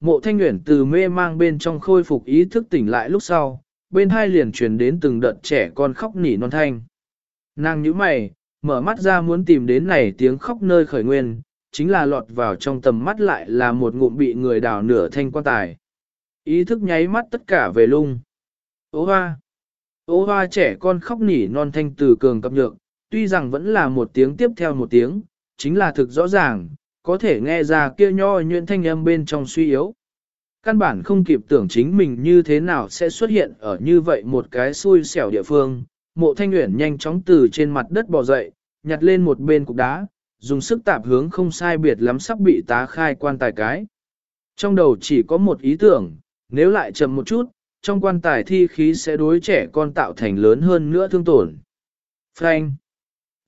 Mộ thanh nguyện từ mê mang bên trong khôi phục ý thức tỉnh lại lúc sau, bên hai liền truyền đến từng đợt trẻ con khóc nỉ non thanh. Nàng nhíu mày, mở mắt ra muốn tìm đến này tiếng khóc nơi khởi nguyên, chính là lọt vào trong tầm mắt lại là một ngụm bị người đào nửa thanh quan tài. Ý thức nháy mắt tất cả về lung. Ô hoa! Ô hoa trẻ con khóc nỉ non thanh từ cường cập nhượng, tuy rằng vẫn là một tiếng tiếp theo một tiếng, chính là thực rõ ràng, có thể nghe ra kia nho nhuyễn thanh âm bên trong suy yếu. Căn bản không kịp tưởng chính mình như thế nào sẽ xuất hiện ở như vậy một cái xui xẻo địa phương. Mộ thanh nguyện nhanh chóng từ trên mặt đất bò dậy, nhặt lên một bên cục đá, dùng sức tạp hướng không sai biệt lắm sắp bị tá khai quan tài cái. Trong đầu chỉ có một ý tưởng, nếu lại chậm một chút, trong quan tài thi khí sẽ đối trẻ con tạo thành lớn hơn nữa thương tổn. Frank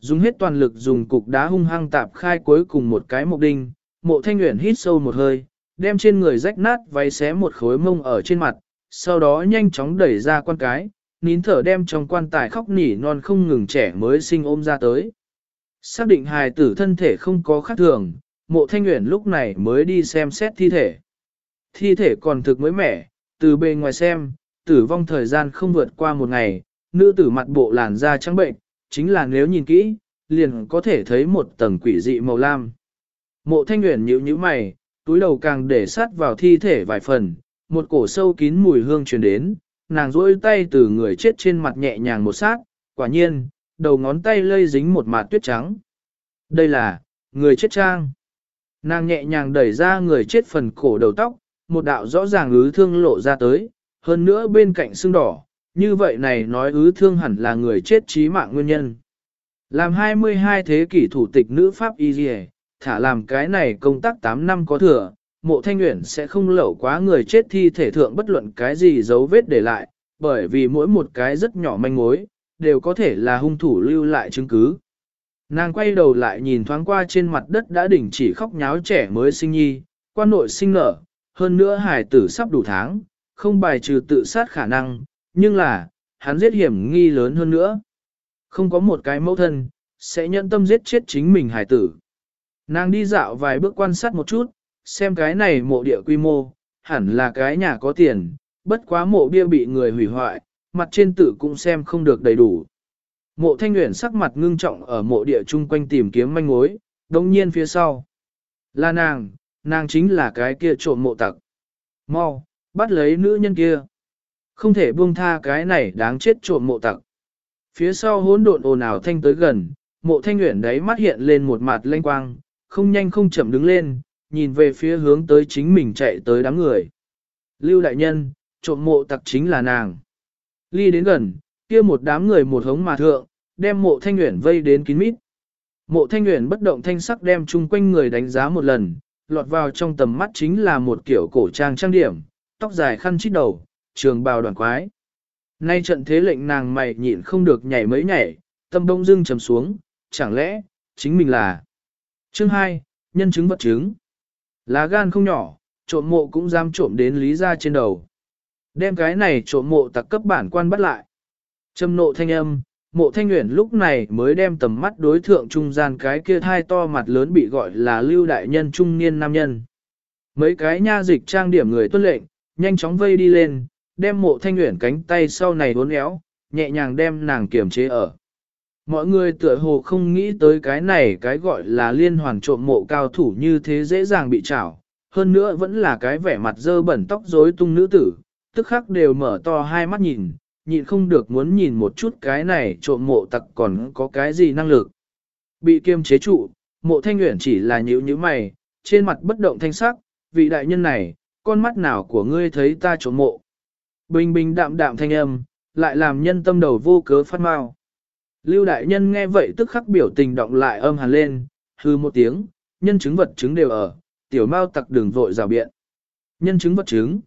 Dùng hết toàn lực dùng cục đá hung hăng tạp khai cuối cùng một cái mục đinh, mộ thanh nguyện hít sâu một hơi, đem trên người rách nát váy xé một khối mông ở trên mặt, sau đó nhanh chóng đẩy ra quan cái, nín thở đem trong quan tài khóc nỉ non không ngừng trẻ mới sinh ôm ra tới. Xác định hài tử thân thể không có khác thường, mộ thanh nguyện lúc này mới đi xem xét thi thể. Thi thể còn thực mới mẻ, từ bề ngoài xem, tử vong thời gian không vượt qua một ngày, nữ tử mặt bộ làn da trắng bệnh, chính là nếu nhìn kỹ, liền có thể thấy một tầng quỷ dị màu lam. Mộ thanh nguyện nhíu nhíu mày, túi đầu càng để sát vào thi thể vài phần, một cổ sâu kín mùi hương truyền đến, nàng rỗi tay từ người chết trên mặt nhẹ nhàng một sát, quả nhiên, đầu ngón tay lây dính một mạt tuyết trắng. Đây là, người chết trang. Nàng nhẹ nhàng đẩy ra người chết phần cổ đầu tóc, một đạo rõ ràng ứ thương lộ ra tới, hơn nữa bên cạnh xương đỏ, như vậy này nói ứ thương hẳn là người chết trí mạng nguyên nhân. Làm 22 thế kỷ thủ tịch nữ Pháp Y Dì thả làm cái này công tác 8 năm có thừa, mộ thanh nguyện sẽ không lẩu quá người chết thi thể thượng bất luận cái gì dấu vết để lại, bởi vì mỗi một cái rất nhỏ manh mối, đều có thể là hung thủ lưu lại chứng cứ. Nàng quay đầu lại nhìn thoáng qua trên mặt đất đã đỉnh chỉ khóc nháo trẻ mới sinh nhi, quan nội sinh nở, hơn nữa hải tử sắp đủ tháng, không bài trừ tự sát khả năng, nhưng là, hắn giết hiểm nghi lớn hơn nữa. Không có một cái mẫu thân, sẽ nhận tâm giết chết chính mình hải tử. Nàng đi dạo vài bước quan sát một chút, xem cái này mộ địa quy mô, hẳn là cái nhà có tiền, bất quá mộ bia bị người hủy hoại, mặt trên tử cũng xem không được đầy đủ. Mộ thanh nguyện sắc mặt ngưng trọng ở mộ địa chung quanh tìm kiếm manh mối, đồng nhiên phía sau. Là nàng, nàng chính là cái kia trộm mộ tặc. Mau, bắt lấy nữ nhân kia. Không thể buông tha cái này đáng chết trộm mộ tặc. Phía sau hỗn độn ồn ào thanh tới gần, mộ thanh nguyện đấy mắt hiện lên một mặt lanh quang, không nhanh không chậm đứng lên, nhìn về phía hướng tới chính mình chạy tới đám người. Lưu đại nhân, trộm mộ tặc chính là nàng. Ly đến gần, kia một đám người một hống mà thượng, đem mộ thanh nguyện vây đến kín mít. Mộ thanh nguyện bất động thanh sắc đem chung quanh người đánh giá một lần, lọt vào trong tầm mắt chính là một kiểu cổ trang trang điểm, tóc dài khăn chít đầu, trường bào đoàn quái. Nay trận thế lệnh nàng mày nhịn không được nhảy mấy nhảy, tâm đông dưng trầm xuống, chẳng lẽ, chính mình là. Chương 2, nhân chứng vật chứng. Lá gan không nhỏ, trộm mộ cũng dám trộm đến lý ra trên đầu. Đem cái này trộm mộ tặc cấp bản quan bắt lại. Trầm nộ thanh âm, mộ thanh nguyện lúc này mới đem tầm mắt đối thượng trung gian cái kia thai to mặt lớn bị gọi là lưu đại nhân trung niên nam nhân. Mấy cái nha dịch trang điểm người tuân lệnh, nhanh chóng vây đi lên, đem mộ thanh nguyện cánh tay sau này uốn éo, nhẹ nhàng đem nàng kiểm chế ở. Mọi người tựa hồ không nghĩ tới cái này cái gọi là liên hoàn trộm mộ cao thủ như thế dễ dàng bị trảo, hơn nữa vẫn là cái vẻ mặt dơ bẩn tóc rối tung nữ tử, tức khắc đều mở to hai mắt nhìn, nhịn không được muốn nhìn một chút cái này trộm mộ tặc còn có cái gì năng lực. Bị kiêm chế trụ, mộ thanh nguyện chỉ là nhíu nhíu mày, trên mặt bất động thanh sắc, vị đại nhân này, con mắt nào của ngươi thấy ta trộm mộ. Bình bình đạm đạm thanh âm, lại làm nhân tâm đầu vô cớ phát mau. Lưu đại nhân nghe vậy tức khắc biểu tình động lại âm hàn lên, hư một tiếng, nhân chứng vật chứng đều ở, tiểu mao tặc đường vội rào biện. Nhân chứng vật chứng.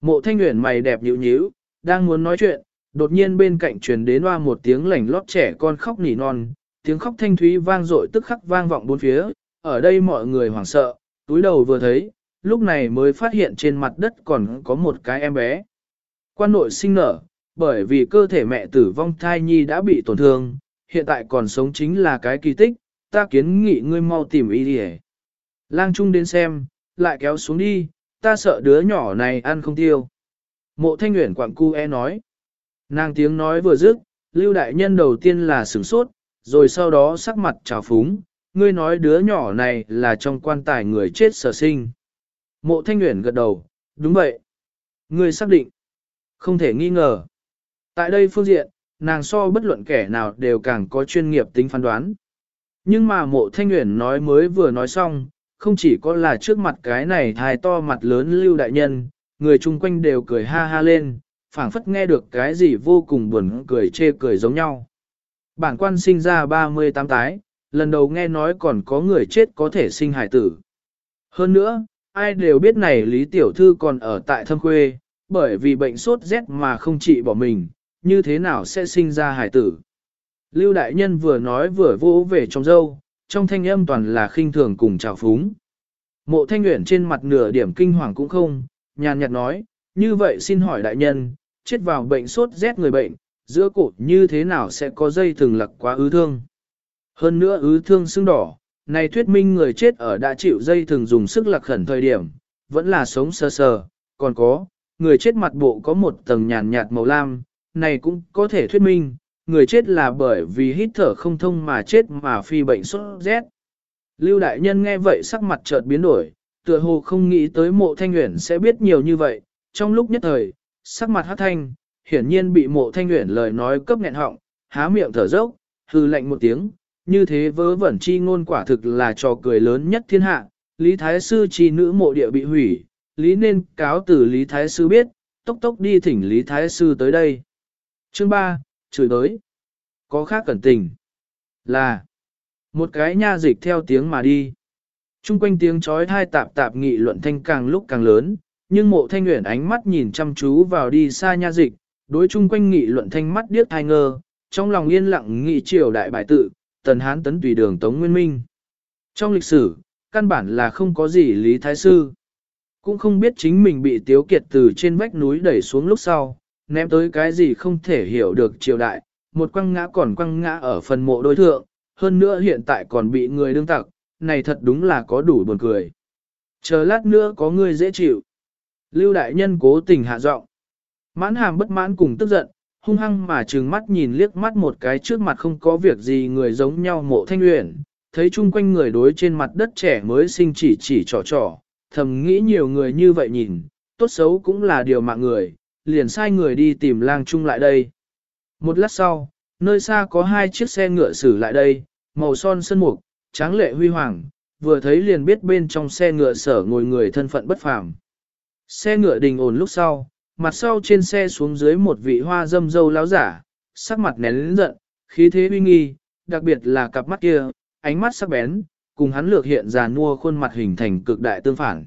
Mộ thanh nguyện mày đẹp nhịu nhíu, đang muốn nói chuyện, đột nhiên bên cạnh truyền đến hoa một tiếng lảnh lót trẻ con khóc nỉ non, tiếng khóc thanh thúy vang dội tức khắc vang vọng bốn phía, ở đây mọi người hoảng sợ, túi đầu vừa thấy, lúc này mới phát hiện trên mặt đất còn có một cái em bé. Quan nội sinh nở, bởi vì cơ thể mẹ tử vong thai nhi đã bị tổn thương, hiện tại còn sống chính là cái kỳ tích, ta kiến nghị ngươi mau tìm ý đi Lang Trung đến xem, lại kéo xuống đi, ta sợ đứa nhỏ này ăn không tiêu. Mộ thanh nguyện quảng cu e nói. Nàng tiếng nói vừa dứt, lưu đại nhân đầu tiên là sửng sốt, rồi sau đó sắc mặt trào phúng, ngươi nói đứa nhỏ này là trong quan tài người chết sở sinh. Mộ thanh nguyện gật đầu, đúng vậy. Ngươi xác định. Không thể nghi ngờ. Tại đây phương diện, nàng so bất luận kẻ nào đều càng có chuyên nghiệp tính phán đoán. Nhưng mà mộ thanh nguyện nói mới vừa nói xong, không chỉ có là trước mặt cái này thai to mặt lớn lưu đại nhân, người chung quanh đều cười ha ha lên, phảng phất nghe được cái gì vô cùng buồn cười chê cười giống nhau. Bản quan sinh ra 38 tái, lần đầu nghe nói còn có người chết có thể sinh hải tử. Hơn nữa, ai đều biết này Lý Tiểu Thư còn ở tại thâm quê, bởi vì bệnh sốt rét mà không trị bỏ mình, như thế nào sẽ sinh ra hải tử. Lưu Đại Nhân vừa nói vừa vỗ về trong dâu, trong thanh âm toàn là khinh thường cùng trào phúng. Mộ thanh nguyện trên mặt nửa điểm kinh hoàng cũng không, nhàn nhạt nói, như vậy xin hỏi đại nhân, chết vào bệnh sốt rét người bệnh, giữa cột như thế nào sẽ có dây thường lặc quá ứ thương. Hơn nữa ứ thương sưng đỏ, này thuyết minh người chết ở đã chịu dây thường dùng sức lặc khẩn thời điểm, vẫn là sống sơ sờ, còn có, người chết mặt bộ có một tầng nhàn nhạt màu lam, này cũng có thể thuyết minh, người chết là bởi vì hít thở không thông mà chết mà phi bệnh sốt rét. Lưu đại nhân nghe vậy sắc mặt chợt biến đổi, tựa hồ không nghĩ tới mộ thanh uyển sẽ biết nhiều như vậy, trong lúc nhất thời, sắc mặt hát thanh, hiển nhiên bị mộ thanh uyển lời nói cấp nghẹn họng, há miệng thở dốc, hư lạnh một tiếng, như thế vớ vẩn chi ngôn quả thực là trò cười lớn nhất thiên hạ, Lý Thái Sư chi nữ mộ địa bị hủy, Lý nên cáo từ Lý Thái Sư biết, tốc tốc đi thỉnh Lý Thái Sư tới đây. Chương 3, chửi tới. Có khác cẩn tình. Là. Một cái nha dịch theo tiếng mà đi. Trung quanh tiếng chói thai tạp tạp nghị luận thanh càng lúc càng lớn, nhưng mộ thanh nguyện ánh mắt nhìn chăm chú vào đi xa nha dịch, đối chung quanh nghị luận thanh mắt điếc thai ngơ, trong lòng yên lặng nghị triều đại bài tự, tần hán tấn tùy đường Tống Nguyên Minh. Trong lịch sử, căn bản là không có gì Lý Thái Sư. Cũng không biết chính mình bị tiếu kiệt từ trên vách núi đẩy xuống lúc sau, ném tới cái gì không thể hiểu được triều đại, một quăng ngã còn quăng ngã ở phần mộ đối thượng, hơn nữa hiện tại còn bị người đương tặc, này thật đúng là có đủ buồn cười. Chờ lát nữa có người dễ chịu. Lưu đại nhân cố tình hạ giọng. Mãn hàm bất mãn cùng tức giận, hung hăng mà trừng mắt nhìn liếc mắt một cái trước mặt không có việc gì người giống nhau mộ thanh luyện, thấy chung quanh người đối trên mặt đất trẻ mới sinh chỉ chỉ trò trò, thầm nghĩ nhiều người như vậy nhìn, tốt xấu cũng là điều mạng người, liền sai người đi tìm lang chung lại đây. Một lát sau, nơi xa có hai chiếc xe ngựa xử lại đây, màu son sơn mục, tráng lệ huy hoàng, vừa thấy liền biết bên trong xe ngựa sở ngồi người thân phận bất phàm. Xe ngựa đình ổn lúc sau, mặt sau trên xe xuống dưới một vị hoa dâm dâu láo giả, sắc mặt nén lĩnh giận, khí thế uy nghi, đặc biệt là cặp mắt kia, ánh mắt sắc bén, cùng hắn lược hiện ra nua khuôn mặt hình thành cực đại tương phản.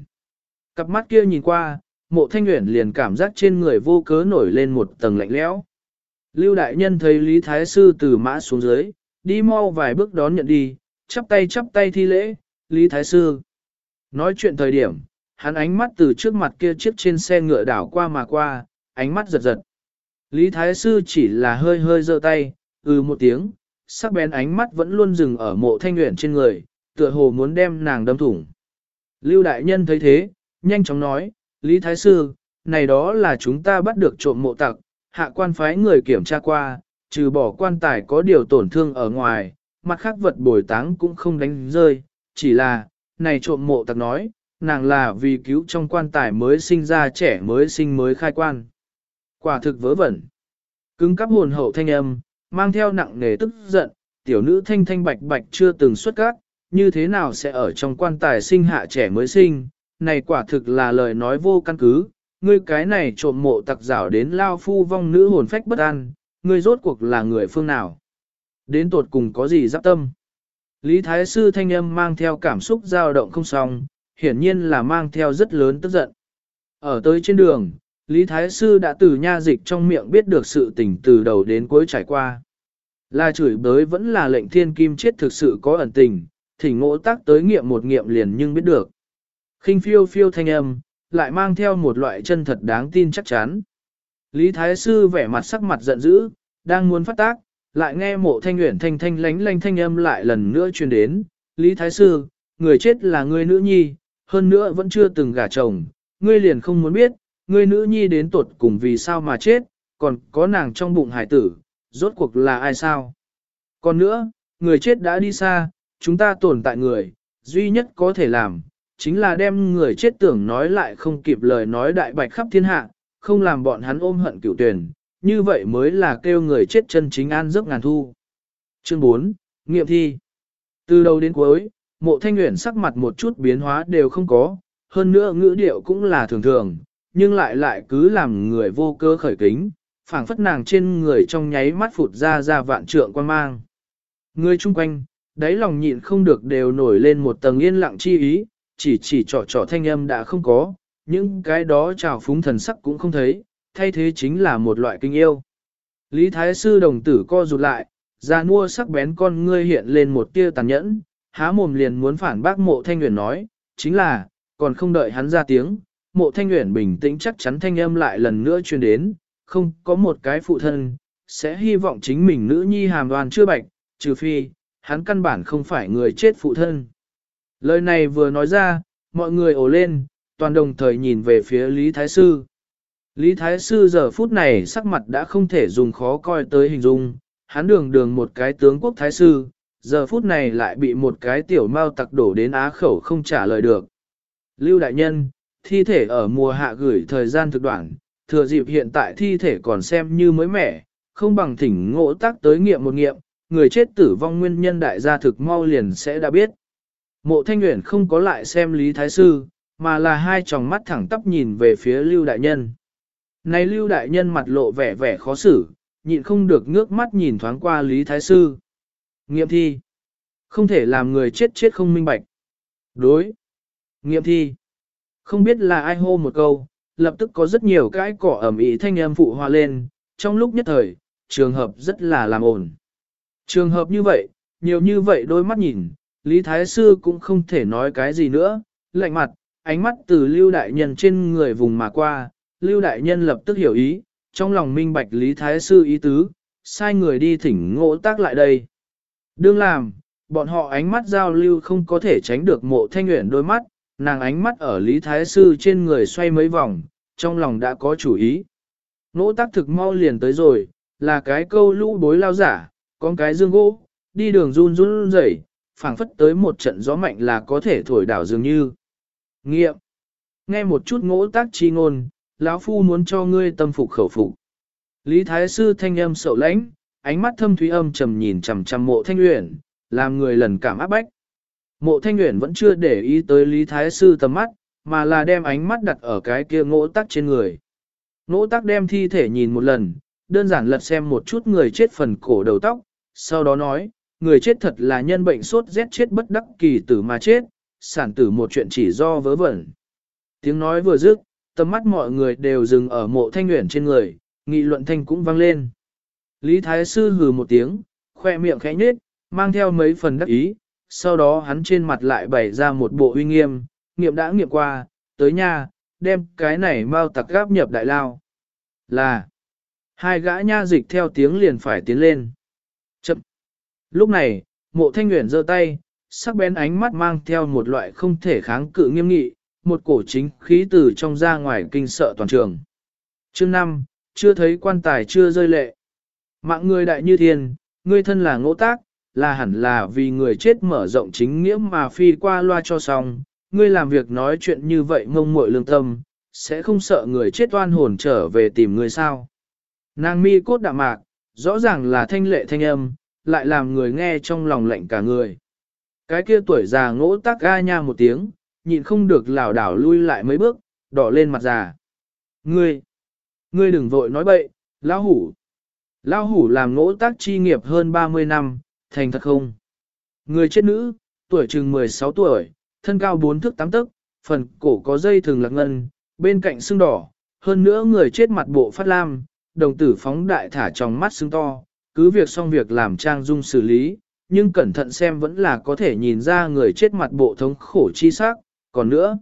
Cặp mắt kia nhìn qua, mộ thanh nguyện liền cảm giác trên người vô cớ nổi lên một tầng lạnh lẽo. Lưu đại nhân thấy Lý Thái Sư từ mã xuống dưới, đi mau vài bước đón nhận đi, chắp tay chắp tay thi lễ, Lý Thái Sư. Nói chuyện thời điểm, hắn ánh mắt từ trước mặt kia chiếc trên xe ngựa đảo qua mà qua, ánh mắt giật giật. Lý Thái Sư chỉ là hơi hơi giơ tay, ừ một tiếng, sắc bén ánh mắt vẫn luôn dừng ở mộ thanh nguyện trên người, tựa hồ muốn đem nàng đâm thủng. Lưu Đại Nhân thấy thế, nhanh chóng nói, Lý Thái Sư, này đó là chúng ta bắt được trộm mộ tặc, hạ quan phái người kiểm tra qua, trừ bỏ quan tài có điều tổn thương ở ngoài, mặt khác vật bồi táng cũng không đánh rơi, chỉ là, này trộm mộ tặc nói, nàng là vì cứu trong quan tài mới sinh ra trẻ mới sinh mới khai quan. Quả thực vớ vẩn. Cứng cắp hồn hậu thanh âm, mang theo nặng nề tức giận, tiểu nữ thanh thanh bạch bạch chưa từng xuất các, như thế nào sẽ ở trong quan tài sinh hạ trẻ mới sinh, này quả thực là lời nói vô căn cứ, ngươi cái này trộm mộ tặc rảo đến lao phu vong nữ hồn phách bất an, ngươi rốt cuộc là người phương nào. Đến tột cùng có gì giáp tâm. Lý Thái Sư thanh âm mang theo cảm xúc dao động không xong, hiển nhiên là mang theo rất lớn tức giận. Ở tới trên đường, Lý Thái Sư đã từ nha dịch trong miệng biết được sự tình từ đầu đến cuối trải qua. Là chửi bới vẫn là lệnh thiên kim chết thực sự có ẩn tình, thỉnh ngộ tác tới nghiệm một nghiệm liền nhưng biết được. khinh phiêu phiêu thanh âm, lại mang theo một loại chân thật đáng tin chắc chắn. Lý Thái Sư vẻ mặt sắc mặt giận dữ, đang muốn phát tác, lại nghe mộ thanh nguyện thanh thanh lánh lánh thanh âm lại lần nữa truyền đến. Lý Thái Sư, người chết là người nữ nhi, hơn nữa vẫn chưa từng gả chồng, ngươi liền không muốn biết, ngươi nữ nhi đến tuột cùng vì sao mà chết, còn có nàng trong bụng hải tử, rốt cuộc là ai sao? Còn nữa, người chết đã đi xa, chúng ta tồn tại người, duy nhất có thể làm, chính là đem người chết tưởng nói lại không kịp lời nói đại bạch khắp thiên hạ, không làm bọn hắn ôm hận cửu tuyển, như vậy mới là kêu người chết chân chính an giấc ngàn thu. Chương 4. Nghiệm thi Từ đầu đến cuối, mộ thanh nguyện sắc mặt một chút biến hóa đều không có, hơn nữa ngữ điệu cũng là thường thường, nhưng lại lại cứ làm người vô cơ khởi kính, phảng phất nàng trên người trong nháy mắt phụt ra ra vạn trượng quan mang. Người chung quanh, đáy lòng nhịn không được đều nổi lên một tầng yên lặng chi ý, chỉ chỉ trỏ trỏ thanh âm đã không có, những cái đó trào phúng thần sắc cũng không thấy, thay thế chính là một loại kinh yêu. Lý Thái Sư đồng tử co rụt lại, ra mua sắc bén con ngươi hiện lên một tia tàn nhẫn, há mồm liền muốn phản bác mộ thanh nguyện nói, chính là, còn không đợi hắn ra tiếng, mộ thanh nguyện bình tĩnh chắc chắn thanh âm lại lần nữa truyền đến, không có một cái phụ thân, sẽ hy vọng chính mình nữ nhi hàm đoàn chưa bạch, trừ phi, hắn căn bản không phải người chết phụ thân. Lời này vừa nói ra, mọi người ồ lên, toàn đồng thời nhìn về phía Lý Thái Sư. Lý Thái Sư giờ phút này sắc mặt đã không thể dùng khó coi tới hình dung, hắn đường đường một cái tướng quốc Thái Sư, giờ phút này lại bị một cái tiểu mao tặc đổ đến á khẩu không trả lời được. Lưu Đại Nhân, thi thể ở mùa hạ gửi thời gian thực đoạn, thừa dịp hiện tại thi thể còn xem như mới mẻ, không bằng thỉnh ngộ tác tới nghiệm một nghiệm, người chết tử vong nguyên nhân đại gia thực mau liền sẽ đã biết. Mộ Thanh Nguyễn không có lại xem Lý Thái Sư, mà là hai tròng mắt thẳng tắp nhìn về phía Lưu Đại Nhân. Này Lưu Đại Nhân mặt lộ vẻ vẻ khó xử, nhịn không được ngước mắt nhìn thoáng qua Lý Thái Sư. Nghiệm thi. Không thể làm người chết chết không minh bạch. Đối. Nghiệm thi. Không biết là ai hô một câu, lập tức có rất nhiều cái cỏ ẩm ý thanh âm phụ hoa lên, trong lúc nhất thời, trường hợp rất là làm ổn. Trường hợp như vậy, nhiều như vậy đôi mắt nhìn, Lý Thái Sư cũng không thể nói cái gì nữa, lạnh mặt, ánh mắt từ Lưu Đại Nhân trên người vùng mà qua, Lưu Đại Nhân lập tức hiểu ý, trong lòng minh bạch Lý Thái Sư ý tứ, sai người đi thỉnh ngộ tác lại đây. Đương làm, bọn họ ánh mắt giao lưu không có thể tránh được mộ thanh nguyện đôi mắt, nàng ánh mắt ở Lý Thái Sư trên người xoay mấy vòng, trong lòng đã có chủ ý. Ngỗ tác thực mau liền tới rồi, là cái câu lũ bối lao giả, con cái dương gỗ, đi đường run run rẩy, phảng phất tới một trận gió mạnh là có thể thổi đảo dường như. Nghiệm. Nghe một chút ngỗ tác chi ngôn, lão phu muốn cho ngươi tâm phục khẩu phục. Lý Thái Sư thanh âm sậu lãnh, ánh mắt thâm thúy âm trầm nhìn chằm chằm mộ thanh uyển, làm người lần cảm áp bách. Mộ thanh uyển vẫn chưa để ý tới Lý Thái Sư tầm mắt, mà là đem ánh mắt đặt ở cái kia ngỗ tắc trên người. Ngỗ tắc đem thi thể nhìn một lần, đơn giản lật xem một chút người chết phần cổ đầu tóc, sau đó nói, người chết thật là nhân bệnh sốt rét chết bất đắc kỳ tử mà chết, sản tử một chuyện chỉ do vớ vẩn. Tiếng nói vừa dứt, tầm mắt mọi người đều dừng ở mộ thanh nguyện trên người, nghị luận thanh cũng vang lên. Lý Thái Sư hừ một tiếng, khoe miệng khẽ nhếch, mang theo mấy phần đắc ý, sau đó hắn trên mặt lại bày ra một bộ uy nghiêm, nghiệm đã nghiệm qua, tới nha, đem cái này mau tặc gáp nhập đại lao. Là, hai gã nha dịch theo tiếng liền phải tiến lên. Lúc này, mộ thanh nguyện giơ tay, sắc bén ánh mắt mang theo một loại không thể kháng cự nghiêm nghị, một cổ chính khí từ trong ra ngoài kinh sợ toàn trường. Chương 5, chưa thấy quan tài chưa rơi lệ. Mạng người đại như thiên, ngươi thân là ngỗ tác, là hẳn là vì người chết mở rộng chính nghĩa mà phi qua loa cho xong, ngươi làm việc nói chuyện như vậy ngông muội lương tâm, sẽ không sợ người chết oan hồn trở về tìm ngươi sao. Nàng mi cốt đạm mạc, rõ ràng là thanh lệ thanh âm, lại làm người nghe trong lòng lạnh cả người. Cái kia tuổi già ngỗ tắc ga nha một tiếng, nhịn không được lảo đảo lui lại mấy bước, đỏ lên mặt già. Ngươi, ngươi đừng vội nói bậy, lão hủ. Lão hủ làm ngỗ tác chi nghiệp hơn 30 năm, thành thật không? Người chết nữ, tuổi chừng 16 tuổi, thân cao 4 thước 8 tấc, phần cổ có dây thường lạc ngân, bên cạnh xương đỏ, hơn nữa người chết mặt bộ phát lam, đồng tử phóng đại thả trong mắt xương to, cứ việc xong việc làm trang dung xử lý, nhưng cẩn thận xem vẫn là có thể nhìn ra người chết mặt bộ thống khổ chi sắc, còn nữa.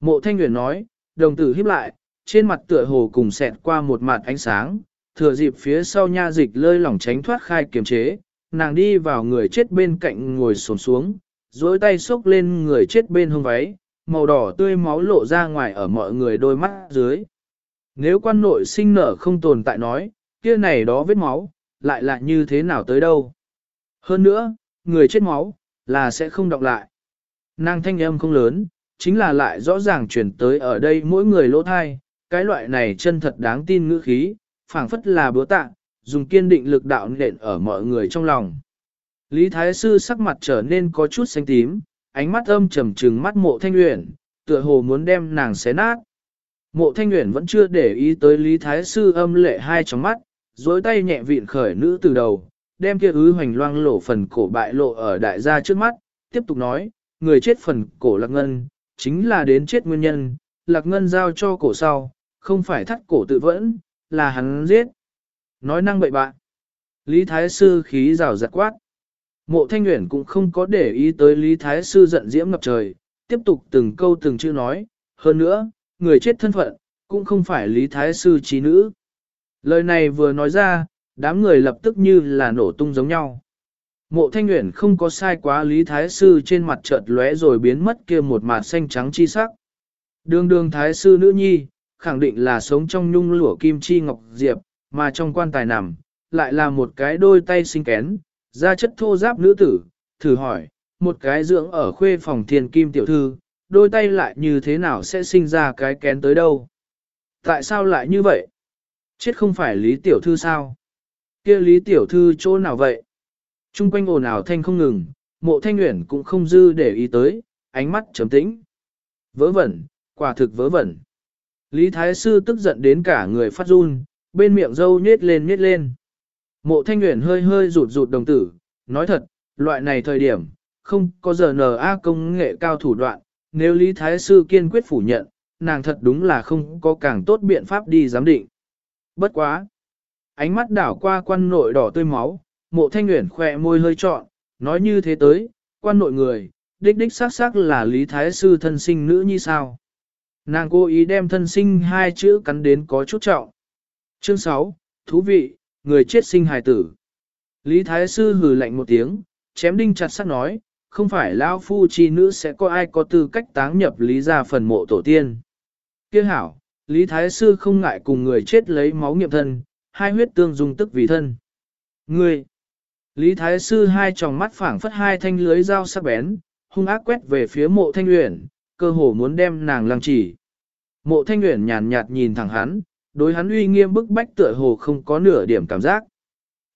Mộ Thanh Nguyễn nói, đồng tử híp lại, trên mặt tựa hồ cùng xẹt qua một mặt ánh sáng, thừa dịp phía sau nha dịch lơi lỏng tránh thoát khai kiềm chế, nàng đi vào người chết bên cạnh ngồi xổm xuống, duỗi tay xốc lên người chết bên hông váy, màu đỏ tươi máu lộ ra ngoài ở mọi người đôi mắt dưới. Nếu quan nội sinh nở không tồn tại nói, kia này đó vết máu, lại là như thế nào tới đâu. Hơn nữa, người chết máu, là sẽ không đọc lại. Nàng thanh âm không lớn, chính là lại rõ ràng chuyển tới ở đây mỗi người lỗ thai, cái loại này chân thật đáng tin ngữ khí, phảng phất là bữa tạ, dùng kiên định lực đạo nện ở mọi người trong lòng. Lý Thái Sư sắc mặt trở nên có chút xanh tím, ánh mắt âm trầm trừng mắt mộ thanh uyển, tựa hồ muốn đem nàng xé nát. Mộ thanh uyển vẫn chưa để ý tới Lý Thái Sư âm lệ hai trong mắt, dối tay nhẹ vịn khởi nữ từ đầu, đem kia ứ hoành loang lộ phần cổ bại lộ ở đại gia trước mắt, tiếp tục nói, người chết phần cổ lạc ngân, chính là đến chết nguyên nhân, lạc ngân giao cho cổ sau, không phải thắt cổ tự vẫn, là hắn giết. Nói năng bậy bạn. Lý Thái Sư khí rào giặt quát. Mộ Thanh Nguyễn cũng không có để ý tới Lý Thái Sư giận diễm ngập trời, tiếp tục từng câu từng chữ nói, hơn nữa, người chết thân phận, cũng không phải Lý Thái Sư trí nữ. Lời này vừa nói ra, đám người lập tức như là nổ tung giống nhau. Mộ Thanh Nguyễn không có sai quá Lý Thái Sư trên mặt chợt lóe rồi biến mất kia một mặt xanh trắng chi sắc. Đường đường Thái Sư nữ nhi, khẳng định là sống trong nhung lụa kim chi ngọc diệp, mà trong quan tài nằm, lại là một cái đôi tay sinh kén, da chất thô giáp nữ tử, thử hỏi, một cái dưỡng ở khuê phòng thiền kim tiểu thư, đôi tay lại như thế nào sẽ sinh ra cái kén tới đâu? Tại sao lại như vậy? Chết không phải Lý Tiểu Thư sao? kia Lý Tiểu Thư chỗ nào vậy? Trung quanh ồn ào thanh không ngừng, mộ thanh nguyện cũng không dư để ý tới, ánh mắt trầm tĩnh. Vớ vẩn, quả thực vớ vẩn. Lý Thái Sư tức giận đến cả người phát run, bên miệng dâu nhết lên nhết lên. Mộ thanh nguyện hơi hơi rụt rụt đồng tử, nói thật, loại này thời điểm, không có giờ NA công nghệ cao thủ đoạn, nếu Lý Thái Sư kiên quyết phủ nhận, nàng thật đúng là không có càng tốt biện pháp đi giám định. Bất quá. Ánh mắt đảo qua quan nội đỏ tươi máu, mộ thanh nguyện khỏe môi hơi trọn, nói như thế tới, quan nội người, đích đích xác xác là Lý Thái Sư thân sinh nữ như sao. Nàng cố ý đem thân sinh hai chữ cắn đến có chút trọng. Chương 6, thú vị, người chết sinh hài tử. Lý Thái Sư hừ lạnh một tiếng, chém đinh chặt sắt nói, không phải lão phu chi nữ sẽ có ai có tư cách táng nhập lý ra phần mộ tổ tiên. Kiếc hảo, Lý Thái Sư không ngại cùng người chết lấy máu nghiệm thân, hai huyết tương dung tức vì thân. Ngươi! Lý Thái Sư hai tròng mắt phảng phất hai thanh lưới dao sắc bén, hung ác quét về phía mộ thanh luyện, cơ hồ muốn đem nàng lăng chỉ. Mộ thanh luyện nhàn nhạt nhìn thẳng hắn, đối hắn uy nghiêm bức bách tựa hồ không có nửa điểm cảm giác.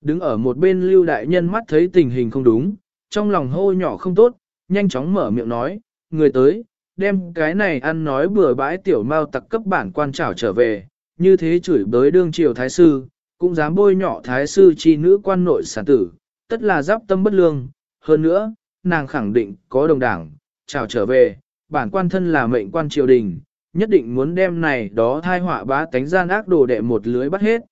Đứng ở một bên lưu đại nhân mắt thấy tình hình không đúng, trong lòng hô nhỏ không tốt, nhanh chóng mở miệng nói, người tới, đem cái này ăn nói bừa bãi tiểu mao tặc cấp bản quan trảo trở về, như thế chửi bới đương triều thái sư, cũng dám bôi nhỏ thái sư chi nữ quan nội sản tử, tất là giáp tâm bất lương, hơn nữa, nàng khẳng định có đồng đảng, trảo trở về, bản quan thân là mệnh quan triều đình, nhất định muốn đem này đó thai họa bá tánh gian ác đồ đệ một lưới bắt hết.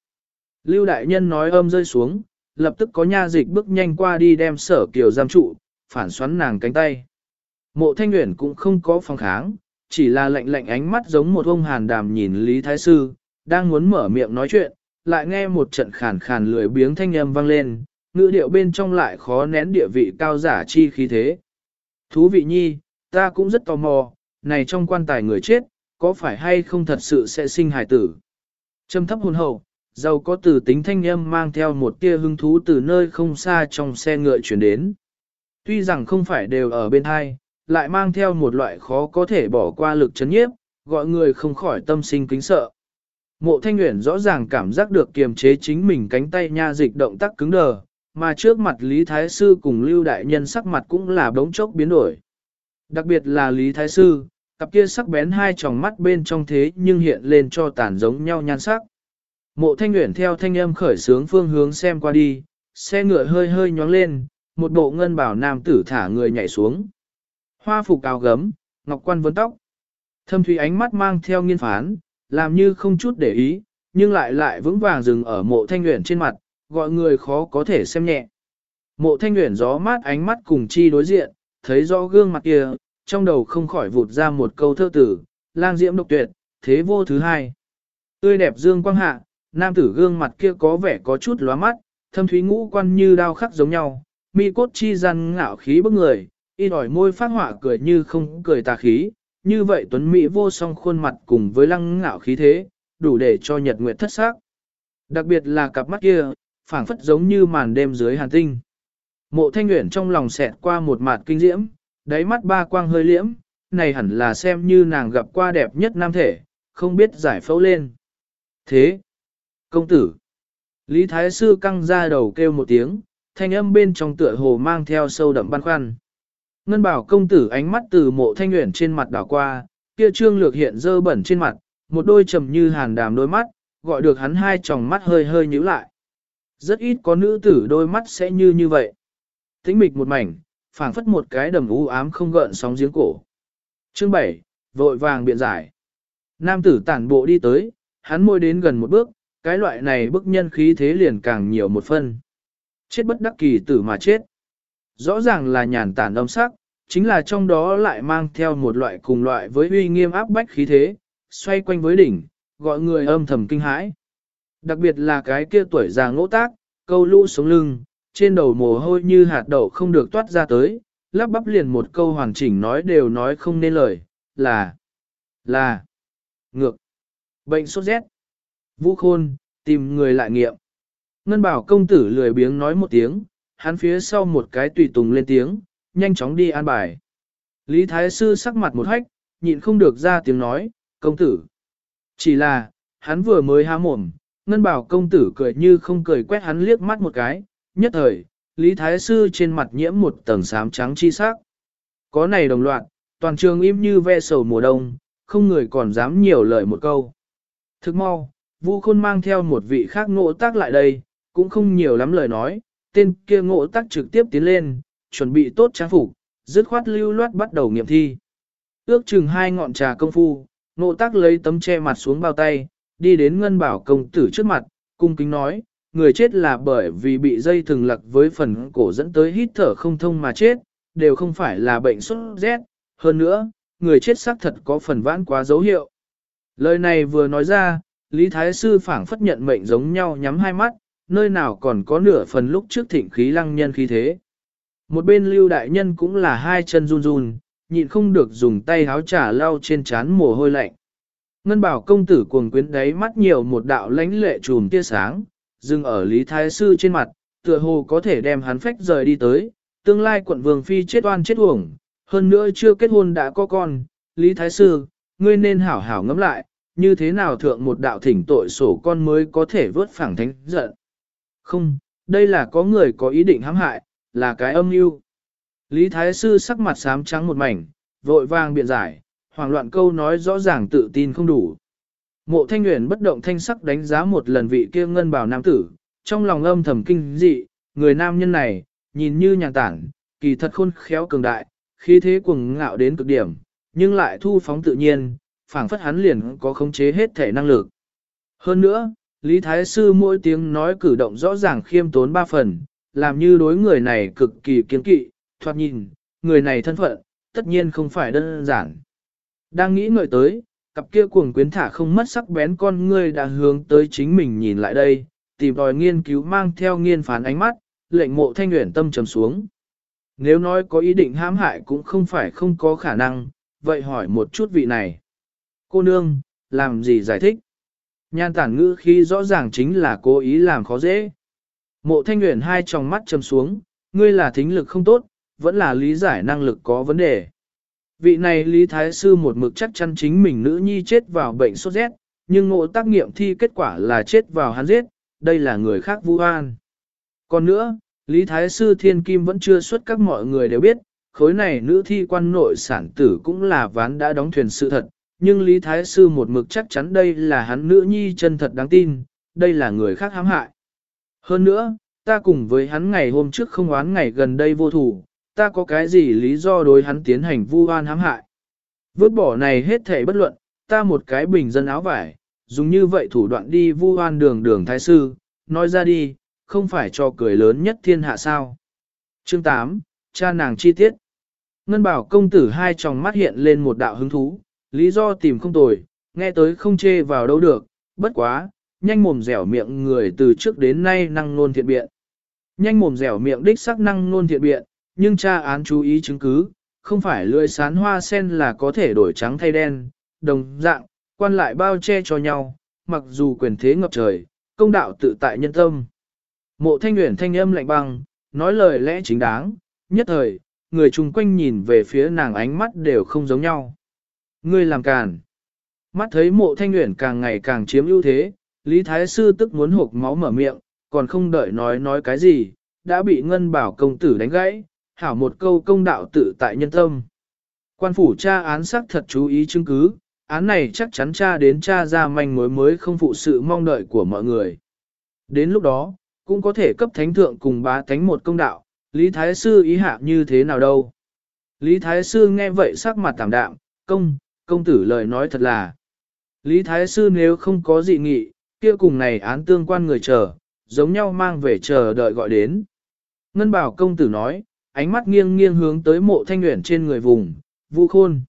Lưu đại nhân nói âm rơi xuống, lập tức có nha dịch bước nhanh qua đi đem sở kiều giam trụ, phản xoắn nàng cánh tay. Mộ thanh nguyện cũng không có phòng kháng, chỉ là lạnh lạnh ánh mắt giống một ông hàn đàm nhìn Lý Thái Sư, đang muốn mở miệng nói chuyện, lại nghe một trận khàn khàn lười biếng thanh âm vang lên, ngữ điệu bên trong lại khó nén địa vị cao giả chi khí thế. Thú vị nhi, ta cũng rất tò mò, này trong quan tài người chết, có phải hay không thật sự sẽ sinh hài tử? Trầm thấp hồn hậu, giàu có từ tính thanh âm mang theo một tia hứng thú từ nơi không xa trong xe ngựa chuyển đến. Tuy rằng không phải đều ở bên hai, lại mang theo một loại khó có thể bỏ qua lực chấn nhiếp, gọi người không khỏi tâm sinh kính sợ. Mộ thanh nguyện rõ ràng cảm giác được kiềm chế chính mình cánh tay nha dịch động tác cứng đờ, mà trước mặt Lý Thái Sư cùng Lưu Đại Nhân sắc mặt cũng là bỗng chốc biến đổi. Đặc biệt là Lý Thái Sư, cặp kia sắc bén hai tròng mắt bên trong thế nhưng hiện lên cho tàn giống nhau nhan sắc. Mộ thanh nguyện theo thanh âm khởi sướng phương hướng xem qua đi, xe ngựa hơi hơi nhóng lên, một bộ ngân bảo nam tử thả người nhảy xuống. Hoa phục áo gấm, ngọc quan vấn tóc. Thâm thủy ánh mắt mang theo nghiên phán, làm như không chút để ý, nhưng lại lại vững vàng dừng ở mộ thanh nguyện trên mặt, gọi người khó có thể xem nhẹ. Mộ thanh nguyện gió mát ánh mắt cùng chi đối diện, thấy rõ gương mặt kia, trong đầu không khỏi vụt ra một câu thơ tử, lang diễm độc tuyệt, thế vô thứ hai. Tươi đẹp dương quang hạ, nam tử gương mặt kia có vẻ có chút lóa mắt, thâm thúy ngũ quan như đao khắc giống nhau, mi cốt chi răn ngạo khí bức người, y đòi môi phát họa cười như không cười tà khí, như vậy tuấn Mỹ vô song khuôn mặt cùng với lăng ngạo khí thế, đủ để cho nhật nguyệt thất sắc. Đặc biệt là cặp mắt kia, phảng phất giống như màn đêm dưới hàn tinh. Mộ thanh nguyện trong lòng xẹt qua một mặt kinh diễm, đáy mắt ba quang hơi liễm, này hẳn là xem như nàng gặp qua đẹp nhất nam thể, không biết giải phẫu lên. Thế, công tử, Lý Thái Sư căng ra đầu kêu một tiếng, thanh âm bên trong tựa hồ mang theo sâu đậm băn khoăn. Ngân bảo công tử ánh mắt từ mộ thanh nguyện trên mặt đảo qua, kia trương lược hiện dơ bẩn trên mặt, một đôi trầm như hàn đàm đôi mắt, gọi được hắn hai tròng mắt hơi hơi nhíu lại. Rất ít có nữ tử đôi mắt sẽ như như vậy. Tính mịch một mảnh, phảng phất một cái đầm u ám không gợn sóng giếng cổ. Chương 7, vội vàng biện giải. Nam tử tản bộ đi tới, hắn môi đến gần một bước, cái loại này bức nhân khí thế liền càng nhiều một phân. Chết bất đắc kỳ tử mà chết. Rõ ràng là nhàn tản âm sắc, chính là trong đó lại mang theo một loại cùng loại với uy nghiêm áp bách khí thế, xoay quanh với đỉnh, gọi người âm thầm kinh hãi. Đặc biệt là cái kia tuổi già ngỗ tác, câu lũ sống lưng, trên đầu mồ hôi như hạt đậu không được toát ra tới, lắp bắp liền một câu hoàn chỉnh nói đều nói không nên lời, là, là, ngược, bệnh sốt rét, vũ khôn, tìm người lại nghiệm. Ngân bảo công tử lười biếng nói một tiếng, hắn phía sau một cái tùy tùng lên tiếng, nhanh chóng đi an bài. Lý Thái Sư sắc mặt một hách, nhịn không được ra tiếng nói, công tử. Chỉ là, hắn vừa mới há mồm, ngân bảo công tử cười như không cười quét hắn liếc mắt một cái, nhất thời, Lý Thái Sư trên mặt nhiễm một tầng xám trắng chi sắc. Có này đồng loạn, toàn trường im như ve sầu mùa đông, không người còn dám nhiều lời một câu. Thức mau, Vu Khôn mang theo một vị khác ngộ tác lại đây, cũng không nhiều lắm lời nói, tên kia ngộ tác trực tiếp tiến lên, chuẩn bị tốt trang phục, dứt khoát lưu loát bắt đầu nghiệm thi. Ước chừng hai ngọn trà công phu, ngộ tác lấy tấm che mặt xuống bao tay, đi đến ngân bảo công tử trước mặt, cung kính nói, người chết là bởi vì bị dây thừng lặc với phần cổ dẫn tới hít thở không thông mà chết, đều không phải là bệnh sốt rét. Hơn nữa, người chết xác thật có phần vãn quá dấu hiệu. Lời này vừa nói ra, Lý Thái Sư phảng phất nhận mệnh giống nhau nhắm hai mắt, nơi nào còn có nửa phần lúc trước thịnh khí lăng nhân khí thế. Một bên lưu đại nhân cũng là hai chân run run, nhịn không được dùng tay háo trà lau trên trán mồ hôi lạnh. Ngân bảo công tử cuồng quyến đáy mắt nhiều một đạo lánh lệ trùm tia sáng, dừng ở Lý Thái Sư trên mặt, tựa hồ có thể đem hắn phách rời đi tới, tương lai quận vương phi chết oan chết uổng, hơn nữa chưa kết hôn đã có con, Lý Thái Sư, ngươi nên hảo hảo ngẫm lại, như thế nào thượng một đạo thỉnh tội sổ con mới có thể vớt phẳng thánh giận. Không, đây là có người có ý định hãm hại, là cái âm mưu. Lý Thái Sư sắc mặt xám trắng một mảnh, vội vàng biện giải, hoảng loạn câu nói rõ ràng tự tin không đủ. Mộ thanh Nguyễn bất động thanh sắc đánh giá một lần vị kia ngân bảo nam tử, trong lòng âm thầm kinh dị, người nam nhân này, nhìn như nhàn tản, kỳ thật khôn khéo cường đại, khí thế cuồng ngạo đến cực điểm, nhưng lại thu phóng tự nhiên, phảng phất hắn liền có khống chế hết thể năng lực. Hơn nữa, Lý Thái Sư mỗi tiếng nói cử động rõ ràng khiêm tốn ba phần, làm như đối người này cực kỳ kiên kỵ, thoạt nhìn, người này thân phận, tất nhiên không phải đơn giản. Đang nghĩ ngợi tới, cặp kia cuồng quyến thả không mất sắc bén con ngươi đã hướng tới chính mình nhìn lại đây, tìm đòi nghiên cứu mang theo nghiên phán ánh mắt, lệnh mộ thanh nguyện tâm trầm xuống. Nếu nói có ý định hãm hại cũng không phải không có khả năng, vậy hỏi một chút vị này. Cô nương, làm gì giải thích? Nhan tản ngữ khi rõ ràng chính là cố ý làm khó dễ. Mộ thanh nguyện hai tròng mắt chầm xuống, ngươi là thính lực không tốt, vẫn là lý giải năng lực có vấn đề. Vị này Lý Thái Sư một mực chắc chắn chính mình nữ nhi chết vào bệnh sốt rét, nhưng ngộ tác nghiệm thi kết quả là chết vào hắn giết, đây là người khác vu oan. Còn nữa, Lý Thái Sư Thiên Kim vẫn chưa xuất các mọi người đều biết, khối này nữ thi quan nội sản tử cũng là ván đã đóng thuyền sự thật, nhưng Lý Thái Sư một mực chắc chắn đây là hắn nữ nhi chân thật đáng tin, đây là người khác hãm hại. Hơn nữa, ta cùng với hắn ngày hôm trước không oán ngày gần đây vô thủ, ta có cái gì lý do đối hắn tiến hành vu oan hãm hại. Vứt bỏ này hết thể bất luận, ta một cái bình dân áo vải, dùng như vậy thủ đoạn đi vu oan đường đường thái sư, nói ra đi, không phải cho cười lớn nhất thiên hạ sao. Chương 8, cha nàng chi tiết. Ngân bảo công tử hai tròng mắt hiện lên một đạo hứng thú, lý do tìm không tồi, nghe tới không chê vào đâu được, bất quá, nhanh mồm dẻo miệng người từ trước đến nay năng nôn thiện biện. Nhanh mồm dẻo miệng đích sắc năng nôn thiện biện, nhưng cha án chú ý chứng cứ, không phải lưỡi sán hoa sen là có thể đổi trắng thay đen, đồng dạng, quan lại bao che cho nhau, mặc dù quyền thế ngập trời, công đạo tự tại nhân tâm. Mộ thanh nguyện thanh âm lạnh băng, nói lời lẽ chính đáng, nhất thời, người chung quanh nhìn về phía nàng ánh mắt đều không giống nhau. Ngươi làm càn. Mắt thấy mộ thanh nguyện càng ngày càng chiếm ưu thế, Lý Thái Sư tức muốn hộp máu mở miệng, còn không đợi nói nói cái gì, đã bị ngân bảo công tử đánh gãy, hảo một câu công đạo tự tại nhân tâm. Quan phủ tra án xác thật chú ý chứng cứ, án này chắc chắn tra đến tra ra manh mối mới không phụ sự mong đợi của mọi người. Đến lúc đó, cũng có thể cấp thánh thượng cùng bá thánh một công đạo, Lý Thái Sư ý hạ như thế nào đâu. Lý Thái Sư nghe vậy sắc mặt tảm đạm, công, công tử lời nói thật là. Lý Thái Sư nếu không có dị nghị, kia cùng này án tương quan người chờ, giống nhau mang về chờ đợi gọi đến. Ngân bảo công tử nói, ánh mắt nghiêng nghiêng hướng tới mộ thanh nguyện trên người vùng, vu khôn.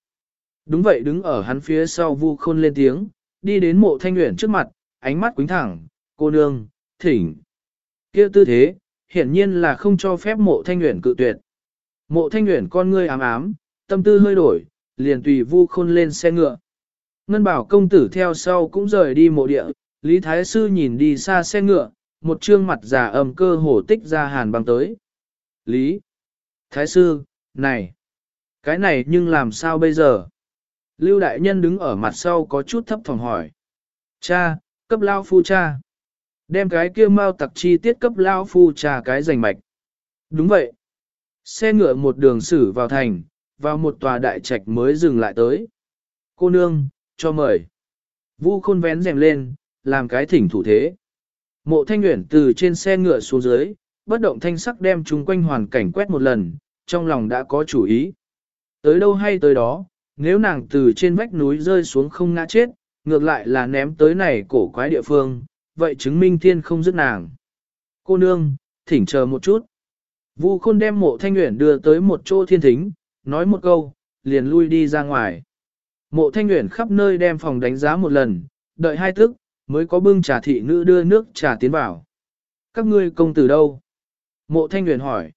Đúng vậy đứng ở hắn phía sau vu khôn lên tiếng, đi đến mộ thanh nguyện trước mặt, ánh mắt quính thẳng, cô nương, thỉnh. kia tư thế, hiển nhiên là không cho phép mộ thanh nguyện cự tuyệt. Mộ thanh nguyện con ngươi ám ám, tâm tư hơi đổi, liền tùy vu khôn lên xe ngựa. Ngân bảo công tử theo sau cũng rời đi mộ địa, Lý Thái Sư nhìn đi xa xe ngựa, một trương mặt già ầm cơ hồ tích ra hàn băng tới. Lý Thái Sư, này, cái này nhưng làm sao bây giờ? Lưu Đại Nhân đứng ở mặt sau có chút thấp phòng hỏi. Cha, cấp lao phu cha. Đem cái kia mau tặc chi tiết cấp lao phu cha cái rành mạch. Đúng vậy. Xe ngựa một đường xử vào thành, vào một tòa đại trạch mới dừng lại tới. Cô nương, cho mời. Vu khôn vén rèm lên, làm cái thỉnh thủ thế. Mộ thanh nguyện từ trên xe ngựa xuống dưới, bất động thanh sắc đem chúng quanh hoàn cảnh quét một lần, trong lòng đã có chủ ý. Tới đâu hay tới đó, nếu nàng từ trên vách núi rơi xuống không ngã chết, ngược lại là ném tới này cổ quái địa phương, vậy chứng minh thiên không dứt nàng. Cô nương, thỉnh chờ một chút. Vu khôn đem mộ thanh nguyện đưa tới một chỗ thiên thính, nói một câu, liền lui đi ra ngoài. Mộ thanh nguyện khắp nơi đem phòng đánh giá một lần, đợi hai tức, mới có bưng trà thị nữ đưa nước trà tiến vào. Các ngươi công tử đâu? Mộ thanh nguyện hỏi.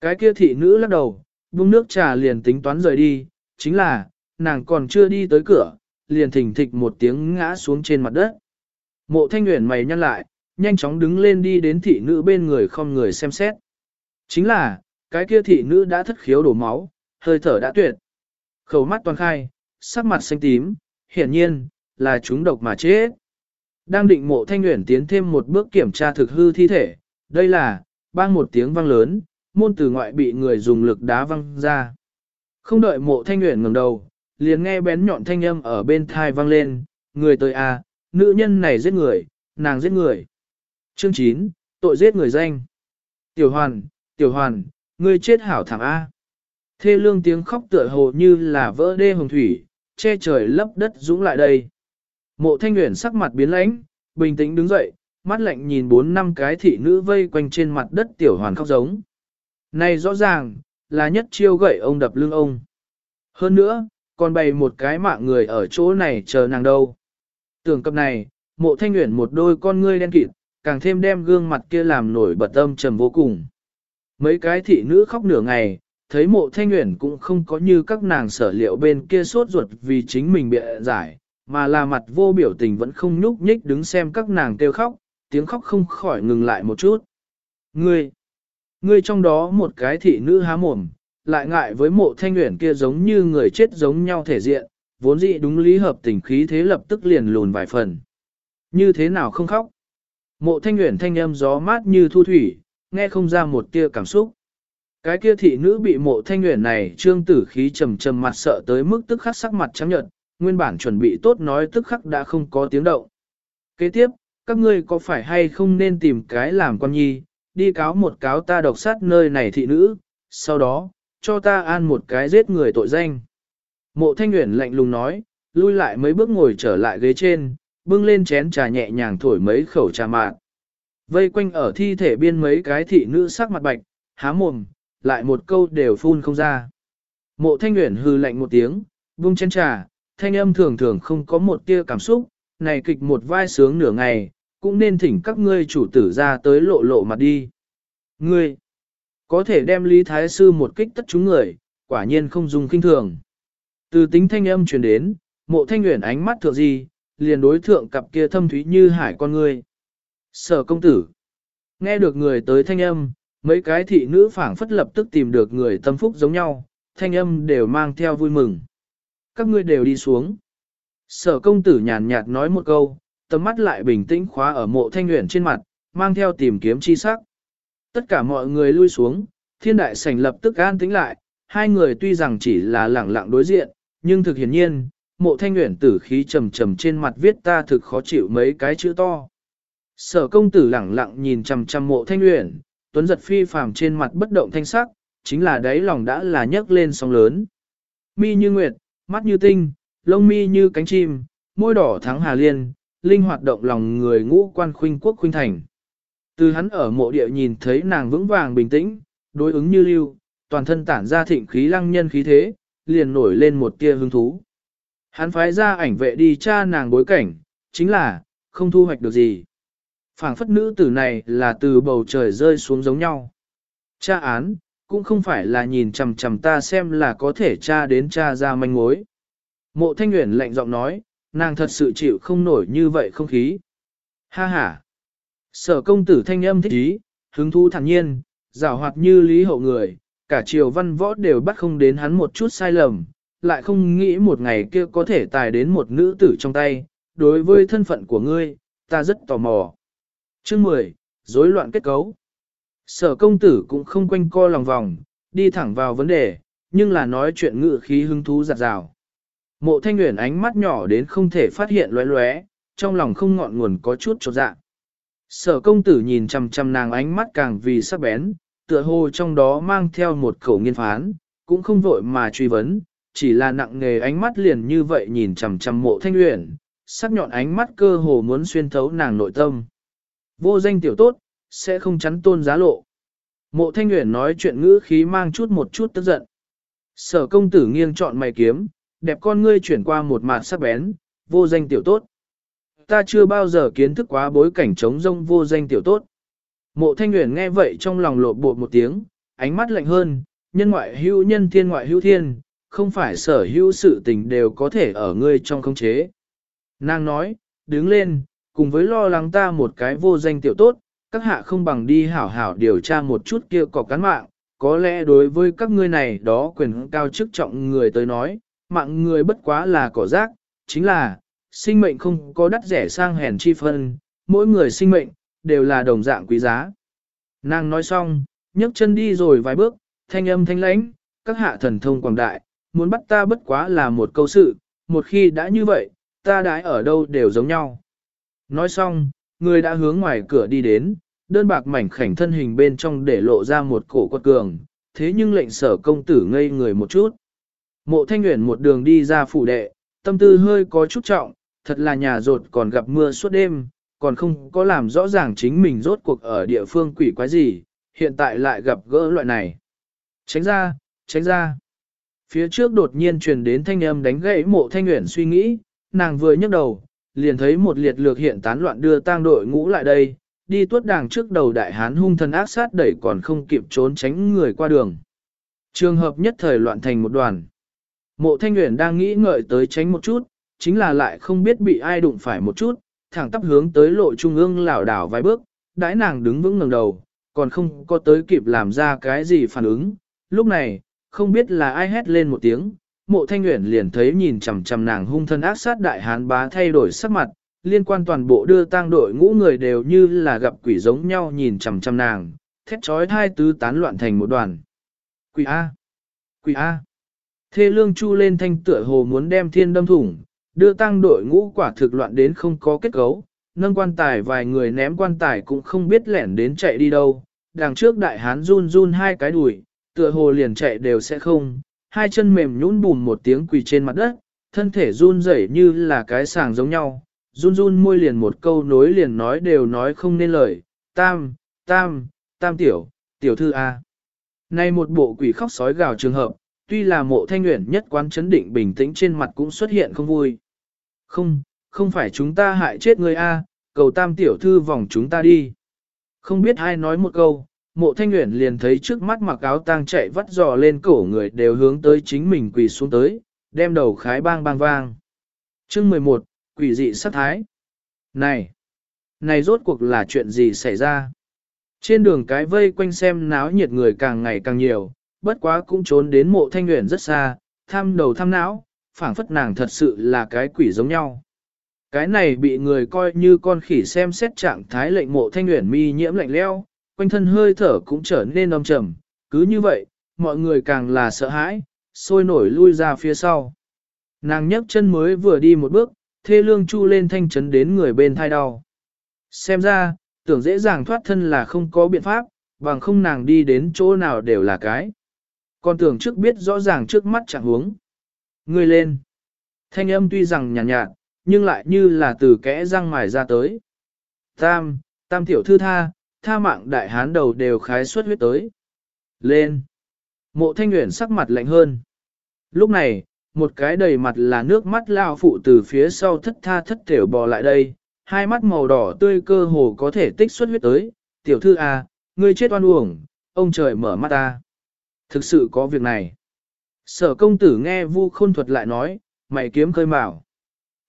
Cái kia thị nữ lắc đầu, bưng nước trà liền tính toán rời đi, chính là, nàng còn chưa đi tới cửa, liền thỉnh thịch một tiếng ngã xuống trên mặt đất. Mộ thanh nguyện mày nhăn lại, nhanh chóng đứng lên đi đến thị nữ bên người không người xem xét. Chính là, cái kia thị nữ đã thất khiếu đổ máu, hơi thở đã tuyệt. Khẩu mắt toàn khai, sắc mặt xanh tím, hiển nhiên, là chúng độc mà chết. Đang định mộ thanh nguyện tiến thêm một bước kiểm tra thực hư thi thể, đây là, bang một tiếng vang lớn, môn từ ngoại bị người dùng lực đá văng ra. Không đợi mộ thanh nguyện ngẩng đầu, liền nghe bén nhọn thanh âm ở bên thai vang lên, người tới à, nữ nhân này giết người, nàng giết người. Chương 9, tội giết người danh. Tiểu hoàn, tiểu hoàn, ngươi chết hảo thảm A. Thê lương tiếng khóc tựa hồ như là vỡ đê hồng thủy, che trời lấp đất dũng lại đây. Mộ thanh nguyện sắc mặt biến lãnh, bình tĩnh đứng dậy, mắt lạnh nhìn bốn năm cái thị nữ vây quanh trên mặt đất tiểu hoàn khóc giống. Này rõ ràng, là nhất chiêu gậy ông đập lưng ông. Hơn nữa, còn bày một cái mạng người ở chỗ này chờ nàng đâu. Tưởng cập này, mộ thanh nguyện một đôi con ngươi đen kịt, càng thêm đem gương mặt kia làm nổi bật âm trầm vô cùng. Mấy cái thị nữ khóc nửa ngày, thấy mộ thanh nguyện cũng không có như các nàng sở liệu bên kia sốt ruột vì chính mình bịa giải, mà là mặt vô biểu tình vẫn không nhúc nhích đứng xem các nàng kêu khóc, tiếng khóc không khỏi ngừng lại một chút. Ngươi, ngươi trong đó một cái thị nữ há mồm, lại ngại với mộ thanh nguyện kia giống như người chết giống nhau thể diện, vốn dĩ đúng lý hợp tình khí thế lập tức liền lùn vài phần. Như thế nào không khóc? Mộ thanh nguyện thanh âm gió mát như thu thủy, nghe không ra một tia cảm xúc. Cái kia thị nữ bị mộ thanh nguyện này trương tử khí trầm trầm mặt sợ tới mức tức khắc sắc mặt trắng nhợt, nguyên bản chuẩn bị tốt nói tức khắc đã không có tiếng động. Kế tiếp, các ngươi có phải hay không nên tìm cái làm con nhi, đi cáo một cáo ta độc sát nơi này thị nữ, sau đó, cho ta an một cái giết người tội danh. Mộ thanh nguyện lạnh lùng nói, lui lại mấy bước ngồi trở lại ghế trên, bưng lên chén trà nhẹ nhàng thổi mấy khẩu trà mạn. Vây quanh ở thi thể biên mấy cái thị nữ sắc mặt bạch, há mồm, lại một câu đều phun không ra. Mộ thanh nguyện hư lạnh một tiếng, bung chén trà, thanh âm thường thường không có một tia cảm xúc, này kịch một vai sướng nửa ngày, cũng nên thỉnh các ngươi chủ tử ra tới lộ lộ mặt đi. Ngươi, có thể đem Lý Thái Sư một kích tất chúng người, quả nhiên không dùng kinh thường. Từ tính thanh âm truyền đến, mộ thanh nguyện ánh mắt thượng gì, liền đối thượng cặp kia thâm thúy như hải con người. Sở công tử. Nghe được người tới thanh âm, mấy cái thị nữ phảng phất lập tức tìm được người tâm phúc giống nhau, thanh âm đều mang theo vui mừng. Các ngươi đều đi xuống. Sở công tử nhàn nhạt nói một câu, tầm mắt lại bình tĩnh khóa ở mộ thanh nguyện trên mặt, mang theo tìm kiếm chi sắc. Tất cả mọi người lui xuống, thiên đại sảnh lập tức an tĩnh lại, hai người tuy rằng chỉ là lẳng lặng đối diện, nhưng thực hiển nhiên, mộ thanh nguyện tử khí trầm trầm trên mặt viết ta thực khó chịu mấy cái chữ to. Sở công tử lẳng lặng nhìn chằm chằm mộ thanh nguyện, tuấn giật phi phàm trên mặt bất động thanh sắc, chính là đáy lòng đã là nhấc lên sóng lớn. Mi như nguyệt, mắt như tinh, lông mi như cánh chim, môi đỏ thắng hà liên, linh hoạt động lòng người ngũ quan khuynh quốc khuynh thành. Từ hắn ở mộ địa nhìn thấy nàng vững vàng bình tĩnh, đối ứng như lưu, toàn thân tản ra thịnh khí lăng nhân khí thế, liền nổi lên một tia hứng thú. Hắn phái ra ảnh vệ đi tra nàng bối cảnh, chính là, không thu hoạch được gì phảng phất nữ tử này là từ bầu trời rơi xuống giống nhau. Cha án, cũng không phải là nhìn chằm chằm ta xem là có thể tra đến tra ra manh mối. Mộ thanh nguyện lạnh giọng nói, nàng thật sự chịu không nổi như vậy không khí. Ha ha! Sở công tử thanh âm thích ý, hứng thú thản nhiên, rào hoạt như lý hậu người, cả triều văn võ đều bắt không đến hắn một chút sai lầm, lại không nghĩ một ngày kia có thể tài đến một nữ tử trong tay, đối với thân phận của ngươi, ta rất tò mò. Chương 10. Rối loạn kết cấu Sở công tử cũng không quanh co lòng vòng, đi thẳng vào vấn đề, nhưng là nói chuyện ngự khí hứng thú giặt rào. Mộ thanh nguyện ánh mắt nhỏ đến không thể phát hiện lóe lóe, trong lòng không ngọn nguồn có chút trột dạ. Sở công tử nhìn chằm chằm nàng ánh mắt càng vì sắc bén, tựa hồ trong đó mang theo một khẩu nghiên phán, cũng không vội mà truy vấn, chỉ là nặng nghề ánh mắt liền như vậy nhìn chằm chằm mộ thanh uyển, sắc nhọn ánh mắt cơ hồ muốn xuyên thấu nàng nội tâm. Vô danh tiểu tốt, sẽ không chắn tôn giá lộ. Mộ thanh uyển nói chuyện ngữ khí mang chút một chút tức giận. Sở công tử nghiêng chọn mày kiếm, đẹp con ngươi chuyển qua một mặt sắc bén, vô danh tiểu tốt. Ta chưa bao giờ kiến thức quá bối cảnh trống rông vô danh tiểu tốt. Mộ thanh nguyện nghe vậy trong lòng lộ bột một tiếng, ánh mắt lạnh hơn, nhân ngoại hữu nhân thiên ngoại hữu thiên, không phải sở hữu sự tình đều có thể ở ngươi trong khống chế. Nàng nói, đứng lên, cùng với lo lắng ta một cái vô danh tiểu tốt, các hạ không bằng đi hảo hảo điều tra một chút kia cọc cán mạng, có lẽ đối với các ngươi này đó quyền cao chức trọng người tới nói, mạng người bất quá là cỏ rác, chính là, sinh mệnh không có đắt rẻ sang hèn chi phân, mỗi người sinh mệnh, đều là đồng dạng quý giá. Nàng nói xong, nhấc chân đi rồi vài bước, thanh âm thanh lãnh, các hạ thần thông quảng đại, muốn bắt ta bất quá là một câu sự, một khi đã như vậy, ta đãi ở đâu đều giống nhau. Nói xong, người đã hướng ngoài cửa đi đến, đơn bạc mảnh khảnh thân hình bên trong để lộ ra một cổ quật cường, thế nhưng lệnh sở công tử ngây người một chút. Mộ thanh nguyện một đường đi ra phủ đệ, tâm tư hơi có chút trọng, thật là nhà rột còn gặp mưa suốt đêm, còn không có làm rõ ràng chính mình rốt cuộc ở địa phương quỷ quái gì, hiện tại lại gặp gỡ loại này. Tránh ra, tránh ra. Phía trước đột nhiên truyền đến thanh âm đánh gãy mộ thanh nguyện suy nghĩ, nàng vừa nhấc đầu, liền thấy một liệt lược hiện tán loạn đưa tang đội ngũ lại đây, đi tuốt đàng trước đầu đại hán hung thần ác sát đẩy còn không kịp trốn tránh người qua đường. Trường hợp nhất thời loạn thành một đoàn. Mộ thanh uyển đang nghĩ ngợi tới tránh một chút, chính là lại không biết bị ai đụng phải một chút, thẳng tắp hướng tới lộ trung ương lảo đảo vài bước, đãi nàng đứng vững ngẩng đầu, còn không có tới kịp làm ra cái gì phản ứng. Lúc này, không biết là ai hét lên một tiếng, mộ thanh nguyện liền thấy nhìn chằm chằm nàng hung thân ác sát đại hán bá thay đổi sắc mặt, liên quan toàn bộ đưa tang đội ngũ người đều như là gặp quỷ giống nhau nhìn chằm chằm nàng, thét trói thai tứ tán loạn thành một đoàn. Quỷ A! Quỷ A! Thê lương chu lên thanh tựa hồ muốn đem thiên đâm thủng, đưa tăng đội ngũ quả thực loạn đến không có kết cấu, nâng quan tài vài người ném quan tài cũng không biết lẻn đến chạy đi đâu, đằng trước đại hán run run hai cái đùi, tựa hồ liền chạy đều sẽ không, hai chân mềm nhũn bùn một tiếng quỳ trên mặt đất, thân thể run rẩy như là cái sàng giống nhau, run run môi liền một câu nối liền nói đều nói không nên lời, tam, tam, tam tiểu, tiểu thư A. Nay một bộ quỷ khóc sói gào trường hợp, tuy là mộ thanh nguyện nhất quán chấn định bình tĩnh trên mặt cũng xuất hiện không vui. Không, không phải chúng ta hại chết người A, cầu tam tiểu thư vòng chúng ta đi. Không biết ai nói một câu, mộ thanh nguyện liền thấy trước mắt mặc áo tang chạy vắt dò lên cổ người đều hướng tới chính mình quỳ xuống tới, đem đầu khái bang bang vang. Chương 11, quỷ dị sát thái. Này! Này rốt cuộc là chuyện gì xảy ra? Trên đường cái vây quanh xem náo nhiệt người càng ngày càng nhiều, bất quá cũng trốn đến mộ thanh nguyện rất xa, tham đầu tham não, phảng phất nàng thật sự là cái quỷ giống nhau. Cái này bị người coi như con khỉ xem xét trạng thái lệnh mộ thanh nguyện mi nhiễm lạnh leo, quanh thân hơi thở cũng trở nên âm trầm, cứ như vậy, mọi người càng là sợ hãi, sôi nổi lui ra phía sau. Nàng nhấc chân mới vừa đi một bước, thê lương chu lên thanh chấn đến người bên thai đau. Xem ra, tưởng dễ dàng thoát thân là không có biện pháp, bằng không nàng đi đến chỗ nào đều là cái. Còn tưởng trước biết rõ ràng trước mắt chẳng huống. Người lên. Thanh âm tuy rằng nhàn nhạt, nhạt, nhưng lại như là từ kẽ răng mài ra tới. Tam, tam tiểu thư tha, tha mạng đại hán đầu đều khái suất huyết tới. Lên. Mộ thanh nguyện sắc mặt lạnh hơn. Lúc này, một cái đầy mặt là nước mắt lao phụ từ phía sau thất tha thất tiểu bò lại đây, hai mắt màu đỏ tươi cơ hồ có thể tích xuất huyết tới. Tiểu thư à, ngươi chết oan uổng, ông trời mở mắt ta. Thực sự có việc này. Sở công tử nghe vu khôn thuật lại nói, mày kiếm khơi mào.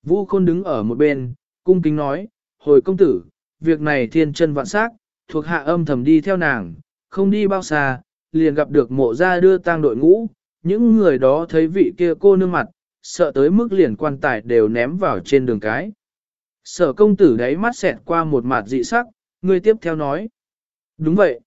Vu khôn đứng ở một bên, cung kính nói, hồi công tử, việc này thiên chân vạn sắc, thuộc hạ âm thầm đi theo nàng, không đi bao xa, liền gặp được mộ ra đưa tang đội ngũ, những người đó thấy vị kia cô nương mặt, sợ tới mức liền quan tài đều ném vào trên đường cái. Sở công tử đấy mắt xẹt qua một mặt dị sắc, người tiếp theo nói. Đúng vậy.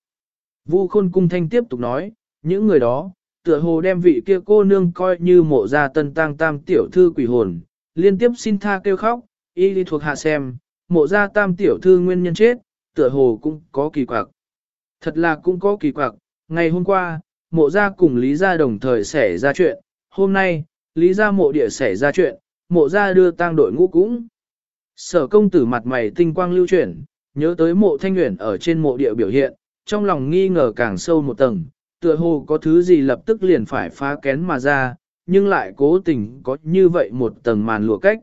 Vu khôn cung thanh tiếp tục nói, những người đó, tựa hồ đem vị kia cô nương coi như mộ gia tân tang tam tiểu thư quỷ hồn, liên tiếp xin tha kêu khóc, y đi thuộc hạ xem, mộ gia tam tiểu thư nguyên nhân chết, tựa hồ cũng có kỳ quặc. Thật là cũng có kỳ quặc, ngày hôm qua, mộ gia cùng Lý gia đồng thời xảy ra chuyện, hôm nay, Lý gia mộ địa xảy ra chuyện, mộ gia đưa tang đội ngũ cũng. Sở công tử mặt mày tinh quang lưu chuyển, nhớ tới mộ thanh nguyện ở trên mộ địa biểu hiện, trong lòng nghi ngờ càng sâu một tầng, tựa hồ có thứ gì lập tức liền phải phá kén mà ra, nhưng lại cố tình có như vậy một tầng màn lụa cách.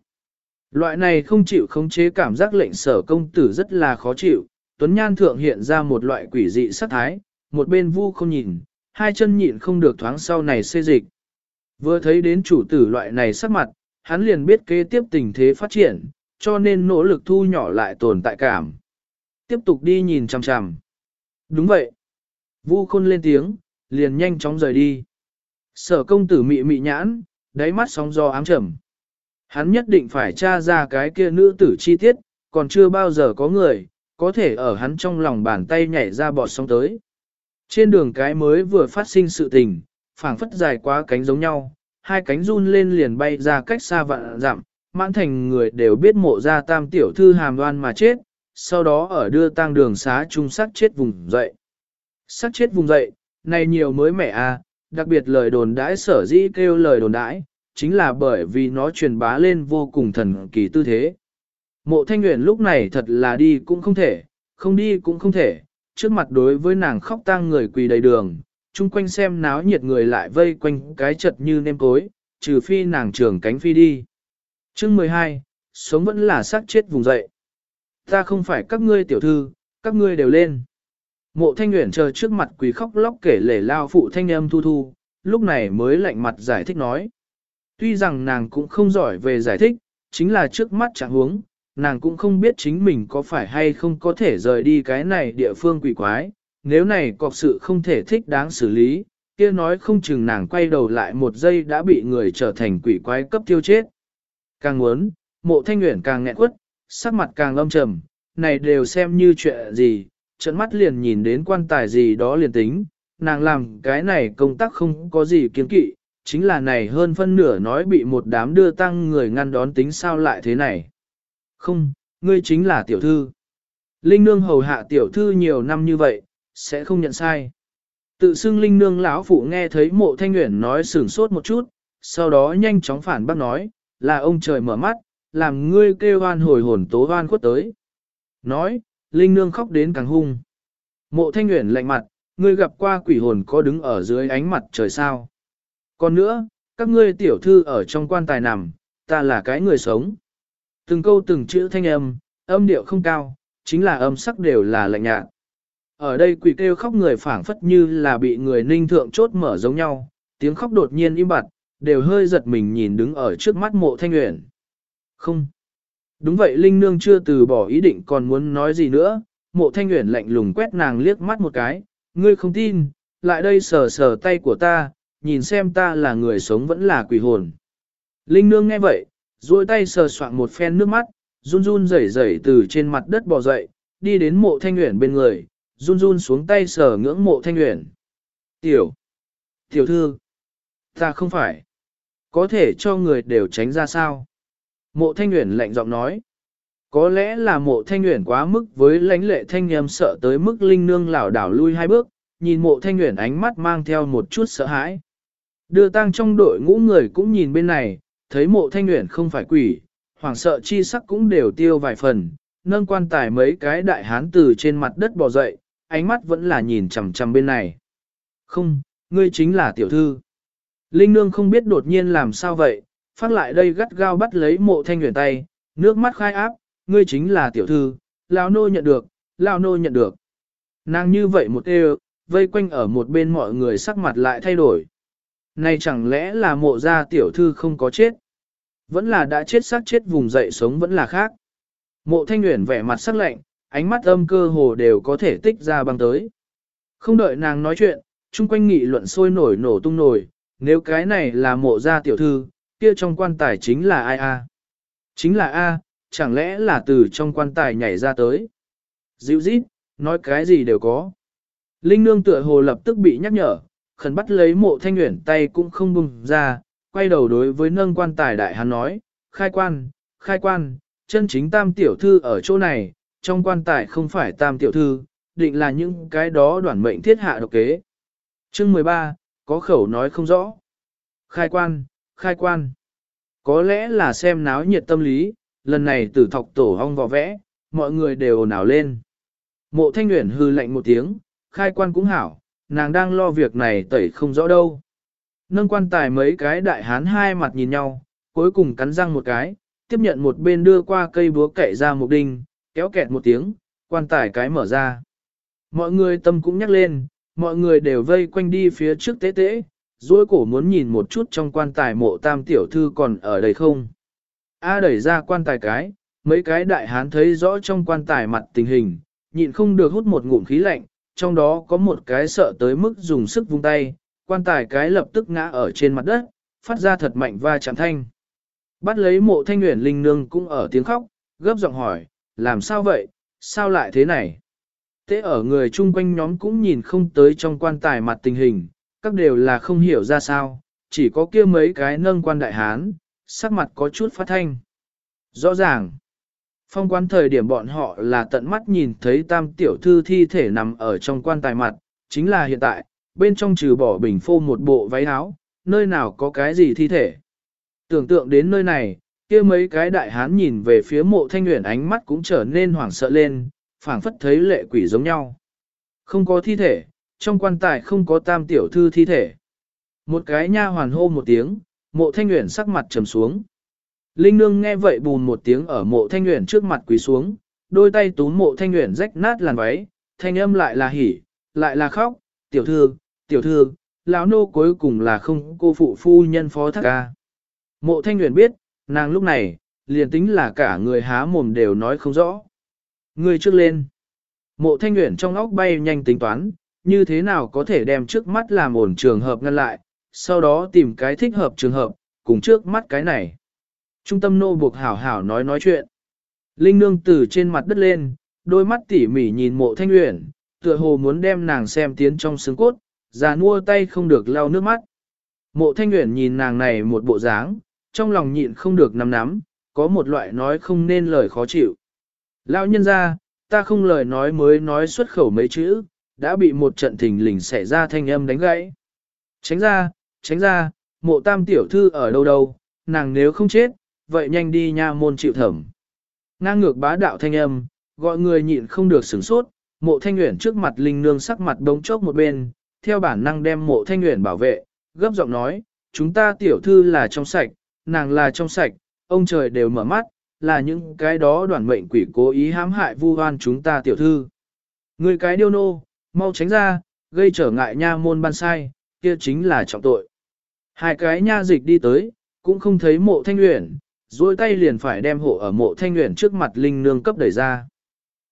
Loại này không chịu khống chế cảm giác lệnh sở công tử rất là khó chịu, Tuấn Nhan Thượng hiện ra một loại quỷ dị sắc thái, một bên vu không nhìn, hai chân nhịn không được thoáng sau này xê dịch. Vừa thấy đến chủ tử loại này sắc mặt, hắn liền biết kế tiếp tình thế phát triển, cho nên nỗ lực thu nhỏ lại tồn tại cảm. Tiếp tục đi nhìn chằm chằm. Đúng vậy. Vu khôn lên tiếng, liền nhanh chóng rời đi. Sở công tử mị mị nhãn, đáy mắt sóng do ám trầm. Hắn nhất định phải tra ra cái kia nữ tử chi tiết, còn chưa bao giờ có người, có thể ở hắn trong lòng bàn tay nhảy ra bọt sóng tới. Trên đường cái mới vừa phát sinh sự tình, phảng phất dài quá cánh giống nhau, hai cánh run lên liền bay ra cách xa vạn dặm, mãn thành người đều biết mộ ra tam tiểu thư hàm đoan mà chết, sau đó ở đưa tang đường xá trung sát chết vùng dậy. sát chết vùng dậy, này nhiều mới mẻ à, đặc biệt lời đồn đãi sở dĩ kêu lời đồn đãi, chính là bởi vì nó truyền bá lên vô cùng thần kỳ tư thế. Mộ thanh nguyện lúc này thật là đi cũng không thể, không đi cũng không thể, trước mặt đối với nàng khóc tang người quỳ đầy đường, chung quanh xem náo nhiệt người lại vây quanh cái chật như nêm cối, trừ phi nàng trưởng cánh phi đi. Chương 12, sống vẫn là xác chết vùng dậy. Ta không phải các ngươi tiểu thư, các ngươi đều lên. Mộ thanh nguyện chờ trước mặt quỳ khóc lóc kể lể lao phụ thanh âm thu thu, lúc này mới lạnh mặt giải thích nói. Tuy rằng nàng cũng không giỏi về giải thích, chính là trước mắt chẳng huống, nàng cũng không biết chính mình có phải hay không có thể rời đi cái này địa phương quỷ quái, nếu này có sự không thể thích đáng xử lý, kia nói không chừng nàng quay đầu lại một giây đã bị người trở thành quỷ quái cấp tiêu chết. Càng muốn, mộ thanh nguyện càng nghẹn quất, sắc mặt càng lâm trầm, này đều xem như chuyện gì, trận mắt liền nhìn đến quan tài gì đó liền tính, nàng làm cái này công tác không có gì kiến kỵ, chính là này hơn phân nửa nói bị một đám đưa tăng người ngăn đón tính sao lại thế này. Không, ngươi chính là tiểu thư. Linh nương hầu hạ tiểu thư nhiều năm như vậy, sẽ không nhận sai. Tự xưng linh nương lão phụ nghe thấy mộ thanh nguyện nói sửng sốt một chút, sau đó nhanh chóng phản bác nói, là ông trời mở mắt, làm ngươi kêu hoan hồi hồn tố hoan khuất tới. Nói, linh nương khóc đến càng hung. Mộ thanh nguyện lạnh mặt, ngươi gặp qua quỷ hồn có đứng ở dưới ánh mặt trời sao. Còn nữa, các ngươi tiểu thư ở trong quan tài nằm, ta là cái người sống. Từng câu từng chữ thanh âm, âm điệu không cao, chính là âm sắc đều là lạnh nhạt. Ở đây quỷ kêu khóc người phảng phất như là bị người ninh thượng chốt mở giống nhau, tiếng khóc đột nhiên im bặt, đều hơi giật mình nhìn đứng ở trước mắt mộ thanh nguyện. Không. Đúng vậy Linh Nương chưa từ bỏ ý định còn muốn nói gì nữa, mộ thanh nguyện lạnh lùng quét nàng liếc mắt một cái, ngươi không tin, lại đây sờ sờ tay của ta, nhìn xem ta là người sống vẫn là quỷ hồn. Linh Nương nghe vậy, duỗi tay sờ soạn một phen nước mắt, run run rẩy rẩy từ trên mặt đất bò dậy, đi đến mộ thanh nguyện bên người, run run xuống tay sờ ngưỡng mộ thanh nguyện. Tiểu, tiểu thư, ta không phải, có thể cho người đều tránh ra sao? Mộ thanh nguyện lạnh giọng nói. Có lẽ là mộ thanh nguyện quá mức với lãnh lệ thanh nhầm sợ tới mức linh nương lảo đảo lui hai bước, nhìn mộ thanh nguyện ánh mắt mang theo một chút sợ hãi. Đưa tang trong đội ngũ người cũng nhìn bên này, thấy mộ thanh nguyện không phải quỷ, hoảng sợ chi sắc cũng đều tiêu vài phần, nâng quan tài mấy cái đại hán từ trên mặt đất bò dậy, ánh mắt vẫn là nhìn chằm chằm bên này. Không, ngươi chính là tiểu thư. Linh nương không biết đột nhiên làm sao vậy, phát lại đây gắt gao bắt lấy mộ thanh nguyện tay, nước mắt khai áp, ngươi chính là tiểu thư, lão nô nhận được, lão nô nhận được. Nàng như vậy một e, vây quanh ở một bên mọi người sắc mặt lại thay đổi. Này chẳng lẽ là mộ gia tiểu thư không có chết? Vẫn là đã chết xác chết vùng dậy sống vẫn là khác. Mộ thanh nguyện vẻ mặt sắc lạnh, ánh mắt âm cơ hồ đều có thể tích ra băng tới. Không đợi nàng nói chuyện, chung quanh nghị luận sôi nổi nổ tung nổi, nếu cái này là mộ gia tiểu thư, kia trong quan tài chính là ai a? Chính là A, chẳng lẽ là từ trong quan tài nhảy ra tới? Dịu dít, nói cái gì đều có. Linh nương tựa hồ lập tức bị nhắc nhở, khẩn bắt lấy mộ thanh nguyện tay cũng không bùng ra, quay đầu đối với nâng quan tài đại hắn nói, khai quan, khai quan, chân chính tam tiểu thư ở chỗ này, trong quan tài không phải tam tiểu thư, định là những cái đó đoạn mệnh thiết hạ độc kế. Chương 13, có khẩu nói không rõ. Khai quan, khai quan. Có lẽ là xem náo nhiệt tâm lý, lần này tử thọc tổ hong vò vẽ, mọi người đều ồn ào lên. Mộ thanh nguyện hư lạnh một tiếng, khai quan cũng hảo, nàng đang lo việc này tẩy không rõ đâu. Nâng quan tài mấy cái đại hán hai mặt nhìn nhau, cuối cùng cắn răng một cái, tiếp nhận một bên đưa qua cây búa cậy ra một đinh, kéo kẹt một tiếng, quan tài cái mở ra. Mọi người tâm cũng nhắc lên, mọi người đều vây quanh đi phía trước tế tế, duỗi cổ muốn nhìn một chút trong quan tài mộ tam tiểu thư còn ở đây không. A đẩy ra quan tài cái, mấy cái đại hán thấy rõ trong quan tài mặt tình hình, nhịn không được hút một ngụm khí lạnh, trong đó có một cái sợ tới mức dùng sức vung tay, quan tài cái lập tức ngã ở trên mặt đất, phát ra thật mạnh va chạm thanh. Bắt lấy mộ thanh nguyện linh nương cũng ở tiếng khóc, gấp giọng hỏi, làm sao vậy, sao lại thế này? Thế ở người chung quanh nhóm cũng nhìn không tới trong quan tài mặt tình hình, các đều là không hiểu ra sao, chỉ có kia mấy cái nâng quan đại hán, sắc mặt có chút phát thanh. Rõ ràng, phong quan thời điểm bọn họ là tận mắt nhìn thấy tam tiểu thư thi thể nằm ở trong quan tài mặt, chính là hiện tại, bên trong trừ bỏ bình phô một bộ váy áo, nơi nào có cái gì thi thể. Tưởng tượng đến nơi này, kia mấy cái đại hán nhìn về phía mộ thanh nguyện ánh mắt cũng trở nên hoảng sợ lên, phảng phất thấy lệ quỷ giống nhau. Không có thi thể, trong quan tài không có tam tiểu thư thi thể. Một cái nha hoàn hô một tiếng, mộ thanh nguyện sắc mặt trầm xuống. Linh nương nghe vậy bùn một tiếng ở mộ thanh nguyện trước mặt quỳ xuống, đôi tay túm mộ thanh nguyện rách nát làn váy, thanh âm lại là hỉ, lại là khóc, tiểu thư, tiểu thư, lão nô cuối cùng là không cô phụ phu nhân phó thác ca. Mộ thanh nguyện biết, nàng lúc này, liền tính là cả người há mồm đều nói không rõ. Người trước lên. Mộ thanh nguyện trong óc bay nhanh tính toán, như thế nào có thể đem trước mắt làm ổn trường hợp ngăn lại, sau đó tìm cái thích hợp trường hợp, cùng trước mắt cái này. Trung tâm nô buộc hảo hảo nói nói chuyện. Linh nương từ trên mặt đất lên, đôi mắt tỉ mỉ nhìn mộ thanh uyển, tựa hồ muốn đem nàng xem tiến trong xương cốt, già nua tay không được lau nước mắt. Mộ thanh uyển nhìn nàng này một bộ dáng, trong lòng nhịn không được nắm nắm, có một loại nói không nên lời khó chịu. Lão nhân ra, ta không lời nói mới nói xuất khẩu mấy chữ, đã bị một trận thình lình xảy ra thanh âm đánh gãy. Tránh ra, tránh ra, mộ tam tiểu thư ở đâu đâu, nàng nếu không chết, vậy nhanh đi nha môn chịu thẩm. Ngang ngược bá đạo thanh âm, gọi người nhịn không được sửng sốt, mộ thanh nguyện trước mặt linh nương sắc mặt đống chốc một bên, theo bản năng đem mộ thanh nguyện bảo vệ, gấp giọng nói, chúng ta tiểu thư là trong sạch, nàng là trong sạch, ông trời đều mở mắt, là những cái đó đoàn mệnh quỷ cố ý hãm hại vu oan chúng ta tiểu thư. Người cái điêu nô, Mau tránh ra, gây trở ngại nha môn ban sai, kia chính là trọng tội. Hai cái nha dịch đi tới, cũng không thấy mộ thanh nguyện, duỗi tay liền phải đem hộ ở mộ thanh nguyện trước mặt linh nương cấp đẩy ra.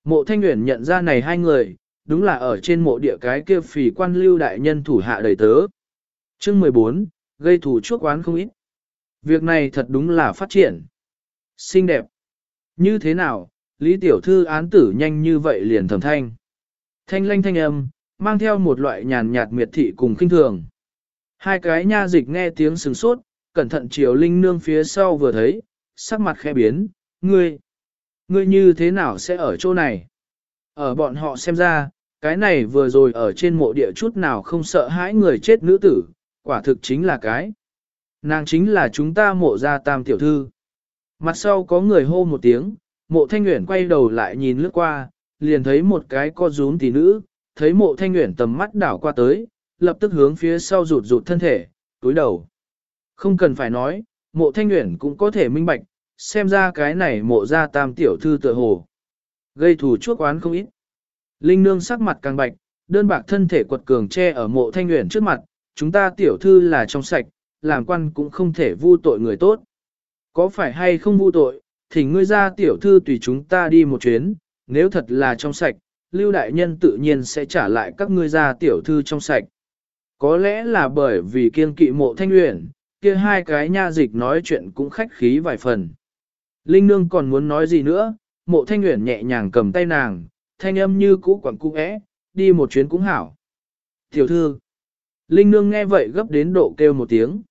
Mộ thanh nguyện nhận ra này hai người, đúng là ở trên mộ địa cái kia phì quan lưu đại nhân thủ hạ đầy tớ. Chương 14, gây thủ chuốc oán không ít. Việc này thật đúng là phát triển. Xinh đẹp. Như thế nào, Lý Tiểu Thư án tử nhanh như vậy liền thầm thanh. Thanh lanh thanh âm, mang theo một loại nhàn nhạt miệt thị cùng kinh thường. Hai cái nha dịch nghe tiếng sừng sốt, cẩn thận chiều linh nương phía sau vừa thấy, sắc mặt khẽ biến, ngươi, ngươi như thế nào sẽ ở chỗ này? Ở bọn họ xem ra, cái này vừa rồi ở trên mộ địa chút nào không sợ hãi người chết nữ tử, quả thực chính là cái. Nàng chính là chúng ta mộ ra tam tiểu thư. Mặt sau có người hô một tiếng, mộ thanh nguyện quay đầu lại nhìn lướt qua, liền thấy một cái co rúm tỷ nữ, thấy mộ thanh nguyện tầm mắt đảo qua tới, lập tức hướng phía sau rụt rụt thân thể, túi đầu. Không cần phải nói, mộ thanh nguyện cũng có thể minh bạch, xem ra cái này mộ ra tam tiểu thư tựa hồ. Gây thù chuốc oán không ít. Linh nương sắc mặt càng bạch, đơn bạc thân thể quật cường che ở mộ thanh nguyện trước mặt, chúng ta tiểu thư là trong sạch, làm quan cũng không thể vu tội người tốt. Có phải hay không vu tội, thì ngươi ra tiểu thư tùy chúng ta đi một chuyến, nếu thật là trong sạch, lưu đại nhân tự nhiên sẽ trả lại các ngươi ra tiểu thư trong sạch. Có lẽ là bởi vì kiên kỵ mộ thanh luyện, kia hai cái nha dịch nói chuyện cũng khách khí vài phần. Linh nương còn muốn nói gì nữa, mộ thanh luyện nhẹ nhàng cầm tay nàng, thanh âm như cũ quẳng cung ẽ, đi một chuyến cũng hảo. Tiểu thư, Linh nương nghe vậy gấp đến độ kêu một tiếng.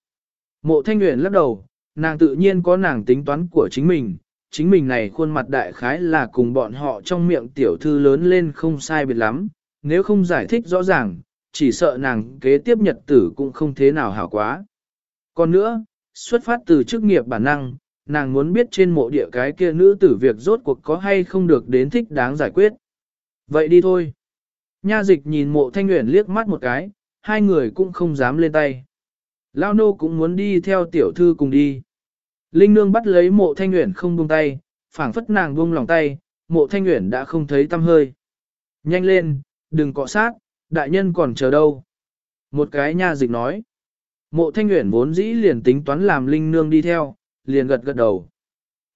Mộ thanh luyện lắc đầu, nàng tự nhiên có nàng tính toán của chính mình, chính mình này khuôn mặt đại khái là cùng bọn họ trong miệng tiểu thư lớn lên không sai biệt lắm, nếu không giải thích rõ ràng, chỉ sợ nàng kế tiếp nhật tử cũng không thế nào hảo quá. Còn nữa, xuất phát từ chức nghiệp bản năng, nàng muốn biết trên mộ địa cái kia nữ tử việc rốt cuộc có hay không được đến thích đáng giải quyết. Vậy đi thôi. Nha dịch nhìn mộ thanh nguyện liếc mắt một cái, hai người cũng không dám lên tay. Lao nô cũng muốn đi theo tiểu thư cùng đi. Linh nương bắt lấy mộ thanh nguyện không buông tay, phảng phất nàng buông lòng tay, mộ thanh nguyện đã không thấy tâm hơi. Nhanh lên, đừng cọ sát, đại nhân còn chờ đâu. Một cái nha dịch nói. Mộ thanh nguyện vốn dĩ liền tính toán làm linh nương đi theo, liền gật gật đầu.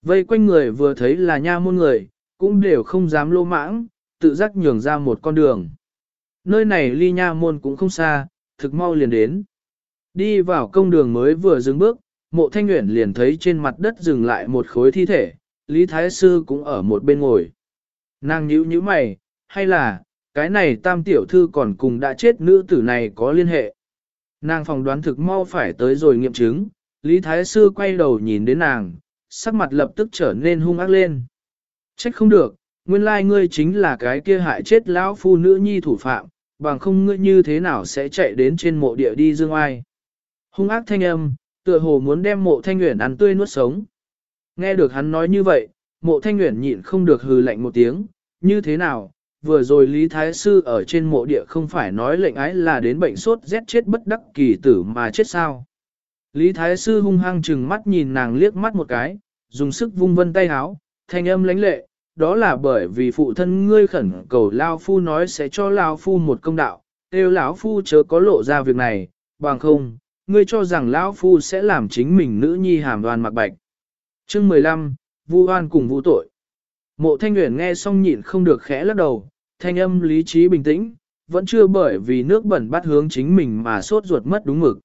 Vây quanh người vừa thấy là nha môn người, cũng đều không dám lô mãng, tự giác nhường ra một con đường. Nơi này ly nha môn cũng không xa, thực mau liền đến. Đi vào công đường mới vừa dừng bước, mộ thanh nguyện liền thấy trên mặt đất dừng lại một khối thi thể, Lý Thái Sư cũng ở một bên ngồi. Nàng nhíu nhíu mày, hay là, cái này tam tiểu thư còn cùng đã chết nữ tử này có liên hệ. Nàng phòng đoán thực mau phải tới rồi nghiệm chứng, Lý Thái Sư quay đầu nhìn đến nàng, sắc mặt lập tức trở nên hung ác lên. Trách không được, nguyên lai ngươi chính là cái kia hại chết lão phu nữ nhi thủ phạm, bằng không ngươi như thế nào sẽ chạy đến trên mộ địa đi dương ai. Hung ác thanh âm, tựa hồ muốn đem mộ thanh nguyện ăn tươi nuốt sống. Nghe được hắn nói như vậy, mộ thanh nguyện nhịn không được hừ lạnh một tiếng, như thế nào, vừa rồi Lý Thái Sư ở trên mộ địa không phải nói lệnh ái là đến bệnh sốt rét chết bất đắc kỳ tử mà chết sao. Lý Thái Sư hung hăng chừng mắt nhìn nàng liếc mắt một cái, dùng sức vung vân tay háo, thanh âm lãnh lệ, đó là bởi vì phụ thân ngươi khẩn cầu Lao Phu nói sẽ cho Lao Phu một công đạo, kêu lão Phu chớ có lộ ra việc này, bằng không, ngươi cho rằng lão Phu sẽ làm chính mình nữ nhi hàm đoan mặc bạch. Chương 15, Vu Hoan cùng Vu tội. Mộ Thanh Nguyễn nghe xong nhịn không được khẽ lắc đầu, thanh âm lý trí bình tĩnh, vẫn chưa bởi vì nước bẩn bắt hướng chính mình mà sốt ruột mất đúng mực.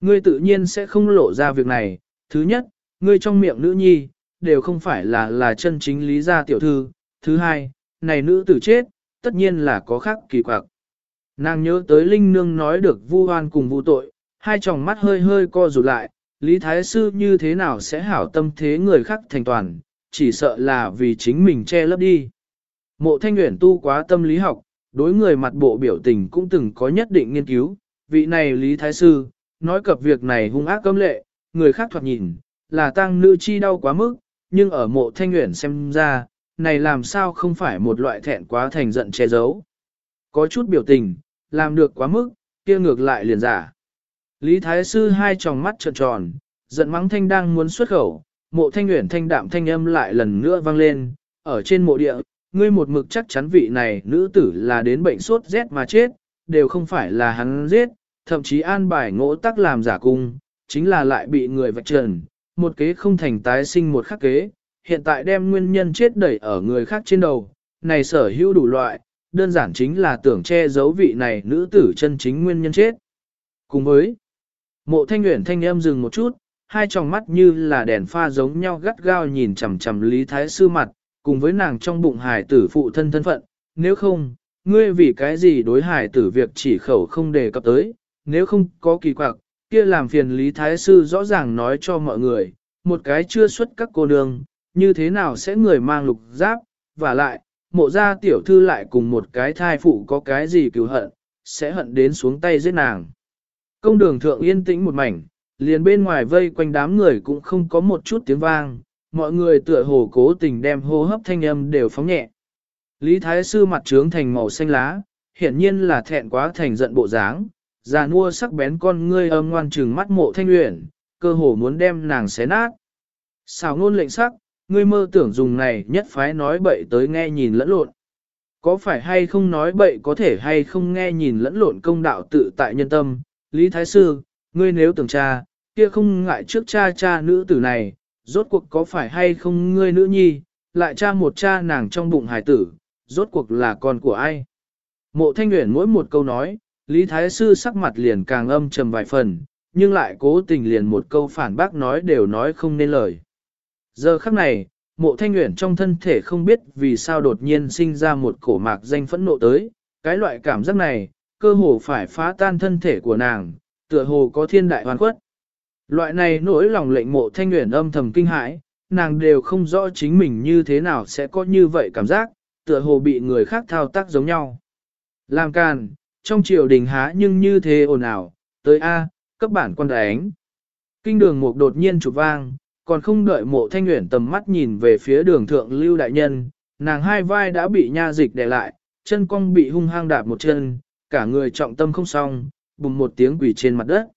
Ngươi tự nhiên sẽ không lộ ra việc này, thứ nhất, ngươi trong miệng nữ nhi, đều không phải là là chân chính lý gia tiểu thư, thứ hai, này nữ tử chết, tất nhiên là có khác kỳ quặc. Nàng nhớ tới Linh Nương nói được vu hoan cùng vu tội, hai tròng mắt hơi hơi co rụt lại, Lý Thái Sư như thế nào sẽ hảo tâm thế người khác thành toàn, chỉ sợ là vì chính mình che lấp đi. Mộ thanh nguyện tu quá tâm lý học, đối người mặt bộ biểu tình cũng từng có nhất định nghiên cứu, vị này Lý Thái Sư, nói cập việc này hung ác cấm lệ, người khác thoạt nhìn, là tăng nữ chi đau quá mức, nhưng ở mộ thanh nguyện xem ra, này làm sao không phải một loại thẹn quá thành giận che giấu. Có chút biểu tình, làm được quá mức, kia ngược lại liền giả. Lý Thái Sư hai tròng mắt trợn tròn, giận mắng thanh đang muốn xuất khẩu, mộ thanh nguyện thanh đạm thanh âm lại lần nữa vang lên, ở trên mộ địa, ngươi một mực chắc chắn vị này nữ tử là đến bệnh sốt rét mà chết, đều không phải là hắn giết, thậm chí an bài ngỗ tắc làm giả cung, chính là lại bị người vạch trần, một kế không thành tái sinh một khắc kế, hiện tại đem nguyên nhân chết đẩy ở người khác trên đầu, này sở hữu đủ loại, đơn giản chính là tưởng che giấu vị này nữ tử chân chính nguyên nhân chết. Cùng với, mộ thanh nguyện thanh âm dừng một chút, hai tròng mắt như là đèn pha giống nhau gắt gao nhìn chằm chằm Lý Thái Sư mặt, cùng với nàng trong bụng hải tử phụ thân thân phận, nếu không, ngươi vì cái gì đối hải tử việc chỉ khẩu không đề cập tới, nếu không có kỳ quặc, kia làm phiền Lý Thái Sư rõ ràng nói cho mọi người, một cái chưa xuất các cô nương, như thế nào sẽ người mang lục giáp, và lại, mộ gia tiểu thư lại cùng một cái thai phụ có cái gì cứu hận, sẽ hận đến xuống tay giết nàng. Công đường thượng yên tĩnh một mảnh, liền bên ngoài vây quanh đám người cũng không có một chút tiếng vang, mọi người tựa hồ cố tình đem hô hấp thanh âm đều phóng nhẹ. Lý Thái Sư mặt trướng thành màu xanh lá, hiển nhiên là thẹn quá thành giận bộ dáng, già nua sắc bén con ngươi âm ngoan trừng mắt mộ thanh luyện, cơ hồ muốn đem nàng xé nát. Xào ngôn lệnh sắc, ngươi mơ tưởng dùng này nhất phái nói bậy tới nghe nhìn lẫn lộn. Có phải hay không nói bậy có thể hay không nghe nhìn lẫn lộn công đạo tự tại nhân tâm, Lý Thái Sư, ngươi nếu tưởng cha, kia không ngại trước cha cha nữ tử này, rốt cuộc có phải hay không ngươi nữ nhi, lại cha một cha nàng trong bụng hải tử, rốt cuộc là con của ai. Mộ thanh nguyện mỗi một câu nói, Lý Thái Sư sắc mặt liền càng âm trầm vài phần, nhưng lại cố tình liền một câu phản bác nói đều nói không nên lời. Giờ khắc này, mộ thanh nguyện trong thân thể không biết vì sao đột nhiên sinh ra một cổ mạc danh phẫn nộ tới, cái loại cảm giác này, cơ hồ phải phá tan thân thể của nàng, tựa hồ có thiên đại hoàn khuất. Loại này nỗi lòng lệnh mộ thanh nguyện âm thầm kinh hãi, nàng đều không rõ chính mình như thế nào sẽ có như vậy cảm giác, tựa hồ bị người khác thao tác giống nhau. Làm càn, trong triều đình há nhưng như thế ồn ào, tới A, cấp bản quan đánh. Kinh đường một đột nhiên chụp vang, còn không đợi mộ thanh nguyện tầm mắt nhìn về phía đường thượng lưu đại nhân, nàng hai vai đã bị nha dịch đè lại, chân cong bị hung hăng đạp một chân, cả người trọng tâm không xong, bùng một tiếng quỷ trên mặt đất.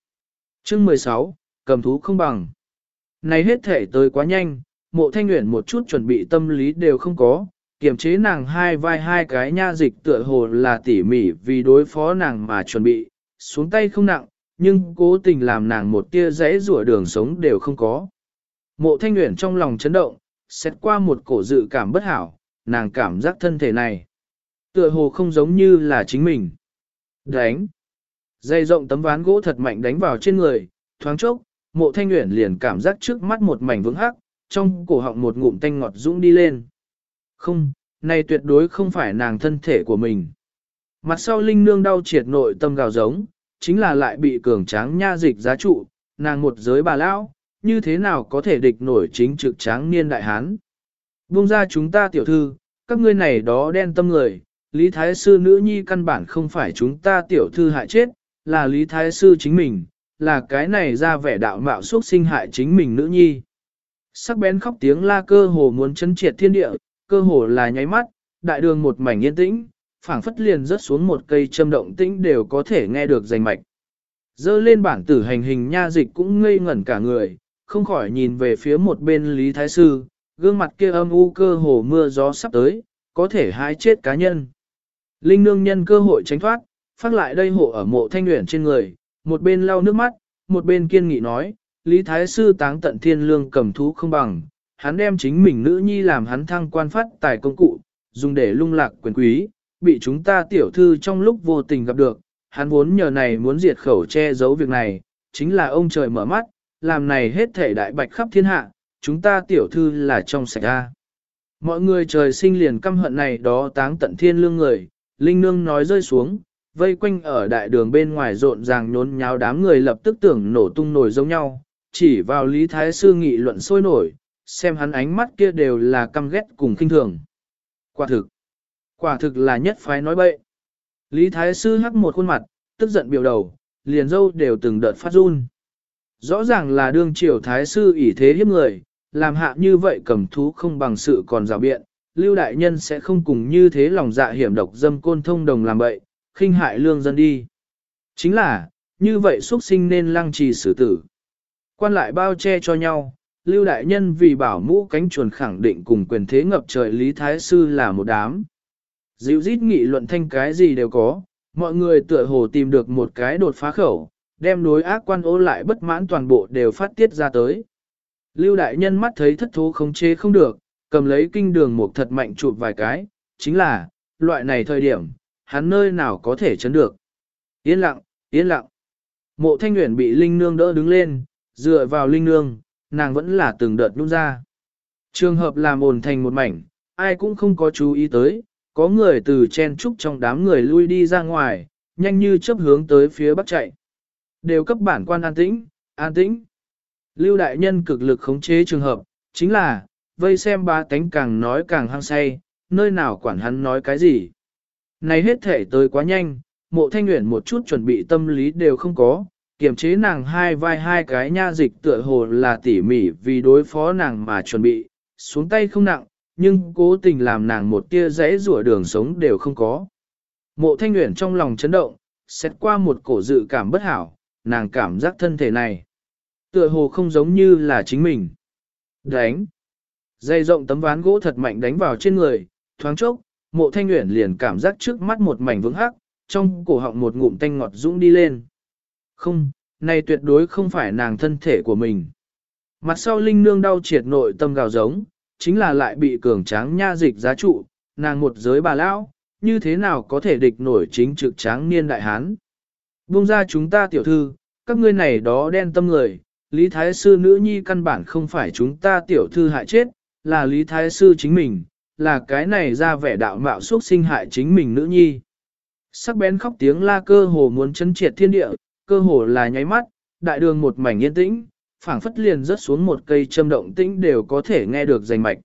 chương 16, cầm thú không bằng. Này hết thể tới quá nhanh, mộ thanh nguyện một chút chuẩn bị tâm lý đều không có, kiềm chế nàng hai vai hai cái nha dịch tựa hồ là tỉ mỉ vì đối phó nàng mà chuẩn bị, xuống tay không nặng, nhưng cố tình làm nàng một tia rẽ rủa đường sống đều không có. Mộ thanh nguyện trong lòng chấn động, xét qua một cổ dự cảm bất hảo, nàng cảm giác thân thể này. Tựa hồ không giống như là chính mình. Đánh. Dây rộng tấm ván gỗ thật mạnh đánh vào trên người, thoáng chốc, mộ thanh uyển liền cảm giác trước mắt một mảnh vững hắc, trong cổ họng một ngụm tanh ngọt dũng đi lên. Không, này tuyệt đối không phải nàng thân thể của mình. Mặt sau linh nương đau triệt nội tâm gào giống, chính là lại bị cường tráng nha dịch giá trụ, nàng một giới bà lão, như thế nào có thể địch nổi chính trực tráng niên đại hán. Buông ra chúng ta tiểu thư, các ngươi này đó đen tâm người, Lý Thái Sư nữ nhi căn bản không phải chúng ta tiểu thư hại chết, là Lý Thái Sư chính mình, là cái này ra vẻ đạo mạo xuất sinh hại chính mình nữ nhi. Sắc bén khóc tiếng la cơ hồ muốn chấn triệt thiên địa, cơ hồ là nháy mắt, đại đường một mảnh yên tĩnh, phảng phất liền rớt xuống một cây châm động tĩnh đều có thể nghe được rành mạch. Dơ lên bản tử hành hình nha dịch cũng ngây ngẩn cả người, không khỏi nhìn về phía một bên Lý Thái Sư, gương mặt kia âm u cơ hồ mưa gió sắp tới, có thể hái chết cá nhân. Linh nương nhân cơ hội tránh thoát, phát lại đây hộ ở mộ thanh nguyện trên người, một bên lau nước mắt, một bên kiên nghị nói, Lý Thái Sư táng tận thiên lương cầm thú không bằng, hắn đem chính mình nữ nhi làm hắn thăng quan phát tài công cụ, dùng để lung lạc quyền quý, bị chúng ta tiểu thư trong lúc vô tình gặp được, hắn vốn nhờ này muốn diệt khẩu che giấu việc này, chính là ông trời mở mắt, làm này hết thể đại bạch khắp thiên hạ, chúng ta tiểu thư là trong sạch ra. Mọi người trời sinh liền căm hận này đó táng tận thiên lương người, Linh Nương nói rơi xuống, vây quanh ở đại đường bên ngoài rộn ràng nhốn nháo đám người lập tức tưởng nổ tung nổi giống nhau, chỉ vào Lý Thái Sư nghị luận sôi nổi, xem hắn ánh mắt kia đều là căm ghét cùng kinh thường. Quả thực, quả thực là nhất phái nói bậy. Lý Thái Sư hắc một khuôn mặt, tức giận biểu đầu, liền dâu đều từng đợt phát run. Rõ ràng là đương triều Thái Sư ỷ thế hiếp người, làm hạ như vậy cầm thú không bằng sự còn rào biện, Lưu Đại Nhân sẽ không cùng như thế lòng dạ hiểm độc dâm côn thông đồng làm bậy, khinh hại lương dân đi. Chính là, như vậy xuất sinh nên lăng trì xử tử. Quan lại bao che cho nhau, Lưu Đại Nhân vì bảo mũ cánh chuồn khẳng định cùng quyền thế ngập trời Lý Thái Sư là một đám. Dịu dít nghị luận thanh cái gì đều có, mọi người tựa hồ tìm được một cái đột phá khẩu, đem đối ác quan ô lại bất mãn toàn bộ đều phát tiết ra tới. Lưu Đại Nhân mắt thấy thất thố không chế không được, cầm lấy kinh đường một thật mạnh chụp vài cái, chính là, loại này thời điểm, hắn nơi nào có thể chấn được. Yên lặng, yên lặng. Mộ thanh nguyện bị Linh Nương đỡ đứng lên, dựa vào Linh Nương, nàng vẫn là từng đợt nút ra. Trường hợp làm ồn thành một mảnh, ai cũng không có chú ý tới, có người từ chen trúc trong đám người lui đi ra ngoài, nhanh như chớp hướng tới phía bắc chạy. Đều cấp bản quan an tĩnh, an tĩnh. Lưu đại nhân cực lực khống chế trường hợp, chính là, vây xem ba tánh càng nói càng hăng say, nơi nào quản hắn nói cái gì. Này hết thể tới quá nhanh, mộ thanh nguyện một chút chuẩn bị tâm lý đều không có, kiềm chế nàng hai vai hai cái nha dịch tựa hồ là tỉ mỉ vì đối phó nàng mà chuẩn bị, xuống tay không nặng, nhưng cố tình làm nàng một tia rẽ rủa đường sống đều không có. Mộ thanh nguyện trong lòng chấn động, xét qua một cổ dự cảm bất hảo, nàng cảm giác thân thể này. Tựa hồ không giống như là chính mình. Đánh. Dây rộng tấm ván gỗ thật mạnh đánh vào trên người, thoáng chốc, mộ thanh uyển liền cảm giác trước mắt một mảnh vững hắc, trong cổ họng một ngụm tanh ngọt dũng đi lên. Không, này tuyệt đối không phải nàng thân thể của mình. Mặt sau linh nương đau triệt nội tâm gào giống, chính là lại bị cường tráng nha dịch giá trụ, nàng một giới bà lão, như thế nào có thể địch nổi chính trực tráng niên đại hán. Buông ra chúng ta tiểu thư, các ngươi này đó đen tâm người, Lý Thái Sư nữ nhi căn bản không phải chúng ta tiểu thư hại chết, là Lý Thái Sư chính mình, là cái này ra vẻ đạo mạo xuất sinh hại chính mình nữ nhi. Sắc bén khóc tiếng la cơ hồ muốn chấn triệt thiên địa, cơ hồ là nháy mắt, đại đường một mảnh yên tĩnh, phảng phất liền rớt xuống một cây châm động tĩnh đều có thể nghe được rành mạch.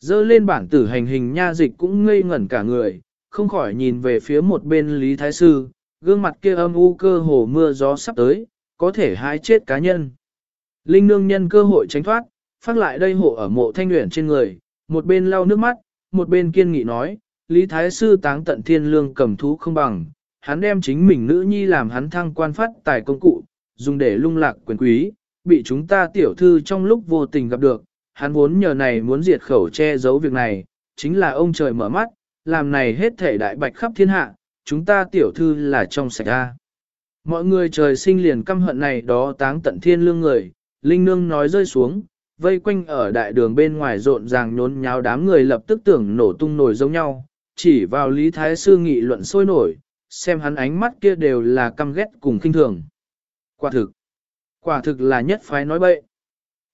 Dơ lên bản tử hành hình nha dịch cũng ngây ngẩn cả người, không khỏi nhìn về phía một bên Lý Thái Sư, gương mặt kia âm u cơ hồ mưa gió sắp tới, có thể hái chết cá nhân. Linh nương nhân cơ hội tránh thoát, phát lại đây hộ ở mộ thanh nguyện trên người, một bên lau nước mắt, một bên kiên nghị nói, Lý Thái Sư táng tận thiên lương cầm thú không bằng, hắn đem chính mình nữ nhi làm hắn thăng quan phát tài công cụ, dùng để lung lạc quyền quý, bị chúng ta tiểu thư trong lúc vô tình gặp được, hắn vốn nhờ này muốn diệt khẩu che giấu việc này, chính là ông trời mở mắt, làm này hết thể đại bạch khắp thiên hạ, chúng ta tiểu thư là trong sạch ra. Mọi người trời sinh liền căm hận này đó táng tận thiên lương người, Linh Nương nói rơi xuống, vây quanh ở đại đường bên ngoài rộn ràng nhốn nháo đám người lập tức tưởng nổ tung nổi giống nhau, chỉ vào Lý Thái Sư nghị luận sôi nổi, xem hắn ánh mắt kia đều là căm ghét cùng kinh thường. Quả thực, quả thực là nhất phái nói bậy.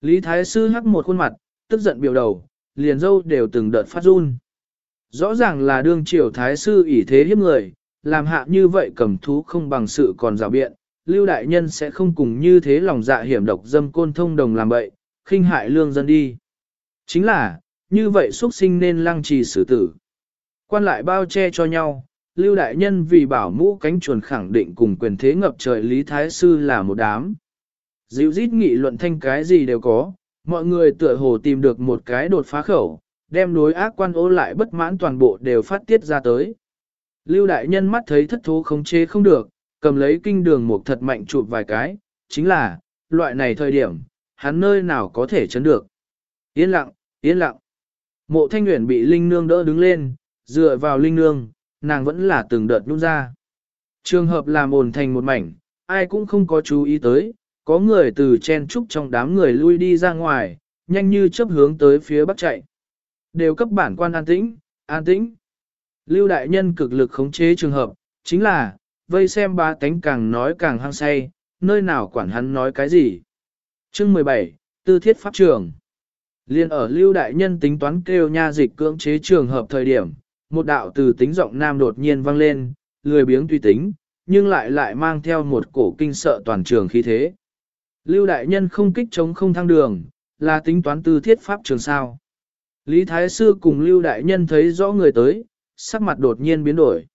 Lý Thái Sư hắc một khuôn mặt, tức giận biểu đầu, liền dâu đều từng đợt phát run. Rõ ràng là đương triều Thái Sư ỷ thế hiếp người, làm hạ như vậy cầm thú không bằng sự còn rào biện, Lưu Đại Nhân sẽ không cùng như thế lòng dạ hiểm độc dâm côn thông đồng làm bậy, khinh hại lương dân đi. Chính là, như vậy xuất sinh nên lăng trì xử tử. Quan lại bao che cho nhau, Lưu Đại Nhân vì bảo mũ cánh chuồn khẳng định cùng quyền thế ngập trời Lý Thái Sư là một đám. Dịu dít nghị luận thanh cái gì đều có, mọi người tựa hồ tìm được một cái đột phá khẩu, đem đối ác quan ô lại bất mãn toàn bộ đều phát tiết ra tới. Lưu Đại Nhân mắt thấy thất thố không chế không được, cầm lấy kinh đường một thật mạnh chụp vài cái, chính là, loại này thời điểm, hắn nơi nào có thể chấn được. Yên lặng, yên lặng. Mộ thanh nguyện bị Linh Nương đỡ đứng lên, dựa vào Linh Nương, nàng vẫn là từng đợt nhung ra. Trường hợp làm ồn thành một mảnh, ai cũng không có chú ý tới, có người từ chen trúc trong đám người lui đi ra ngoài, nhanh như chấp hướng tới phía bắc chạy. Đều cấp bản quan an tĩnh, an tĩnh. Lưu đại nhân cực lực khống chế trường hợp, chính là, vây xem ba tánh càng nói càng hăng say, nơi nào quản hắn nói cái gì. Chương 17, Tư thiết pháp trường. Liên ở lưu đại nhân tính toán kêu nha dịch cưỡng chế trường hợp thời điểm, một đạo từ tính giọng nam đột nhiên vang lên, lười biếng tùy tính, nhưng lại lại mang theo một cổ kinh sợ toàn trường khí thế. Lưu đại nhân không kích chống không thăng đường, là tính toán tư thiết pháp trường sao. Lý Thái Sư cùng Lưu đại nhân thấy rõ người tới, sắc mặt đột nhiên biến đổi.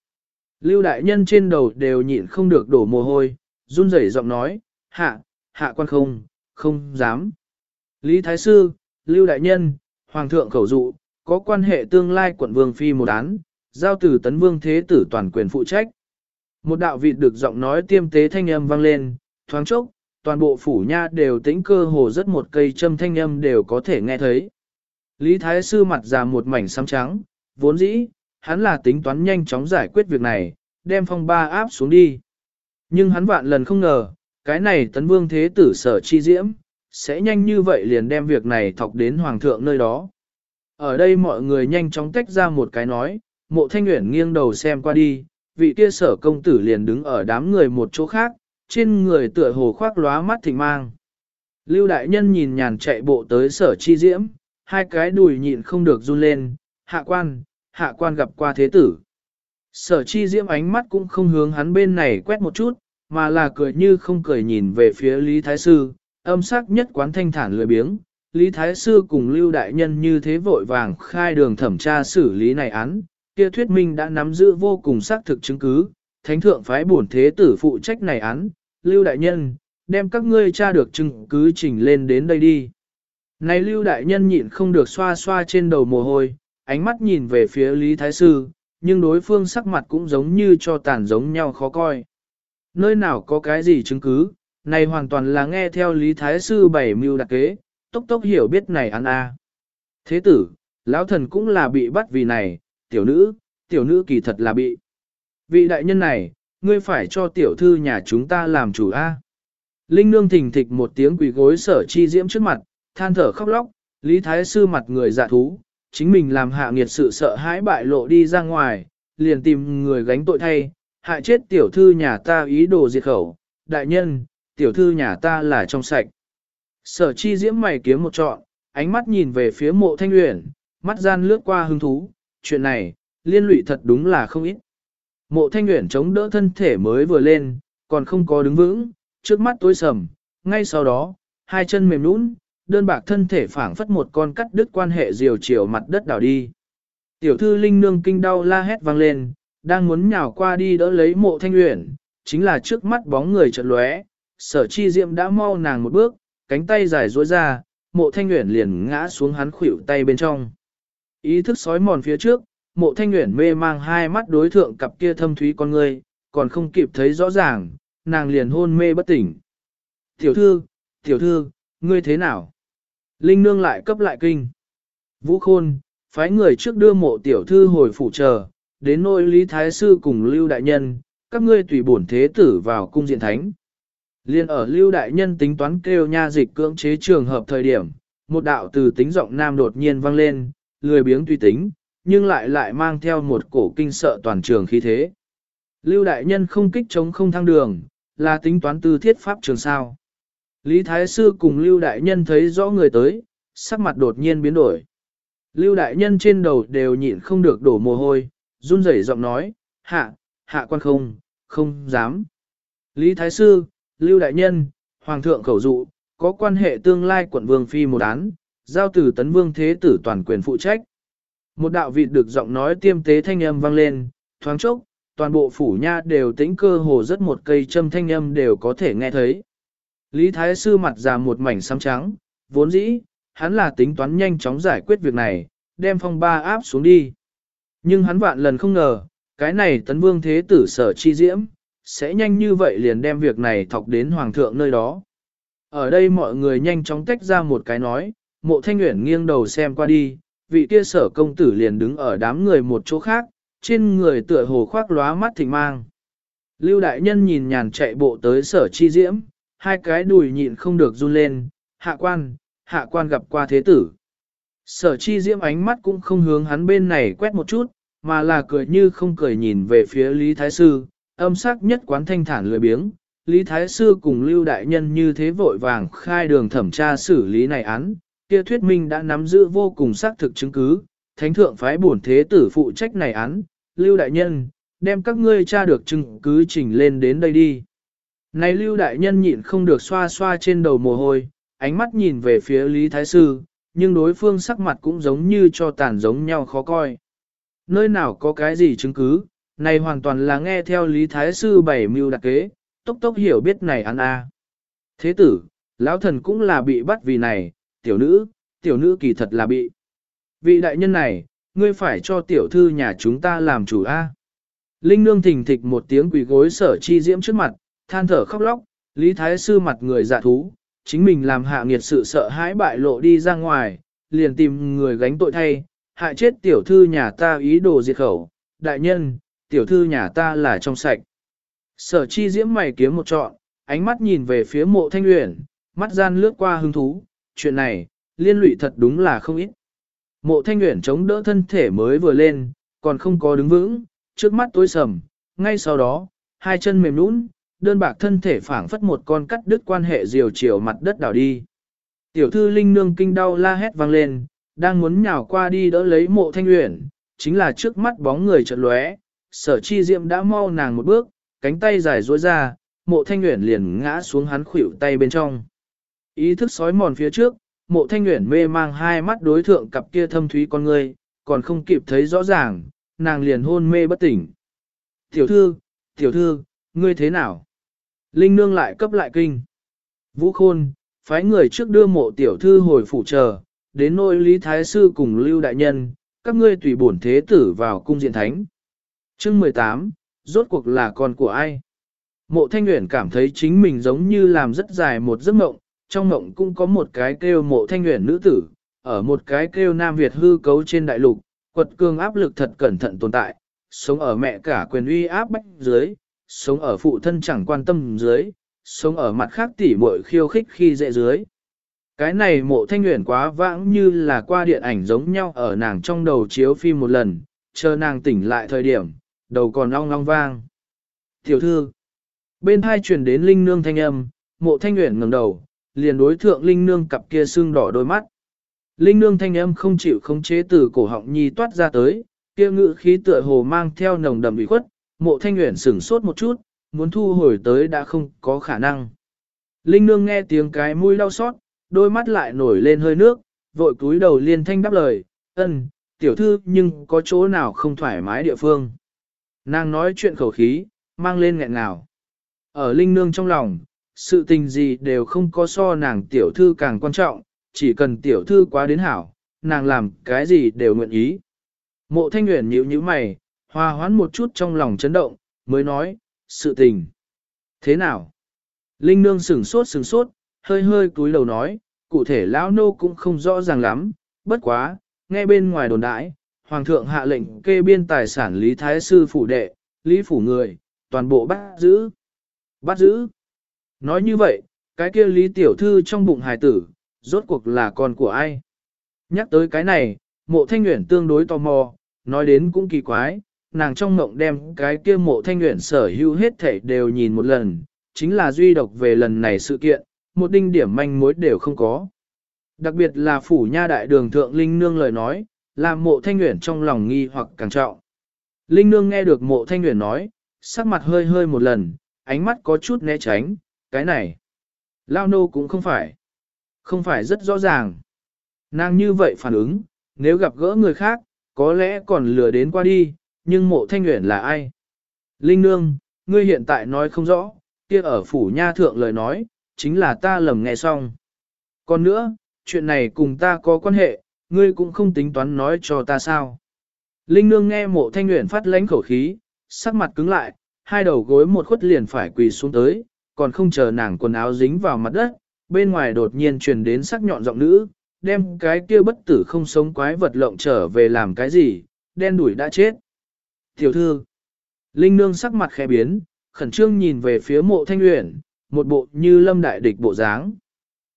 Lưu đại nhân trên đầu đều nhịn không được đổ mồ hôi, run rẩy giọng nói, hạ, hạ quan không, không dám. Lý Thái Sư, Lưu đại nhân, Hoàng thượng khẩu dụ, có quan hệ tương lai quận vương phi một án, giao từ tấn vương thế tử toàn quyền phụ trách. Một đạo vị được giọng nói tiêm tế thanh âm vang lên, thoáng chốc, toàn bộ phủ nha đều tĩnh cơ hồ rất một cây châm thanh âm đều có thể nghe thấy. Lý Thái Sư mặt già một mảnh xám trắng, vốn dĩ, hắn là tính toán nhanh chóng giải quyết việc này, đem phong ba áp xuống đi. Nhưng hắn vạn lần không ngờ, cái này tấn vương thế tử sở chi diễm, sẽ nhanh như vậy liền đem việc này thọc đến hoàng thượng nơi đó. Ở đây mọi người nhanh chóng tách ra một cái nói, mộ thanh nguyện nghiêng đầu xem qua đi, vị kia sở công tử liền đứng ở đám người một chỗ khác, trên người tựa hồ khoác lóa mắt thịnh mang. Lưu đại nhân nhìn nhàn chạy bộ tới sở chi diễm, hai cái đùi nhịn không được run lên, hạ quan, hạ quan gặp qua thế tử. Sở chi diễm ánh mắt cũng không hướng hắn bên này quét một chút, mà là cười như không cười nhìn về phía Lý Thái Sư, âm sắc nhất quán thanh thản lười biếng. Lý Thái Sư cùng Lưu Đại Nhân như thế vội vàng khai đường thẩm tra xử lý này án, kia thuyết minh đã nắm giữ vô cùng xác thực chứng cứ, thánh thượng phái bổn thế tử phụ trách này án, Lưu Đại Nhân, đem các ngươi tra được chứng cứ trình lên đến đây đi. Này Lưu Đại Nhân nhịn không được xoa xoa trên đầu mồ hôi, ánh mắt nhìn về phía Lý Thái Sư, nhưng đối phương sắc mặt cũng giống như cho tàn giống nhau khó coi. Nơi nào có cái gì chứng cứ, này hoàn toàn là nghe theo Lý Thái Sư bảy mưu đặc kế, tốc tốc hiểu biết này ăn a. Thế tử, lão thần cũng là bị bắt vì này, tiểu nữ, tiểu nữ kỳ thật là bị. Vị đại nhân này, ngươi phải cho tiểu thư nhà chúng ta làm chủ a. Linh nương thình thịch một tiếng quỳ gối sở chi diễm trước mặt, than thở khóc lóc, Lý Thái Sư mặt người dạ thú, chính mình làm hạ nghiệt sự sợ hãi bại lộ đi ra ngoài, liền tìm người gánh tội thay, hại chết tiểu thư nhà ta ý đồ diệt khẩu, đại nhân, tiểu thư nhà ta là trong sạch. Sở chi diễm mày kiếm một trọn, ánh mắt nhìn về phía mộ thanh luyện, mắt gian lướt qua hứng thú, chuyện này, liên lụy thật đúng là không ít. Mộ thanh luyện chống đỡ thân thể mới vừa lên, còn không có đứng vững, trước mắt tối sầm, ngay sau đó, hai chân mềm nũng, đơn bạc thân thể phảng phất một con cắt đứt quan hệ diều chiều mặt đất đảo đi. Tiểu thư linh nương kinh đau la hét vang lên, đang muốn nhào qua đi đỡ lấy mộ thanh luyện, chính là trước mắt bóng người chợt lóe, sở chi diệm đã mau nàng một bước, cánh tay dài duỗi ra, mộ thanh luyện liền ngã xuống hắn khuỷu tay bên trong. Ý thức sói mòn phía trước, mộ thanh luyện mê mang hai mắt đối thượng cặp kia thâm thúy con người, còn không kịp thấy rõ ràng, nàng liền hôn mê bất tỉnh. Tiểu thư, tiểu thư, ngươi thế nào? Linh nương lại cấp lại kinh. Vũ khôn, phái người trước đưa mộ tiểu thư hồi phủ chờ, đến nỗi Lý Thái Sư cùng Lưu Đại Nhân, các ngươi tùy bổn thế tử vào cung diện thánh. Liên ở Lưu Đại Nhân tính toán kêu nha dịch cưỡng chế trường hợp thời điểm, một đạo từ tính giọng nam đột nhiên vang lên, lười biếng tùy tính, nhưng lại lại mang theo một cổ kinh sợ toàn trường khí thế. Lưu Đại Nhân không kích chống không thăng đường, là tính toán tư thiết pháp trường sao. Lý Thái Sư cùng Lưu Đại Nhân thấy rõ người tới, sắc mặt đột nhiên biến đổi. Lưu Đại Nhân trên đầu đều nhịn không được đổ mồ hôi, run rẩy giọng nói, hạ, hạ quan không, không dám. Lý Thái Sư, Lưu Đại Nhân, Hoàng thượng khẩu dụ, có quan hệ tương lai quận Vương Phi một án, giao từ tấn vương thế tử toàn quyền phụ trách. Một đạo vị được giọng nói tiêm tế thanh âm vang lên, thoáng chốc, toàn bộ phủ nha đều tĩnh cơ hồ rất một cây châm thanh âm đều có thể nghe thấy. Lý Thái Sư mặt già một mảnh xám trắng, vốn dĩ, hắn là tính toán nhanh chóng giải quyết việc này, đem phong ba áp xuống đi. Nhưng hắn vạn lần không ngờ, cái này tấn vương thế tử sở chi diễm, sẽ nhanh như vậy liền đem việc này thọc đến hoàng thượng nơi đó. Ở đây mọi người nhanh chóng tách ra một cái nói, mộ thanh nguyện nghiêng đầu xem qua đi, vị kia sở công tử liền đứng ở đám người một chỗ khác, trên người tựa hồ khoác lóa mắt thịnh mang. Lưu đại nhân nhìn nhàn chạy bộ tới sở chi diễm, hai cái đùi nhịn không được run lên, hạ quan, hạ quan gặp qua thế tử. Sở chi diễm ánh mắt cũng không hướng hắn bên này quét một chút, mà là cười như không cười nhìn về phía Lý Thái Sư, âm sắc nhất quán thanh thản lười biếng. Lý Thái Sư cùng Lưu Đại Nhân như thế vội vàng khai đường thẩm tra xử lý này án, kia thuyết minh đã nắm giữ vô cùng xác thực chứng cứ, thánh thượng phái bổn thế tử phụ trách này án, Lưu Đại Nhân, đem các ngươi tra được chứng cứ trình lên đến đây đi. Này Lưu Đại Nhân nhịn không được xoa xoa trên đầu mồ hôi, ánh mắt nhìn về phía Lý Thái Sư, nhưng đối phương sắc mặt cũng giống như cho tàn giống nhau khó coi. Nơi nào có cái gì chứng cứ, này hoàn toàn là nghe theo Lý Thái Sư bảy mưu đặc kế, tốc tốc hiểu biết này ăn a. À. Thế tử, lão thần cũng là bị bắt vì này, tiểu nữ, tiểu nữ kỳ thật là bị. Vị đại nhân này, ngươi phải cho tiểu thư nhà chúng ta làm chủ a. À. Linh nương thình thịch một tiếng quỳ gối sở chi diễm trước mặt, than thở khóc lóc, Lý Thái Sư mặt người dạ thú, chính mình làm hạ nghiệt sự sợ hãi bại lộ đi ra ngoài, liền tìm người gánh tội thay, hại chết tiểu thư nhà ta ý đồ diệt khẩu, đại nhân, tiểu thư nhà ta là trong sạch. Sở chi diễm mày kiếm một trọn, ánh mắt nhìn về phía mộ thanh uyển, mắt gian lướt qua hứng thú, chuyện này, liên lụy thật đúng là không ít. Mộ thanh uyển chống đỡ thân thể mới vừa lên, còn không có đứng vững, trước mắt tối sầm, ngay sau đó, hai chân mềm nũng, đơn bạc thân thể phảng phất một con cắt đứt quan hệ diều chiều mặt đất đảo đi. Tiểu thư linh nương kinh đau la hét vang lên, đang muốn nhào qua đi đỡ lấy mộ thanh uyển, chính là trước mắt bóng người chợt lóe, sở chi diệm đã mau nàng một bước, cánh tay dài duỗi ra, mộ thanh uyển liền ngã xuống hắn khuỷu tay bên trong. Ý thức sói mòn phía trước, mộ thanh uyển mê mang hai mắt đối thượng cặp kia thâm thúy con người, còn không kịp thấy rõ ràng, nàng liền hôn mê bất tỉnh. Tiểu thư, tiểu thư, ngươi thế nào? Linh nương lại cấp lại kinh. Vũ khôn, phái người trước đưa mộ tiểu thư hồi phủ chờ, đến nỗi Lý Thái Sư cùng Lưu Đại Nhân, các ngươi tùy bổn thế tử vào cung diện thánh. Chương 18, rốt cuộc là con của ai? Mộ Thanh Nguyễn cảm thấy chính mình giống như làm rất dài một giấc mộng, trong mộng cũng có một cái kêu mộ Thanh Nguyễn nữ tử, ở một cái kêu Nam Việt hư cấu trên đại lục, quật cường áp lực thật cẩn thận tồn tại, sống ở mẹ cả quyền uy áp bách dưới, sống ở phụ thân chẳng quan tâm dưới, sống ở mặt khác tỉ muội khiêu khích khi dễ dưới. Cái này mộ thanh nguyện quá vãng như là qua điện ảnh giống nhau ở nàng trong đầu chiếu phim một lần, chờ nàng tỉnh lại thời điểm, đầu còn long long vang. Tiểu thư, bên hai truyền đến linh nương thanh âm, mộ thanh nguyện ngẩng đầu, liền đối thượng linh nương cặp kia xương đỏ đôi mắt. Linh nương thanh âm không chịu khống chế từ cổ họng nhi toát ra tới, kia ngự khí tựa hồ mang theo nồng đậm ủy khuất, mộ thanh nguyện sửng sốt một chút, muốn thu hồi tới đã không có khả năng. Linh nương nghe tiếng cái mũi đau xót, đôi mắt lại nổi lên hơi nước, vội cúi đầu liên thanh đáp lời, ân, tiểu thư nhưng có chỗ nào không thoải mái địa phương. Nàng nói chuyện khẩu khí, mang lên nghẹn nào. Ở linh nương trong lòng, sự tình gì đều không có so nàng tiểu thư càng quan trọng, chỉ cần tiểu thư quá đến hảo, nàng làm cái gì đều nguyện ý. Mộ thanh nguyện nhíu nhíu mày, hòa hoãn một chút trong lòng chấn động, mới nói, sự tình. Thế nào? Linh nương sửng sốt sửng sốt, hơi hơi cúi đầu nói, cụ thể lão nô cũng không rõ ràng lắm, bất quá, nghe bên ngoài đồn đãi, hoàng thượng hạ lệnh kê biên tài sản lý thái sư phủ đệ, lý phủ người, toàn bộ bắt giữ. Bắt giữ. Nói như vậy, cái kia lý tiểu thư trong bụng hài tử, rốt cuộc là con của ai? Nhắc tới cái này, mộ thanh nguyện tương đối tò mò, nói đến cũng kỳ quái, nàng trong mộng đem cái kia mộ thanh nguyện sở hữu hết thể đều nhìn một lần, chính là duy độc về lần này sự kiện, một đinh điểm manh mối đều không có. Đặc biệt là phủ nha đại đường thượng Linh Nương lời nói, làm mộ thanh nguyện trong lòng nghi hoặc càng trọng. Linh Nương nghe được mộ thanh nguyện nói, sắc mặt hơi hơi một lần, ánh mắt có chút né tránh, cái này. Lao nô cũng không phải. Không phải rất rõ ràng. Nàng như vậy phản ứng, nếu gặp gỡ người khác, có lẽ còn lừa đến qua đi, nhưng mộ thanh nguyện là ai? Linh Nương, ngươi hiện tại nói không rõ, kia ở phủ nha thượng lời nói, chính là ta lầm nghe xong. Còn nữa, chuyện này cùng ta có quan hệ, ngươi cũng không tính toán nói cho ta sao. Linh nương nghe mộ thanh nguyện phát lãnh khẩu khí, sắc mặt cứng lại, hai đầu gối một khuất liền phải quỳ xuống tới, còn không chờ nàng quần áo dính vào mặt đất, bên ngoài đột nhiên truyền đến sắc nhọn giọng nữ, đem cái kia bất tử không sống quái vật lộng trở về làm cái gì, đen đuổi đã chết. Tiểu thư, Linh nương sắc mặt khẽ biến, khẩn trương nhìn về phía mộ thanh uyển, một bộ như lâm đại địch bộ dáng.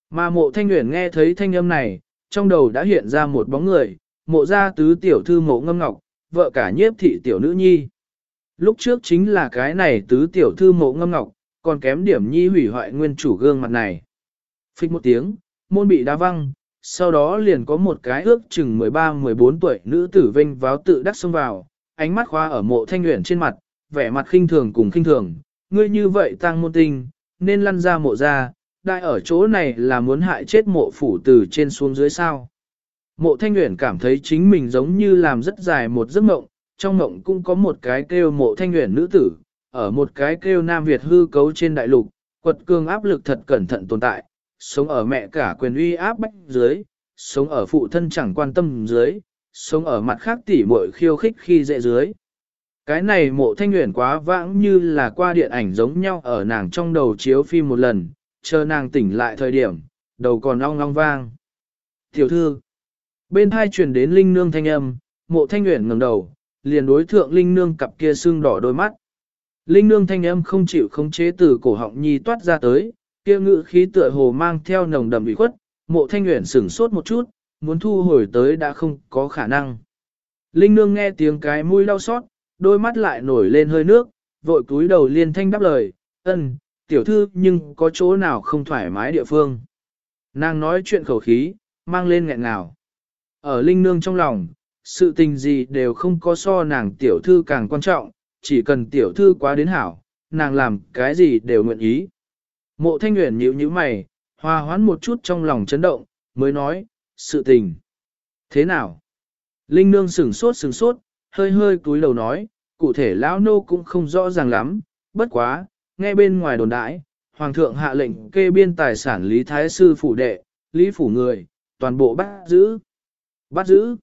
Mà mộ thanh uyển nghe thấy thanh âm này, trong đầu đã hiện ra một bóng người, mộ gia tứ tiểu thư mộ ngâm ngọc, vợ cả nhiếp thị tiểu nữ nhi. Lúc trước chính là cái này tứ tiểu thư mộ ngâm ngọc, còn kém điểm nhi hủy hoại nguyên chủ gương mặt này. Phích một tiếng, môn bị đá văng, sau đó liền có một cái ước chừng 13-14 tuổi nữ tử vinh váo tự đắc xông vào, ánh mắt khoa ở mộ thanh nguyện trên mặt, vẻ mặt khinh thường cùng khinh thường, ngươi như vậy tăng môn tinh, nên lăn ra mộ ra, đại ở chỗ này là muốn hại chết mộ phủ từ trên xuống dưới sao. Mộ thanh nguyện cảm thấy chính mình giống như làm rất dài một giấc mộng, trong mộng cũng có một cái kêu mộ thanh nguyện nữ tử, ở một cái kêu Nam Việt hư cấu trên đại lục, quật cường áp lực thật cẩn thận tồn tại, sống ở mẹ cả quyền uy áp bách dưới, sống ở phụ thân chẳng quan tâm dưới, sống ở mặt khác tỉ muội khiêu khích khi dễ dưới. Cái này mộ thanh nguyện quá vãng như là qua điện ảnh giống nhau ở nàng trong đầu chiếu phim một lần, chờ nàng tỉnh lại thời điểm, đầu còn ong ong vang. Tiểu thư, bên hai truyền đến linh nương thanh âm, mộ thanh nguyện ngẩng đầu, liền đối thượng linh nương cặp kia sưng đỏ đôi mắt. Linh nương thanh âm không chịu khống chế từ cổ họng nhi toát ra tới, kia ngự khí tựa hồ mang theo nồng đậm ủy khuất, mộ thanh nguyện sửng sốt một chút, muốn thu hồi tới đã không có khả năng. Linh nương nghe tiếng cái mũi đau xót, đôi mắt lại nổi lên hơi nước, vội cúi đầu liên thanh đáp lời, ân, tiểu thư nhưng có chỗ nào không thoải mái địa phương. Nàng nói chuyện khẩu khí, mang lên nghẹn ngào. Ở linh nương trong lòng, sự tình gì đều không có so nàng tiểu thư càng quan trọng, chỉ cần tiểu thư quá đến hảo, nàng làm cái gì đều nguyện ý. Mộ thanh nguyện nhíu nhíu mày, hòa hoãn một chút trong lòng chấn động, mới nói, sự tình. Thế nào? Linh nương sửng sốt sửng sốt, hơi hơi cúi đầu nói, cụ thể lão nô cũng không rõ ràng lắm, bất quá, nghe bên ngoài đồn đãi, hoàng thượng hạ lệnh kê biên tài sản lý thái sư phủ đệ, lý phủ người, toàn bộ bắt giữ. Bắt giữ.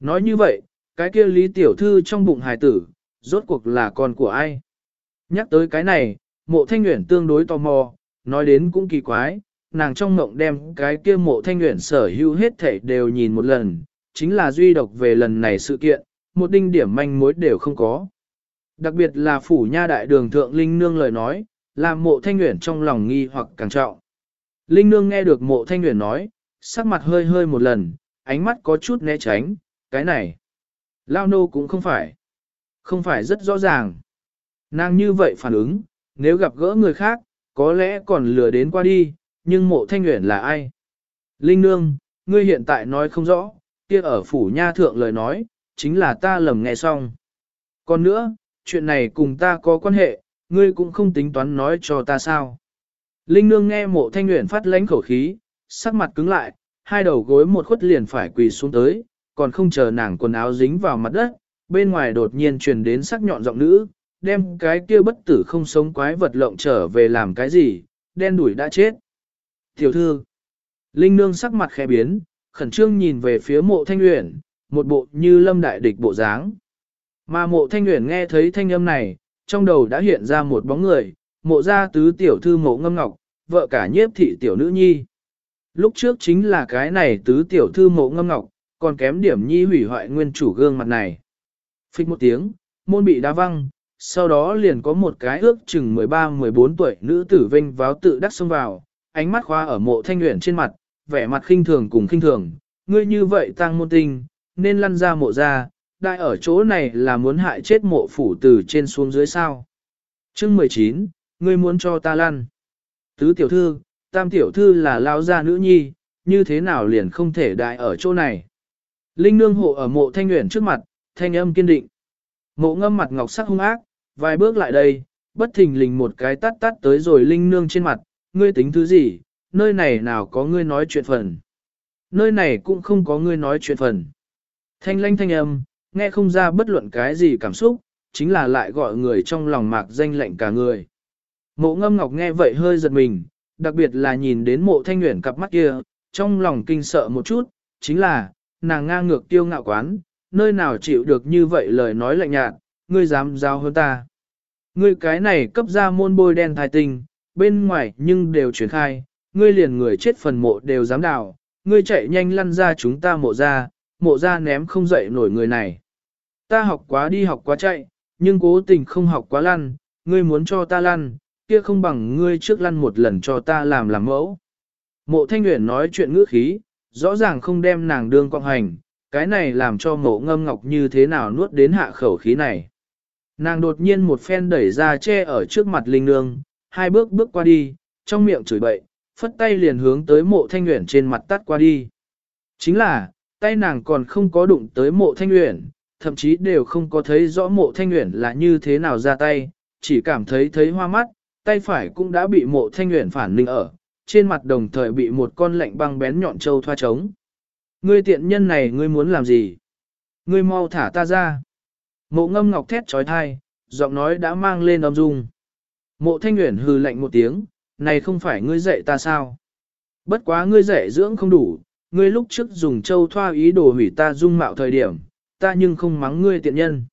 Nói như vậy, cái kia lý tiểu thư trong bụng hài tử, rốt cuộc là con của ai? Nhắc tới cái này, mộ thanh nguyện tương đối tò mò, nói đến cũng kỳ quái, nàng trong mộng đem cái kia mộ thanh nguyện sở hữu hết thảy đều nhìn một lần, chính là duy độc về lần này sự kiện, một đinh điểm manh mối đều không có. Đặc biệt là phủ nha đại đường thượng Linh Nương lời nói, làm mộ thanh nguyện trong lòng nghi hoặc càng trọng. Linh Nương nghe được mộ thanh nguyện nói, sắc mặt hơi hơi một lần, ánh mắt có chút né tránh, cái này. Lao nô cũng không phải. Không phải rất rõ ràng. Nàng như vậy phản ứng, nếu gặp gỡ người khác, có lẽ còn lừa đến qua đi, nhưng mộ thanh nguyện là ai? Linh Nương, ngươi hiện tại nói không rõ, kia ở phủ nha thượng lời nói, chính là ta lầm nghe xong. Còn nữa, chuyện này cùng ta có quan hệ, ngươi cũng không tính toán nói cho ta sao. Linh nương nghe mộ thanh nguyện phát lãnh khẩu khí, sắc mặt cứng lại, hai đầu gối một khuất liền phải quỳ xuống tới, còn không chờ nàng quần áo dính vào mặt đất, bên ngoài đột nhiên truyền đến sắc nhọn giọng nữ, đem cái kia bất tử không sống quái vật lộng trở về làm cái gì, đen đuổi đã chết. Tiểu thư, Linh nương sắc mặt khẽ biến, khẩn trương nhìn về phía mộ thanh uyển, một bộ như lâm đại địch bộ dáng. Mà mộ thanh uyển nghe thấy thanh âm này, trong đầu đã hiện ra một bóng người, mộ gia tứ tiểu thư mộ ngâm ngọc, vợ cả nhiếp thị tiểu nữ nhi. Lúc trước chính là cái này tứ tiểu thư mộ ngâm ngọc, còn kém điểm nhi hủy hoại nguyên chủ gương mặt này. Phích một tiếng, môn bị đá văng, sau đó liền có một cái ước chừng 13-14 tuổi nữ tử vinh váo tự đắc xông vào, ánh mắt khoa ở mộ thanh nguyện trên mặt, vẻ mặt khinh thường cùng khinh thường, ngươi như vậy tăng môn tinh, nên lăn ra mộ ra, đại ở chỗ này là muốn hại chết mộ phủ từ trên xuống dưới sao. Chương 19, ngươi muốn cho ta lăn. Tứ tiểu thư, tam tiểu thư là lao gia nữ nhi, như thế nào liền không thể đại ở chỗ này. Linh nương hộ ở mộ thanh nguyện trước mặt, thanh âm kiên định. Mộ ngâm mặt ngọc sắc hung ác, vài bước lại đây, bất thình lình một cái tắt tắt tới rồi linh nương trên mặt, ngươi tính thứ gì, nơi này nào có ngươi nói chuyện phần. Nơi này cũng không có ngươi nói chuyện phần. Thanh lanh thanh âm, nghe không ra bất luận cái gì cảm xúc, chính là lại gọi người trong lòng mạc danh lệnh cả người. Mộ ngâm ngọc nghe vậy hơi giật mình, đặc biệt là nhìn đến mộ thanh nguyện cặp mắt kia, trong lòng kinh sợ một chút, chính là, nàng ngang ngược tiêu ngạo quán, nơi nào chịu được như vậy lời nói lạnh nhạt, ngươi dám giao hơn ta. Ngươi cái này cấp ra môn bôi đen thai tình, bên ngoài nhưng đều chuyển khai, ngươi liền người chết phần mộ đều dám đào, ngươi chạy nhanh lăn ra chúng ta mộ ra, mộ ra ném không dậy nổi người này. Ta học quá đi học quá chạy, nhưng cố tình không học quá lăn, ngươi muốn cho ta lăn, kia không bằng ngươi trước lăn một lần cho ta làm làm mẫu. Mộ thanh nguyện nói chuyện ngữ khí, rõ ràng không đem nàng đương quang hành, cái này làm cho mộ ngâm ngọc như thế nào nuốt đến hạ khẩu khí này. Nàng đột nhiên một phen đẩy ra che ở trước mặt linh nương, hai bước bước qua đi, trong miệng chửi bậy, phất tay liền hướng tới mộ thanh nguyện trên mặt tắt qua đi. Chính là, tay nàng còn không có đụng tới mộ thanh nguyện, thậm chí đều không có thấy rõ mộ thanh nguyện là như thế nào ra tay, chỉ cảm thấy thấy hoa mắt, tay phải cũng đã bị mộ thanh nguyện phản linh ở, trên mặt đồng thời bị một con lạnh băng bén nhọn trâu thoa trống. Ngươi tiện nhân này ngươi muốn làm gì? Ngươi mau thả ta ra. Mộ ngâm ngọc thét trói thai, giọng nói đã mang lên âm dung. Mộ thanh nguyện hừ lạnh một tiếng, này không phải ngươi dạy ta sao? Bất quá ngươi dạy dưỡng không đủ, ngươi lúc trước dùng châu thoa ý đồ hủy ta dung mạo thời điểm, ta nhưng không mắng ngươi tiện nhân.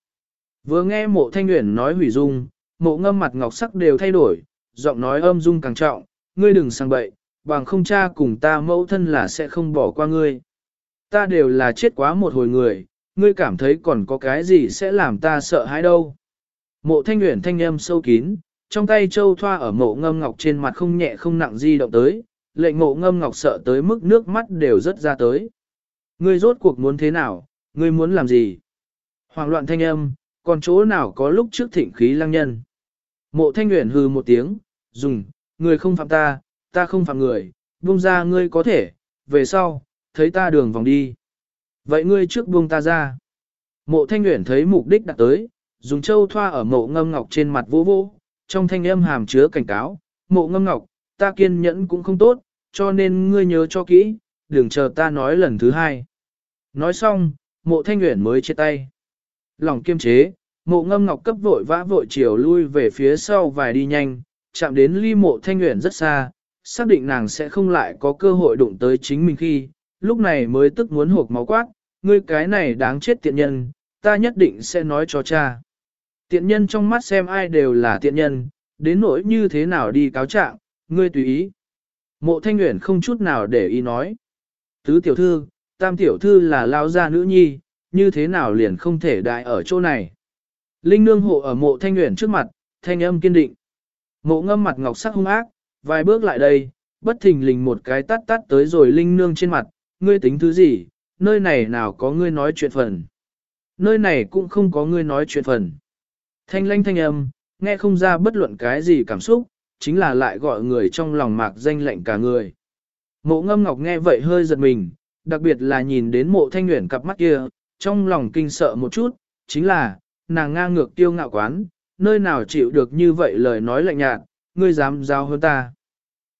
Vừa nghe mộ thanh nguyện nói hủy dung, mộ ngâm mặt ngọc sắc đều thay đổi, giọng nói âm dung càng trọng, ngươi đừng sang bậy, bằng không cha cùng ta mẫu thân là sẽ không bỏ qua ngươi. Ta đều là chết quá một hồi người, ngươi cảm thấy còn có cái gì sẽ làm ta sợ hãi đâu. Mộ thanh nguyện thanh âm sâu kín, trong tay châu thoa ở mộ ngâm ngọc trên mặt không nhẹ không nặng di động tới, lệnh mộ ngâm ngọc sợ tới mức nước mắt đều rất ra tới. Ngươi rốt cuộc muốn thế nào, ngươi muốn làm gì? Hoàng loạn thanh âm, còn chỗ nào có lúc trước thịnh khí lăng nhân. Mộ thanh nguyện hư một tiếng, dùng, người không phạm ta, ta không phạm người, buông ra ngươi có thể, về sau, thấy ta đường vòng đi. Vậy ngươi trước buông ta ra. Mộ thanh nguyện thấy mục đích đã tới, dùng châu thoa ở mộ ngâm ngọc trên mặt vô vô, trong thanh âm hàm chứa cảnh cáo, mộ ngâm ngọc, ta kiên nhẫn cũng không tốt, cho nên ngươi nhớ cho kỹ, đừng chờ ta nói lần thứ hai. Nói xong, mộ thanh nguyện mới chia tay. Lòng kiêm chế, mộ ngâm ngọc cấp vội vã vội chiều lui về phía sau vài đi nhanh, chạm đến ly mộ thanh nguyện rất xa, xác định nàng sẽ không lại có cơ hội đụng tới chính mình khi, lúc này mới tức muốn hộp máu quát, ngươi cái này đáng chết tiện nhân, ta nhất định sẽ nói cho cha. Tiện nhân trong mắt xem ai đều là tiện nhân, đến nỗi như thế nào đi cáo trạng, ngươi tùy ý. Mộ thanh nguyện không chút nào để ý nói. Tứ tiểu thư, tam tiểu thư là lao gia nữ nhi, như thế nào liền không thể đại ở chỗ này. Linh nương hộ ở mộ thanh nguyện trước mặt, thanh âm kiên định. Mộ ngâm mặt ngọc sắc hung ác, vài bước lại đây, bất thình lình một cái tắt tắt tới rồi linh nương trên mặt, ngươi tính thứ gì, nơi này nào có ngươi nói chuyện phần. Nơi này cũng không có ngươi nói chuyện phần. Thanh lanh thanh âm, nghe không ra bất luận cái gì cảm xúc, chính là lại gọi người trong lòng mạc danh lệnh cả người. Mộ ngâm ngọc nghe vậy hơi giật mình, đặc biệt là nhìn đến mộ thanh nguyện cặp mắt kia, trong lòng kinh sợ một chút, chính là, nàng ngang ngược tiêu ngạo quán, nơi nào chịu được như vậy lời nói lạnh nhạt, ngươi dám giao hơn ta.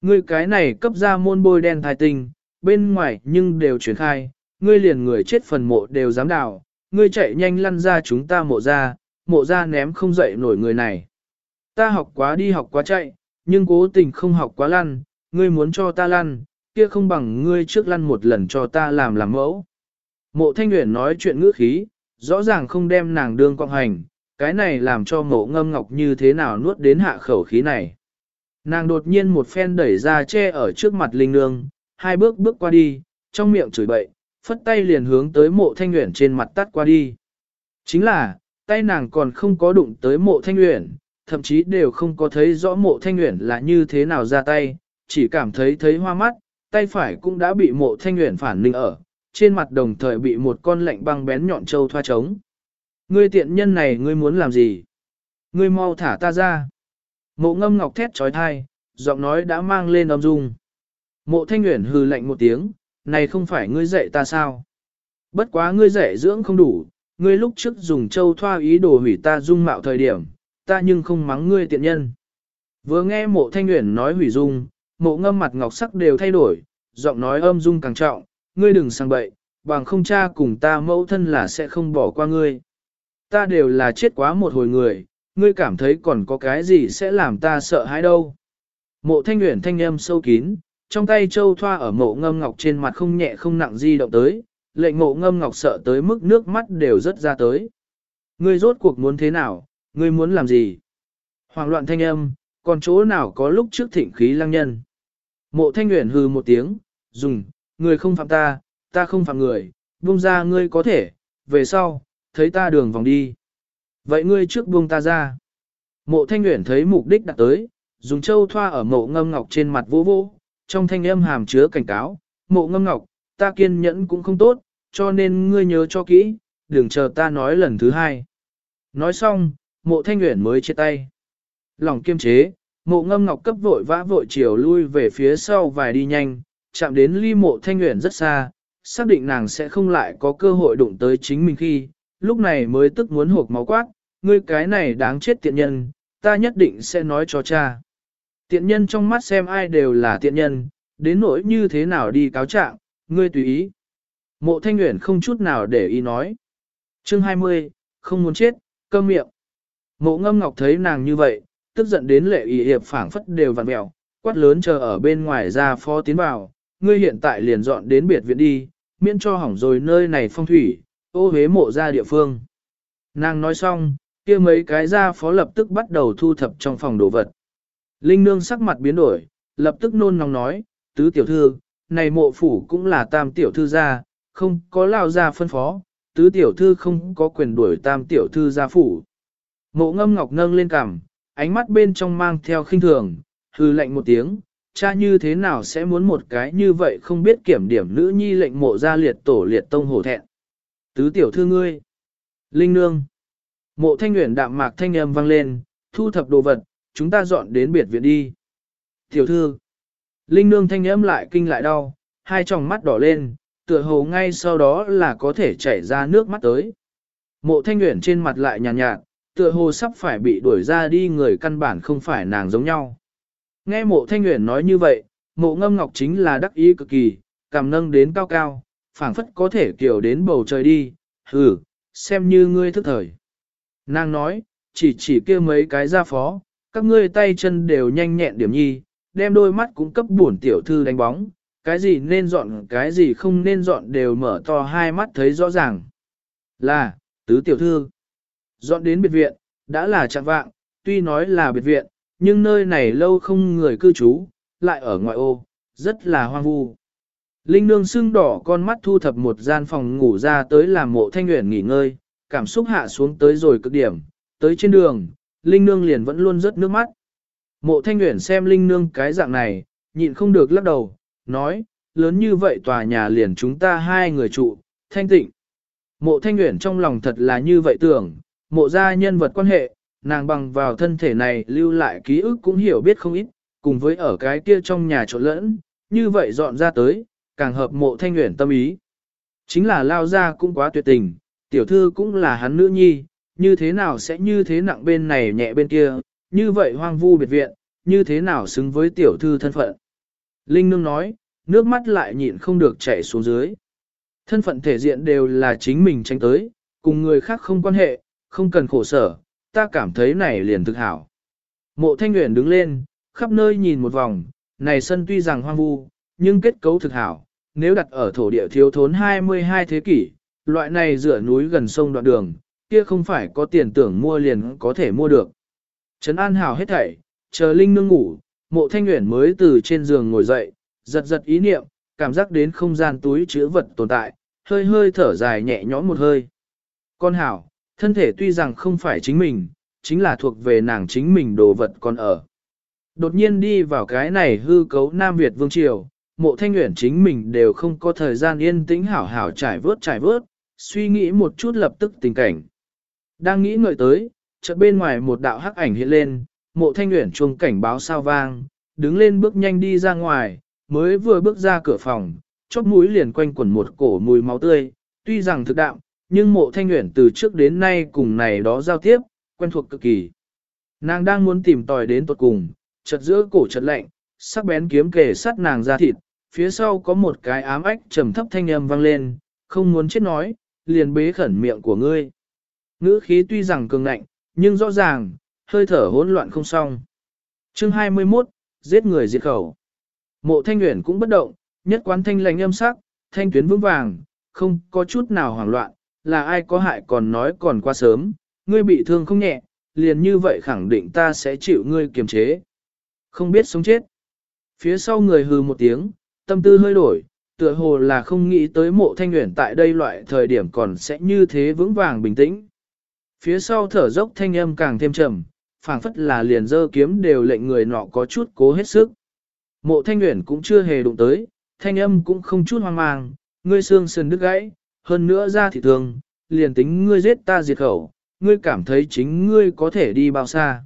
Ngươi cái này cấp ra môn bôi đen thai tình, bên ngoài nhưng đều chuyển khai, ngươi liền người chết phần mộ đều dám đào, ngươi chạy nhanh lăn ra chúng ta mộ ra, mộ ra ném không dậy nổi người này. Ta học quá đi học quá chạy, nhưng cố tình không học quá lăn, ngươi muốn cho ta lăn, kia không bằng ngươi trước lăn một lần cho ta làm làm mẫu. Mộ thanh nguyện nói chuyện ngữ khí, rõ ràng không đem nàng đương quang hành, cái này làm cho mộ ngâm ngọc như thế nào nuốt đến hạ khẩu khí này. Nàng đột nhiên một phen đẩy ra che ở trước mặt linh nương, hai bước bước qua đi, trong miệng chửi bậy, phất tay liền hướng tới mộ thanh nguyện trên mặt tắt qua đi. Chính là, tay nàng còn không có đụng tới mộ thanh uyển, thậm chí đều không có thấy rõ mộ thanh uyển là như thế nào ra tay, chỉ cảm thấy thấy hoa mắt, tay phải cũng đã bị mộ thanh uyển phản ninh ở, trên mặt đồng thời bị một con lạnh băng bén nhọn trâu thoa trống. Ngươi tiện nhân này ngươi muốn làm gì? Ngươi mau thả ta ra. Mộ ngâm ngọc thét trói thai, giọng nói đã mang lên âm dung. Mộ thanh uyển hừ lạnh một tiếng, này không phải ngươi dạy ta sao? Bất quá ngươi dạy dưỡng không đủ, ngươi lúc trước dùng châu thoa ý đồ hủy ta dung mạo thời điểm, ta nhưng không mắng ngươi tiện nhân. Vừa nghe mộ thanh nguyện nói hủy dung, mộ ngâm mặt ngọc sắc đều thay đổi, giọng nói âm dung càng trọng, ngươi đừng sang bậy, bằng không cha cùng ta mẫu thân là sẽ không bỏ qua ngươi. Ta đều là chết quá một hồi người, ngươi cảm thấy còn có cái gì sẽ làm ta sợ hãi đâu. Mộ thanh nguyện thanh âm sâu kín, trong tay châu thoa ở mộ ngâm ngọc trên mặt không nhẹ không nặng di động tới, lệnh ngộ ngâm ngọc sợ tới mức nước mắt đều rất ra tới. Ngươi rốt cuộc muốn thế nào, ngươi muốn làm gì? Hoàng loạn thanh âm, còn chỗ nào có lúc trước thịnh khí lăng nhân? Mộ thanh nguyện hư một tiếng, dùng, người không phạm ta, ta không phạm người, buông ra ngươi có thể, về sau, thấy ta đường vòng đi. Vậy ngươi trước buông ta ra. Mộ thanh nguyện thấy mục đích đã tới, dùng châu thoa ở mộ ngâm ngọc trên mặt vô vô, trong thanh âm hàm chứa cảnh cáo, mộ ngâm ngọc, ta kiên nhẫn cũng không tốt, cho nên ngươi nhớ cho kỹ, đừng chờ ta nói lần thứ hai. Nói xong, mộ thanh nguyện mới chia tay. Lòng kiêm chế, mộ ngâm ngọc cấp vội vã vội chiều lui về phía sau vài đi nhanh, chạm đến ly mộ thanh nguyện rất xa, xác định nàng sẽ không lại có cơ hội đụng tới chính mình khi, lúc này mới tức muốn hộp máu quát, ngươi cái này đáng chết tiện nhân, ta nhất định sẽ nói cho cha. Tiện nhân trong mắt xem ai đều là tiện nhân, đến nỗi như thế nào đi cáo trạng, ngươi tùy ý. Mộ thanh nguyện không chút nào để ý nói. Chương 20, không muốn chết, cơm miệng. Mộ ngâm ngọc thấy nàng như vậy, tức giận đến lệ ý hiệp phảng phất đều vặn mẹo, quát lớn chờ ở bên ngoài ra phó tiến vào, ngươi hiện tại liền dọn đến biệt viện đi, miễn cho hỏng rồi nơi này phong thủy, ô hế mộ ra địa phương. Nàng nói xong, kia mấy cái gia phó lập tức bắt đầu thu thập trong phòng đồ vật. Linh nương sắc mặt biến đổi, lập tức nôn nóng nói, tứ tiểu thư, này mộ phủ cũng là tam tiểu thư gia, không có lao ra phân phó, tứ tiểu thư không có quyền đuổi tam tiểu thư ra phủ. Mộ ngâm ngọc nâng lên cằm, ánh mắt bên trong mang theo khinh thường, hư lệnh một tiếng, cha như thế nào sẽ muốn một cái như vậy không biết kiểm điểm nữ nhi lệnh mộ ra liệt tổ liệt tông hổ thẹn. Tứ tiểu thư ngươi. Linh nương. Mộ thanh nguyện đạm mạc thanh âm vang lên, thu thập đồ vật, chúng ta dọn đến biệt viện đi. Tiểu thư. Linh nương thanh âm lại kinh lại đau, hai tròng mắt đỏ lên, tựa hồ ngay sau đó là có thể chảy ra nước mắt tới. Mộ thanh nguyện trên mặt lại nhàn nhạt, nhạt, tựa hồ sắp phải bị đuổi ra đi người căn bản không phải nàng giống nhau. Nghe mộ thanh nguyện nói như vậy, mộ ngâm ngọc chính là đắc ý cực kỳ, cảm nâng đến cao cao, phảng phất có thể kiểu đến bầu trời đi, hừ, xem như ngươi thức thời. Nàng nói, chỉ chỉ kia mấy cái ra phó, các ngươi tay chân đều nhanh nhẹn điểm nhi, đem đôi mắt cũng cấp buồn tiểu thư đánh bóng, cái gì nên dọn cái gì không nên dọn đều mở to hai mắt thấy rõ ràng. Là, tứ tiểu thư, dọn đến biệt viện, đã là chạm vạng, tuy nói là biệt viện, nhưng nơi này lâu không người cư trú, lại ở ngoại ô, rất là hoang vu. Linh nương sưng đỏ con mắt thu thập một gian phòng ngủ ra tới làm mộ thanh nguyện nghỉ ngơi, cảm xúc hạ xuống tới rồi cực điểm, tới trên đường, Linh nương liền vẫn luôn rớt nước mắt. Mộ thanh nguyện xem Linh nương cái dạng này, nhịn không được lắc đầu, nói, lớn như vậy tòa nhà liền chúng ta hai người trụ, thanh tịnh. Mộ thanh nguyện trong lòng thật là như vậy tưởng, mộ ra nhân vật quan hệ, nàng bằng vào thân thể này lưu lại ký ức cũng hiểu biết không ít, cùng với ở cái kia trong nhà trộn lẫn, như vậy dọn ra tới, càng hợp mộ thanh nguyện tâm ý. Chính là lao ra cũng quá tuyệt tình, tiểu thư cũng là hắn nữ nhi, như thế nào sẽ như thế nặng bên này nhẹ bên kia, như vậy hoang vu biệt viện, như thế nào xứng với tiểu thư thân phận. Linh nương nói, nước mắt lại nhịn không được chảy xuống dưới. Thân phận thể diện đều là chính mình tranh tới, cùng người khác không quan hệ, không cần khổ sở, ta cảm thấy này liền thực hảo. Mộ thanh nguyện đứng lên, khắp nơi nhìn một vòng, này sân tuy rằng hoang vu, nhưng kết cấu thực hảo, nếu đặt ở thổ địa thiếu thốn 22 thế kỷ, loại này dựa núi gần sông đoạn đường, kia không phải có tiền tưởng mua liền có thể mua được. Trấn An hảo hết thảy, chờ Linh nương ngủ, mộ thanh nguyện mới từ trên giường ngồi dậy, giật giật ý niệm, cảm giác đến không gian túi chứa vật tồn tại, hơi hơi thở dài nhẹ nhõm một hơi. Con hảo, thân thể tuy rằng không phải chính mình, chính là thuộc về nàng chính mình đồ vật còn ở. Đột nhiên đi vào cái này hư cấu Nam Việt Vương Triều, mộ thanh nguyện chính mình đều không có thời gian yên tĩnh hảo hảo trải vớt trải vớt, suy nghĩ một chút lập tức tình cảnh. Đang nghĩ ngợi tới, chợt bên ngoài một đạo hắc ảnh hiện lên, mộ thanh nguyện chuông cảnh báo sao vang, đứng lên bước nhanh đi ra ngoài, mới vừa bước ra cửa phòng, chóp mũi liền quanh quẩn một cổ mùi máu tươi, tuy rằng thực đạo, nhưng mộ thanh nguyện từ trước đến nay cùng này đó giao tiếp, quen thuộc cực kỳ. Nàng đang muốn tìm tòi đến tột cùng, chợt giữa cổ chợt lạnh, sắc bén kiếm kề sát nàng ra thịt, phía sau có một cái ám ách trầm thấp thanh âm vang lên, không muốn chết nói, liền bế khẩn miệng của ngươi. Ngữ khí tuy rằng cường ngạnh, nhưng rõ ràng, hơi thở hỗn loạn không xong. Chương 21, giết người diệt khẩu. Mộ thanh nguyện cũng bất động, nhất quán thanh lành âm sắc, thanh tuyến vững vàng, không có chút nào hoảng loạn, là ai có hại còn nói còn qua sớm, ngươi bị thương không nhẹ, liền như vậy khẳng định ta sẽ chịu ngươi kiềm chế. Không biết sống chết. Phía sau người hừ một tiếng, tâm tư hơi đổi, tựa hồ là không nghĩ tới mộ thanh nguyện tại đây loại thời điểm còn sẽ như thế vững vàng bình tĩnh. Phía sau thở dốc thanh âm càng thêm trầm, phảng phất là liền dơ kiếm đều lệnh người nọ có chút cố hết sức. Mộ thanh nguyện cũng chưa hề đụng tới, thanh âm cũng không chút hoang mang, ngươi xương sườn đứt gãy, hơn nữa ra thị thường, liền tính ngươi giết ta diệt khẩu, ngươi cảm thấy chính ngươi có thể đi bao xa.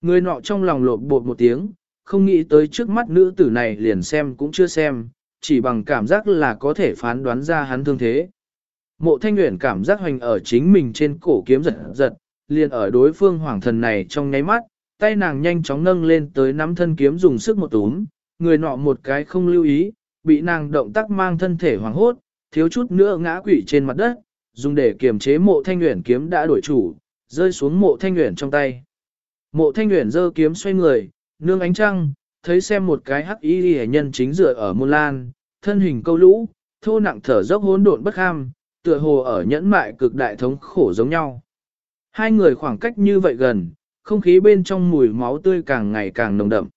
Ngươi nọ trong lòng lột bột một tiếng, không nghĩ tới trước mắt nữ tử này liền xem cũng chưa xem, chỉ bằng cảm giác là có thể phán đoán ra hắn thương thế. Mộ thanh nguyện cảm giác hoành ở chính mình trên cổ kiếm giật giật, liền ở đối phương hoàng thần này trong nháy mắt, tay nàng nhanh chóng nâng lên tới nắm thân kiếm dùng sức một túm, người nọ một cái không lưu ý, bị nàng động tác mang thân thể hoàng hốt, thiếu chút nữa ngã quỵ trên mặt đất, dùng để kiềm chế mộ thanh nguyện kiếm đã đổi chủ, rơi xuống mộ thanh nguyện trong tay. Mộ thanh nguyện giơ kiếm xoay người, nương ánh trăng, thấy xem một cái hắc y hệ nhân chính dựa ở môn lan, thân hình câu lũ, thô nặng thở dốc hỗn độn bất ham, tựa hồ ở nhẫn mại cực đại thống khổ giống nhau. Hai người khoảng cách như vậy gần, không khí bên trong mùi máu tươi càng ngày càng nồng đậm.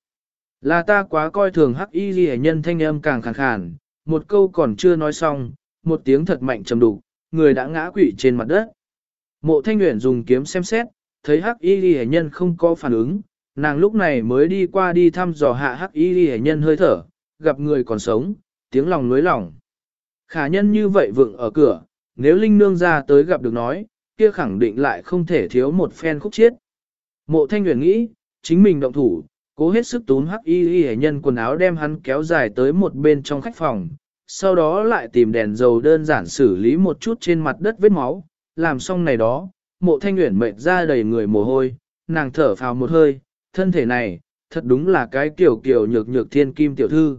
Là ta quá coi thường hắc y ghi nhân thanh âm càng khàn khàn, một câu còn chưa nói xong, một tiếng thật mạnh trầm đục, người đã ngã quỵ trên mặt đất. Mộ thanh nguyện dùng kiếm xem xét, thấy hắc y ghi nhân không có phản ứng, nàng lúc này mới đi qua đi thăm dò hạ hắc y ghi nhân hơi thở, gặp người còn sống, tiếng lòng nối lòng. Khả nhân như vậy vượng ở cửa, nếu Linh Nương ra tới gặp được nói, kia khẳng định lại không thể thiếu một phen khúc chiết. Mộ thanh nguyện nghĩ, chính mình động thủ, cố hết sức túm hắc y y nhân quần áo đem hắn kéo dài tới một bên trong khách phòng, sau đó lại tìm đèn dầu đơn giản xử lý một chút trên mặt đất vết máu, làm xong này đó, mộ thanh nguyện mệt ra đầy người mồ hôi, nàng thở phào một hơi, thân thể này, thật đúng là cái kiểu kiểu nhược nhược thiên kim tiểu thư.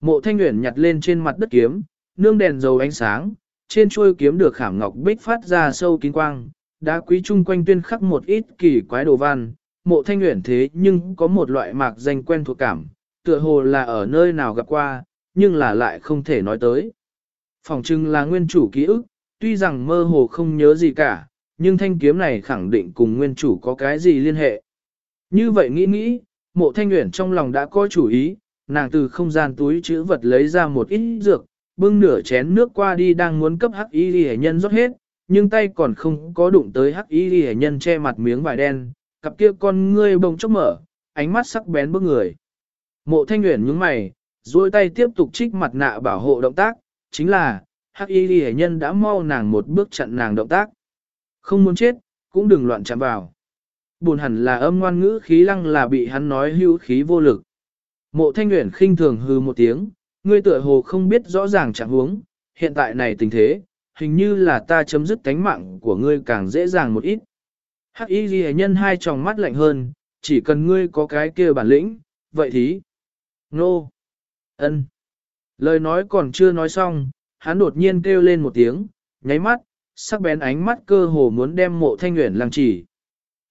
Mộ thanh nguyện nhặt lên trên mặt đất kiếm, nương đèn dầu ánh sáng, trên chuôi kiếm được khảm ngọc bích phát ra sâu kín quang, đá quý chung quanh tuyên khắc một ít kỳ quái đồ văn, mộ thanh nguyện thế nhưng có một loại mạc danh quen thuộc cảm, tựa hồ là ở nơi nào gặp qua, nhưng là lại không thể nói tới. Phòng trưng là nguyên chủ ký ức, tuy rằng mơ hồ không nhớ gì cả, nhưng thanh kiếm này khẳng định cùng nguyên chủ có cái gì liên hệ. Như vậy nghĩ nghĩ, mộ thanh nguyện trong lòng đã có chủ ý, nàng từ không gian túi chữ vật lấy ra một ít dược, bưng nửa chén nước qua đi đang muốn cấp hắc y ghi nhân rót hết, nhưng tay còn không có đụng tới hắc y ghi nhân che mặt miếng vải đen, cặp kia con ngươi bồng chốc mở, ánh mắt sắc bén bước người. Mộ thanh nguyện nhướng mày, duỗi tay tiếp tục trích mặt nạ bảo hộ động tác, chính là, hắc y ghi nhân đã mau nàng một bước chặn nàng động tác. Không muốn chết, cũng đừng loạn chạm vào. Buồn hẳn là âm ngoan ngữ khí lăng là bị hắn nói hữu khí vô lực. Mộ thanh nguyện khinh thường hư một tiếng, ngươi tựa hồ không biết rõ ràng trạng huống, hiện tại này tình thế, hình như là ta chấm dứt tánh mạng của ngươi càng dễ dàng một ít. Hắc y ghi nhân hai tròng mắt lạnh hơn, chỉ cần ngươi có cái kia bản lĩnh, vậy thì... Nô! ân. Lời nói còn chưa nói xong, hắn đột nhiên kêu lên một tiếng, nháy mắt, sắc bén ánh mắt cơ hồ muốn đem mộ thanh nguyện làm chỉ.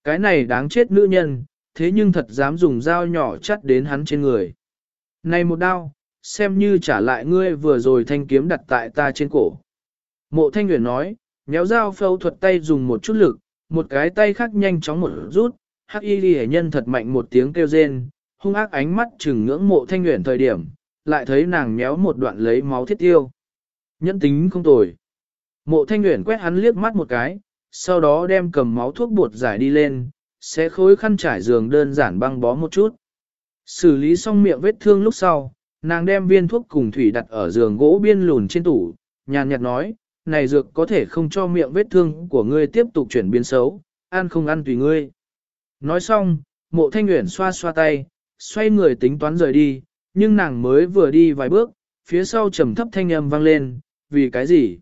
Cái này đáng chết nữ nhân, thế nhưng thật dám dùng dao nhỏ chắt đến hắn trên người. Này một đao, xem như trả lại ngươi vừa rồi thanh kiếm đặt tại ta trên cổ. Mộ thanh nguyện nói, nhéo dao phẫu thuật tay dùng một chút lực, một cái tay khác nhanh chóng một rút, hắc y ghi nhân thật mạnh một tiếng kêu rên, hung ác ánh mắt chừng ngưỡng mộ thanh nguyện thời điểm, lại thấy nàng méo một đoạn lấy máu thiết tiêu. Nhẫn tính không tồi. Mộ thanh nguyện quét hắn liếc mắt một cái, sau đó đem cầm máu thuốc bột giải đi lên, sẽ khối khăn trải giường đơn giản băng bó một chút. Xử lý xong miệng vết thương lúc sau, nàng đem viên thuốc cùng thủy đặt ở giường gỗ biên lùn trên tủ, nhàn nhạt nói, này dược có thể không cho miệng vết thương của ngươi tiếp tục chuyển biến xấu, ăn không ăn tùy ngươi. Nói xong, mộ thanh nguyện xoa xoa tay, xoay người tính toán rời đi, nhưng nàng mới vừa đi vài bước, phía sau trầm thấp thanh âm vang lên, vì cái gì?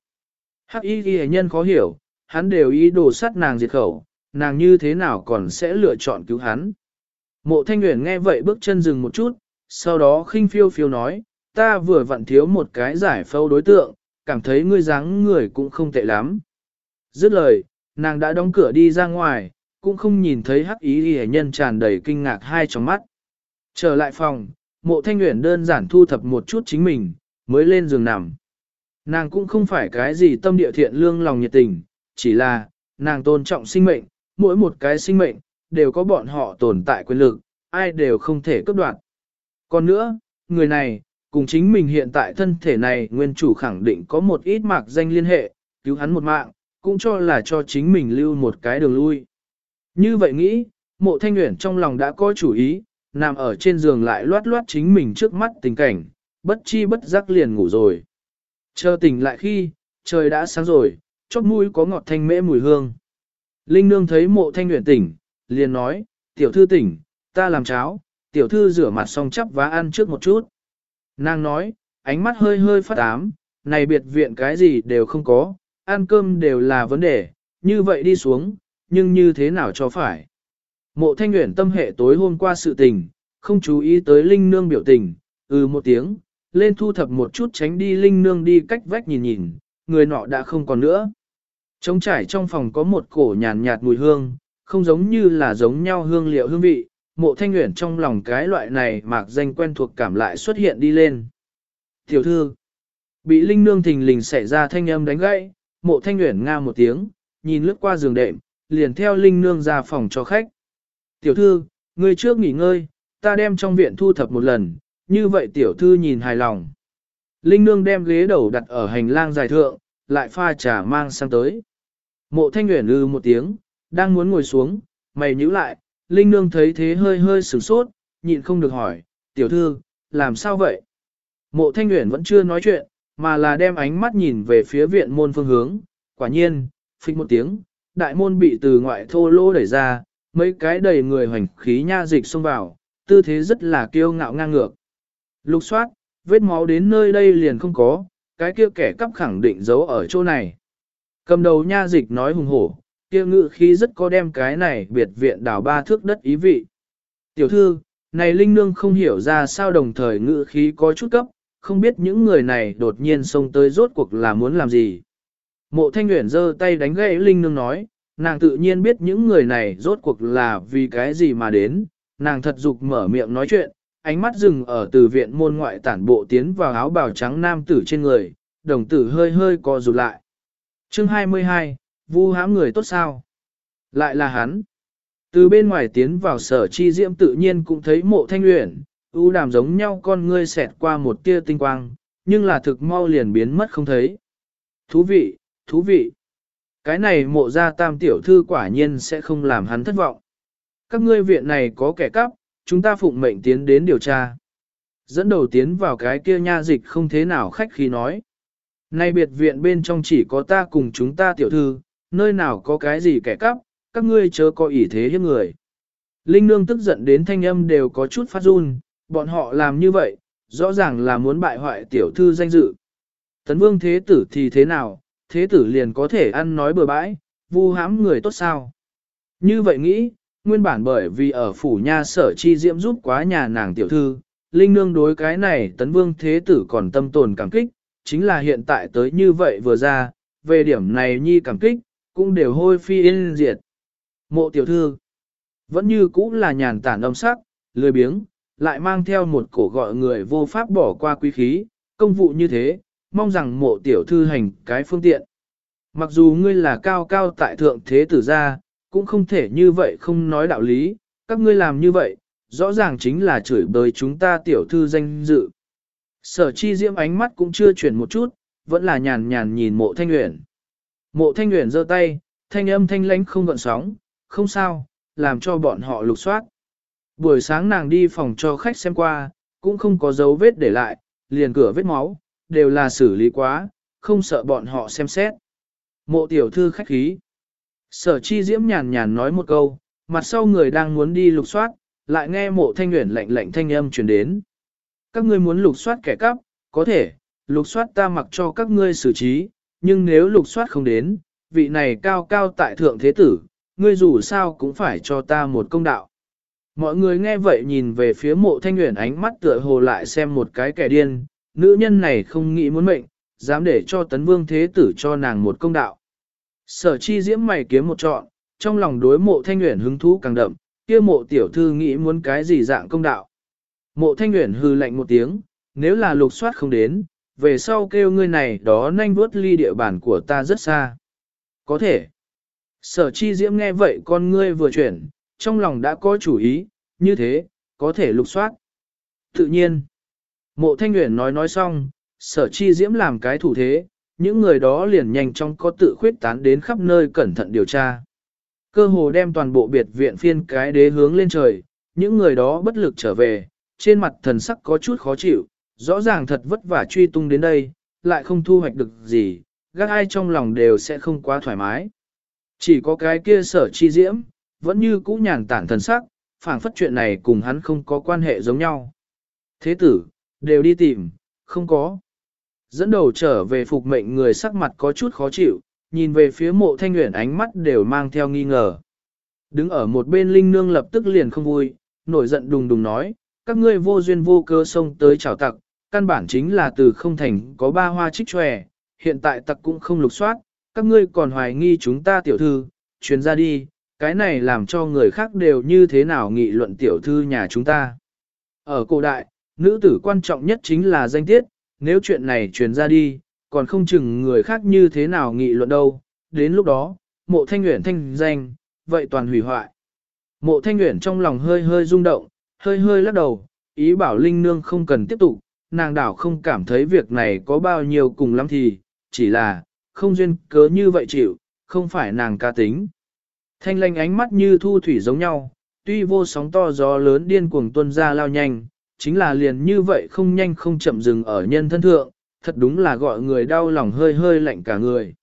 Hắc y ghi nhân khó hiểu, hắn đều ý đồ sát nàng diệt khẩu, nàng như thế nào còn sẽ lựa chọn cứu hắn? Mộ thanh nguyện nghe vậy bước chân dừng một chút, sau đó khinh phiêu phiêu nói, ta vừa vặn thiếu một cái giải phâu đối tượng, cảm thấy ngươi dáng người cũng không tệ lắm. Dứt lời, nàng đã đóng cửa đi ra ngoài, cũng không nhìn thấy hắc ý hề nhân tràn đầy kinh ngạc hai trong mắt. Trở lại phòng, mộ thanh nguyện đơn giản thu thập một chút chính mình, mới lên giường nằm. Nàng cũng không phải cái gì tâm địa thiện lương lòng nhiệt tình, chỉ là, nàng tôn trọng sinh mệnh, mỗi một cái sinh mệnh, đều có bọn họ tồn tại quyền lực, ai đều không thể cướp đoạt. Còn nữa, người này, cùng chính mình hiện tại thân thể này nguyên chủ khẳng định có một ít mạc danh liên hệ, cứu hắn một mạng, cũng cho là cho chính mình lưu một cái đường lui. Như vậy nghĩ, mộ thanh nguyện trong lòng đã có chủ ý, nằm ở trên giường lại loát loát chính mình trước mắt tình cảnh, bất chi bất giác liền ngủ rồi. Chờ tỉnh lại khi, trời đã sáng rồi, chót mũi có ngọt thanh mễ mùi hương. Linh nương thấy mộ thanh nguyện tỉnh, liền nói, tiểu thư tỉnh, ta làm cháo, tiểu thư rửa mặt xong chắp và ăn trước một chút. Nàng nói, ánh mắt hơi hơi phát ám, này biệt viện cái gì đều không có, ăn cơm đều là vấn đề, như vậy đi xuống, nhưng như thế nào cho phải. Mộ thanh nguyện tâm hệ tối hôm qua sự tình, không chú ý tới Linh Nương biểu tình, ừ một tiếng, lên thu thập một chút tránh đi Linh Nương đi cách vách nhìn nhìn, người nọ đã không còn nữa. Trống trải trong phòng có một cổ nhàn nhạt mùi hương, không giống như là giống nhau hương liệu hương vị, mộ thanh nguyện trong lòng cái loại này mạc danh quen thuộc cảm lại xuất hiện đi lên. Tiểu thư, bị linh nương thình lình xảy ra thanh âm đánh gãy, mộ thanh nguyện nga một tiếng, nhìn lướt qua giường đệm, liền theo Linh Nương ra phòng cho khách. Tiểu thư, ngươi trước nghỉ ngơi, ta đem trong viện thu thập một lần, như vậy tiểu thư nhìn hài lòng. Linh Nương đem ghế đầu đặt ở hành lang dài thượng, lại pha trà mang sang tới. Mộ thanh nguyện lư một tiếng, đang muốn ngồi xuống, mày nhíu lại, Linh Nương thấy thế hơi hơi sửng sốt, nhịn không được hỏi, tiểu thư, làm sao vậy? Mộ thanh Uyển vẫn chưa nói chuyện, mà là đem ánh mắt nhìn về phía viện môn phương hướng, quả nhiên, phịch một tiếng, đại môn bị từ ngoại thô lỗ đẩy ra, mấy cái đầy người hoành khí nha dịch xông vào, tư thế rất là kiêu ngạo ngang ngược. Lục soát, vết máu đến nơi đây liền không có, cái kia kẻ cắp khẳng định giấu ở chỗ này. Cầm đầu nha dịch nói hùng hổ, kia ngự khí rất có đem cái này biệt viện đảo ba thước đất ý vị. Tiểu thư, này Linh Nương không hiểu ra sao đồng thời ngự khí có chút cấp, không biết những người này đột nhiên xông tới rốt cuộc là muốn làm gì. Mộ Thanh Nguyễn giơ tay đánh gãy Linh Nương nói, nàng tự nhiên biết những người này rốt cuộc là vì cái gì mà đến, nàng thật dục mở miệng nói chuyện, ánh mắt dừng ở từ viện môn ngoại tản bộ tiến vào áo bào trắng nam tử trên người, đồng tử hơi hơi co rụt lại. Chương 22, vu hãm người tốt sao? Lại là hắn. Từ bên ngoài tiến vào sở chi diễm tự nhiên cũng thấy mộ thanh luyện, ưu đàm giống nhau con ngươi xẹt qua một tia tinh quang, nhưng là thực mau liền biến mất không thấy. Thú vị, thú vị. Cái này mộ ra tam tiểu thư quả nhiên sẽ không làm hắn thất vọng. Các ngươi viện này có kẻ cắp, chúng ta phụng mệnh tiến đến điều tra. Dẫn đầu tiến vào cái kia nha dịch không thế nào khách khí nói. Nay biệt viện bên trong chỉ có ta cùng chúng ta tiểu thư, nơi nào có cái gì kẻ cắp, các ngươi chớ có ý thế hiếp người. Linh nương tức giận đến thanh âm đều có chút phát run, bọn họ làm như vậy, rõ ràng là muốn bại hoại tiểu thư danh dự. Tấn vương thế tử thì thế nào, thế tử liền có thể ăn nói bừa bãi, vu hãm người tốt sao. Như vậy nghĩ, nguyên bản bởi vì ở phủ nha sở chi diễm giúp quá nhà nàng tiểu thư, linh nương đối cái này tấn vương thế tử còn tâm tồn cảm kích, chính là hiện tại tới như vậy vừa ra, về điểm này nhi cảm kích, cũng đều hôi phi yên diệt. Mộ tiểu thư, vẫn như cũ là nhàn tản âm sắc, lười biếng, lại mang theo một cổ gọi người vô pháp bỏ qua quý khí, công vụ như thế, mong rằng mộ tiểu thư hành cái phương tiện. Mặc dù ngươi là cao cao tại thượng thế tử gia, cũng không thể như vậy không nói đạo lý, các ngươi làm như vậy, rõ ràng chính là chửi bới chúng ta tiểu thư danh dự. Sở chi diễm ánh mắt cũng chưa chuyển một chút, vẫn là nhàn nhàn nhìn mộ thanh nguyện. Mộ thanh nguyện giơ tay, thanh âm thanh lãnh không gợn sóng, không sao, làm cho bọn họ lục soát. Buổi sáng nàng đi phòng cho khách xem qua, cũng không có dấu vết để lại, liền cửa vết máu, đều là xử lý quá, không sợ bọn họ xem xét. Mộ tiểu thư khách khí. Sở chi diễm nhàn nhàn nói một câu, mặt sau người đang muốn đi lục soát, lại nghe mộ thanh nguyện lạnh lạnh thanh âm truyền đến. Các ngươi muốn lục soát kẻ cắp, có thể, lục soát ta mặc cho các ngươi xử trí, nhưng nếu lục soát không đến, vị này cao cao tại thượng thế tử, ngươi dù sao cũng phải cho ta một công đạo. Mọi người nghe vậy nhìn về phía mộ thanh nguyện ánh mắt tựa hồ lại xem một cái kẻ điên, nữ nhân này không nghĩ muốn mệnh, dám để cho tấn vương thế tử cho nàng một công đạo. Sở chi diễm mày kiếm một trọn, trong lòng đối mộ thanh nguyện hứng thú càng đậm, kia mộ tiểu thư nghĩ muốn cái gì dạng công đạo. Mộ thanh nguyện hư lạnh một tiếng, nếu là lục soát không đến, về sau kêu ngươi này đó nhanh vuốt ly địa bàn của ta rất xa. Có thể. Sở chi diễm nghe vậy con ngươi vừa chuyển, trong lòng đã có chủ ý, như thế, có thể lục soát. Tự nhiên, mộ thanh nguyện nói nói xong, sở chi diễm làm cái thủ thế, những người đó liền nhanh chóng có tự khuyết tán đến khắp nơi cẩn thận điều tra. Cơ hồ đem toàn bộ biệt viện phiên cái đế hướng lên trời, những người đó bất lực trở về, trên mặt thần sắc có chút khó chịu, rõ ràng thật vất vả truy tung đến đây, lại không thu hoạch được gì, gác ai trong lòng đều sẽ không quá thoải mái. Chỉ có cái kia sở chi diễm, vẫn như cũ nhàn tản thần sắc, phảng phất chuyện này cùng hắn không có quan hệ giống nhau. Thế tử, đều đi tìm, không có. Dẫn đầu trở về phục mệnh người sắc mặt có chút khó chịu, nhìn về phía mộ thanh nguyện ánh mắt đều mang theo nghi ngờ. Đứng ở một bên linh nương lập tức liền không vui, nổi giận đùng đùng nói, các ngươi vô duyên vô cơ xông tới chào tặc, căn bản chính là từ không thành có ba hoa trích tròe, hiện tại tặc cũng không lục soát, các ngươi còn hoài nghi chúng ta tiểu thư, truyền ra đi, cái này làm cho người khác đều như thế nào nghị luận tiểu thư nhà chúng ta. Ở cổ đại, nữ tử quan trọng nhất chính là danh tiết, nếu chuyện này truyền ra đi, còn không chừng người khác như thế nào nghị luận đâu, đến lúc đó, mộ thanh nguyện thanh danh, vậy toàn hủy hoại. Mộ thanh nguyện trong lòng hơi hơi rung động, hơi hơi lắc đầu, ý bảo Linh Nương không cần tiếp tục, nàng đảo không cảm thấy việc này có bao nhiêu cùng lắm thì, chỉ là, không duyên cớ như vậy chịu, không phải nàng ca tính. Thanh lanh ánh mắt như thu thủy giống nhau, tuy vô sóng to gió lớn điên cuồng tuân ra lao nhanh, chính là liền như vậy không nhanh không chậm dừng ở nhân thân thượng, thật đúng là gọi người đau lòng hơi hơi lạnh cả người.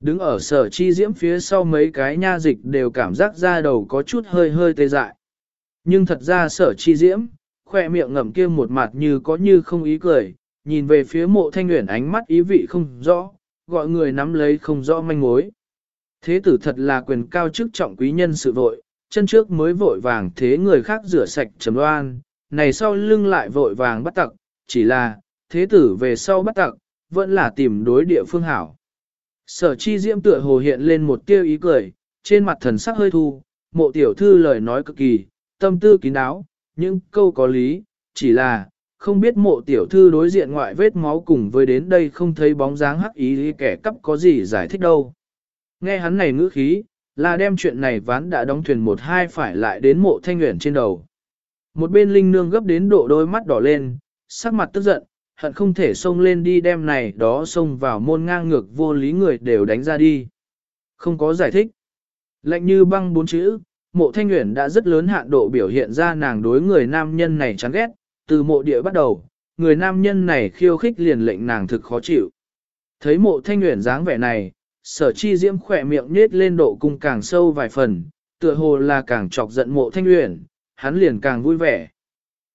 Đứng ở sở chi diễm phía sau mấy cái nha dịch đều cảm giác da đầu có chút hơi hơi tê dại. Nhưng thật ra sở chi diễm, khoe miệng ngậm kia một mặt như có như không ý cười, nhìn về phía mộ thanh nguyện ánh mắt ý vị không rõ, gọi người nắm lấy không rõ manh mối. Thế tử thật là quyền cao chức trọng quý nhân sự vội, chân trước mới vội vàng thế người khác rửa sạch trầm đoan, này sau lưng lại vội vàng bắt tặc, chỉ là, thế tử về sau bắt tặc, vẫn là tìm đối địa phương hảo. Sở chi diễm tựa hồ hiện lên một tia ý cười, trên mặt thần sắc hơi thu, mộ tiểu thư lời nói cực kỳ, tâm tư kín đáo, những câu có lý, chỉ là, không biết mộ tiểu thư đối diện ngoại vết máu cùng với đến đây không thấy bóng dáng hắc ý kẻ cắp có gì giải thích đâu. Nghe hắn này ngữ khí, là đem chuyện này ván đã đóng thuyền một hai phải lại đến mộ thanh nguyện trên đầu. Một bên linh nương gấp đến độ đôi mắt đỏ lên, sắc mặt tức giận, hận không thể xông lên đi đem này đó xông vào môn ngang ngược vô lý người đều đánh ra đi. Không có giải thích. Lạnh như băng bốn chữ, mộ thanh nguyện đã rất lớn hạn độ biểu hiện ra nàng đối người nam nhân này chán ghét, từ mộ địa bắt đầu, người nam nhân này khiêu khích liền lệnh nàng thực khó chịu. Thấy mộ thanh nguyện dáng vẻ này, sở chi diễm khỏe miệng nết lên độ cung càng sâu vài phần, tựa hồ là càng chọc giận mộ thanh nguyện, hắn liền càng vui vẻ.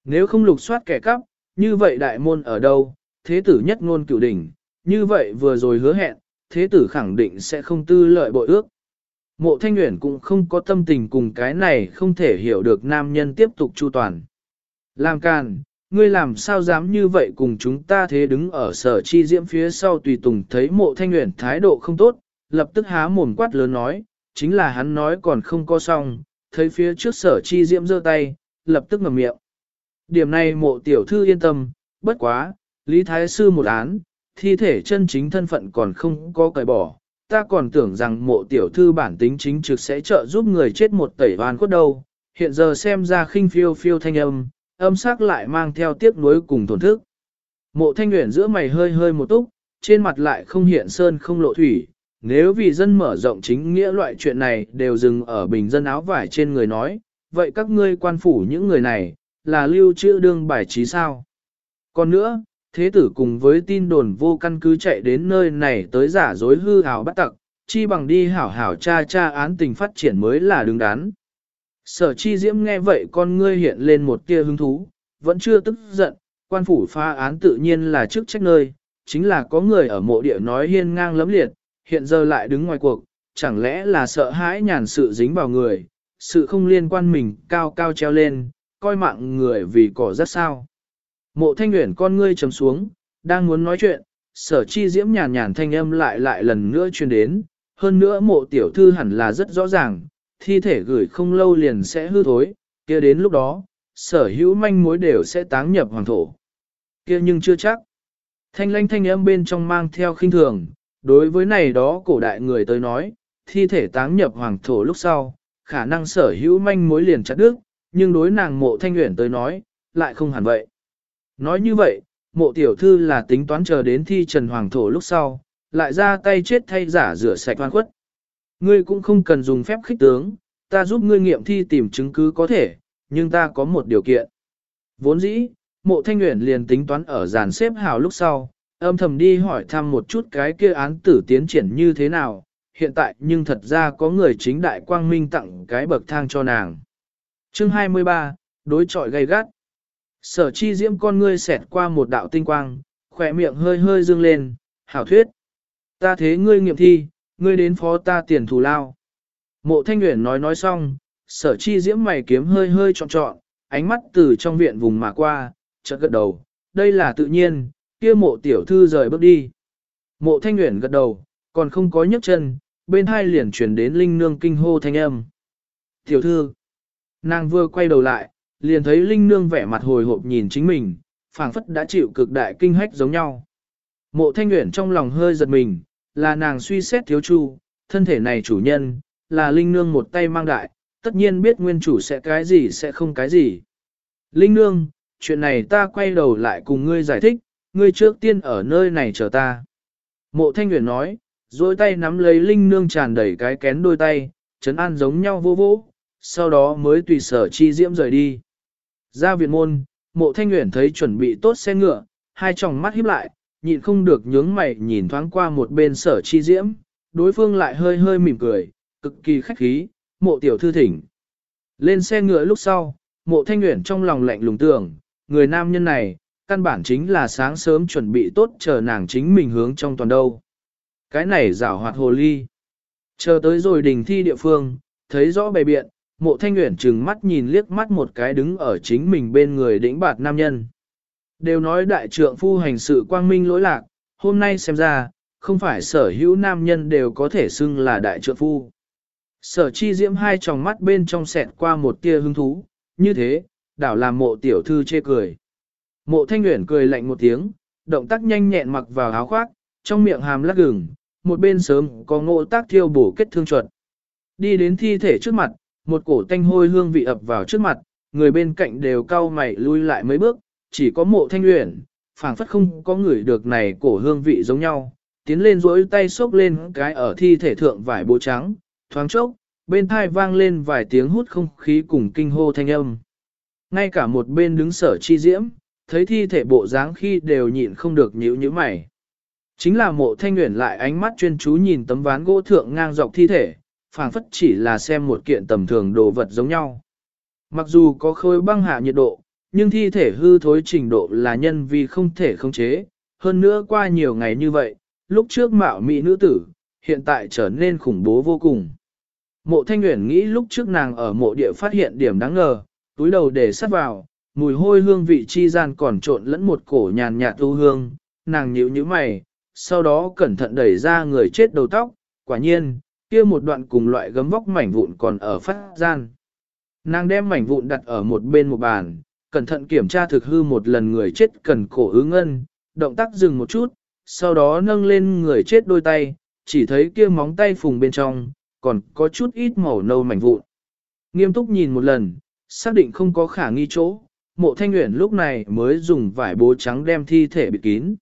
Nếu không lục soát kẻ cắp, như vậy đại môn ở đâu, thế tử nhất ngôn cửu đỉnh, như vậy vừa rồi hứa hẹn, thế tử khẳng định sẽ không tư lợi bội ước. Mộ thanh nguyện cũng không có tâm tình cùng cái này không thể hiểu được nam nhân tiếp tục chu toàn. Làm càn, ngươi làm sao dám như vậy cùng chúng ta thế đứng ở sở chi diễm phía sau tùy tùng thấy mộ thanh nguyện thái độ không tốt, lập tức há mồm quát lớn nói, chính là hắn nói còn không có xong, thấy phía trước sở chi diễm giơ tay, lập tức ngầm miệng. Điểm này mộ tiểu thư yên tâm, bất quá, Lý Thái Sư một án, thi thể chân chính thân phận còn không có cởi bỏ, ta còn tưởng rằng mộ tiểu thư bản tính chính trực sẽ trợ giúp người chết một tẩy oan khuất đâu, hiện giờ xem ra khinh phiêu phiêu thanh âm, âm sắc lại mang theo tiếc nuối cùng tổn thức. Mộ thanh nguyện giữa mày hơi hơi một túc, trên mặt lại không hiện sơn không lộ thủy, nếu vì dân mở rộng chính nghĩa loại chuyện này đều dừng ở bình dân áo vải trên người nói, vậy các ngươi quan phủ những người này, là lưu trữ đương bài trí sao? Còn nữa, thế tử cùng với tin đồn vô căn cứ chạy đến nơi này tới giả dối hư hào bắt tặc, chi bằng đi hảo hảo cha cha án tình phát triển mới là đứng đắn. Sở chi diễm nghe vậy con ngươi hiện lên một tia hứng thú, vẫn chưa tức giận, quan phủ pha án tự nhiên là chức trách nơi, chính là có người ở mộ địa nói hiên ngang lấm liệt, hiện giờ lại đứng ngoài cuộc, chẳng lẽ là sợ hãi nhàn sự dính vào người, sự không liên quan mình cao cao treo lên, coi mạng người vì cỏ rất sao. Mộ thanh nguyện con ngươi trầm xuống, đang muốn nói chuyện, sở chi diễm nhàn nhàn thanh âm lại lại lần nữa truyền đến, hơn nữa mộ tiểu thư hẳn là rất rõ ràng, thi thể gửi không lâu liền sẽ hư thối, kia đến lúc đó, sở hữu manh mối đều sẽ táng nhập hoàng thổ. kia nhưng chưa chắc. Thanh lanh thanh âm bên trong mang theo khinh thường, đối với này đó cổ đại người tới nói, thi thể táng nhập hoàng thổ lúc sau, khả năng sở hữu manh mối liền chặt đứt, nhưng đối nàng mộ thanh nguyện tới nói, lại không hẳn vậy. Nói như vậy, mộ tiểu thư là tính toán chờ đến thi trần hoàng thổ lúc sau, lại ra tay chết thay giả rửa sạch oan khuất. Ngươi cũng không cần dùng phép khích tướng, ta giúp ngươi nghiệm thi tìm chứng cứ có thể, nhưng ta có một điều kiện. Vốn dĩ, mộ thanh nguyện liền tính toán ở giàn xếp hào lúc sau, âm thầm đi hỏi thăm một chút cái kia án tử tiến triển như thế nào, hiện tại nhưng thật ra có người chính đại quang minh tặng cái bậc thang cho nàng. Chương 23, đối trọi gay gắt. Sở chi diễm con ngươi xẹt qua một đạo tinh quang, khỏe miệng hơi hơi dương lên, hảo thuyết. Ta thế ngươi nghiệm thi, ngươi đến phó ta tiền thù lao. Mộ thanh nguyện nói nói xong, sở chi diễm mày kiếm hơi hơi trọn trọn, ánh mắt từ trong viện vùng mà qua, chợt gật đầu, đây là tự nhiên, kia mộ tiểu thư rời bước đi. Mộ thanh nguyện gật đầu, còn không có nhấc chân, bên hai liền chuyển đến linh nương kinh hô thanh âm. Tiểu thư, nàng vừa quay đầu lại, liền thấy linh nương vẻ mặt hồi hộp nhìn chính mình, phảng phất đã chịu cực đại kinh hách giống nhau. Mộ thanh nguyện trong lòng hơi giật mình, là nàng suy xét thiếu chu, thân thể này chủ nhân, là Linh Nương một tay mang đại, tất nhiên biết nguyên chủ sẽ cái gì sẽ không cái gì. Linh Nương, chuyện này ta quay đầu lại cùng ngươi giải thích, ngươi trước tiên ở nơi này chờ ta. Mộ Thanh Nguyễn nói, dôi tay nắm lấy Linh Nương tràn đầy cái kén đôi tay, chấn an giống nhau vô vô, sau đó mới tùy sở chi diễm rời đi. Ra viện môn, mộ Thanh nguyện thấy chuẩn bị tốt xe ngựa, hai tròng mắt híp lại, nhịn không được nhướng mày nhìn thoáng qua một bên sở chi diễm, đối phương lại hơi hơi mỉm cười, cực kỳ khách khí, mộ tiểu thư thỉnh. Lên xe ngựa lúc sau, mộ thanh nguyện trong lòng lạnh lùng tưởng, người nam nhân này, căn bản chính là sáng sớm chuẩn bị tốt chờ nàng chính mình hướng trong toàn đâu. Cái này rảo hoạt hồ ly. Chờ tới rồi đình thi địa phương, thấy rõ bề biện, mộ thanh Uyển trừng mắt nhìn liếc mắt một cái đứng ở chính mình bên người đĩnh bạt nam nhân. Đều nói đại trượng phu hành sự quang minh lỗi lạc, hôm nay xem ra, không phải sở hữu nam nhân đều có thể xưng là đại trượng phu. Sở chi diễm hai tròng mắt bên trong sẹt qua một tia hứng thú, như thế, đảo làm mộ tiểu thư chê cười. Mộ thanh Uyển cười lạnh một tiếng, động tác nhanh nhẹn mặc vào áo khoác, trong miệng hàm lắc gừng, một bên sớm có ngộ tác thiêu bổ kết thương chuột. Đi đến thi thể trước mặt, một cổ tanh hôi hương vị ập vào trước mặt, người bên cạnh đều cau mày lui lại mấy bước, chỉ có mộ thanh luyện phảng phất không có người được này cổ hương vị giống nhau, tiến lên rỗi tay xốc lên cái ở thi thể thượng vải bộ trắng, thoáng chốc, bên thai vang lên vài tiếng hút không khí cùng kinh hô thanh âm. Ngay cả một bên đứng sở chi diễm, thấy thi thể bộ dáng khi đều nhịn không được nhíu nhíu mày. Chính là mộ thanh nguyện lại ánh mắt chuyên chú nhìn tấm ván gỗ thượng ngang dọc thi thể, phảng phất chỉ là xem một kiện tầm thường đồ vật giống nhau. Mặc dù có khối băng hạ nhiệt độ, nhưng thi thể hư thối trình độ là nhân vì không thể khống chế, hơn nữa qua nhiều ngày như vậy, lúc trước mạo mỹ nữ tử, hiện tại trở nên khủng bố vô cùng. Mộ thanh Uyển nghĩ lúc trước nàng ở mộ địa phát hiện điểm đáng ngờ, túi đầu để sát vào, mùi hôi hương vị chi gian còn trộn lẫn một cổ nhàn nhạt tu hương, nàng nhíu như mày, sau đó cẩn thận đẩy ra người chết đầu tóc, quả nhiên, kia một đoạn cùng loại gấm vóc mảnh vụn còn ở phát gian. Nàng đem mảnh vụn đặt ở một bên một bàn, cẩn thận kiểm tra thực hư một lần người chết cần cổ ứng ngân, động tác dừng một chút, sau đó nâng lên người chết đôi tay, chỉ thấy kia móng tay phùng bên trong, còn có chút ít màu nâu mảnh vụn. Nghiêm túc nhìn một lần, xác định không có khả nghi chỗ, mộ thanh nguyện lúc này mới dùng vải bố trắng đem thi thể bịt kín.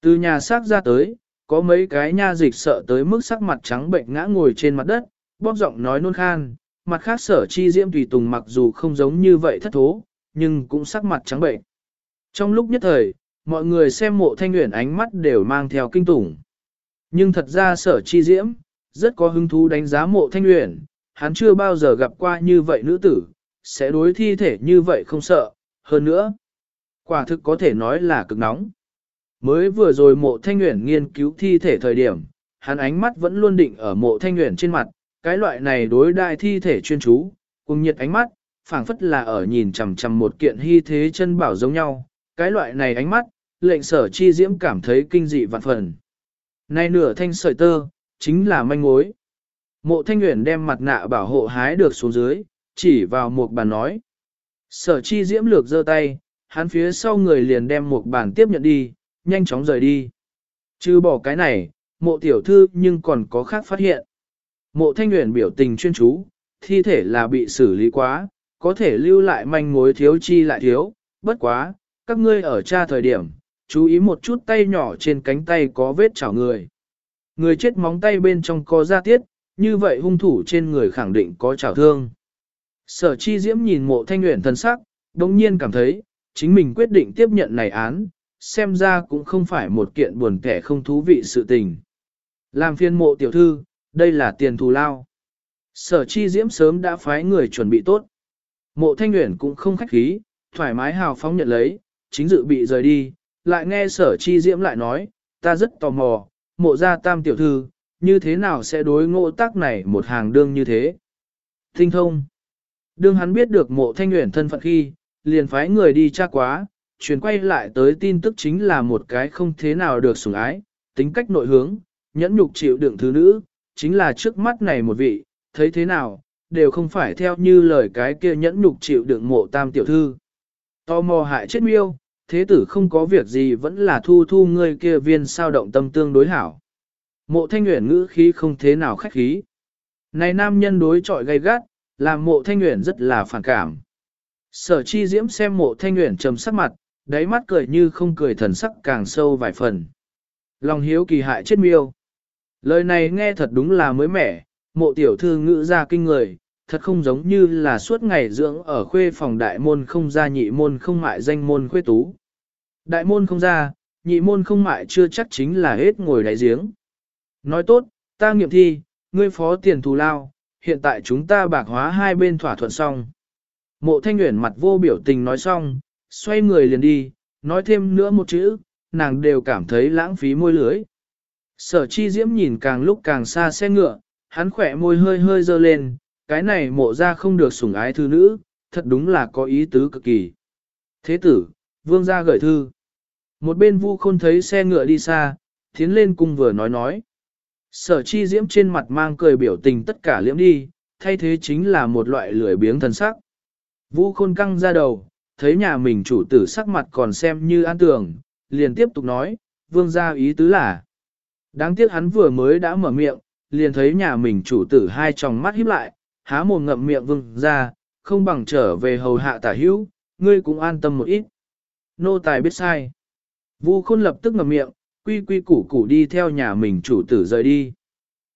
Từ nhà xác ra tới, có mấy cái nha dịch sợ tới mức sắc mặt trắng bệnh ngã ngồi trên mặt đất, bóp giọng nói nôn khan, mặt khác sở chi diễm tùy tùng mặc dù không giống như vậy thất thố, nhưng cũng sắc mặt trắng bệnh. Trong lúc nhất thời, mọi người xem mộ thanh nguyện ánh mắt đều mang theo kinh tủng. Nhưng thật ra sở chi diễm, rất có hứng thú đánh giá mộ thanh nguyện, hắn chưa bao giờ gặp qua như vậy nữ tử, sẽ đối thi thể như vậy không sợ, hơn nữa. Quả thực có thể nói là cực nóng. Mới vừa rồi mộ thanh nguyện nghiên cứu thi thể thời điểm, hắn ánh mắt vẫn luôn định ở mộ thanh nguyện trên mặt, cái loại này đối đại thi thể chuyên chú, cùng nhiệt ánh mắt, phảng phất là ở nhìn chằm chằm một kiện hy thế chân bảo giống nhau, cái loại này ánh mắt, lệnh sở chi diễm cảm thấy kinh dị vạn phần. Nay nửa thanh sợi tơ, chính là manh mối. Mộ thanh nguyện đem mặt nạ bảo hộ hái được xuống dưới, chỉ vào một bàn nói. Sở chi diễm lược giơ tay, hắn phía sau người liền đem một bàn tiếp nhận đi, nhanh chóng rời đi. Chứ bỏ cái này, mộ tiểu thư nhưng còn có khác phát hiện. Mộ thanh nguyện biểu tình chuyên chú, thi thể là bị xử lý quá, có thể lưu lại manh mối thiếu chi lại thiếu, bất quá, các ngươi ở tra thời điểm, chú ý một chút tay nhỏ trên cánh tay có vết chảo người. Người chết móng tay bên trong có da tiết, như vậy hung thủ trên người khẳng định có chảo thương. Sở chi diễm nhìn mộ thanh nguyện thân sắc, đồng nhiên cảm thấy, chính mình quyết định tiếp nhận này án, xem ra cũng không phải một kiện buồn kẻ không thú vị sự tình. Làm phiên mộ tiểu thư, đây là tiền thù lao. Sở chi diễm sớm đã phái người chuẩn bị tốt. Mộ thanh nguyện cũng không khách khí, thoải mái hào phóng nhận lấy, chính dự bị rời đi, lại nghe sở chi diễm lại nói, ta rất tò mò, mộ gia tam tiểu thư, như thế nào sẽ đối ngộ tác này một hàng đương như thế. Tinh thông. Đương hắn biết được mộ thanh nguyện thân phận khi, liền phái người đi tra quá, chuyển quay lại tới tin tức chính là một cái không thế nào được sủng ái, tính cách nội hướng, nhẫn nhục chịu đựng thứ nữ, chính là trước mắt này một vị, thấy thế nào, đều không phải theo như lời cái kia nhẫn nhục chịu đựng mộ tam tiểu thư. Tò mò hại chết miêu, thế tử không có việc gì vẫn là thu thu ngươi kia viên sao động tâm tương đối hảo. Mộ thanh nguyện ngữ khí không thế nào khách khí. Này nam nhân đối trọi gay gắt, làm mộ thanh nguyện rất là phản cảm. Sở chi diễm xem mộ thanh nguyện trầm sắc mặt, đáy mắt cười như không cười thần sắc càng sâu vài phần. Lòng hiếu kỳ hại chết miêu. Lời này nghe thật đúng là mới mẻ, mộ tiểu thư ngữ ra kinh người, thật không giống như là suốt ngày dưỡng ở khuê phòng đại môn không ra nhị môn không mại danh môn khuê tú. Đại môn không ra, nhị môn không mại chưa chắc chính là hết ngồi đáy giếng. Nói tốt, ta nghiệm thi, ngươi phó tiền thù lao, hiện tại chúng ta bạc hóa hai bên thỏa thuận xong. Mộ thanh nguyện mặt vô biểu tình nói xong, xoay người liền đi, nói thêm nữa một chữ, nàng đều cảm thấy lãng phí môi lưới. Sở chi diễm nhìn càng lúc càng xa xe ngựa, hắn khỏe môi hơi hơi dơ lên, cái này mộ ra không được sủng ái thư nữ, thật đúng là có ý tứ cực kỳ. Thế tử, vương gia gửi thư. Một bên vu khôn thấy xe ngựa đi xa, tiến lên cung vừa nói nói. Sở chi diễm trên mặt mang cười biểu tình tất cả liễm đi, thay thế chính là một loại lười biếng thần sắc. Vu khôn căng ra đầu, thấy nhà mình chủ tử sắc mặt còn xem như an tường, liền tiếp tục nói, vương gia ý tứ là. Đáng tiếc hắn vừa mới đã mở miệng, liền thấy nhà mình chủ tử hai tròng mắt híp lại, há mồm ngậm miệng vương gia, không bằng trở về hầu hạ tả hữu, ngươi cũng an tâm một ít. Nô tài biết sai. Vu khôn lập tức ngậm miệng, quy quy củ củ đi theo nhà mình chủ tử rời đi.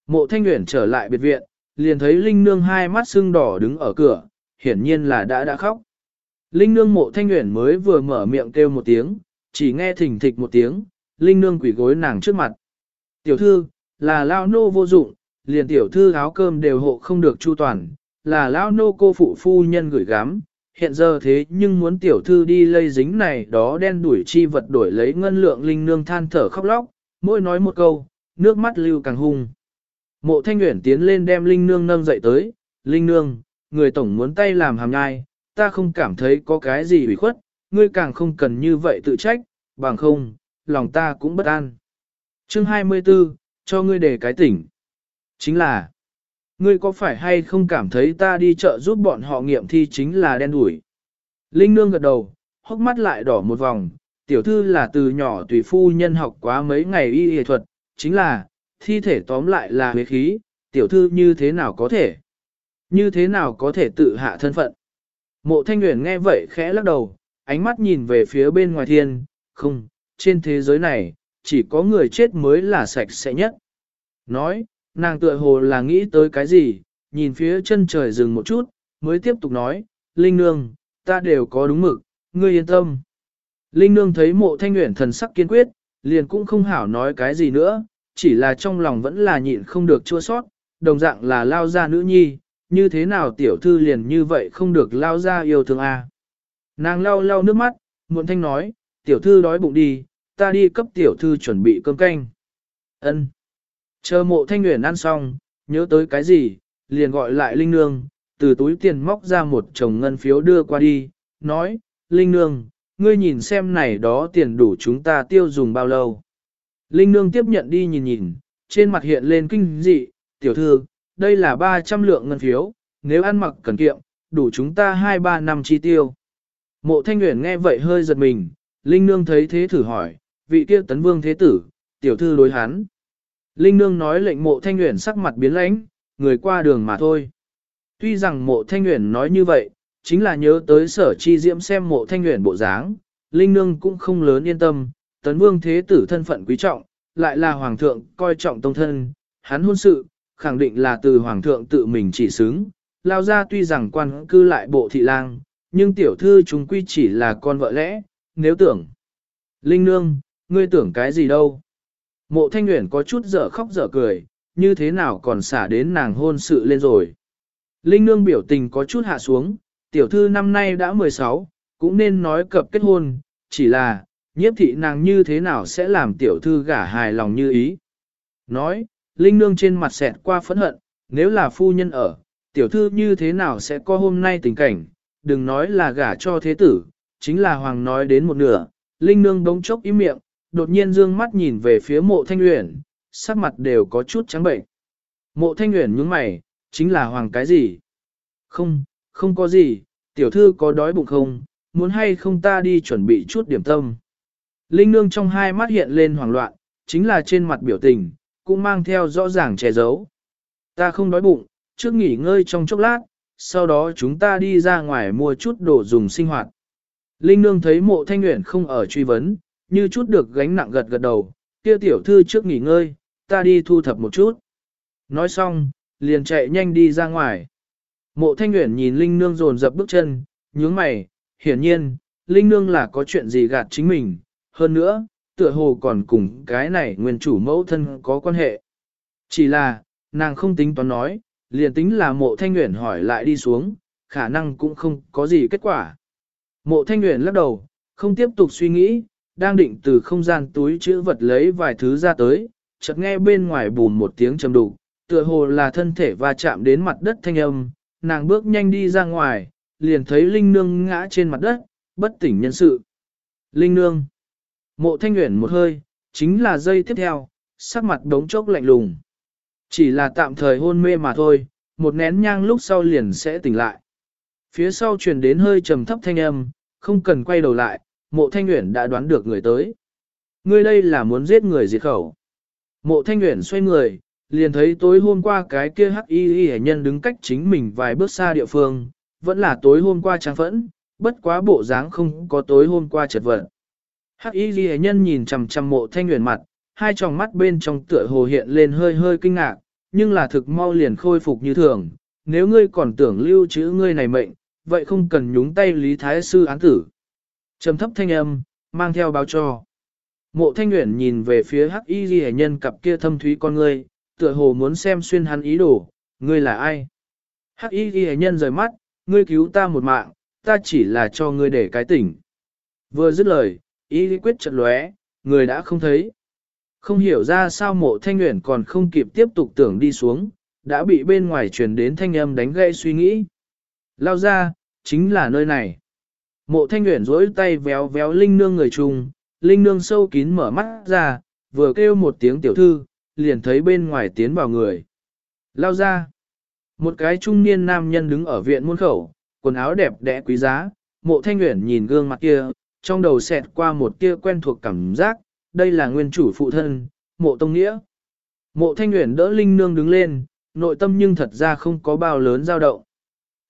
Mộ thanh nguyện trở lại biệt viện, liền thấy Linh Nương hai mắt sưng đỏ đứng ở cửa, hiển nhiên là đã đã khóc. Linh Nương mộ thanh nguyện mới vừa mở miệng kêu một tiếng, chỉ nghe thỉnh thịch một tiếng, Linh Nương quỷ gối nàng trước mặt. Tiểu thư, là lao nô vô dụng, liền tiểu thư áo cơm đều hộ không được chu toàn, là lao nô cô phụ phu nhân gửi gắm, hiện giờ thế nhưng muốn tiểu thư đi lây dính này đó đen đuổi chi vật đổi lấy ngân lượng linh nương than thở khóc lóc, mỗi nói một câu, nước mắt lưu càng hung. Mộ thanh nguyện tiến lên đem linh nương nâng dậy tới, linh nương, người tổng muốn tay làm hàm nhai, ta không cảm thấy có cái gì ủy khuất, ngươi càng không cần như vậy tự trách, bằng không, lòng ta cũng bất an. Chương 24, cho ngươi để cái tỉnh. Chính là, ngươi có phải hay không cảm thấy ta đi chợ giúp bọn họ nghiệm thi chính là đen đủi? Linh nương gật đầu, hốc mắt lại đỏ một vòng, tiểu thư là từ nhỏ tùy phu nhân học quá mấy ngày y y thuật, chính là, thi thể tóm lại là huyết khí, tiểu thư như thế nào có thể? Như thế nào có thể tự hạ thân phận? Mộ thanh nguyện nghe vậy khẽ lắc đầu, ánh mắt nhìn về phía bên ngoài thiên, không, trên thế giới này, chỉ có người chết mới là sạch sẽ nhất. Nói, nàng tựa hồ là nghĩ tới cái gì, nhìn phía chân trời dừng một chút, mới tiếp tục nói, Linh Nương, ta đều có đúng mực, ngươi yên tâm. Linh Nương thấy mộ thanh nguyện thần sắc kiên quyết, liền cũng không hảo nói cái gì nữa, chỉ là trong lòng vẫn là nhịn không được chua sót, đồng dạng là lao ra nữ nhi, như thế nào tiểu thư liền như vậy không được lao ra yêu thương a Nàng lau lau nước mắt, muộn thanh nói, tiểu thư đói bụng đi, ta đi cấp tiểu thư chuẩn bị cơm canh. Ân. Chờ mộ thanh nguyện ăn xong, nhớ tới cái gì, liền gọi lại Linh Nương, từ túi tiền móc ra một chồng ngân phiếu đưa qua đi, nói, Linh Nương, ngươi nhìn xem này đó tiền đủ chúng ta tiêu dùng bao lâu. Linh Nương tiếp nhận đi nhìn nhìn, trên mặt hiện lên kinh dị, tiểu thư, đây là 300 lượng ngân phiếu, nếu ăn mặc cần kiệm, đủ chúng ta 2-3 năm chi tiêu. Mộ Thanh Nguyễn nghe vậy hơi giật mình, Linh Nương thấy thế thử hỏi, vị kia tấn vương thế tử, tiểu thư đối hắn. Linh Nương nói lệnh mộ thanh Nguyễn sắc mặt biến lãnh, người qua đường mà thôi. Tuy rằng mộ thanh Nguyễn nói như vậy, chính là nhớ tới sở chi diễm xem mộ thanh Nguyễn bộ dáng, Linh Nương cũng không lớn yên tâm, tấn vương thế tử thân phận quý trọng, lại là hoàng thượng coi trọng tông thân, hắn hôn sự, khẳng định là từ hoàng thượng tự mình chỉ xứng, lao ra tuy rằng quan cư lại bộ thị lang, nhưng tiểu thư chúng quy chỉ là con vợ lẽ, nếu tưởng. Linh Nương, ngươi tưởng cái gì đâu? Mộ thanh nguyện có chút dở khóc dở cười, như thế nào còn xả đến nàng hôn sự lên rồi. Linh nương biểu tình có chút hạ xuống, tiểu thư năm nay đã 16, cũng nên nói cập kết hôn, chỉ là, nhiếp thị nàng như thế nào sẽ làm tiểu thư gả hài lòng như ý. Nói, Linh nương trên mặt xẹt qua phẫn hận, nếu là phu nhân ở, tiểu thư như thế nào sẽ có hôm nay tình cảnh, đừng nói là gả cho thế tử, chính là hoàng nói đến một nửa, Linh nương bỗng chốc im miệng, đột nhiên dương mắt nhìn về phía mộ thanh uyển, sắc mặt đều có chút trắng bệnh. Mộ thanh uyển nhướng mày, chính là hoàng cái gì? Không, không có gì, tiểu thư có đói bụng không, muốn hay không ta đi chuẩn bị chút điểm tâm. Linh nương trong hai mắt hiện lên hoảng loạn, chính là trên mặt biểu tình, cũng mang theo rõ ràng che giấu. Ta không đói bụng, trước nghỉ ngơi trong chốc lát, sau đó chúng ta đi ra ngoài mua chút đồ dùng sinh hoạt. Linh Nương thấy mộ thanh nguyện không ở truy vấn, như chút được gánh nặng gật gật đầu, kia tiểu thư trước nghỉ ngơi, ta đi thu thập một chút. Nói xong, liền chạy nhanh đi ra ngoài. Mộ thanh nguyện nhìn Linh Nương dồn dập bước chân, nhướng mày, hiển nhiên, Linh Nương là có chuyện gì gạt chính mình, hơn nữa, tựa hồ còn cùng cái này nguyên chủ mẫu thân có quan hệ. Chỉ là, nàng không tính toán nói, liền tính là mộ thanh nguyện hỏi lại đi xuống, khả năng cũng không có gì kết quả. Mộ thanh nguyện lắc đầu, không tiếp tục suy nghĩ, đang định từ không gian túi chữ vật lấy vài thứ ra tới, chợt nghe bên ngoài bùn một tiếng trầm đục, tựa hồ là thân thể va chạm đến mặt đất thanh âm, nàng bước nhanh đi ra ngoài, liền thấy Linh Nương ngã trên mặt đất, bất tỉnh nhân sự. Linh Nương. Mộ thanh nguyện một hơi, chính là dây tiếp theo, sắc mặt đống chốc lạnh lùng. Chỉ là tạm thời hôn mê mà thôi, một nén nhang lúc sau liền sẽ tỉnh lại. Phía sau truyền đến hơi trầm thấp thanh âm, không cần quay đầu lại, mộ thanh nguyện đã đoán được người tới. Ngươi đây là muốn giết người diệt khẩu. Mộ thanh nguyện xoay người, liền thấy tối hôm qua cái kia hắc y y nhân đứng cách chính mình vài bước xa địa phương, vẫn là tối hôm qua trang phẫn, bất quá bộ dáng không có tối hôm qua chật vật. Hắc y ghi nhân nhìn chằm chằm mộ thanh nguyện mặt, hai tròng mắt bên trong tựa hồ hiện lên hơi hơi kinh ngạc, nhưng là thực mau liền khôi phục như thường. Nếu ngươi còn tưởng lưu trữ ngươi này mệnh, vậy không cần nhúng tay Lý Thái Sư án tử. Trầm thấp thanh âm, mang theo báo cho. Mộ thanh nguyện nhìn về phía hắc y ghi nhân cặp kia thâm thúy con ngươi, tựa hồ muốn xem xuyên hắn ý đồ, ngươi là ai? Hắc y ghi nhân rời mắt, ngươi cứu ta một mạng, ta chỉ là cho ngươi để cái tỉnh. Vừa dứt lời, y quyết trận lóe, người đã không thấy. Không hiểu ra sao mộ thanh nguyện còn không kịp tiếp tục tưởng đi xuống, đã bị bên ngoài truyền đến thanh âm đánh gây suy nghĩ. Lao ra, chính là nơi này. Mộ thanh nguyện rỗi tay véo véo linh nương người trùng, linh nương sâu kín mở mắt ra, vừa kêu một tiếng tiểu thư, liền thấy bên ngoài tiến vào người. Lao ra. Một cái trung niên nam nhân đứng ở viện môn khẩu, quần áo đẹp đẽ quý giá, mộ thanh nguyện nhìn gương mặt kia, trong đầu xẹt qua một tia quen thuộc cảm giác, đây là nguyên chủ phụ thân, mộ tông nghĩa. Mộ thanh nguyện đỡ Linh Nương đứng lên, nội tâm nhưng thật ra không có bao lớn dao động.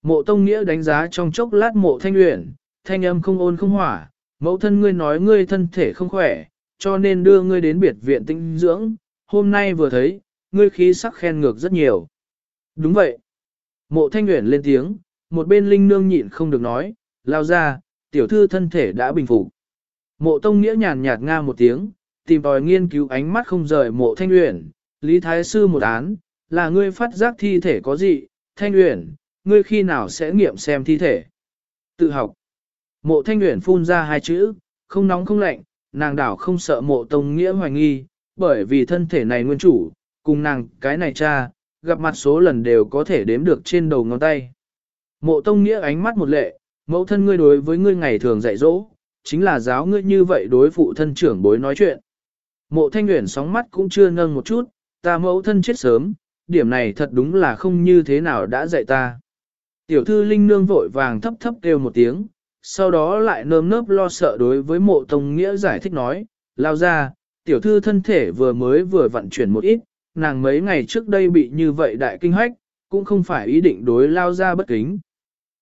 Mộ tông nghĩa đánh giá trong chốc lát mộ thanh nguyện, thanh âm không ôn không hỏa, mẫu thân ngươi nói ngươi thân thể không khỏe, cho nên đưa ngươi đến biệt viện tinh dưỡng, hôm nay vừa thấy, ngươi khí sắc khen ngược rất nhiều. Đúng vậy. Mộ thanh nguyện lên tiếng, một bên linh nương nhịn không được nói, lao ra, tiểu thư thân thể đã bình phục. Mộ tông nghĩa nhàn nhạt nga một tiếng, tìm tòi nghiên cứu ánh mắt không rời mộ thanh uyển, lý thái sư một án, là ngươi phát giác thi thể có gì, thanh uyển, ngươi khi nào sẽ nghiệm xem thi thể. Tự học. Mộ thanh uyển phun ra hai chữ, không nóng không lạnh, nàng đảo không sợ mộ tông nghĩa hoài nghi, bởi vì thân thể này nguyên chủ, cùng nàng cái này cha, gặp mặt số lần đều có thể đếm được trên đầu ngón tay. Mộ tông nghĩa ánh mắt một lệ, mẫu thân ngươi đối với ngươi ngày thường dạy dỗ, chính là giáo ngươi như vậy đối phụ thân trưởng bối nói chuyện. Mộ thanh nguyện sóng mắt cũng chưa nâng một chút, ta mẫu thân chết sớm, điểm này thật đúng là không như thế nào đã dạy ta. Tiểu thư linh nương vội vàng thấp thấp kêu một tiếng, sau đó lại nơm nớp lo sợ đối với mộ tông nghĩa giải thích nói, lao ra, tiểu thư thân thể vừa mới vừa vận chuyển một ít, nàng mấy ngày trước đây bị như vậy đại kinh hoách, cũng không phải ý định đối lao ra bất kính.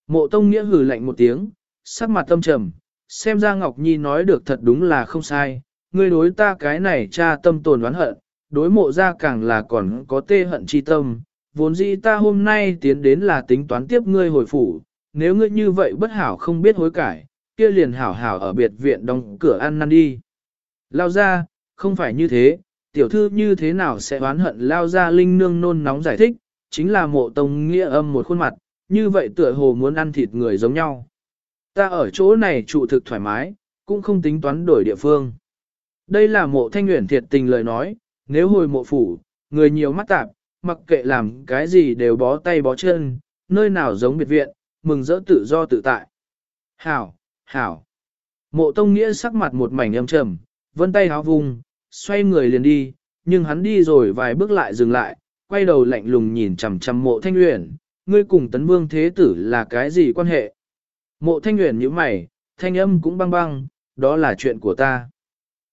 Mộ Tông Nghĩa hừ lạnh một tiếng, sắc mặt tâm trầm, xem ra Ngọc Nhi nói được thật đúng là không sai, ngươi đối ta cái này cha tâm tồn oán hận, đối mộ ra càng là còn có tê hận chi tâm, vốn dĩ ta hôm nay tiến đến là tính toán tiếp ngươi hồi phủ, nếu ngươi như vậy bất hảo không biết hối cải, kia liền hảo hảo ở biệt viện đóng cửa ăn năn đi. Lao ra, không phải như thế, tiểu thư như thế nào sẽ oán hận lao ra linh nương nôn nóng giải thích, chính là mộ tông nghĩa âm một khuôn mặt, như vậy tựa hồ muốn ăn thịt người giống nhau. Ta ở chỗ này trụ thực thoải mái, cũng không tính toán đổi địa phương. Đây là mộ thanh nguyện thiệt tình lời nói, nếu hồi mộ phủ, người nhiều mắt tạp, mặc kệ làm cái gì đều bó tay bó chân, nơi nào giống biệt viện, mừng rỡ tự do tự tại. Hảo, hảo. Mộ tông nghĩa sắc mặt một mảnh âm trầm, vân tay háo vùng, xoay người liền đi, nhưng hắn đi rồi vài bước lại dừng lại, quay đầu lạnh lùng nhìn chằm chằm mộ thanh nguyện, ngươi cùng tấn vương thế tử là cái gì quan hệ? Mộ thanh nguyện như mày, thanh âm cũng băng băng, đó là chuyện của ta.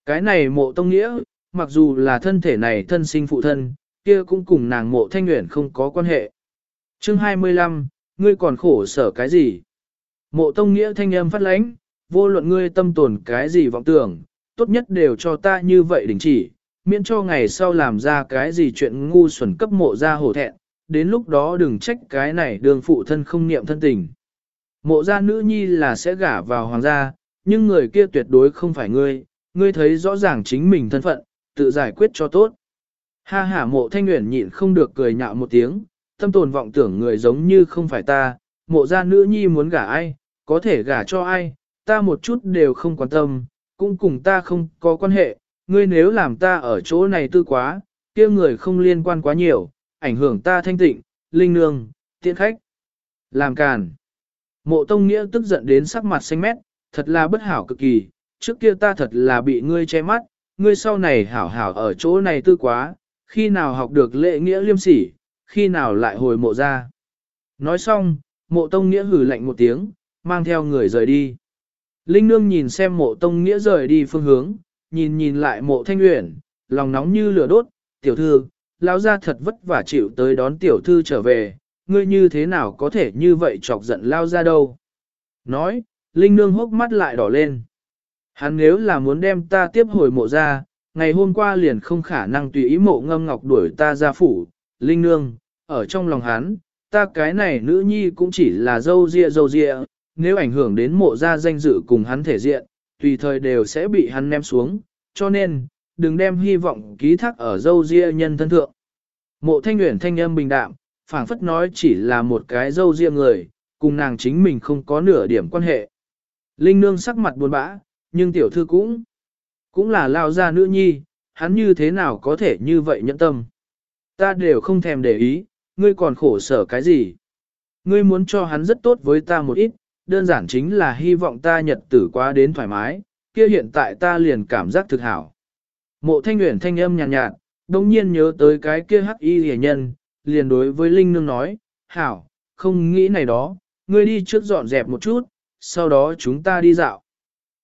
Cái này mộ tông nghĩa, mặc dù là thân thể này thân sinh phụ thân, kia cũng cùng nàng mộ thanh nguyện không có quan hệ. chương 25, ngươi còn khổ sở cái gì? Mộ tông nghĩa thanh âm phát lãnh, vô luận ngươi tâm tồn cái gì vọng tưởng, tốt nhất đều cho ta như vậy đình chỉ, miễn cho ngày sau làm ra cái gì chuyện ngu xuẩn cấp mộ ra hổ thẹn, đến lúc đó đừng trách cái này đường phụ thân không niệm thân tình. Mộ gia nữ nhi là sẽ gả vào hoàng gia, nhưng người kia tuyệt đối không phải ngươi, ngươi thấy rõ ràng chính mình thân phận, tự giải quyết cho tốt. Ha ha mộ thanh nguyện nhịn không được cười nhạo một tiếng, tâm tồn vọng tưởng người giống như không phải ta, mộ gia nữ nhi muốn gả ai, có thể gả cho ai, ta một chút đều không quan tâm, cũng cùng ta không có quan hệ, ngươi nếu làm ta ở chỗ này tư quá, kia người không liên quan quá nhiều, ảnh hưởng ta thanh tịnh, linh nương, tiện khách. Làm càn. Mộ Tông Nghĩa tức giận đến sắc mặt xanh mét, thật là bất hảo cực kỳ, trước kia ta thật là bị ngươi che mắt, ngươi sau này hảo hảo ở chỗ này tư quá, khi nào học được lễ nghĩa liêm sỉ, khi nào lại hồi mộ ra. Nói xong, mộ Tông Nghĩa hử lạnh một tiếng, mang theo người rời đi. Linh Nương nhìn xem mộ Tông Nghĩa rời đi phương hướng, nhìn nhìn lại mộ Thanh Uyển, lòng nóng như lửa đốt, tiểu thư, lão gia thật vất vả chịu tới đón tiểu thư trở về, ngươi như thế nào có thể như vậy chọc giận lao ra đâu. Nói, Linh Nương hốc mắt lại đỏ lên. Hắn nếu là muốn đem ta tiếp hồi mộ ra, ngày hôm qua liền không khả năng tùy ý mộ ngâm ngọc đuổi ta ra phủ. Linh Nương, ở trong lòng hắn, ta cái này nữ nhi cũng chỉ là dâu ria dâu ria, nếu ảnh hưởng đến mộ ra danh dự cùng hắn thể diện, tùy thời đều sẽ bị hắn ném xuống, cho nên, đừng đem hy vọng ký thác ở dâu ria nhân thân thượng. Mộ thanh nguyện thanh âm bình đạm, phảng phất nói chỉ là một cái dâu ria người, cùng nàng chính mình không có nửa điểm quan hệ. Linh nương sắc mặt buồn bã, nhưng tiểu thư cũng, cũng là lao ra nữ nhi, hắn như thế nào có thể như vậy nhẫn tâm. Ta đều không thèm để ý, ngươi còn khổ sở cái gì. Ngươi muốn cho hắn rất tốt với ta một ít, đơn giản chính là hy vọng ta nhật tử quá đến thoải mái, kia hiện tại ta liền cảm giác thực hảo. Mộ thanh nguyện thanh âm nhàn nhạt, nhạt, đồng nhiên nhớ tới cái kia hắc y hề nhân, liền đối với Linh Nương nói, hảo, không nghĩ này đó, ngươi đi trước dọn dẹp một chút, sau đó chúng ta đi dạo.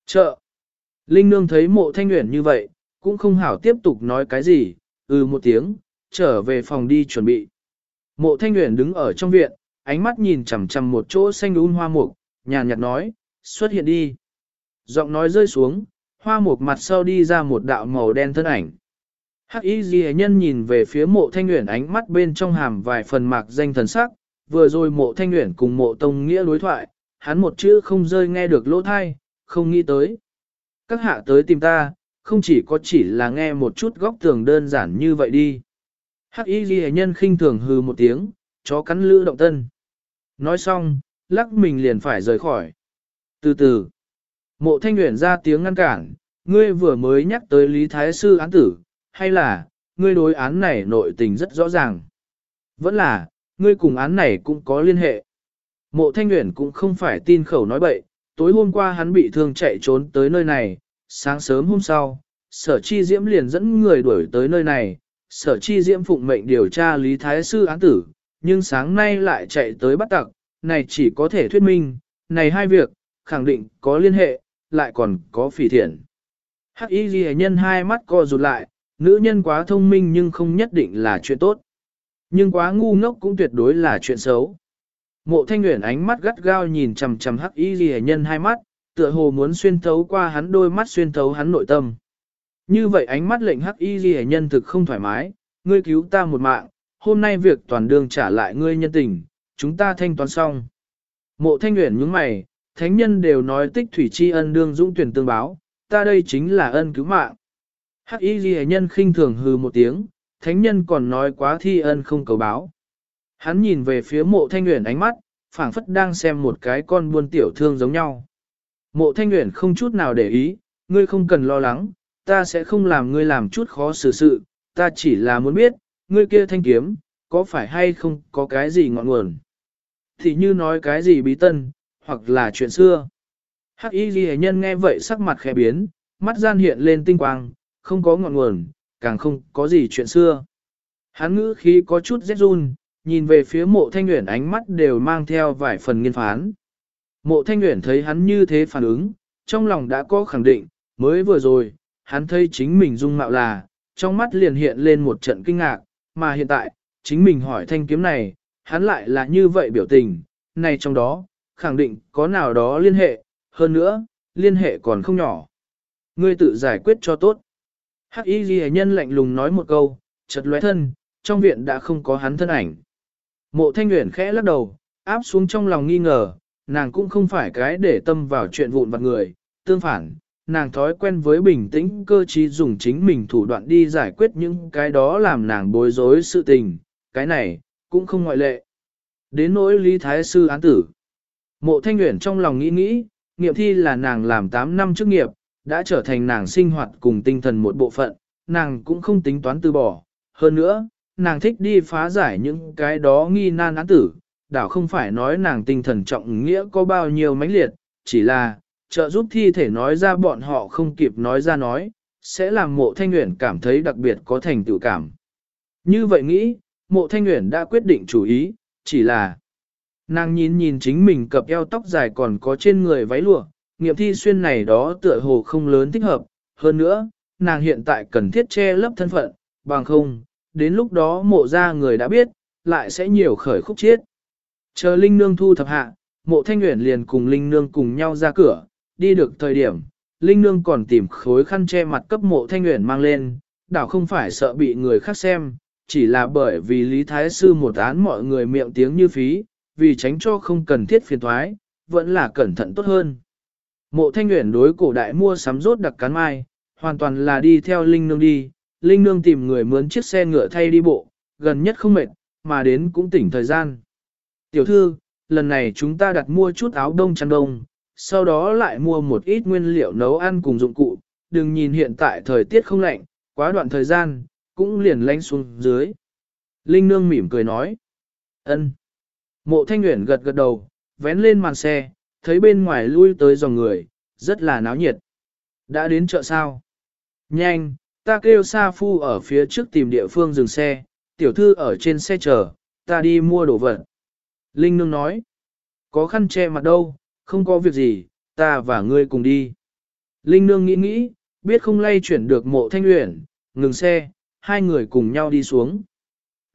Chợ. Linh Nương thấy mộ thanh nguyện như vậy, cũng không hảo tiếp tục nói cái gì, ừ một tiếng, trở về phòng đi chuẩn bị. Mộ thanh nguyện đứng ở trong viện, ánh mắt nhìn chằm chằm một chỗ xanh un hoa mục, nhàn nhạt nói, xuất hiện đi. Giọng nói rơi xuống, hoa mục mặt sau đi ra một đạo màu đen thân ảnh. Hắc y ghi nhân nhìn về phía mộ thanh nguyện ánh mắt bên trong hàm vài phần mạc danh thần sắc, vừa rồi mộ thanh nguyện cùng mộ tông nghĩa đối thoại, hắn một chữ không rơi nghe được lỗ thai, không nghĩ tới. Các hạ tới tìm ta, không chỉ có chỉ là nghe một chút góc tường đơn giản như vậy đi. Hắc y ghi nhân khinh thường hừ một tiếng, chó cắn lữ động tân. Nói xong, lắc mình liền phải rời khỏi. Từ từ, mộ thanh nguyện ra tiếng ngăn cản, ngươi vừa mới nhắc tới Lý Thái Sư án tử, hay là, ngươi đối án này nội tình rất rõ ràng. Vẫn là, ngươi cùng án này cũng có liên hệ. Mộ Thanh Nguyễn cũng không phải tin khẩu nói bậy, tối hôm qua hắn bị thương chạy trốn tới nơi này, sáng sớm hôm sau, sở chi diễm liền dẫn người đuổi tới nơi này, sở chi diễm phụng mệnh điều tra Lý Thái Sư án tử, nhưng sáng nay lại chạy tới bắt tặc, này chỉ có thể thuyết minh, này hai việc, khẳng định có liên hệ, lại còn có phỉ thiện. Hắc y ghi nhân hai mắt co rụt lại, nữ nhân quá thông minh nhưng không nhất định là chuyện tốt. Nhưng quá ngu ngốc cũng tuyệt đối là chuyện xấu. Mộ thanh nguyện ánh mắt gắt gao nhìn chầm chầm hắc y ghi nhân hai mắt, tựa hồ muốn xuyên thấu qua hắn đôi mắt xuyên thấu hắn nội tâm. Như vậy ánh mắt lệnh hắc y ghi nhân thực không thoải mái, ngươi cứu ta một mạng, hôm nay việc toàn đường trả lại ngươi nhân tình, chúng ta thanh toán xong. Mộ thanh nguyện nhướng mày, thánh nhân đều nói tích thủy tri ân đương dũng tuyển tương báo, ta đây chính là ân cứu mạng. Hắc y ghi nhân khinh thường hừ một tiếng, thánh nhân còn nói quá thi ân không cầu báo. Hắn nhìn về phía mộ thanh nguyện ánh mắt, phảng phất đang xem một cái con buôn tiểu thương giống nhau. Mộ thanh nguyện không chút nào để ý, ngươi không cần lo lắng, ta sẽ không làm ngươi làm chút khó xử sự, ta chỉ là muốn biết, ngươi kia thanh kiếm, có phải hay không có cái gì ngọn nguồn. Thì như nói cái gì bí tân, hoặc là chuyện xưa. Hắc y ghi nhân nghe vậy sắc mặt khẽ biến, mắt gian hiện lên tinh quang, không có ngọn nguồn, càng không có gì chuyện xưa. Hắn ngữ khí có chút rét run, nhìn về phía mộ thanh nguyện ánh mắt đều mang theo vài phần nghiên phán. Mộ thanh nguyện thấy hắn như thế phản ứng, trong lòng đã có khẳng định, mới vừa rồi, hắn thấy chính mình dung mạo là, trong mắt liền hiện lên một trận kinh ngạc, mà hiện tại, chính mình hỏi thanh kiếm này, hắn lại là như vậy biểu tình, này trong đó, khẳng định có nào đó liên hệ, hơn nữa, liên hệ còn không nhỏ. Ngươi tự giải quyết cho tốt. Hắc y ghi nhân lạnh lùng nói một câu, chật lóe thân, trong viện đã không có hắn thân ảnh. Mộ thanh nguyện khẽ lắc đầu, áp xuống trong lòng nghi ngờ, nàng cũng không phải cái để tâm vào chuyện vụn vặt người, tương phản, nàng thói quen với bình tĩnh cơ trí dùng chính mình thủ đoạn đi giải quyết những cái đó làm nàng bối rối sự tình, cái này, cũng không ngoại lệ. Đến nỗi Lý Thái Sư án tử. Mộ Thanh Uyển trong lòng nghĩ nghĩ, nghiệm thi là nàng làm 8 năm trước nghiệp, đã trở thành nàng sinh hoạt cùng tinh thần một bộ phận, nàng cũng không tính toán từ bỏ. Hơn nữa, nàng thích đi phá giải những cái đó nghi nan án tử, đảo không phải nói nàng tinh thần trọng nghĩa có bao nhiêu mãnh liệt, chỉ là, trợ giúp thi thể nói ra bọn họ không kịp nói ra nói, sẽ làm mộ thanh nguyện cảm thấy đặc biệt có thành tựu cảm. Như vậy nghĩ, mộ thanh nguyện đã quyết định chủ ý, chỉ là nàng nhìn nhìn chính mình cập eo tóc dài còn có trên người váy lụa, nghiệm thi xuyên này đó tựa hồ không lớn thích hợp, hơn nữa, nàng hiện tại cần thiết che lấp thân phận, bằng không, đến lúc đó mộ ra người đã biết, lại sẽ nhiều khởi khúc chiết. Chờ Linh Nương thu thập hạ, mộ thanh nguyện liền cùng Linh Nương cùng nhau ra cửa, đi được thời điểm, Linh Nương còn tìm khối khăn che mặt cấp mộ thanh nguyện mang lên, đảo không phải sợ bị người khác xem, chỉ là bởi vì Lý Thái Sư một án mọi người miệng tiếng như phí, vì tránh cho không cần thiết phiền thoái, vẫn là cẩn thận tốt hơn. Mộ thanh nguyện đối cổ đại mua sắm rốt đặc cán mai, hoàn toàn là đi theo Linh Nương đi, Linh Nương tìm người mướn chiếc xe ngựa thay đi bộ, gần nhất không mệt, mà đến cũng tỉnh thời gian. Tiểu thư, lần này chúng ta đặt mua chút áo đông chăn đông, sau đó lại mua một ít nguyên liệu nấu ăn cùng dụng cụ, đừng nhìn hiện tại thời tiết không lạnh, quá đoạn thời gian, cũng liền lánh xuống dưới. Linh Nương mỉm cười nói. ân. Mộ Thanh Nguyễn gật gật đầu, vén lên màn xe, thấy bên ngoài lui tới dòng người, rất là náo nhiệt. Đã đến chợ sao? Nhanh, ta kêu Sa Phu ở phía trước tìm địa phương dừng xe, tiểu thư ở trên xe chờ, ta đi mua đồ vật. Linh Nương nói, có khăn che mặt đâu, không có việc gì, ta và ngươi cùng đi. Linh Nương nghĩ nghĩ, biết không lay chuyển được mộ thanh luyện, ngừng xe, hai người cùng nhau đi xuống.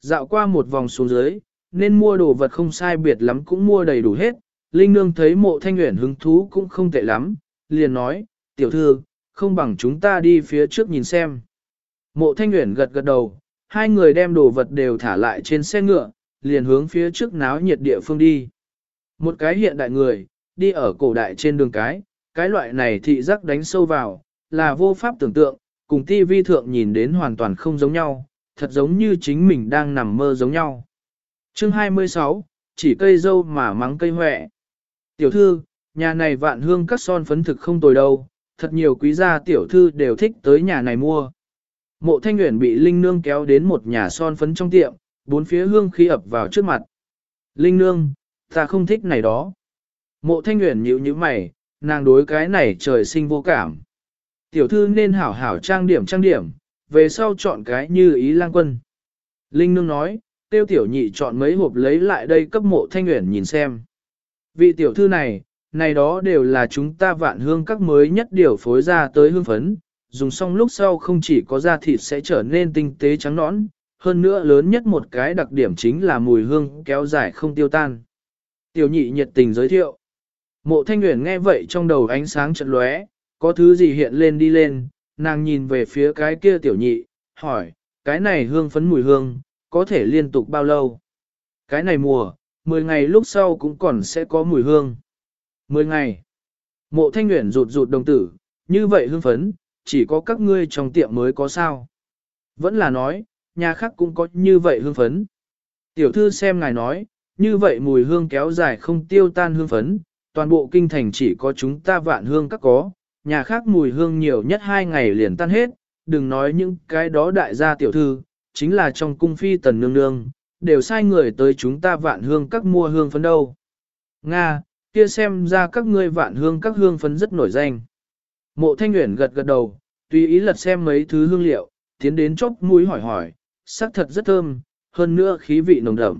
Dạo qua một vòng xuống dưới, nên mua đồ vật không sai biệt lắm cũng mua đầy đủ hết. Linh Nương thấy mộ thanh nguyện hứng thú cũng không tệ lắm, liền nói, tiểu thư, không bằng chúng ta đi phía trước nhìn xem. Mộ thanh nguyện gật gật đầu, hai người đem đồ vật đều thả lại trên xe ngựa, liền hướng phía trước náo nhiệt địa phương đi. Một cái hiện đại người, đi ở cổ đại trên đường cái, cái loại này thị giác đánh sâu vào, là vô pháp tưởng tượng, cùng ti vi thượng nhìn đến hoàn toàn không giống nhau, thật giống như chính mình đang nằm mơ giống nhau. Chương 26, chỉ cây dâu mà mắng cây huệ. Tiểu thư, nhà này vạn hương các son phấn thực không tồi đâu, thật nhiều quý gia tiểu thư đều thích tới nhà này mua. Mộ thanh nguyện bị Linh Nương kéo đến một nhà son phấn trong tiệm, bốn phía hương khí ập vào trước mặt. Linh Nương, ta không thích này đó. Mộ thanh nguyện nhíu nhíu mày, nàng đối cái này trời sinh vô cảm. Tiểu thư nên hảo hảo trang điểm trang điểm, về sau chọn cái như ý lang quân. Linh Nương nói, tiêu tiểu nhị chọn mấy hộp lấy lại đây cấp mộ thanh nguyện nhìn xem. Vị tiểu thư này, này đó đều là chúng ta vạn hương các mới nhất điều phối ra tới hương phấn, dùng xong lúc sau không chỉ có da thịt sẽ trở nên tinh tế trắng nõn, hơn nữa lớn nhất một cái đặc điểm chính là mùi hương kéo dài không tiêu tan. Tiểu nhị nhiệt tình giới thiệu. Mộ thanh nguyện nghe vậy trong đầu ánh sáng chợt lóe, có thứ gì hiện lên đi lên, nàng nhìn về phía cái kia tiểu nhị, hỏi, cái này hương phấn mùi hương, có thể liên tục bao lâu? Cái này mùa, 10 ngày lúc sau cũng còn sẽ có mùi hương. 10 ngày. Mộ thanh nguyện rụt rụt đồng tử, như vậy hương phấn, chỉ có các ngươi trong tiệm mới có sao. Vẫn là nói, nhà khác cũng có như vậy hương phấn. Tiểu thư xem ngài nói, như vậy mùi hương kéo dài không tiêu tan hương phấn, toàn bộ kinh thành chỉ có chúng ta vạn hương các có, nhà khác mùi hương nhiều nhất hai ngày liền tan hết, đừng nói những cái đó đại gia tiểu thư, chính là trong cung phi tần nương nương, đều sai người tới chúng ta vạn hương các mua hương phấn đâu. Nga, kia xem ra các ngươi vạn hương các hương phấn rất nổi danh. Mộ thanh nguyện gật gật đầu, tùy ý lật xem mấy thứ hương liệu, tiến đến chốc mũi hỏi hỏi, sắc thật rất thơm, hơn nữa khí vị nồng đậm.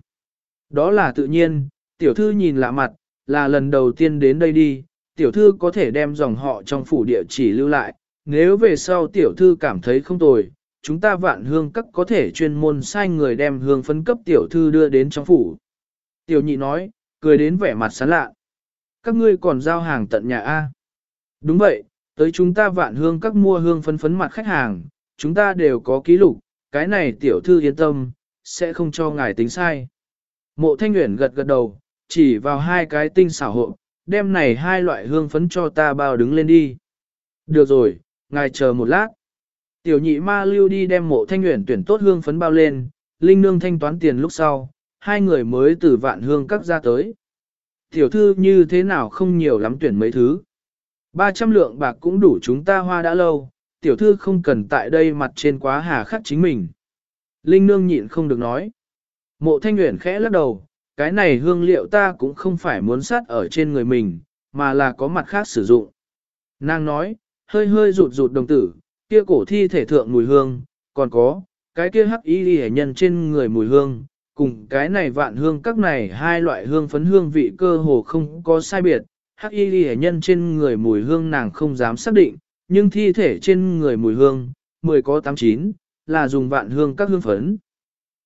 Đó là tự nhiên, tiểu thư nhìn lạ mặt, là lần đầu tiên đến đây đi, tiểu thư có thể đem dòng họ trong phủ địa chỉ lưu lại, nếu về sau tiểu thư cảm thấy không tồi, chúng ta vạn hương các có thể chuyên môn sai người đem hương phấn cấp tiểu thư đưa đến trong phủ. Tiểu nhị nói, cười đến vẻ mặt sán lạ. Các ngươi còn giao hàng tận nhà A. Đúng vậy, tới chúng ta vạn hương các mua hương phấn phấn mặt khách hàng, chúng ta đều có ký lục, cái này tiểu thư yên tâm, sẽ không cho ngài tính sai. Mộ thanh nguyện gật gật đầu, chỉ vào hai cái tinh xảo hộ, đem này hai loại hương phấn cho ta bao đứng lên đi. Được rồi, ngài chờ một lát. Tiểu nhị ma lưu đi đem mộ thanh nguyện tuyển tốt hương phấn bao lên, linh nương thanh toán tiền lúc sau, hai người mới từ vạn hương các ra tới. Tiểu thư như thế nào không nhiều lắm tuyển mấy thứ. 300 lượng bạc cũng đủ chúng ta hoa đã lâu, tiểu thư không cần tại đây mặt trên quá hà khắc chính mình. Linh nương nhịn không được nói. Mộ thanh nguyện khẽ lắc đầu, cái này hương liệu ta cũng không phải muốn sát ở trên người mình, mà là có mặt khác sử dụng. Nàng nói, hơi hơi rụt rụt đồng tử, kia cổ thi thể thượng mùi hương, còn có, cái kia hắc y đi nhân trên người mùi hương, cùng cái này vạn hương các này hai loại hương phấn hương vị cơ hồ không có sai biệt, hắc y đi nhân trên người mùi hương nàng không dám xác định, nhưng thi thể trên người mùi hương, mười có tám chín, là dùng vạn hương các hương phấn.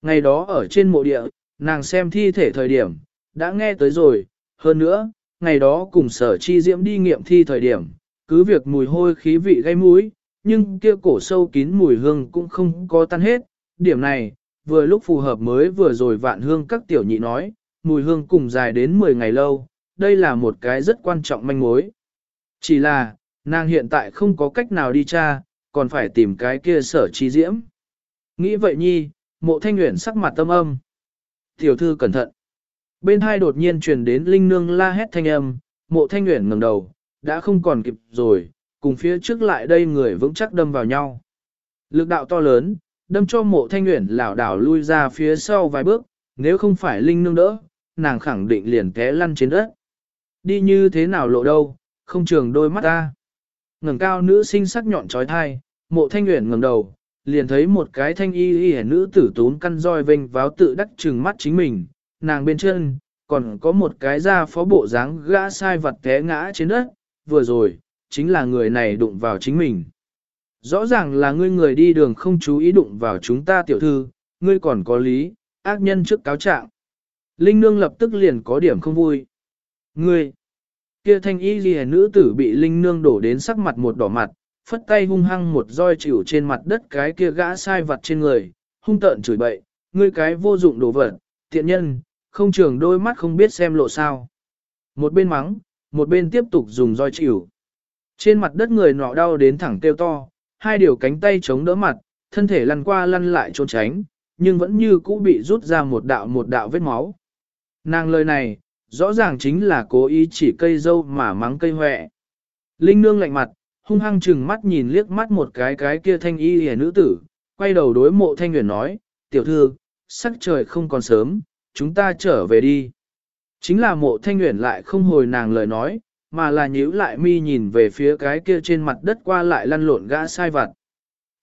Ngày đó ở trên mộ địa, nàng xem thi thể thời điểm, đã nghe tới rồi, hơn nữa, ngày đó cùng sở chi diễm đi nghiệm thi thời điểm, cứ việc mùi hôi khí vị gây mũi, nhưng kia cổ sâu kín mùi hương cũng không có tan hết, điểm này, vừa lúc phù hợp mới vừa rồi vạn hương các tiểu nhị nói, mùi hương cùng dài đến 10 ngày lâu, đây là một cái rất quan trọng manh mối. Chỉ là, nàng hiện tại không có cách nào đi tra, còn phải tìm cái kia sở chi diễm. Nghĩ vậy nhi, mộ thanh nguyện sắc mặt tâm âm. Tiểu thư cẩn thận. Bên hai đột nhiên truyền đến linh nương la hét thanh âm, mộ thanh nguyện ngẩng đầu, đã không còn kịp rồi, cùng phía trước lại đây người vững chắc đâm vào nhau. Lực đạo to lớn, đâm cho mộ thanh nguyện lảo đảo lui ra phía sau vài bước, nếu không phải linh nương đỡ, nàng khẳng định liền té lăn trên đất. Đi như thế nào lộ đâu, không trường đôi mắt ta. ngẩng cao nữ sinh sắc nhọn trói thai, mộ thanh nguyện ngẩng đầu, liền thấy một cái thanh y y nữ tử tún căn roi vênh váo tự đắc trừng mắt chính mình, nàng bên chân, còn có một cái da phó bộ dáng gã sai vật té ngã trên đất, vừa rồi, chính là người này đụng vào chính mình. Rõ ràng là ngươi người đi đường không chú ý đụng vào chúng ta tiểu thư, ngươi còn có lý, ác nhân trước cáo trạng. Linh nương lập tức liền có điểm không vui. Ngươi, kia thanh y ghi nữ tử bị linh nương đổ đến sắc mặt một đỏ mặt, phất tay hung hăng một roi chịu trên mặt đất cái kia gã sai vặt trên người, hung tợn chửi bậy, ngươi cái vô dụng đồ vật, tiện nhân, không trường đôi mắt không biết xem lộ sao. Một bên mắng, một bên tiếp tục dùng roi chịu. Trên mặt đất người nọ đau đến thẳng tiêu to, hai điều cánh tay chống đỡ mặt, thân thể lăn qua lăn lại trốn tránh, nhưng vẫn như cũ bị rút ra một đạo một đạo vết máu. Nàng lời này, rõ ràng chính là cố ý chỉ cây dâu mà mắng cây hoẹ. Linh nương lạnh mặt, hung hăng chừng mắt nhìn liếc mắt một cái cái kia thanh y hề nữ tử, quay đầu đối mộ thanh huyền nói, tiểu thư, sắc trời không còn sớm, chúng ta trở về đi. Chính là mộ thanh huyền lại không hồi nàng lời nói, mà là nhíu lại mi nhìn về phía cái kia trên mặt đất qua lại lăn lộn gã sai vặt.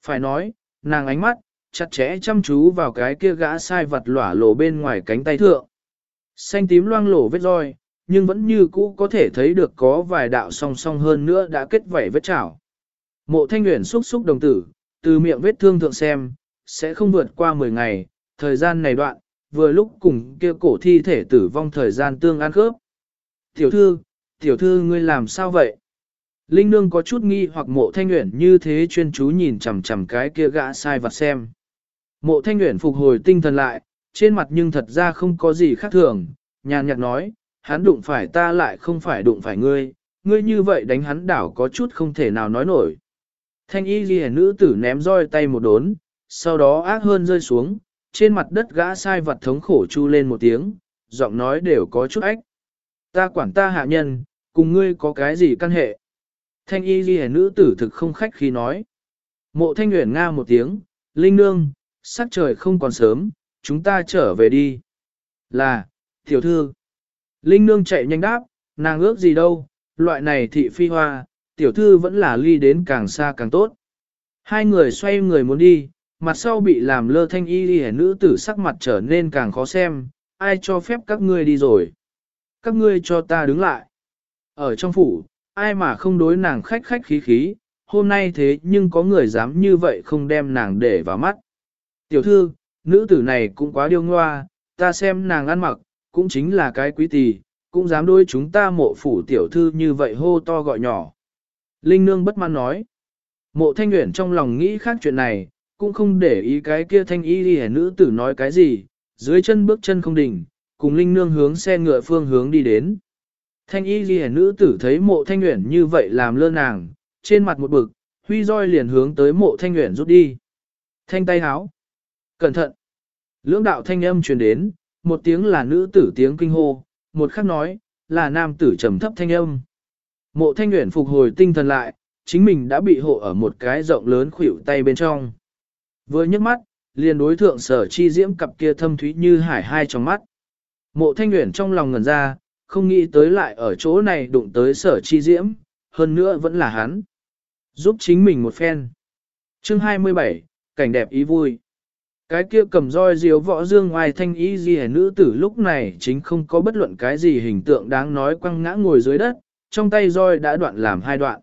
Phải nói, nàng ánh mắt, chặt chẽ chăm chú vào cái kia gã sai vặt lỏa lộ bên ngoài cánh tay thượng. Xanh tím loang lổ vết roi, nhưng vẫn như cũ có thể thấy được có vài đạo song song hơn nữa đã kết vảy vết chảo. Mộ thanh nguyện xúc xúc đồng tử, từ miệng vết thương thượng xem, sẽ không vượt qua 10 ngày, thời gian này đoạn, vừa lúc cùng kia cổ thi thể tử vong thời gian tương an khớp. Tiểu thư, tiểu thư ngươi làm sao vậy? Linh nương có chút nghi hoặc mộ thanh nguyện như thế chuyên chú nhìn chằm chằm cái kia gã sai vặt xem. Mộ thanh nguyện phục hồi tinh thần lại, trên mặt nhưng thật ra không có gì khác thường, nhàn nhạt nói, hắn đụng phải ta lại không phải đụng phải ngươi, ngươi như vậy đánh hắn đảo có chút không thể nào nói nổi. Thanh y ghi nữ tử ném roi tay một đốn, sau đó ác hơn rơi xuống, trên mặt đất gã sai vật thống khổ chu lên một tiếng, giọng nói đều có chút ách. Ta quản ta hạ nhân, cùng ngươi có cái gì căn hệ? Thanh y ghi nữ tử thực không khách khi nói. Mộ thanh nguyện nga một tiếng, linh nương, sắc trời không còn sớm, chúng ta trở về đi. Là, tiểu thư. Linh nương chạy nhanh đáp, nàng ước gì đâu, loại này thị phi hoa, tiểu thư vẫn là ly đến càng xa càng tốt. Hai người xoay người muốn đi, mặt sau bị làm lơ thanh y ghi nữ tử sắc mặt trở nên càng khó xem, ai cho phép các ngươi đi rồi. Các ngươi cho ta đứng lại. Ở trong phủ, ai mà không đối nàng khách khách khí khí, hôm nay thế nhưng có người dám như vậy không đem nàng để vào mắt. Tiểu thư, nữ tử này cũng quá điêu ngoa, ta xem nàng ăn mặc, cũng chính là cái quý tỷ, cũng dám đôi chúng ta mộ phủ tiểu thư như vậy hô to gọi nhỏ. Linh Nương bất mãn nói. Mộ thanh nguyện trong lòng nghĩ khác chuyện này, cũng không để ý cái kia thanh y đi nữ tử nói cái gì, dưới chân bước chân không đỉnh, cùng Linh Nương hướng xe ngựa phương hướng đi đến. Thanh y ghi nữ tử thấy mộ thanh nguyện như vậy làm lơ nàng, trên mặt một bực, huy roi liền hướng tới mộ thanh nguyện rút đi. Thanh tay háo. Cẩn thận. Lưỡng đạo thanh âm truyền đến, một tiếng là nữ tử tiếng kinh hô, một khắc nói, là nam tử trầm thấp thanh âm. Mộ thanh nguyện phục hồi tinh thần lại, chính mình đã bị hộ ở một cái rộng lớn khuỷu tay bên trong. Vừa nhấc mắt, liền đối thượng sở chi diễm cặp kia thâm thúy như hải hai trong mắt. Mộ thanh nguyện trong lòng ngần ra, không nghĩ tới lại ở chỗ này đụng tới sở chi diễm, hơn nữa vẫn là hắn. Giúp chính mình một phen. Chương 27, cảnh đẹp ý vui. Cái kia cầm roi diếu võ dương ngoài thanh ý gì nữ tử lúc này chính không có bất luận cái gì hình tượng đáng nói quăng ngã ngồi dưới đất, trong tay roi đã đoạn làm hai đoạn.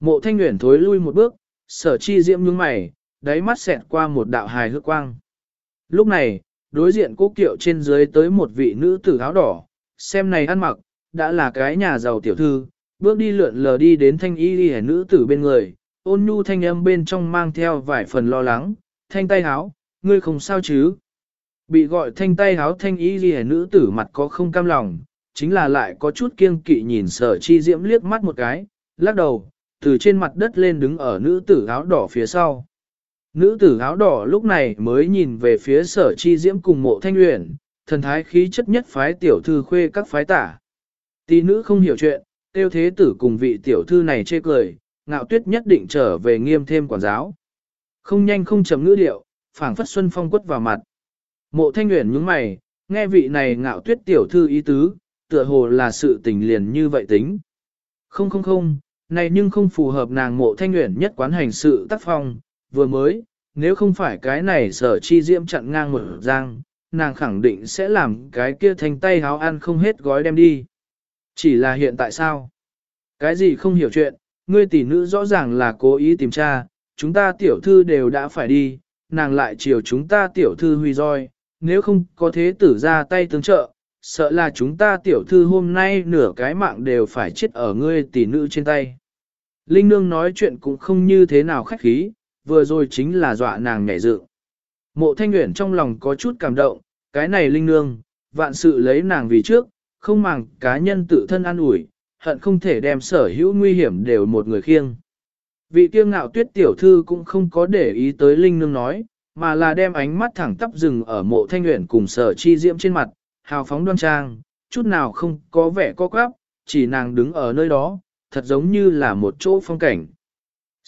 Mộ thanh nguyện thối lui một bước, sở chi diễm nhướng mày, đáy mắt xẹt qua một đạo hài hước quang. Lúc này, đối diện cố kiệu trên dưới tới một vị nữ tử áo đỏ, xem này ăn mặc, đã là cái nhà giàu tiểu thư, bước đi lượn lờ đi đến thanh y ghi nữ tử bên người, ôn nhu thanh âm bên trong mang theo vài phần lo lắng, thanh tay háo, ngươi không sao chứ. Bị gọi thanh tay háo thanh y ghi nữ tử mặt có không cam lòng, chính là lại có chút kiêng kỵ nhìn sở chi diễm liếc mắt một cái, lắc đầu, từ trên mặt đất lên đứng ở nữ tử áo đỏ phía sau. Nữ tử áo đỏ lúc này mới nhìn về phía sở chi diễm cùng mộ thanh luyện, thần thái khí chất nhất phái tiểu thư khuê các phái tả. Tỷ nữ không hiểu chuyện, tiêu thế tử cùng vị tiểu thư này chê cười, ngạo tuyết nhất định trở về nghiêm thêm quản giáo. Không nhanh không chậm ngữ điệu, phảng phất xuân phong quất vào mặt. Mộ thanh uyển nhướng mày, nghe vị này ngạo tuyết tiểu thư ý tứ, tựa hồ là sự tình liền như vậy tính. Không không không, này nhưng không phù hợp nàng mộ thanh nguyện nhất quán hành sự tác phong, vừa mới, nếu không phải cái này sở chi diễm chặn ngang một giang, nàng khẳng định sẽ làm cái kia thành tay háo ăn không hết gói đem đi. Chỉ là hiện tại sao? Cái gì không hiểu chuyện, ngươi tỷ nữ rõ ràng là cố ý tìm tra, chúng ta tiểu thư đều đã phải đi, nàng lại chiều chúng ta tiểu thư huy roi, nếu không có thế tử ra tay tương trợ, sợ là chúng ta tiểu thư hôm nay nửa cái mạng đều phải chết ở ngươi tỷ nữ trên tay. Linh Nương nói chuyện cũng không như thế nào khách khí, vừa rồi chính là dọa nàng nhảy dự. Mộ Thanh nguyện trong lòng có chút cảm động, cái này Linh Nương, vạn sự lấy nàng vì trước, không màng cá nhân tự thân an ủi, hận không thể đem sở hữu nguy hiểm đều một người khiêng. Vị kiêu ngạo tuyết tiểu thư cũng không có để ý tới Linh Nương nói, mà là đem ánh mắt thẳng tắp rừng ở mộ thanh nguyện cùng sở chi diễm trên mặt, hào phóng đoan trang, chút nào không có vẻ co quắp, chỉ nàng đứng ở nơi đó, thật giống như là một chỗ phong cảnh.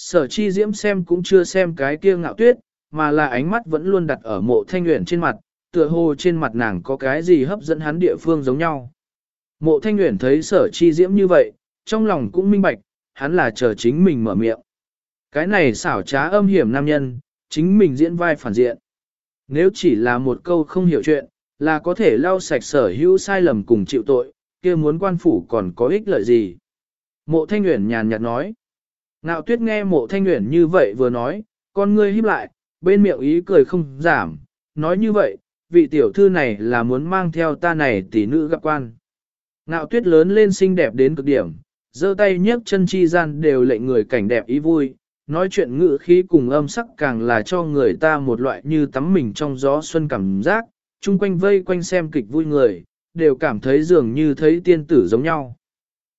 Sở chi diễm xem cũng chưa xem cái kia ngạo tuyết, mà là ánh mắt vẫn luôn đặt ở mộ thanh nguyện trên mặt, tựa hồ trên mặt nàng có cái gì hấp dẫn hắn địa phương giống nhau. Mộ thanh nguyện thấy sở chi diễm như vậy, trong lòng cũng minh bạch, hắn là chờ chính mình mở miệng. Cái này xảo trá âm hiểm nam nhân, chính mình diễn vai phản diện. Nếu chỉ là một câu không hiểu chuyện, là có thể lau sạch sở hữu sai lầm cùng chịu tội, kia muốn quan phủ còn có ích lợi gì. Mộ thanh nguyện nhàn nhạt nói. Ngạo tuyết nghe mộ thanh nguyện như vậy vừa nói, con ngươi híp lại, bên miệng ý cười không giảm, nói như vậy, vị tiểu thư này là muốn mang theo ta này tỷ nữ gặp quan. Ngạo tuyết lớn lên xinh đẹp đến cực điểm, giơ tay nhấc chân chi gian đều lệnh người cảnh đẹp ý vui, nói chuyện ngữ khí cùng âm sắc càng là cho người ta một loại như tắm mình trong gió xuân cảm giác, chung quanh vây quanh xem kịch vui người, đều cảm thấy dường như thấy tiên tử giống nhau.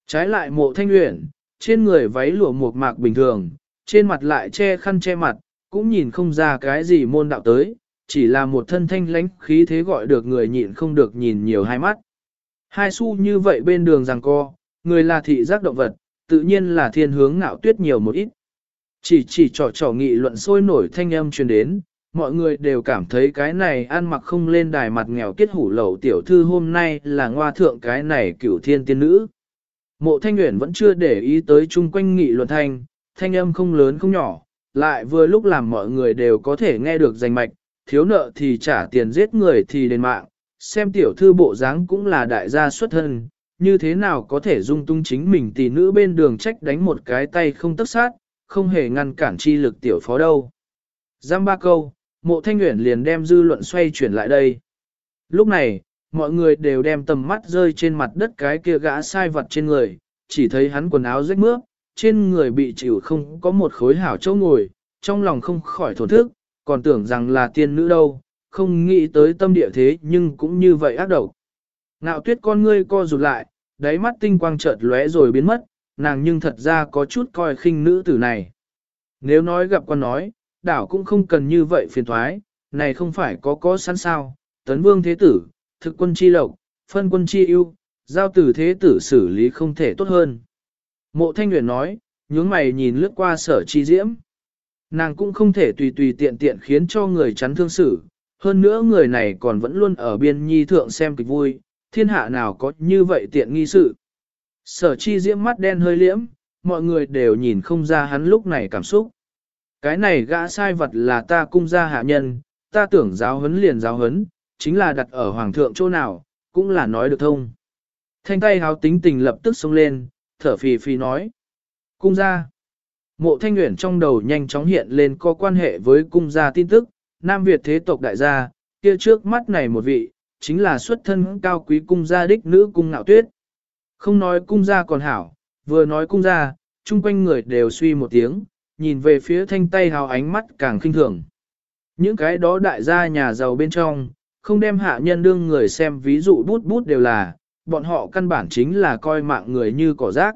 Trái lại mộ thanh luyện, trên người váy lụa mộc mạc bình thường, trên mặt lại che khăn che mặt, cũng nhìn không ra cái gì môn đạo tới, chỉ là một thân thanh lãnh khí thế gọi được người nhịn không được nhìn nhiều hai mắt. Hai xu như vậy bên đường rằng co, người là thị giác động vật, tự nhiên là thiên hướng ngạo tuyết nhiều một ít. Chỉ chỉ trò trò nghị luận sôi nổi thanh âm truyền đến, mọi người đều cảm thấy cái này ăn mặc không lên đài mặt nghèo kết hủ lẩu tiểu thư hôm nay là ngoa thượng cái này cửu thiên tiên nữ. Mộ thanh nguyện vẫn chưa để ý tới chung quanh nghị luận thanh, thanh âm không lớn không nhỏ, lại vừa lúc làm mọi người đều có thể nghe được danh mạch, thiếu nợ thì trả tiền giết người thì đền mạng, xem tiểu thư bộ dáng cũng là đại gia xuất thân, như thế nào có thể dung tung chính mình tỷ nữ bên đường trách đánh một cái tay không tất sát, không hề ngăn cản chi lực tiểu phó đâu. Giam ba câu, mộ thanh nguyện liền đem dư luận xoay chuyển lại đây. Lúc này, mọi người đều đem tầm mắt rơi trên mặt đất cái kia gã sai vật trên người, chỉ thấy hắn quần áo rách mướp, trên người bị chịu không có một khối hảo chỗ ngồi, trong lòng không khỏi thổn thức, còn tưởng rằng là tiên nữ đâu, không nghĩ tới tâm địa thế nhưng cũng như vậy ác độc. Ngạo tuyết con ngươi co rụt lại, đáy mắt tinh quang chợt lóe rồi biến mất, nàng nhưng thật ra có chút coi khinh nữ tử này. Nếu nói gặp con nói, đảo cũng không cần như vậy phiền thoái, này không phải có có sẵn sao, tấn vương thế tử, thực quân chi lộc, phân quân chi ưu, giao tử thế tử xử lý không thể tốt hơn. Mộ thanh nguyện nói, nhướng mày nhìn lướt qua sở chi diễm. Nàng cũng không thể tùy tùy tiện tiện khiến cho người chắn thương xử, hơn nữa người này còn vẫn luôn ở biên nhi thượng xem kịch vui, thiên hạ nào có như vậy tiện nghi sự. Sở chi diễm mắt đen hơi liễm, mọi người đều nhìn không ra hắn lúc này cảm xúc. Cái này gã sai vật là ta cung gia hạ nhân, ta tưởng giáo huấn liền giáo huấn, chính là đặt ở hoàng thượng chỗ nào, cũng là nói được thông. Thanh tay háo tính tình lập tức xông lên, thở phì phì nói. Cung gia. Mộ thanh nguyện trong đầu nhanh chóng hiện lên có quan hệ với cung gia tin tức, Nam Việt thế tộc đại gia, kia trước mắt này một vị, chính là xuất thân cao quý cung gia đích nữ cung ngạo tuyết. Không nói cung gia còn hảo, vừa nói cung gia, chung quanh người đều suy một tiếng, nhìn về phía thanh tay hào ánh mắt càng khinh thường. Những cái đó đại gia nhà giàu bên trong, không đem hạ nhân đương người xem ví dụ bút bút đều là, bọn họ căn bản chính là coi mạng người như cỏ rác.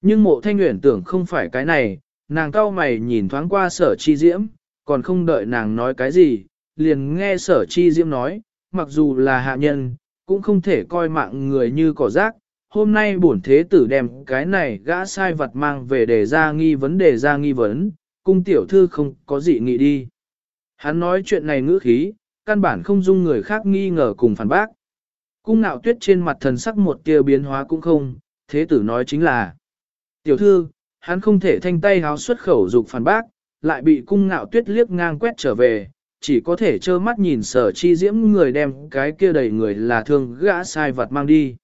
Nhưng mộ thanh nguyện tưởng không phải cái này, nàng cao mày nhìn thoáng qua sở chi diễm, còn không đợi nàng nói cái gì, liền nghe sở chi diễm nói, mặc dù là hạ nhân, cũng không thể coi mạng người như cỏ rác. Hôm nay bổn thế tử đem cái này gã sai vật mang về để ra nghi vấn đề ra nghi vấn, cung tiểu thư không có gì nghĩ đi. Hắn nói chuyện này ngữ khí, căn bản không dung người khác nghi ngờ cùng phản bác. Cung nạo tuyết trên mặt thần sắc một tia biến hóa cũng không, thế tử nói chính là Tiểu thư, hắn không thể thanh tay háo xuất khẩu dục phản bác, lại bị cung ngạo tuyết liếc ngang quét trở về, chỉ có thể trơ mắt nhìn sở chi diễm người đem cái kia đầy người là thương gã sai vật mang đi.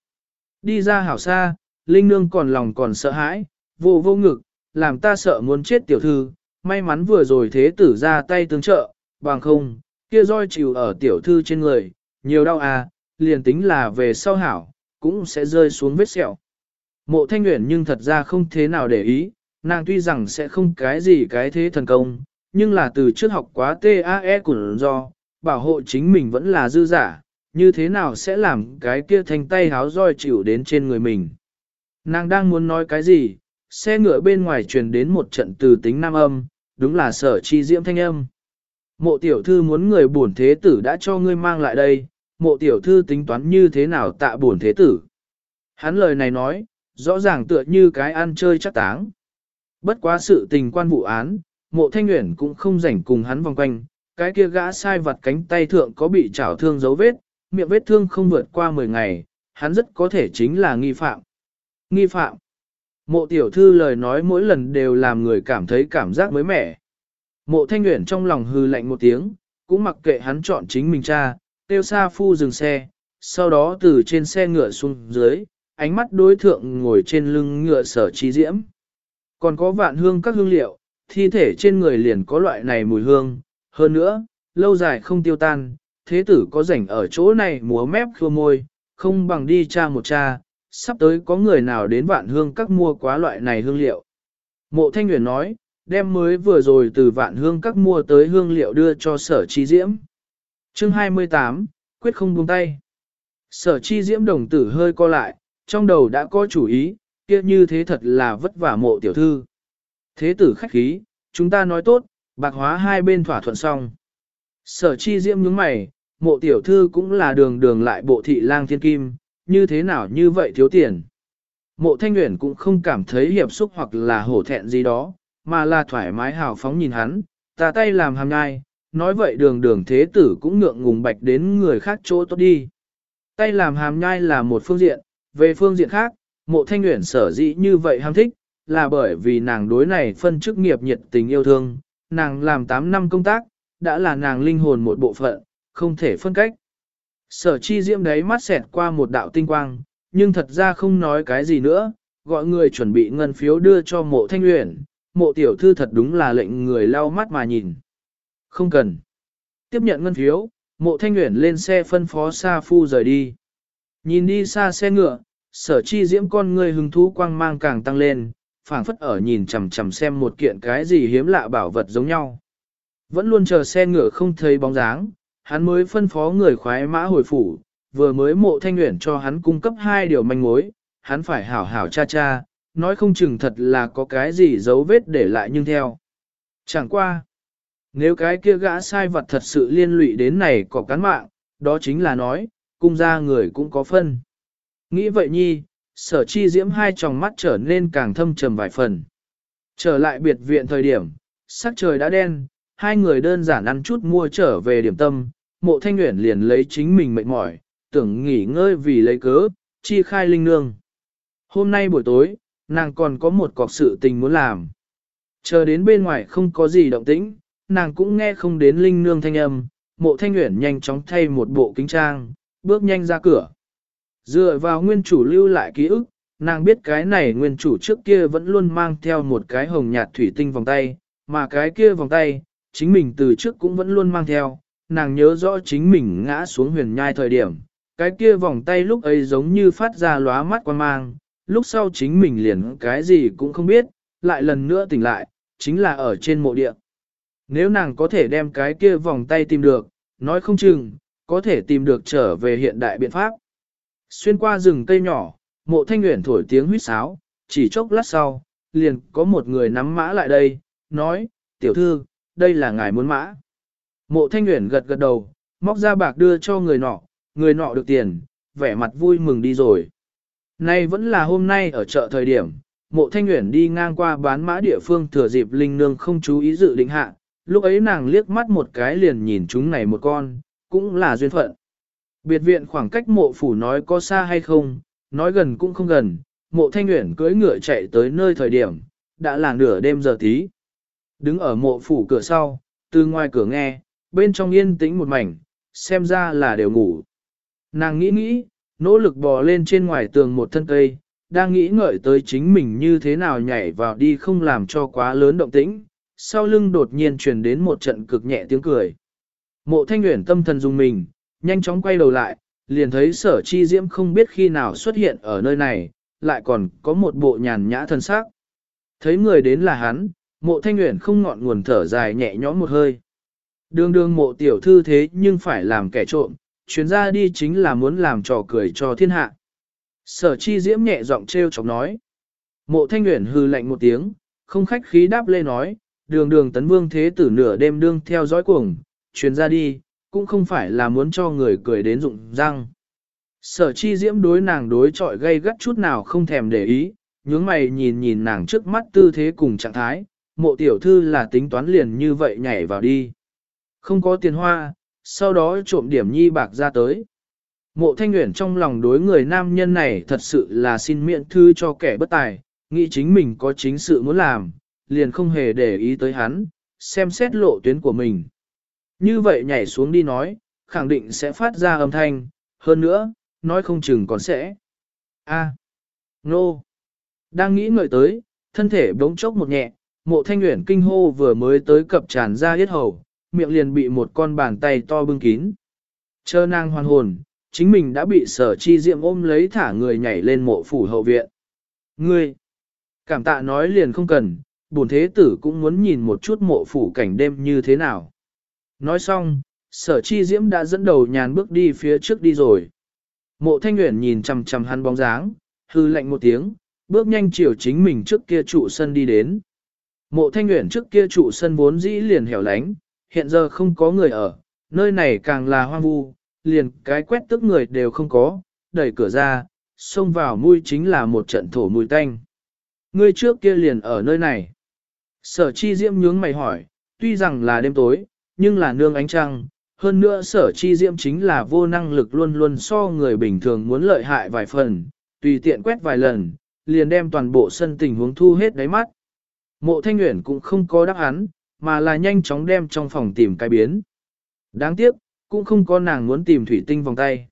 Đi ra hảo xa, Linh Nương còn lòng còn sợ hãi, vô vô ngực, làm ta sợ muốn chết tiểu thư, may mắn vừa rồi thế tử ra tay tương trợ, bằng không, kia roi chịu ở tiểu thư trên người, nhiều đau à, liền tính là về sau hảo, cũng sẽ rơi xuống vết sẹo. Mộ thanh nguyện nhưng thật ra không thế nào để ý, nàng tuy rằng sẽ không cái gì cái thế thần công, nhưng là từ trước học quá TAE của do, bảo hộ chính mình vẫn là dư giả, như thế nào sẽ làm cái kia thanh tay háo roi chịu đến trên người mình. Nàng đang muốn nói cái gì, xe ngựa bên ngoài truyền đến một trận từ tính nam âm, đúng là sở chi diễm thanh âm. Mộ tiểu thư muốn người bổn thế tử đã cho ngươi mang lại đây, mộ tiểu thư tính toán như thế nào tạ bổn thế tử. Hắn lời này nói, rõ ràng tựa như cái ăn chơi chắc táng. Bất quá sự tình quan vụ án, mộ thanh nguyện cũng không rảnh cùng hắn vòng quanh, cái kia gã sai vặt cánh tay thượng có bị trảo thương dấu vết, miệng vết thương không vượt qua 10 ngày, hắn rất có thể chính là nghi phạm. Nghi phạm. Mộ tiểu thư lời nói mỗi lần đều làm người cảm thấy cảm giác mới mẻ. Mộ thanh nguyện trong lòng hư lạnh một tiếng, cũng mặc kệ hắn chọn chính mình cha, tiêu xa phu dừng xe, sau đó từ trên xe ngựa xuống dưới, ánh mắt đối thượng ngồi trên lưng ngựa sở trí diễm. Còn có vạn hương các hương liệu, thi thể trên người liền có loại này mùi hương, hơn nữa, lâu dài không tiêu tan, thế tử có rảnh ở chỗ này múa mép khua môi, không bằng đi cha một cha, sắp tới có người nào đến vạn hương các mua quá loại này hương liệu. Mộ Thanh Nguyễn nói, đem mới vừa rồi từ vạn hương các mua tới hương liệu đưa cho sở chi diễm. chương 28, quyết không buông tay. Sở chi diễm đồng tử hơi co lại, trong đầu đã có chủ ý, kia như thế thật là vất vả mộ tiểu thư. Thế tử khách khí, chúng ta nói tốt, bạc hóa hai bên thỏa thuận xong. Sở chi diễm nhướng mày, mộ tiểu thư cũng là đường đường lại bộ thị lang thiên kim, như thế nào như vậy thiếu tiền. Mộ thanh nguyện cũng không cảm thấy hiệp xúc hoặc là hổ thẹn gì đó, mà là thoải mái hào phóng nhìn hắn, ta tay làm hàm nhai, nói vậy đường đường thế tử cũng ngượng ngùng bạch đến người khác chỗ tốt đi. Tay làm hàm nhai là một phương diện, về phương diện khác, mộ thanh nguyện sở dĩ như vậy ham thích, là bởi vì nàng đối này phân chức nghiệp nhiệt tình yêu thương, nàng làm 8 năm công tác, đã là nàng linh hồn một bộ phận, không thể phân cách. Sở chi diễm đấy mắt xẹt qua một đạo tinh quang, nhưng thật ra không nói cái gì nữa, gọi người chuẩn bị ngân phiếu đưa cho mộ thanh nguyện, mộ tiểu thư thật đúng là lệnh người lau mắt mà nhìn. Không cần. Tiếp nhận ngân phiếu, mộ thanh nguyện lên xe phân phó Sa Phu rời đi. Nhìn đi xa xe ngựa, sở chi diễm con người hứng thú quang mang càng tăng lên, phảng phất ở nhìn chằm chằm xem một kiện cái gì hiếm lạ bảo vật giống nhau. Vẫn luôn chờ xe ngựa không thấy bóng dáng, hắn mới phân phó người khoái mã hồi phủ, vừa mới mộ thanh nguyện cho hắn cung cấp hai điều manh mối, hắn phải hảo hảo cha cha, nói không chừng thật là có cái gì dấu vết để lại nhưng theo. Chẳng qua. Nếu cái kia gã sai vật thật sự liên lụy đến này có cán mạng, đó chính là nói, cung gia người cũng có phân. Nghĩ vậy nhi, sở chi diễm hai tròng mắt trở nên càng thâm trầm vài phần. Trở lại biệt viện thời điểm, sắc trời đã đen, hai người đơn giản ăn chút mua trở về điểm tâm, mộ thanh nguyện liền lấy chính mình mệt mỏi, tưởng nghỉ ngơi vì lấy cớ, chi khai linh nương. Hôm nay buổi tối, nàng còn có một cọc sự tình muốn làm. Chờ đến bên ngoài không có gì động tĩnh, nàng cũng nghe không đến linh nương thanh âm, mộ thanh nguyện nhanh chóng thay một bộ kính trang, bước nhanh ra cửa. Dựa vào nguyên chủ lưu lại ký ức, nàng biết cái này nguyên chủ trước kia vẫn luôn mang theo một cái hồng nhạt thủy tinh vòng tay, mà cái kia vòng tay, chính mình từ trước cũng vẫn luôn mang theo, nàng nhớ rõ chính mình ngã xuống huyền nhai thời điểm, cái kia vòng tay lúc ấy giống như phát ra lóa mắt quan mang, lúc sau chính mình liền cái gì cũng không biết, lại lần nữa tỉnh lại, chính là ở trên mộ địa. Nếu nàng có thể đem cái kia vòng tay tìm được, nói không chừng, có thể tìm được trở về hiện đại biện pháp. Xuyên qua rừng cây nhỏ, mộ thanh nguyện thổi tiếng huýt sáo, chỉ chốc lát sau, liền có một người nắm mã lại đây, nói, tiểu thư, đây là ngài muốn mã. Mộ thanh nguyện gật gật đầu, móc ra bạc đưa cho người nọ, người nọ được tiền, vẻ mặt vui mừng đi rồi. Nay vẫn là hôm nay ở chợ thời điểm, mộ thanh nguyện đi ngang qua bán mã địa phương thừa dịp linh nương không chú ý dự định hạ, lúc ấy nàng liếc mắt một cái liền nhìn chúng này một con, cũng là duyên phận. Biệt viện khoảng cách mộ phủ nói có xa hay không, nói gần cũng không gần, mộ thanh nguyện cưỡi ngựa chạy tới nơi thời điểm, đã là nửa đêm giờ tí. Đứng ở mộ phủ cửa sau, từ ngoài cửa nghe, bên trong yên tĩnh một mảnh, xem ra là đều ngủ. Nàng nghĩ nghĩ, nỗ lực bò lên trên ngoài tường một thân cây, đang nghĩ ngợi tới chính mình như thế nào nhảy vào đi không làm cho quá lớn động tĩnh, sau lưng đột nhiên truyền đến một trận cực nhẹ tiếng cười. Mộ thanh nguyện tâm thần dùng mình, nhanh chóng quay đầu lại, liền thấy sở chi diễm không biết khi nào xuất hiện ở nơi này, lại còn có một bộ nhàn nhã thân sắc. Thấy người đến là hắn, mộ thanh nguyện không ngọn nguồn thở dài nhẹ nhõm một hơi. Đường đường mộ tiểu thư thế nhưng phải làm kẻ trộm, chuyến ra đi chính là muốn làm trò cười cho thiên hạ. Sở chi diễm nhẹ giọng treo chọc nói. Mộ thanh nguyện hư lạnh một tiếng, không khách khí đáp lê nói, đường đường tấn vương thế tử nửa đêm đương theo dõi cuồng, chuyến ra đi, cũng không phải là muốn cho người cười đến rụng răng. Sở chi diễm đối nàng đối trọi gây gắt chút nào không thèm để ý, nhướng mày nhìn nhìn nàng trước mắt tư thế cùng trạng thái, mộ tiểu thư là tính toán liền như vậy nhảy vào đi. Không có tiền hoa, sau đó trộm điểm nhi bạc ra tới. Mộ thanh nguyện trong lòng đối người nam nhân này thật sự là xin miễn thư cho kẻ bất tài, nghĩ chính mình có chính sự muốn làm, liền không hề để ý tới hắn, xem xét lộ tuyến của mình. Như vậy nhảy xuống đi nói, khẳng định sẽ phát ra âm thanh, hơn nữa, nói không chừng còn sẽ. A. Nô. Đang nghĩ ngợi tới, thân thể bỗng chốc một nhẹ, mộ thanh nguyện kinh hô vừa mới tới cập tràn ra yết hầu, miệng liền bị một con bàn tay to bưng kín. Chờ nàng hoàn hồn, chính mình đã bị sở chi diệm ôm lấy thả người nhảy lên mộ phủ hậu viện. Ngươi, cảm tạ nói liền không cần, bổn thế tử cũng muốn nhìn một chút mộ phủ cảnh đêm như thế nào. Nói xong, sở chi diễm đã dẫn đầu nhàn bước đi phía trước đi rồi. Mộ thanh nguyện nhìn chằm chằm hắn bóng dáng, hư lạnh một tiếng, bước nhanh chiều chính mình trước kia trụ sân đi đến. Mộ thanh nguyện trước kia trụ sân vốn dĩ liền hẻo lánh, hiện giờ không có người ở, nơi này càng là hoang vu, liền cái quét tức người đều không có, đẩy cửa ra, xông vào mũi chính là một trận thổ mùi tanh. Ngươi trước kia liền ở nơi này. Sở chi diễm nhướng mày hỏi, tuy rằng là đêm tối, nhưng là nương ánh trăng, hơn nữa sở chi diễm chính là vô năng lực luôn luôn so người bình thường muốn lợi hại vài phần, tùy tiện quét vài lần, liền đem toàn bộ sân tình huống thu hết đáy mắt. Mộ thanh nguyện cũng không có đáp án, mà là nhanh chóng đem trong phòng tìm cái biến. Đáng tiếc, cũng không có nàng muốn tìm thủy tinh vòng tay.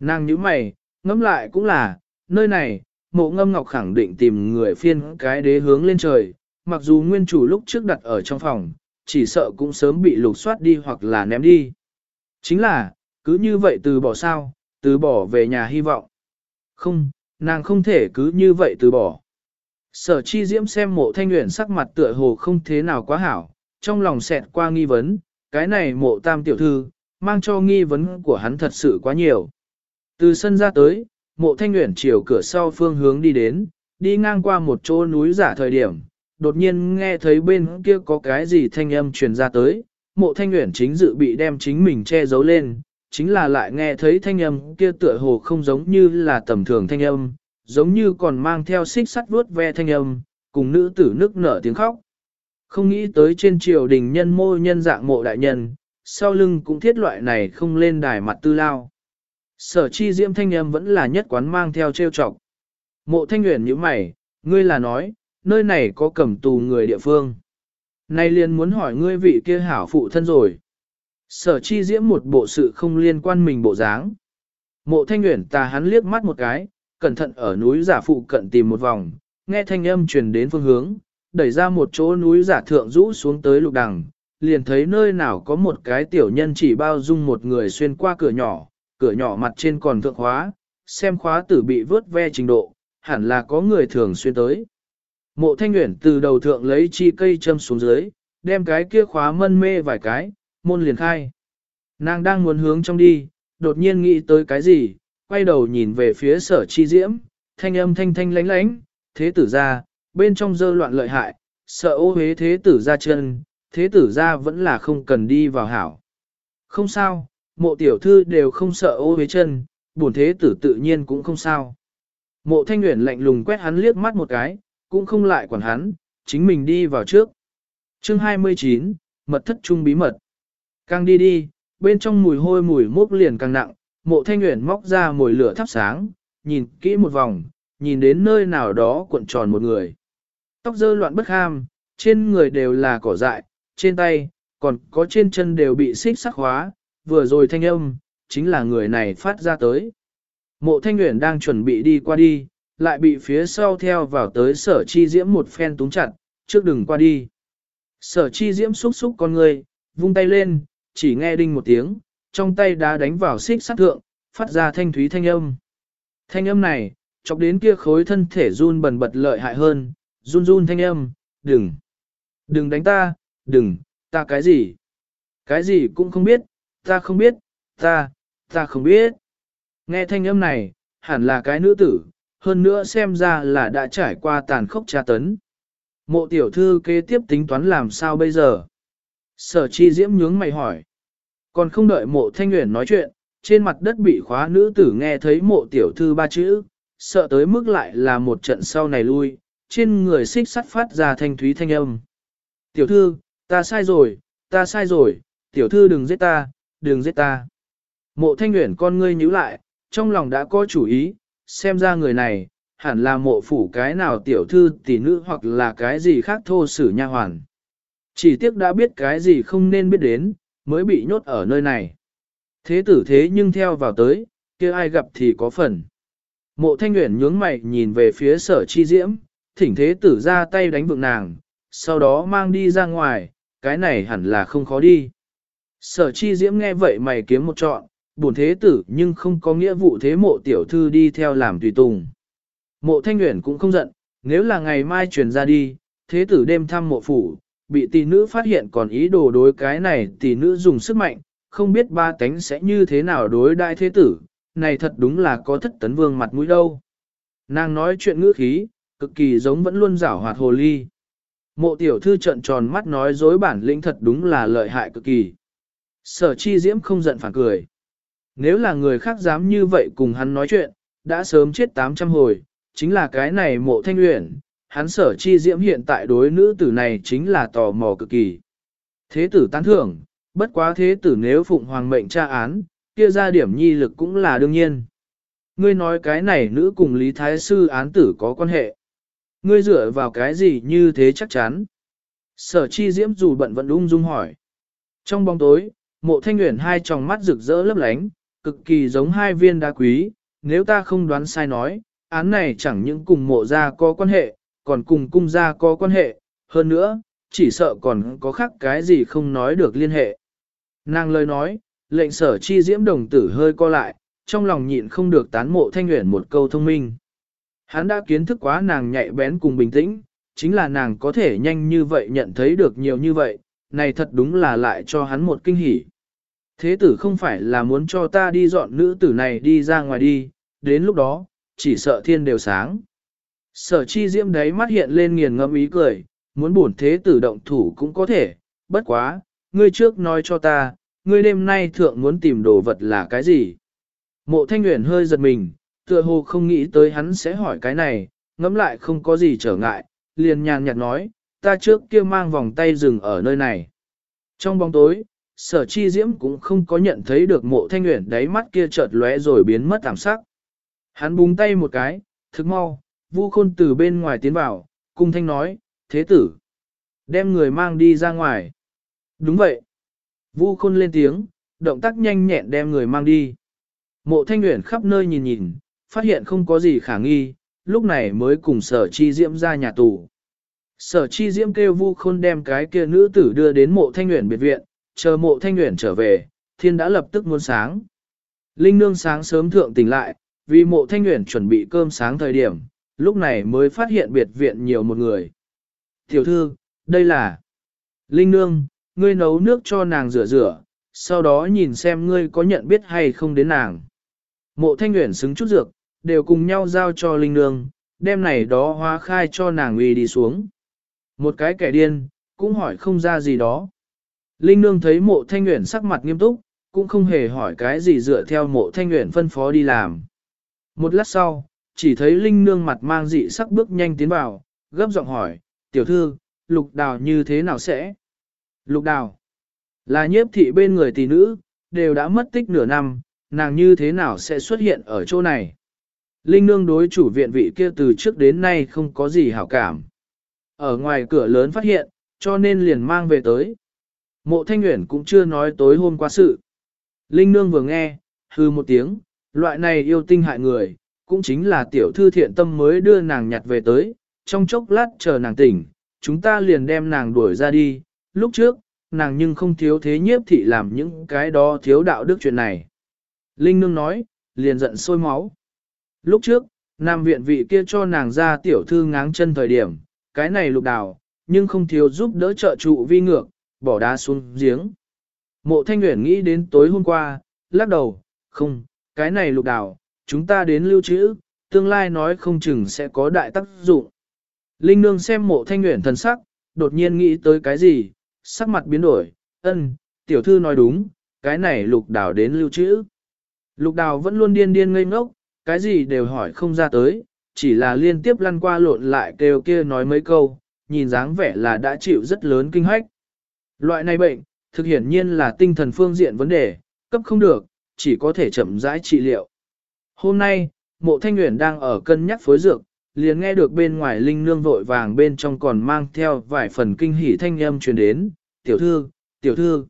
Nàng nhíu mày, ngẫm lại cũng là, nơi này, mộ ngâm ngọc khẳng định tìm người phiên cái đế hướng lên trời, mặc dù nguyên chủ lúc trước đặt ở trong phòng, chỉ sợ cũng sớm bị lục soát đi hoặc là ném đi. Chính là, cứ như vậy từ bỏ sao, từ bỏ về nhà hy vọng. Không, nàng không thể cứ như vậy từ bỏ. Sở chi diễm xem mộ thanh nguyện sắc mặt tựa hồ không thế nào quá hảo, trong lòng xẹt qua nghi vấn, cái này mộ tam tiểu thư, mang cho nghi vấn của hắn thật sự quá nhiều. Từ sân ra tới, mộ thanh nguyện chiều cửa sau phương hướng đi đến, đi ngang qua một chỗ núi giả thời điểm, đột nhiên nghe thấy bên kia có cái gì thanh âm truyền ra tới, mộ thanh nguyện chính dự bị đem chính mình che giấu lên, chính là lại nghe thấy thanh âm kia tựa hồ không giống như là tầm thường thanh âm, giống như còn mang theo xích sắt vuốt ve thanh âm, cùng nữ tử nước nở tiếng khóc. Không nghĩ tới trên triều đình nhân mô nhân dạng mộ đại nhân, sau lưng cũng thiết loại này không lên đài mặt tư lao. Sở chi diễm thanh âm vẫn là nhất quán mang theo trêu chọc. Mộ thanh nguyện như mày, ngươi là nói, nơi này có cầm tù người địa phương. Nay liền muốn hỏi ngươi vị kia hảo phụ thân rồi. Sở chi diễm một bộ sự không liên quan mình bộ dáng. Mộ thanh nguyện ta hắn liếc mắt một cái, cẩn thận ở núi giả phụ cận tìm một vòng, nghe thanh âm truyền đến phương hướng, đẩy ra một chỗ núi giả thượng rũ xuống tới lục đằng, liền thấy nơi nào có một cái tiểu nhân chỉ bao dung một người xuyên qua cửa nhỏ, cửa nhỏ mặt trên còn thượng khóa, xem khóa tử bị vớt ve trình độ, hẳn là có người thường xuyên tới. Mộ thanh nguyện từ đầu thượng lấy chi cây châm xuống dưới, đem cái kia khóa mân mê vài cái, môn liền khai. Nàng đang muốn hướng trong đi, đột nhiên nghĩ tới cái gì, quay đầu nhìn về phía sở chi diễm, thanh âm thanh thanh lánh lánh, thế tử ra, bên trong dơ loạn lợi hại, sợ ô hế thế tử ra chân, thế tử ra vẫn là không cần đi vào hảo. Không sao, mộ tiểu thư đều không sợ ô hế chân, buồn thế tử tự nhiên cũng không sao. Mộ thanh nguyện lạnh lùng quét hắn liếc mắt một cái, cũng không lại quản hắn, chính mình đi vào trước. Chương 29, mật thất trung bí mật. Càng đi đi, bên trong mùi hôi mùi mốc liền càng nặng, mộ thanh nguyện móc ra mồi lửa thắp sáng, nhìn kỹ một vòng, nhìn đến nơi nào đó cuộn tròn một người. Tóc dơ loạn bất ham, trên người đều là cỏ dại, trên tay, còn có trên chân đều bị xích sắc hóa, vừa rồi thanh âm, chính là người này phát ra tới. Mộ thanh nguyện đang chuẩn bị đi qua đi, lại bị phía sau theo vào tới sở chi diễm một phen túng chặt, trước đừng qua đi. Sở chi diễm xúc xúc con người, vung tay lên, chỉ nghe đinh một tiếng, trong tay đá đánh vào xích sắt thượng, phát ra thanh thúy thanh âm. Thanh âm này, chọc đến kia khối thân thể run bần bật lợi hại hơn, run run thanh âm, đừng, đừng đánh ta, đừng, ta cái gì, cái gì cũng không biết, ta không biết, ta, ta không biết. Nghe thanh âm này, hẳn là cái nữ tử, hơn nữa xem ra là đã trải qua tàn khốc tra tấn. Mộ tiểu thư kế tiếp tính toán làm sao bây giờ? Sở chi diễm nhướng mày hỏi. Còn không đợi mộ thanh nguyện nói chuyện, trên mặt đất bị khóa nữ tử nghe thấy mộ tiểu thư ba chữ, sợ tới mức lại là một trận sau này lui, trên người xích sắt phát ra thanh thúy thanh âm. Tiểu thư, ta sai rồi, ta sai rồi, tiểu thư đừng giết ta, đừng giết ta. Mộ thanh nguyện con ngươi nhíu lại, trong lòng đã có chủ ý, xem ra người này, hẳn là mộ phủ cái nào tiểu thư tỷ nữ hoặc là cái gì khác thô sử nha hoàn. Chỉ tiếc đã biết cái gì không nên biết đến, mới bị nhốt ở nơi này. Thế tử thế nhưng theo vào tới, kia ai gặp thì có phần. Mộ thanh nguyện nhướng mày nhìn về phía sở chi diễm, thỉnh thế tử ra tay đánh vượng nàng, sau đó mang đi ra ngoài, cái này hẳn là không khó đi. Sở chi diễm nghe vậy mày kiếm một trọn, buồn thế tử nhưng không có nghĩa vụ thế mộ tiểu thư đi theo làm tùy tùng. Mộ thanh nguyện cũng không giận, nếu là ngày mai truyền ra đi, thế tử đêm thăm mộ phủ, bị tỷ nữ phát hiện còn ý đồ đối cái này tỷ nữ dùng sức mạnh, không biết ba tánh sẽ như thế nào đối đại thế tử, này thật đúng là có thất tấn vương mặt mũi đâu. Nàng nói chuyện ngữ khí, cực kỳ giống vẫn luôn rảo hoạt hồ ly. Mộ tiểu thư trận tròn mắt nói dối bản lĩnh thật đúng là lợi hại cực kỳ. Sở chi diễm không giận phản cười. Nếu là người khác dám như vậy cùng hắn nói chuyện, đã sớm chết 800 hồi, chính là cái này mộ thanh luyện, hắn sở chi diễm hiện tại đối nữ tử này chính là tò mò cực kỳ. Thế tử tán thưởng, bất quá thế tử nếu phụng hoàng mệnh tra án, kia ra điểm nhi lực cũng là đương nhiên. Ngươi nói cái này nữ cùng Lý Thái Sư án tử có quan hệ. Ngươi dựa vào cái gì như thế chắc chắn. Sở chi diễm dù bận vẫn ung dung hỏi. Trong bóng tối, mộ thanh nguyện hai tròng mắt rực rỡ lấp lánh, cực kỳ giống hai viên đá quý, nếu ta không đoán sai nói, án này chẳng những cùng mộ gia có quan hệ, còn cùng cung gia có quan hệ, hơn nữa, chỉ sợ còn có khác cái gì không nói được liên hệ. Nàng lời nói, lệnh sở chi diễm đồng tử hơi co lại, trong lòng nhịn không được tán mộ thanh nguyện một câu thông minh. Hắn đã kiến thức quá nàng nhạy bén cùng bình tĩnh, chính là nàng có thể nhanh như vậy nhận thấy được nhiều như vậy, này thật đúng là lại cho hắn một kinh hỉ. Thế tử không phải là muốn cho ta đi dọn nữ tử này đi ra ngoài đi, đến lúc đó, chỉ sợ thiên đều sáng. Sở chi diễm đấy mắt hiện lên nghiền ngẫm ý cười, muốn bổn thế tử động thủ cũng có thể, bất quá, ngươi trước nói cho ta, ngươi đêm nay thượng muốn tìm đồ vật là cái gì? Mộ thanh nguyện hơi giật mình, tựa hồ không nghĩ tới hắn sẽ hỏi cái này, ngẫm lại không có gì trở ngại, liền nhàn nhạt nói, ta trước kia mang vòng tay rừng ở nơi này. Trong bóng tối, sở chi diễm cũng không có nhận thấy được mộ thanh nguyện đáy mắt kia chợt lóe rồi biến mất tạm sắc. Hắn búng tay một cái, thức mau, vu khôn từ bên ngoài tiến vào, cung thanh nói, thế tử, đem người mang đi ra ngoài. Đúng vậy. Vu khôn lên tiếng, động tác nhanh nhẹn đem người mang đi. Mộ thanh nguyện khắp nơi nhìn nhìn, phát hiện không có gì khả nghi, lúc này mới cùng sở chi diễm ra nhà tù. Sở chi diễm kêu vu khôn đem cái kia nữ tử đưa đến mộ thanh nguyện biệt viện, chờ mộ thanh nguyện trở về, thiên đã lập tức muôn sáng. Linh nương sáng sớm thượng tỉnh lại, vì mộ thanh nguyện chuẩn bị cơm sáng thời điểm, lúc này mới phát hiện biệt viện nhiều một người. Tiểu thư, đây là Linh nương, ngươi nấu nước cho nàng rửa rửa, sau đó nhìn xem ngươi có nhận biết hay không đến nàng. Mộ thanh nguyện xứng chút dược, đều cùng nhau giao cho Linh nương, đem này đó hóa khai cho nàng uy đi xuống. Một cái kẻ điên, cũng hỏi không ra gì đó. Linh nương thấy mộ thanh nguyện sắc mặt nghiêm túc, cũng không hề hỏi cái gì dựa theo mộ thanh nguyện phân phó đi làm. Một lát sau, chỉ thấy Linh nương mặt mang dị sắc bước nhanh tiến vào, gấp giọng hỏi, tiểu thư, lục đào như thế nào sẽ? Lục đào, là nhiếp thị bên người tỷ nữ, đều đã mất tích nửa năm, nàng như thế nào sẽ xuất hiện ở chỗ này? Linh nương đối chủ viện vị kia từ trước đến nay không có gì hảo cảm. Ở ngoài cửa lớn phát hiện, cho nên liền mang về tới. Mộ thanh nguyễn cũng chưa nói tối hôm qua sự. Linh nương vừa nghe, hư một tiếng, loại này yêu tinh hại người, cũng chính là tiểu thư thiện tâm mới đưa nàng nhặt về tới, trong chốc lát chờ nàng tỉnh, chúng ta liền đem nàng đuổi ra đi, lúc trước, nàng nhưng không thiếu thế nhiếp thị làm những cái đó thiếu đạo đức chuyện này. Linh nương nói, liền giận sôi máu. Lúc trước, nam viện vị kia cho nàng ra tiểu thư ngáng chân thời điểm, cái này lục đào, nhưng không thiếu giúp đỡ trợ trụ vi ngược, bỏ đá xuống giếng. Mộ thanh Nguyễn nghĩ đến tối hôm qua, lắc đầu, không, cái này lục đào, chúng ta đến lưu trữ, tương lai nói không chừng sẽ có đại tác dụng. Linh nương xem mộ thanh nguyện thần sắc, đột nhiên nghĩ tới cái gì, sắc mặt biến đổi, ân, tiểu thư nói đúng, cái này lục đào đến lưu trữ. Lục đào vẫn luôn điên điên ngây ngốc, cái gì đều hỏi không ra tới, chỉ là liên tiếp lăn qua lộn lại kêu kia nói mấy câu, nhìn dáng vẻ là đã chịu rất lớn kinh hoách. Loại này bệnh, thực hiển nhiên là tinh thần phương diện vấn đề, cấp không được, chỉ có thể chậm rãi trị liệu. Hôm nay, mộ thanh nguyện đang ở cân nhắc phối dược, liền nghe được bên ngoài linh nương vội vàng bên trong còn mang theo vài phần kinh hỉ thanh âm truyền đến, tiểu thư, tiểu thư.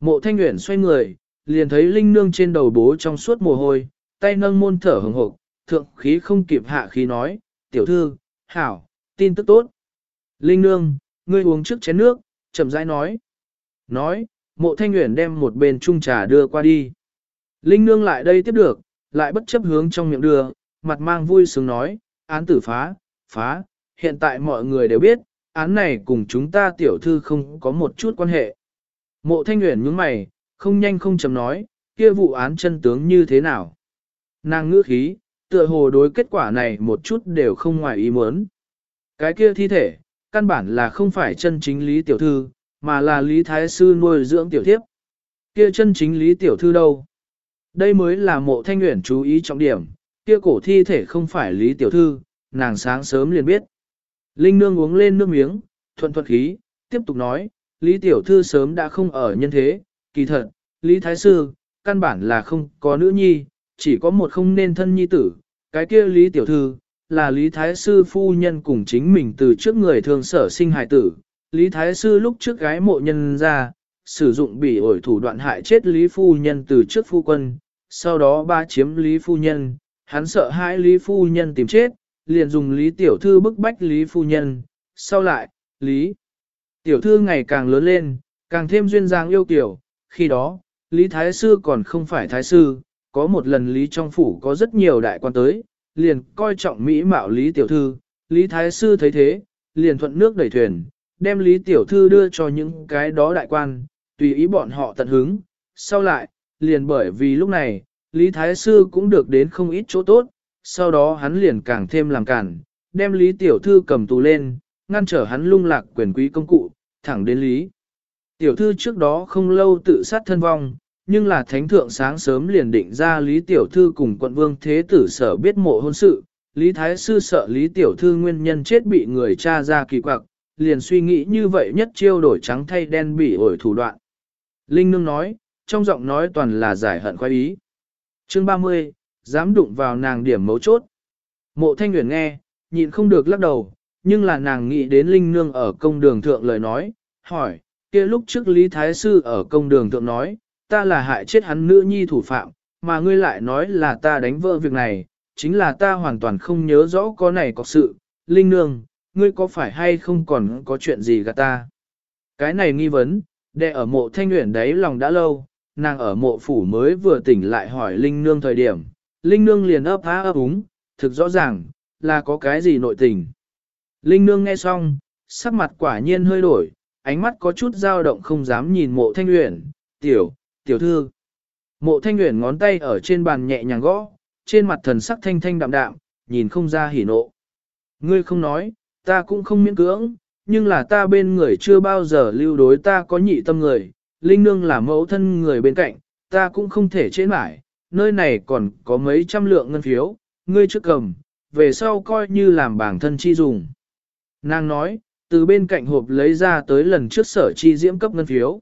Mộ thanh nguyện xoay người, liền thấy linh nương trên đầu bố trong suốt mồ hôi, tay nâng môn thở hừng hộc, thượng khí không kịp hạ khí nói, tiểu thư, hảo, tin tức tốt. Linh nương, ngươi uống trước chén nước, chậm rãi nói. Nói, mộ thanh nguyện đem một bên chung trà đưa qua đi. Linh nương lại đây tiếp được, lại bất chấp hướng trong miệng đưa, mặt mang vui sướng nói, án tử phá, phá, hiện tại mọi người đều biết, án này cùng chúng ta tiểu thư không có một chút quan hệ. Mộ thanh nguyện nhướng mày, không nhanh không chậm nói, kia vụ án chân tướng như thế nào. Nàng ngữ khí, tựa hồ đối kết quả này một chút đều không ngoài ý muốn. Cái kia thi thể, căn bản là không phải chân chính lý tiểu thư, mà là lý thái sư nuôi dưỡng tiểu thiếp. Kia chân chính lý tiểu thư đâu? Đây mới là mộ thanh nguyện chú ý trọng điểm, kia cổ thi thể không phải lý tiểu thư, nàng sáng sớm liền biết. Linh nương uống lên nước miếng, thuận thuận khí, tiếp tục nói, lý tiểu thư sớm đã không ở nhân thế, kỳ thật, lý thái sư, căn bản là không có nữ nhi, chỉ có một không nên thân nhi tử, cái kia lý tiểu thư, là lý thái sư phu nhân cùng chính mình từ trước người thường sở sinh hài tử. Lý thái sư lúc trước gái mộ nhân ra, sử dụng bị ổi thủ đoạn hại chết lý phu nhân từ trước phu quân, sau đó ba chiếm lý phu nhân, hắn sợ hãi lý phu nhân tìm chết, liền dùng lý tiểu thư bức bách lý phu nhân, sau lại, Lý. Tiểu thư ngày càng lớn lên, càng thêm duyên dáng yêu kiểu, khi đó, Lý Thái Sư còn không phải Thái Sư, có một lần Lý trong phủ có rất nhiều đại quan tới, liền coi trọng Mỹ mạo Lý Tiểu Thư, Lý Thái Sư thấy thế, liền thuận nước đẩy thuyền, đem Lý Tiểu Thư đưa cho những cái đó đại quan, tùy ý bọn họ tận hứng, sau lại, liền bởi vì lúc này, Lý Thái Sư cũng được đến không ít chỗ tốt, sau đó hắn liền càng thêm làm cản, đem Lý Tiểu Thư cầm tù lên, ngăn trở hắn lung lạc quyền quý công cụ, thẳng đến Lý. Tiểu Thư trước đó không lâu tự sát thân vong, nhưng là thánh thượng sáng sớm liền định ra Lý Tiểu Thư cùng quận vương thế tử sở biết mộ hôn sự, Lý Thái Sư sợ Lý Tiểu Thư nguyên nhân chết bị người cha ra kỳ quặc, liền suy nghĩ như vậy nhất chiêu đổi trắng thay đen bị ổi thủ đoạn. Linh Nương nói, trong giọng nói toàn là giải hận khoái ý. Chương 30, dám đụng vào nàng điểm mấu chốt. Mộ Thanh uyển nghe, nhịn không được lắc đầu, nhưng là nàng nghĩ đến Linh Nương ở công đường thượng lời nói, hỏi, kia lúc trước Lý Thái Sư ở công đường thượng nói, ta là hại chết hắn nữ nhi thủ phạm, mà ngươi lại nói là ta đánh vỡ việc này, chính là ta hoàn toàn không nhớ rõ có này có sự, Linh Nương, ngươi có phải hay không còn có chuyện gì gạt ta? Cái này nghi vấn, đệ ở mộ thanh nguyện đấy lòng đã lâu, nàng ở mộ phủ mới vừa tỉnh lại hỏi Linh Nương thời điểm, Linh Nương liền ấp há ấp úng, thực rõ ràng, là có cái gì nội tình. Linh Nương nghe xong, sắc mặt quả nhiên hơi đổi, ánh mắt có chút dao động không dám nhìn mộ thanh uyển tiểu, tiểu thư. Mộ thanh uyển ngón tay ở trên bàn nhẹ nhàng gõ, trên mặt thần sắc thanh thanh đạm đạm, nhìn không ra hỉ nộ. Ngươi không nói, ta cũng không miễn cưỡng, nhưng là ta bên người chưa bao giờ lưu đối ta có nhị tâm người, linh nương là mẫu thân người bên cạnh, ta cũng không thể chế mãi, nơi này còn có mấy trăm lượng ngân phiếu, ngươi trước cầm, về sau coi như làm bản thân chi dùng. Nàng nói, từ bên cạnh hộp lấy ra tới lần trước sở chi diễm cấp ngân phiếu.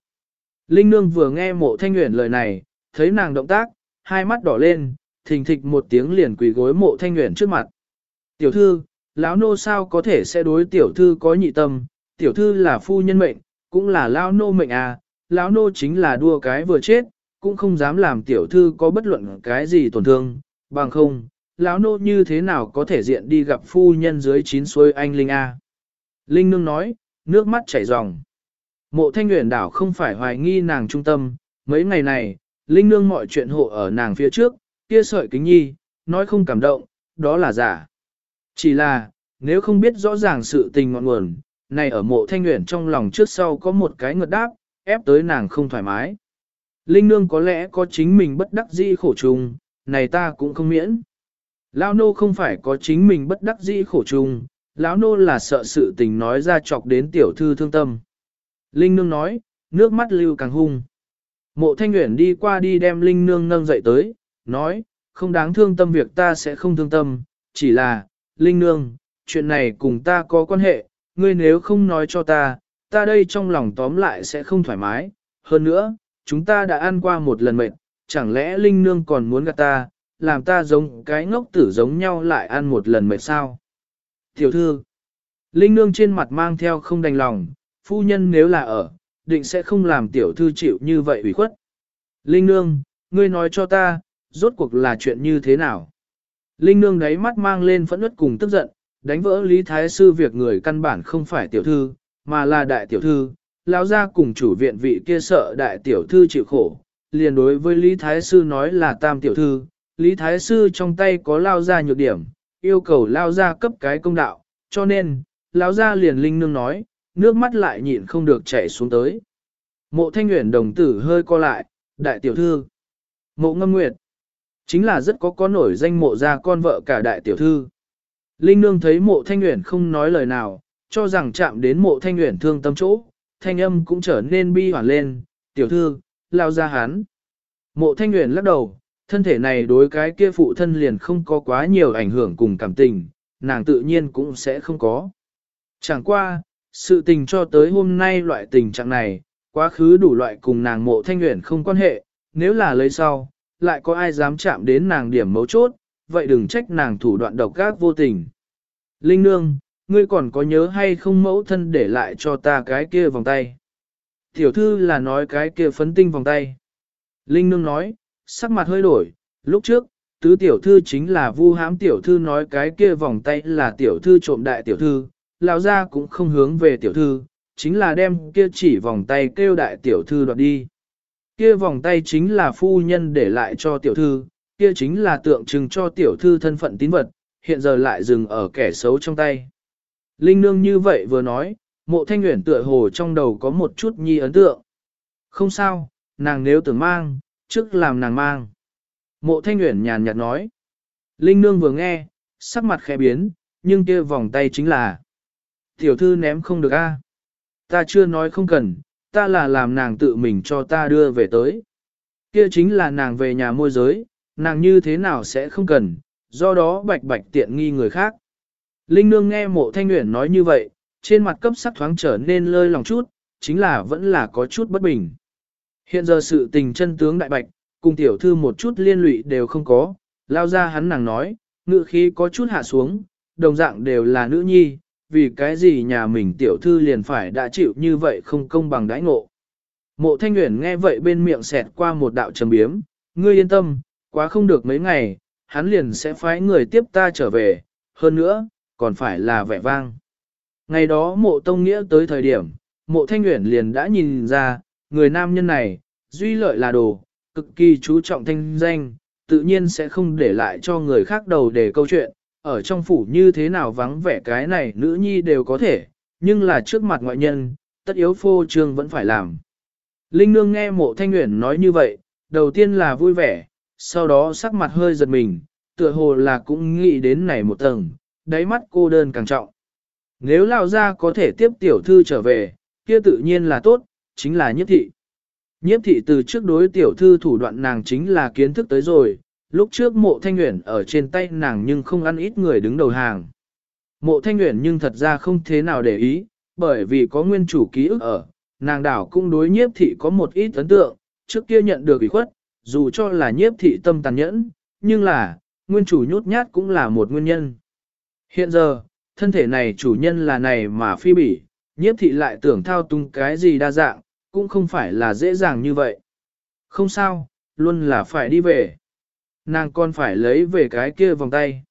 Linh nương vừa nghe mộ thanh nguyện lời này, thấy nàng động tác, hai mắt đỏ lên, thình thịch một tiếng liền quỳ gối mộ thanh nguyện trước mặt. Tiểu thư, lão nô sao có thể sẽ đối tiểu thư có nhị tâm, tiểu thư là phu nhân mệnh, cũng là lão nô mệnh à, lão nô chính là đua cái vừa chết, cũng không dám làm tiểu thư có bất luận cái gì tổn thương, bằng không, lão nô như thế nào có thể diện đi gặp phu nhân dưới chín suối anh Linh A. Linh nương nói, nước mắt chảy ròng. Mộ thanh nguyện đảo không phải hoài nghi nàng trung tâm, mấy ngày này, Linh nương mọi chuyện hộ ở nàng phía trước, kia sợi kính nhi, nói không cảm động, đó là giả. Chỉ là, nếu không biết rõ ràng sự tình ngọn nguồn, này ở mộ thanh nguyện trong lòng trước sau có một cái ngợt đáp, ép tới nàng không thoải mái. Linh nương có lẽ có chính mình bất đắc dĩ khổ trùng, này ta cũng không miễn. Lão nô không phải có chính mình bất đắc dĩ khổ trùng, lão nô là sợ sự tình nói ra chọc đến tiểu thư thương tâm. Linh nương nói, nước mắt lưu càng hung. Mộ thanh nguyện đi qua đi đem Linh nương nâng dậy tới, nói, không đáng thương tâm việc ta sẽ không thương tâm, chỉ là, Linh nương, chuyện này cùng ta có quan hệ, ngươi nếu không nói cho ta, ta đây trong lòng tóm lại sẽ không thoải mái. Hơn nữa, chúng ta đã ăn qua một lần mệt, chẳng lẽ Linh nương còn muốn gạt ta, làm ta giống cái ngốc tử giống nhau lại ăn một lần mệt sao? Tiểu thư, Linh nương trên mặt mang theo không đành lòng, phu nhân nếu là ở, định sẽ không làm tiểu thư chịu như vậy ủy khuất. Linh nương, ngươi nói cho ta, rốt cuộc là chuyện như thế nào? Linh nương đáy mắt mang lên phẫn nứt cùng tức giận, đánh vỡ Lý Thái Sư việc người căn bản không phải tiểu thư, mà là đại tiểu thư, Lão gia cùng chủ viện vị kia sợ đại tiểu thư chịu khổ, liền đối với Lý Thái Sư nói là tam tiểu thư, Lý Thái Sư trong tay có lao gia nhược điểm, yêu cầu lao gia cấp cái công đạo, cho nên, Lão gia liền linh nương nói, nước mắt lại nhịn không được chảy xuống tới. Mộ thanh nguyện đồng tử hơi co lại, đại tiểu thư. Mộ ngâm nguyệt, chính là rất có có nổi danh mộ gia con vợ cả đại tiểu thư. Linh nương thấy mộ thanh nguyện không nói lời nào, cho rằng chạm đến mộ thanh nguyện thương tâm chỗ, thanh âm cũng trở nên bi hoàn lên, tiểu thư, lao ra hắn. Mộ thanh nguyện lắc đầu, thân thể này đối cái kia phụ thân liền không có quá nhiều ảnh hưởng cùng cảm tình, nàng tự nhiên cũng sẽ không có. Chẳng qua, sự tình cho tới hôm nay loại tình trạng này, quá khứ đủ loại cùng nàng mộ thanh nguyện không quan hệ, nếu là lấy sau, lại có ai dám chạm đến nàng điểm mấu chốt, vậy đừng trách nàng thủ đoạn độc ác vô tình. Linh nương, ngươi còn có nhớ hay không mẫu thân để lại cho ta cái kia vòng tay? Tiểu thư là nói cái kia phấn tinh vòng tay. Linh nương nói, sắc mặt hơi đổi, lúc trước, tứ tiểu thư chính là vu hám tiểu thư nói cái kia vòng tay là tiểu thư trộm đại tiểu thư, lão gia cũng không hướng về tiểu thư, chính là đem kia chỉ vòng tay kêu đại tiểu thư đoạt đi. Kia vòng tay chính là phu nhân để lại cho tiểu thư, kia chính là tượng trưng cho tiểu thư thân phận tín vật, hiện giờ lại dừng ở kẻ xấu trong tay. Linh nương như vậy vừa nói, mộ thanh nguyện tựa hồ trong đầu có một chút nhi ấn tượng. Không sao, nàng nếu tưởng mang, trước làm nàng mang. Mộ thanh nguyện nhàn nhạt nói. Linh nương vừa nghe, sắc mặt khẽ biến, nhưng kia vòng tay chính là. Tiểu thư ném không được a. Ta chưa nói không cần, ta là làm nàng tự mình cho ta đưa về tới. Kia chính là nàng về nhà môi giới, nàng như thế nào sẽ không cần, do đó bạch bạch tiện nghi người khác. Linh nương nghe mộ thanh nguyện nói như vậy, trên mặt cấp sắc thoáng trở nên lơi lòng chút, chính là vẫn là có chút bất bình. Hiện giờ sự tình chân tướng đại bạch, cùng tiểu thư một chút liên lụy đều không có, lao ra hắn nàng nói, ngự khí có chút hạ xuống, đồng dạng đều là nữ nhi, vì cái gì nhà mình tiểu thư liền phải đã chịu như vậy không công bằng đãi ngộ. Mộ thanh nguyện nghe vậy bên miệng xẹt qua một đạo trầm biếm, ngươi yên tâm, quá không được mấy ngày, hắn liền sẽ phái người tiếp ta trở về, hơn nữa, còn phải là vẻ vang. Ngày đó mộ tông nghĩa tới thời điểm, mộ thanh nguyện liền đã nhìn ra, người nam nhân này, duy lợi là đồ, cực kỳ chú trọng thanh danh, tự nhiên sẽ không để lại cho người khác đầu để câu chuyện, ở trong phủ như thế nào vắng vẻ cái này nữ nhi đều có thể, nhưng là trước mặt ngoại nhân, tất yếu phô trương vẫn phải làm. Linh nương nghe mộ thanh nguyện nói như vậy, đầu tiên là vui vẻ, sau đó sắc mặt hơi giật mình, tựa hồ là cũng nghĩ đến này một tầng, đáy mắt cô đơn càng trọng. Nếu lao ra có thể tiếp tiểu thư trở về, kia tự nhiên là tốt, chính là nhiếp thị. Nhiếp thị từ trước đối tiểu thư thủ đoạn nàng chính là kiến thức tới rồi, lúc trước mộ thanh nguyện ở trên tay nàng nhưng không ăn ít người đứng đầu hàng. Mộ thanh nguyện nhưng thật ra không thế nào để ý, bởi vì có nguyên chủ ký ức ở, nàng đảo cũng đối nhiếp thị có một ít ấn tượng, trước kia nhận được ủy khuất, dù cho là nhiếp thị tâm tàn nhẫn, nhưng là, nguyên chủ nhút nhát cũng là một nguyên nhân. Hiện giờ, thân thể này chủ nhân là này mà phi bỉ, nhiếp thị lại tưởng thao tung cái gì đa dạng, cũng không phải là dễ dàng như vậy. Không sao, luôn là phải đi về. Nàng còn phải lấy về cái kia vòng tay.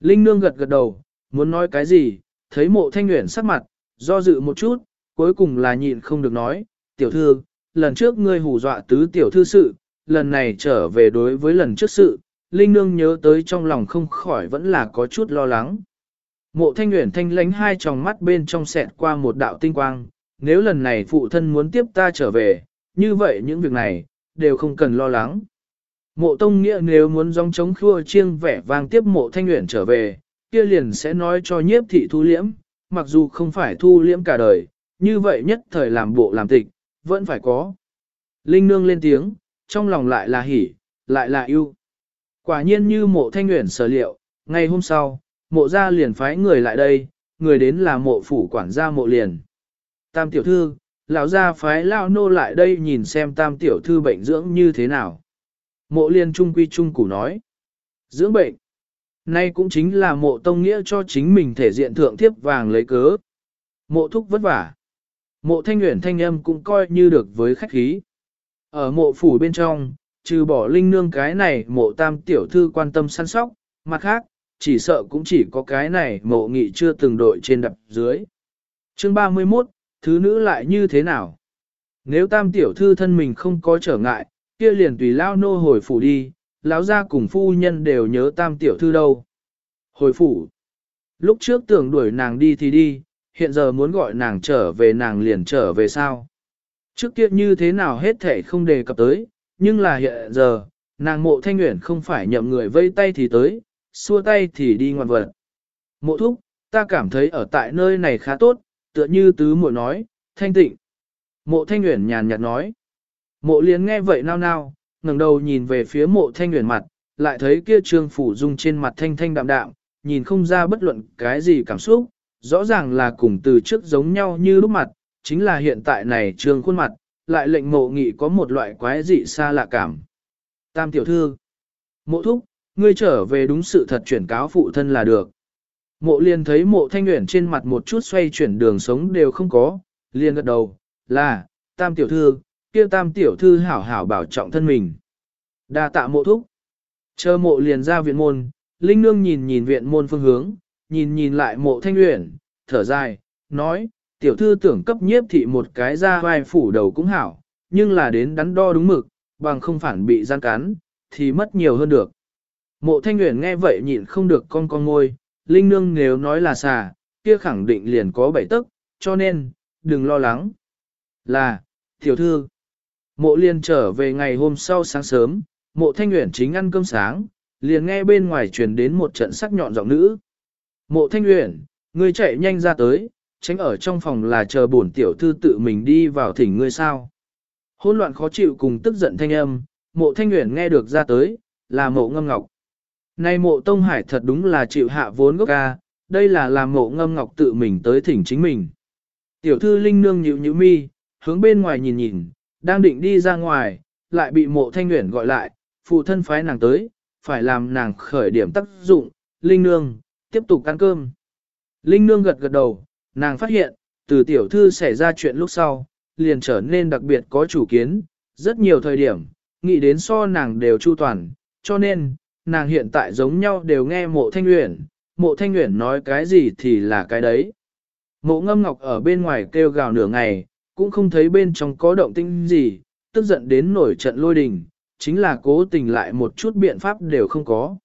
Linh nương gật gật đầu, muốn nói cái gì, thấy mộ thanh nguyện sắc mặt, do dự một chút, cuối cùng là nhịn không được nói, tiểu thư, lần trước ngươi hù dọa tứ tiểu thư sự, lần này trở về đối với lần trước sự, Linh nương nhớ tới trong lòng không khỏi vẫn là có chút lo lắng. Mộ thanh nguyện thanh lánh hai tròng mắt bên trong sẹt qua một đạo tinh quang, nếu lần này phụ thân muốn tiếp ta trở về, như vậy những việc này, đều không cần lo lắng. Mộ tông nghĩa nếu muốn dòng chống khua chiêng vẻ vang tiếp mộ thanh nguyện trở về, kia liền sẽ nói cho nhiếp thị thu liễm, mặc dù không phải thu liễm cả đời, như vậy nhất thời làm bộ làm tịch, vẫn phải có. Linh nương lên tiếng, trong lòng lại là hỉ, lại là yêu. Quả nhiên như mộ thanh nguyện sở liệu, ngày hôm sau, mộ gia liền phái người lại đây, người đến là mộ phủ quản gia mộ liền. Tam tiểu thư, lão gia phái lao nô lại đây nhìn xem tam tiểu thư bệnh dưỡng như thế nào. Mộ liên trung quy trung củ nói. Dưỡng bệnh. Nay cũng chính là mộ tông nghĩa cho chính mình thể diện thượng tiếp vàng lấy cớ. Mộ thúc vất vả. Mộ thanh nguyện thanh âm cũng coi như được với khách khí. Ở mộ phủ bên trong, trừ bỏ linh nương cái này mộ tam tiểu thư quan tâm săn sóc, mặt khác, chỉ sợ cũng chỉ có cái này mộ nghị chưa từng đội trên đập dưới. Chương 31, thứ nữ lại như thế nào? Nếu tam tiểu thư thân mình không có trở ngại, kia liền tùy lao nô hồi phủ đi, lão gia cùng phu nhân đều nhớ tam tiểu thư đâu. Hồi phủ. Lúc trước tưởng đuổi nàng đi thì đi, hiện giờ muốn gọi nàng trở về nàng liền trở về sao? Trước kia như thế nào hết thể không đề cập tới, nhưng là hiện giờ, nàng mộ thanh nguyện không phải nhậm người vây tay thì tới, xua tay thì đi ngoan vật. Mộ thúc, ta cảm thấy ở tại nơi này khá tốt, tựa như tứ muội nói, thanh tịnh. Mộ thanh nguyện nhàn nhạt nói. Mộ liến nghe vậy nao nao, ngẩng đầu nhìn về phía mộ thanh nguyện mặt, lại thấy kia trương phủ dung trên mặt thanh thanh đạm đạm, nhìn không ra bất luận cái gì cảm xúc, rõ ràng là cùng từ trước giống nhau như lúc mặt, chính là hiện tại này trương khuôn mặt, lại lệnh mộ nghị có một loại quái dị xa lạ cảm. Tam tiểu thư, mộ thúc, ngươi trở về đúng sự thật chuyển cáo phụ thân là được. Mộ liền thấy mộ thanh nguyện trên mặt một chút xoay chuyển đường sống đều không có, liền gật đầu, là, tam tiểu thư, kia tam tiểu thư hảo hảo bảo trọng thân mình. đa tạ mộ thúc. Chờ mộ liền ra viện môn, Linh Nương nhìn nhìn viện môn phương hướng, nhìn nhìn lại mộ thanh nguyện, thở dài, nói, tiểu thư tưởng cấp nhiếp thị một cái ra vai phủ đầu cũng hảo, nhưng là đến đắn đo đúng mực, bằng không phản bị gian cắn, thì mất nhiều hơn được. Mộ thanh Uyển nghe vậy nhịn không được con con ngôi, linh nương nếu nói là xà, kia khẳng định liền có bảy tức, cho nên, đừng lo lắng. Là, tiểu thư, mộ liền trở về ngày hôm sau sáng sớm, mộ thanh Uyển chính ăn cơm sáng, liền nghe bên ngoài truyền đến một trận sắc nhọn giọng nữ. Mộ thanh Uyển, ngươi chạy nhanh ra tới, tránh ở trong phòng là chờ bổn tiểu thư tự mình đi vào thỉnh ngươi sao. Hôn loạn khó chịu cùng tức giận thanh âm, mộ thanh Uyển nghe được ra tới, là mộ ngâm ngọc nay mộ tông hải thật đúng là chịu hạ vốn gốc ca, đây là làm mộ ngâm ngọc tự mình tới thỉnh chính mình. Tiểu thư linh nương nhịu nhịu mi, hướng bên ngoài nhìn nhìn, đang định đi ra ngoài, lại bị mộ thanh nguyện gọi lại, phụ thân phái nàng tới, phải làm nàng khởi điểm tác dụng, linh nương, tiếp tục ăn cơm. Linh nương gật gật đầu, nàng phát hiện, từ tiểu thư xảy ra chuyện lúc sau, liền trở nên đặc biệt có chủ kiến, rất nhiều thời điểm, nghĩ đến so nàng đều chu toàn, cho nên, nàng hiện tại giống nhau đều nghe mộ thanh uyển, mộ thanh uyển nói cái gì thì là cái đấy. Mộ ngâm ngọc ở bên ngoài kêu gào nửa ngày, cũng không thấy bên trong có động tĩnh gì, tức giận đến nổi trận lôi đình, chính là cố tình lại một chút biện pháp đều không có.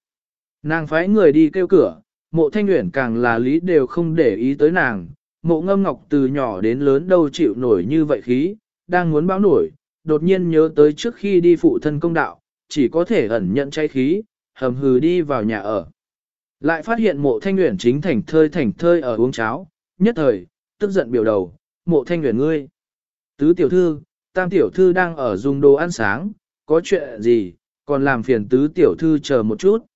Nàng phái người đi kêu cửa, mộ thanh uyển càng là lý đều không để ý tới nàng, mộ ngâm ngọc từ nhỏ đến lớn đâu chịu nổi như vậy khí, đang muốn báo nổi, đột nhiên nhớ tới trước khi đi phụ thân công đạo, chỉ có thể ẩn nhận cháy khí, hầm hừ đi vào nhà ở. Lại phát hiện mộ thanh nguyện chính thành thơi thành thơi ở uống cháo, nhất thời, tức giận biểu đầu, mộ thanh nguyện ngươi. Tứ tiểu thư, tam tiểu thư đang ở dùng đồ ăn sáng, có chuyện gì, còn làm phiền tứ tiểu thư chờ một chút.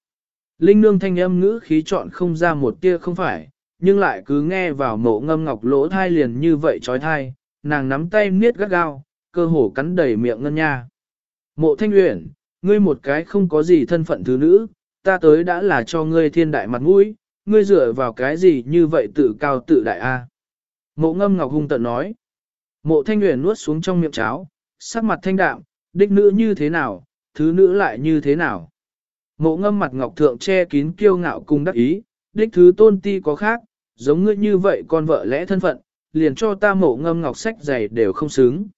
Linh nương thanh âm ngữ khí chọn không ra một tia không phải, nhưng lại cứ nghe vào mộ ngâm ngọc lỗ thai liền như vậy trói thai, nàng nắm tay niết gắt gao, cơ hồ cắn đầy miệng ngân nha. Mộ thanh uyển, ngươi một cái không có gì thân phận thứ nữ, ta tới đã là cho ngươi thiên đại mặt mũi, ngươi dựa vào cái gì như vậy tự cao tự đại a? Mộ ngâm ngọc hung tận nói. Mộ thanh nguyện nuốt xuống trong miệng cháo, sắc mặt thanh đạm, đích nữ như thế nào, thứ nữ lại như thế nào. Mộ ngâm mặt ngọc thượng che kín kiêu ngạo cùng đắc ý, đích thứ tôn ti có khác, giống ngươi như vậy con vợ lẽ thân phận, liền cho ta mộ ngâm ngọc sách giày đều không xứng.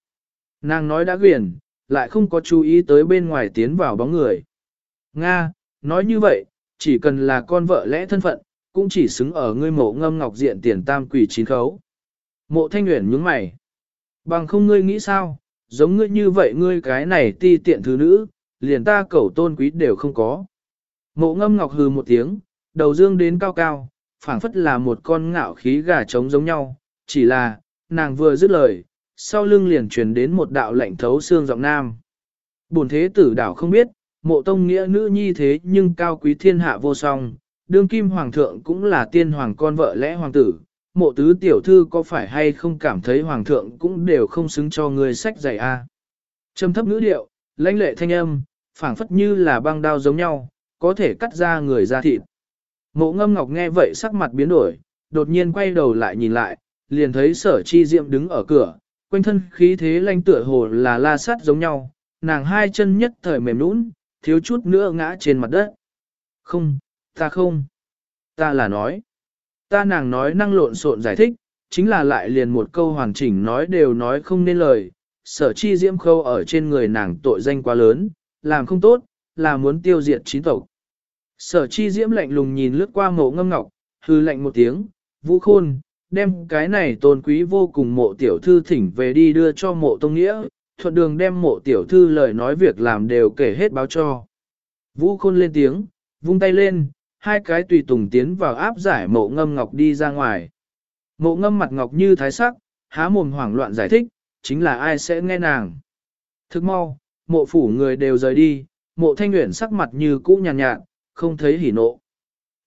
Nàng nói đã quyền, lại không có chú ý tới bên ngoài tiến vào bóng người. Nga, nói như vậy, chỉ cần là con vợ lẽ thân phận, cũng chỉ xứng ở ngươi mộ ngâm ngọc diện tiền tam quỷ chín khấu. Mộ thanh nguyện nhướng mày. Bằng không ngươi nghĩ sao, giống ngươi như vậy ngươi cái này ti tiện thứ nữ, liền ta cẩu tôn quý đều không có. Mộ ngâm ngọc hừ một tiếng, đầu dương đến cao cao, phảng phất là một con ngạo khí gà trống giống nhau, chỉ là, nàng vừa dứt lời, sau lưng liền truyền đến một đạo lạnh thấu xương giọng nam. Bổn thế tử đảo không biết, mộ tông nghĩa nữ nhi thế nhưng cao quý thiên hạ vô song, đương kim hoàng thượng cũng là tiên hoàng con vợ lẽ hoàng tử, mộ tứ tiểu thư có phải hay không cảm thấy hoàng thượng cũng đều không xứng cho người sách dạy a à. Trầm thấp ngữ điệu, lãnh lệ thanh âm, phảng phất như là băng đao giống nhau, có thể cắt ra người ra thịt. Mộ ngâm ngọc nghe vậy sắc mặt biến đổi, đột nhiên quay đầu lại nhìn lại, liền thấy sở chi diệm đứng ở cửa, quanh thân khí thế lanh tựa hồ là la sát giống nhau, nàng hai chân nhất thời mềm nũng, thiếu chút nữa ngã trên mặt đất. Không, ta không. Ta là nói. Ta nàng nói năng lộn xộn giải thích, chính là lại liền một câu hoàn chỉnh nói đều nói không nên lời. Sở chi diễm khâu ở trên người nàng tội danh quá lớn, làm không tốt, là muốn tiêu diệt chín tộc. Sở chi diễm lạnh lùng nhìn lướt qua mộ ngâm ngọc, hư lạnh một tiếng, vũ khôn, đem cái này tôn quý vô cùng mộ tiểu thư thỉnh về đi đưa cho mộ tông nghĩa, thuận đường đem mộ tiểu thư lời nói việc làm đều kể hết báo cho. Vũ khôn lên tiếng, vung tay lên, hai cái tùy tùng tiến vào áp giải mộ ngâm ngọc đi ra ngoài. Mộ ngâm mặt ngọc như thái sắc, há mồm hoảng loạn giải thích, chính là ai sẽ nghe nàng. Thức mau, mộ phủ người đều rời đi, mộ thanh nguyện sắc mặt như cũ nhàn nhạt, nhạt, không thấy hỉ nộ.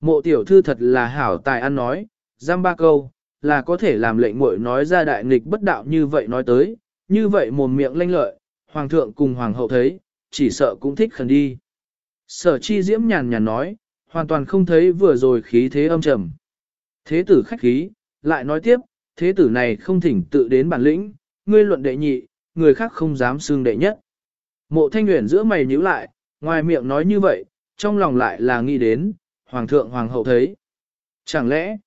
Mộ tiểu thư thật là hảo tài ăn nói, giam ba câu, là có thể làm lệnh muội nói ra đại nghịch bất đạo như vậy nói tới, như vậy mồm miệng lanh lợi, hoàng thượng cùng hoàng hậu thấy, chỉ sợ cũng thích khẩn đi. Sở chi diễm nhàn nhàn nói, hoàn toàn không thấy vừa rồi khí thế âm trầm. Thế tử khách khí, lại nói tiếp, thế tử này không thỉnh tự đến bản lĩnh, ngươi luận đệ nhị, người khác không dám xương đệ nhất. Mộ thanh nguyện giữa mày nhíu lại, ngoài miệng nói như vậy, trong lòng lại là nghĩ đến, hoàng thượng hoàng hậu thấy. Chẳng lẽ,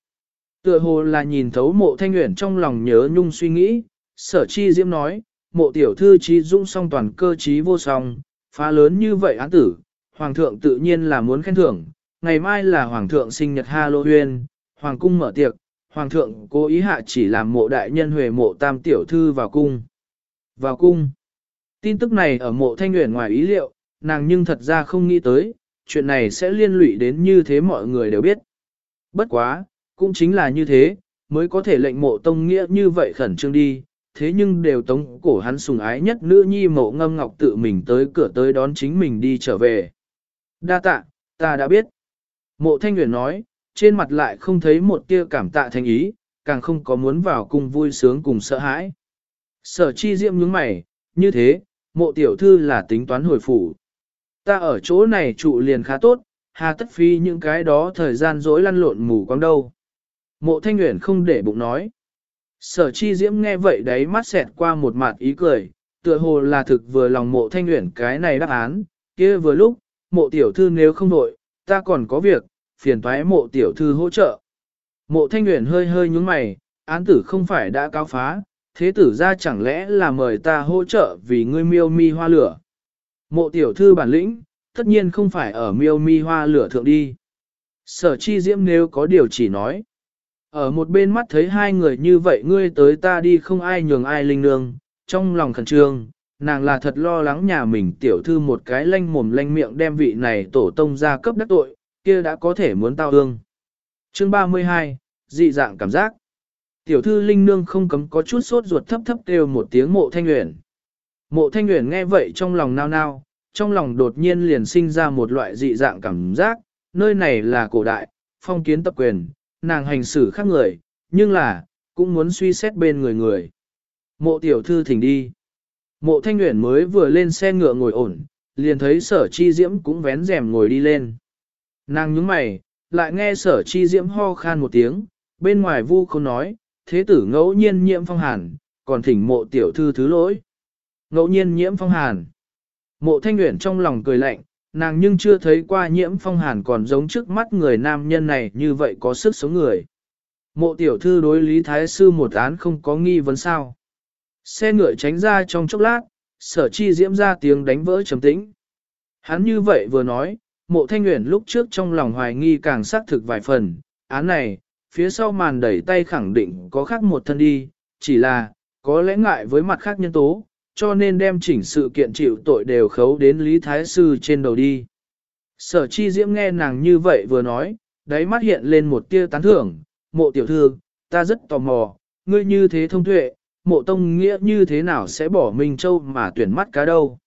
Tựa hồ là nhìn thấu mộ thanh nguyện trong lòng nhớ nhung suy nghĩ, sở chi diễm nói, mộ tiểu thư trí dung song toàn cơ trí vô song, phá lớn như vậy án tử, hoàng thượng tự nhiên là muốn khen thưởng, ngày mai là hoàng thượng sinh nhật Halloween, hoàng cung mở tiệc, hoàng thượng cố ý hạ chỉ làm mộ đại nhân huề mộ tam tiểu thư vào cung. Vào cung. Tin tức này ở mộ thanh nguyện ngoài ý liệu, nàng nhưng thật ra không nghĩ tới, chuyện này sẽ liên lụy đến như thế mọi người đều biết. Bất quá, cũng chính là như thế, mới có thể lệnh mộ tông nghĩa như vậy khẩn trương đi, thế nhưng đều tống cổ hắn sùng ái nhất nữ nhi mộ ngâm ngọc tự mình tới cửa tới đón chính mình đi trở về. Đa tạ, ta đã biết. Mộ thanh nguyện nói, trên mặt lại không thấy một tia cảm tạ thành ý, càng không có muốn vào cùng vui sướng cùng sợ hãi. Sở chi diệm nhướng mày, như thế, mộ tiểu thư là tính toán hồi phủ. Ta ở chỗ này trụ liền khá tốt, hà tất phi những cái đó thời gian dối lăn lộn mù quăng đâu. Mộ thanh nguyện không để bụng nói. Sở chi diễm nghe vậy đấy mắt xẹt qua một mặt ý cười, tựa hồ là thực vừa lòng mộ thanh nguyện cái này đáp án, kia vừa lúc, mộ tiểu thư nếu không đội, ta còn có việc, phiền toái mộ tiểu thư hỗ trợ. Mộ thanh nguyện hơi hơi nhúng mày, án tử không phải đã cáo phá, thế tử ra chẳng lẽ là mời ta hỗ trợ vì ngươi miêu mi hoa lửa. Mộ tiểu thư bản lĩnh, tất nhiên không phải ở miêu mi hoa lửa thượng đi. Sở chi diễm nếu có điều chỉ nói. Ở một bên mắt thấy hai người như vậy ngươi tới ta đi không ai nhường ai linh nương, trong lòng khẩn trương, nàng là thật lo lắng nhà mình tiểu thư một cái lanh mồm lanh miệng đem vị này tổ tông ra cấp đắc tội, kia đã có thể muốn tao ương. Chương 32, dị dạng cảm giác. Tiểu thư linh nương không cấm có chút sốt ruột thấp thấp kêu một tiếng mộ thanh nguyện. Mộ thanh nguyện nghe vậy trong lòng nao nao, trong lòng đột nhiên liền sinh ra một loại dị dạng cảm giác, nơi này là cổ đại, phong kiến tập quyền, nàng hành xử khác người, nhưng là, cũng muốn suy xét bên người người. Mộ tiểu thư thỉnh đi. Mộ thanh nguyện mới vừa lên xe ngựa ngồi ổn, liền thấy sở chi diễm cũng vén rèm ngồi đi lên. Nàng nhướng mày, lại nghe sở chi diễm ho khan một tiếng, bên ngoài vu không nói, thế tử ngẫu nhiên nhiễm phong hàn, còn thỉnh mộ tiểu thư thứ lỗi. Ngẫu nhiên nhiễm phong hàn. Mộ thanh nguyện trong lòng cười lạnh, nàng nhưng chưa thấy qua nhiễm phong hàn còn giống trước mắt người nam nhân này như vậy có sức sống người. Mộ tiểu thư đối Lý Thái Sư một án không có nghi vấn sao. Xe ngựa tránh ra trong chốc lát, sở chi diễm ra tiếng đánh vỡ trầm tĩnh. Hắn như vậy vừa nói, mộ thanh nguyện lúc trước trong lòng hoài nghi càng xác thực vài phần, án này, phía sau màn đẩy tay khẳng định có khác một thân đi, chỉ là, có lẽ ngại với mặt khác nhân tố, cho nên đem chỉnh sự kiện chịu tội đều khấu đến Lý Thái Sư trên đầu đi. Sở chi diễm nghe nàng như vậy vừa nói, đáy mắt hiện lên một tia tán thưởng, mộ tiểu thư, ta rất tò mò, ngươi như thế thông tuệ, mộ tông nghĩa như thế nào sẽ bỏ Minh Châu mà tuyển mắt cá đâu.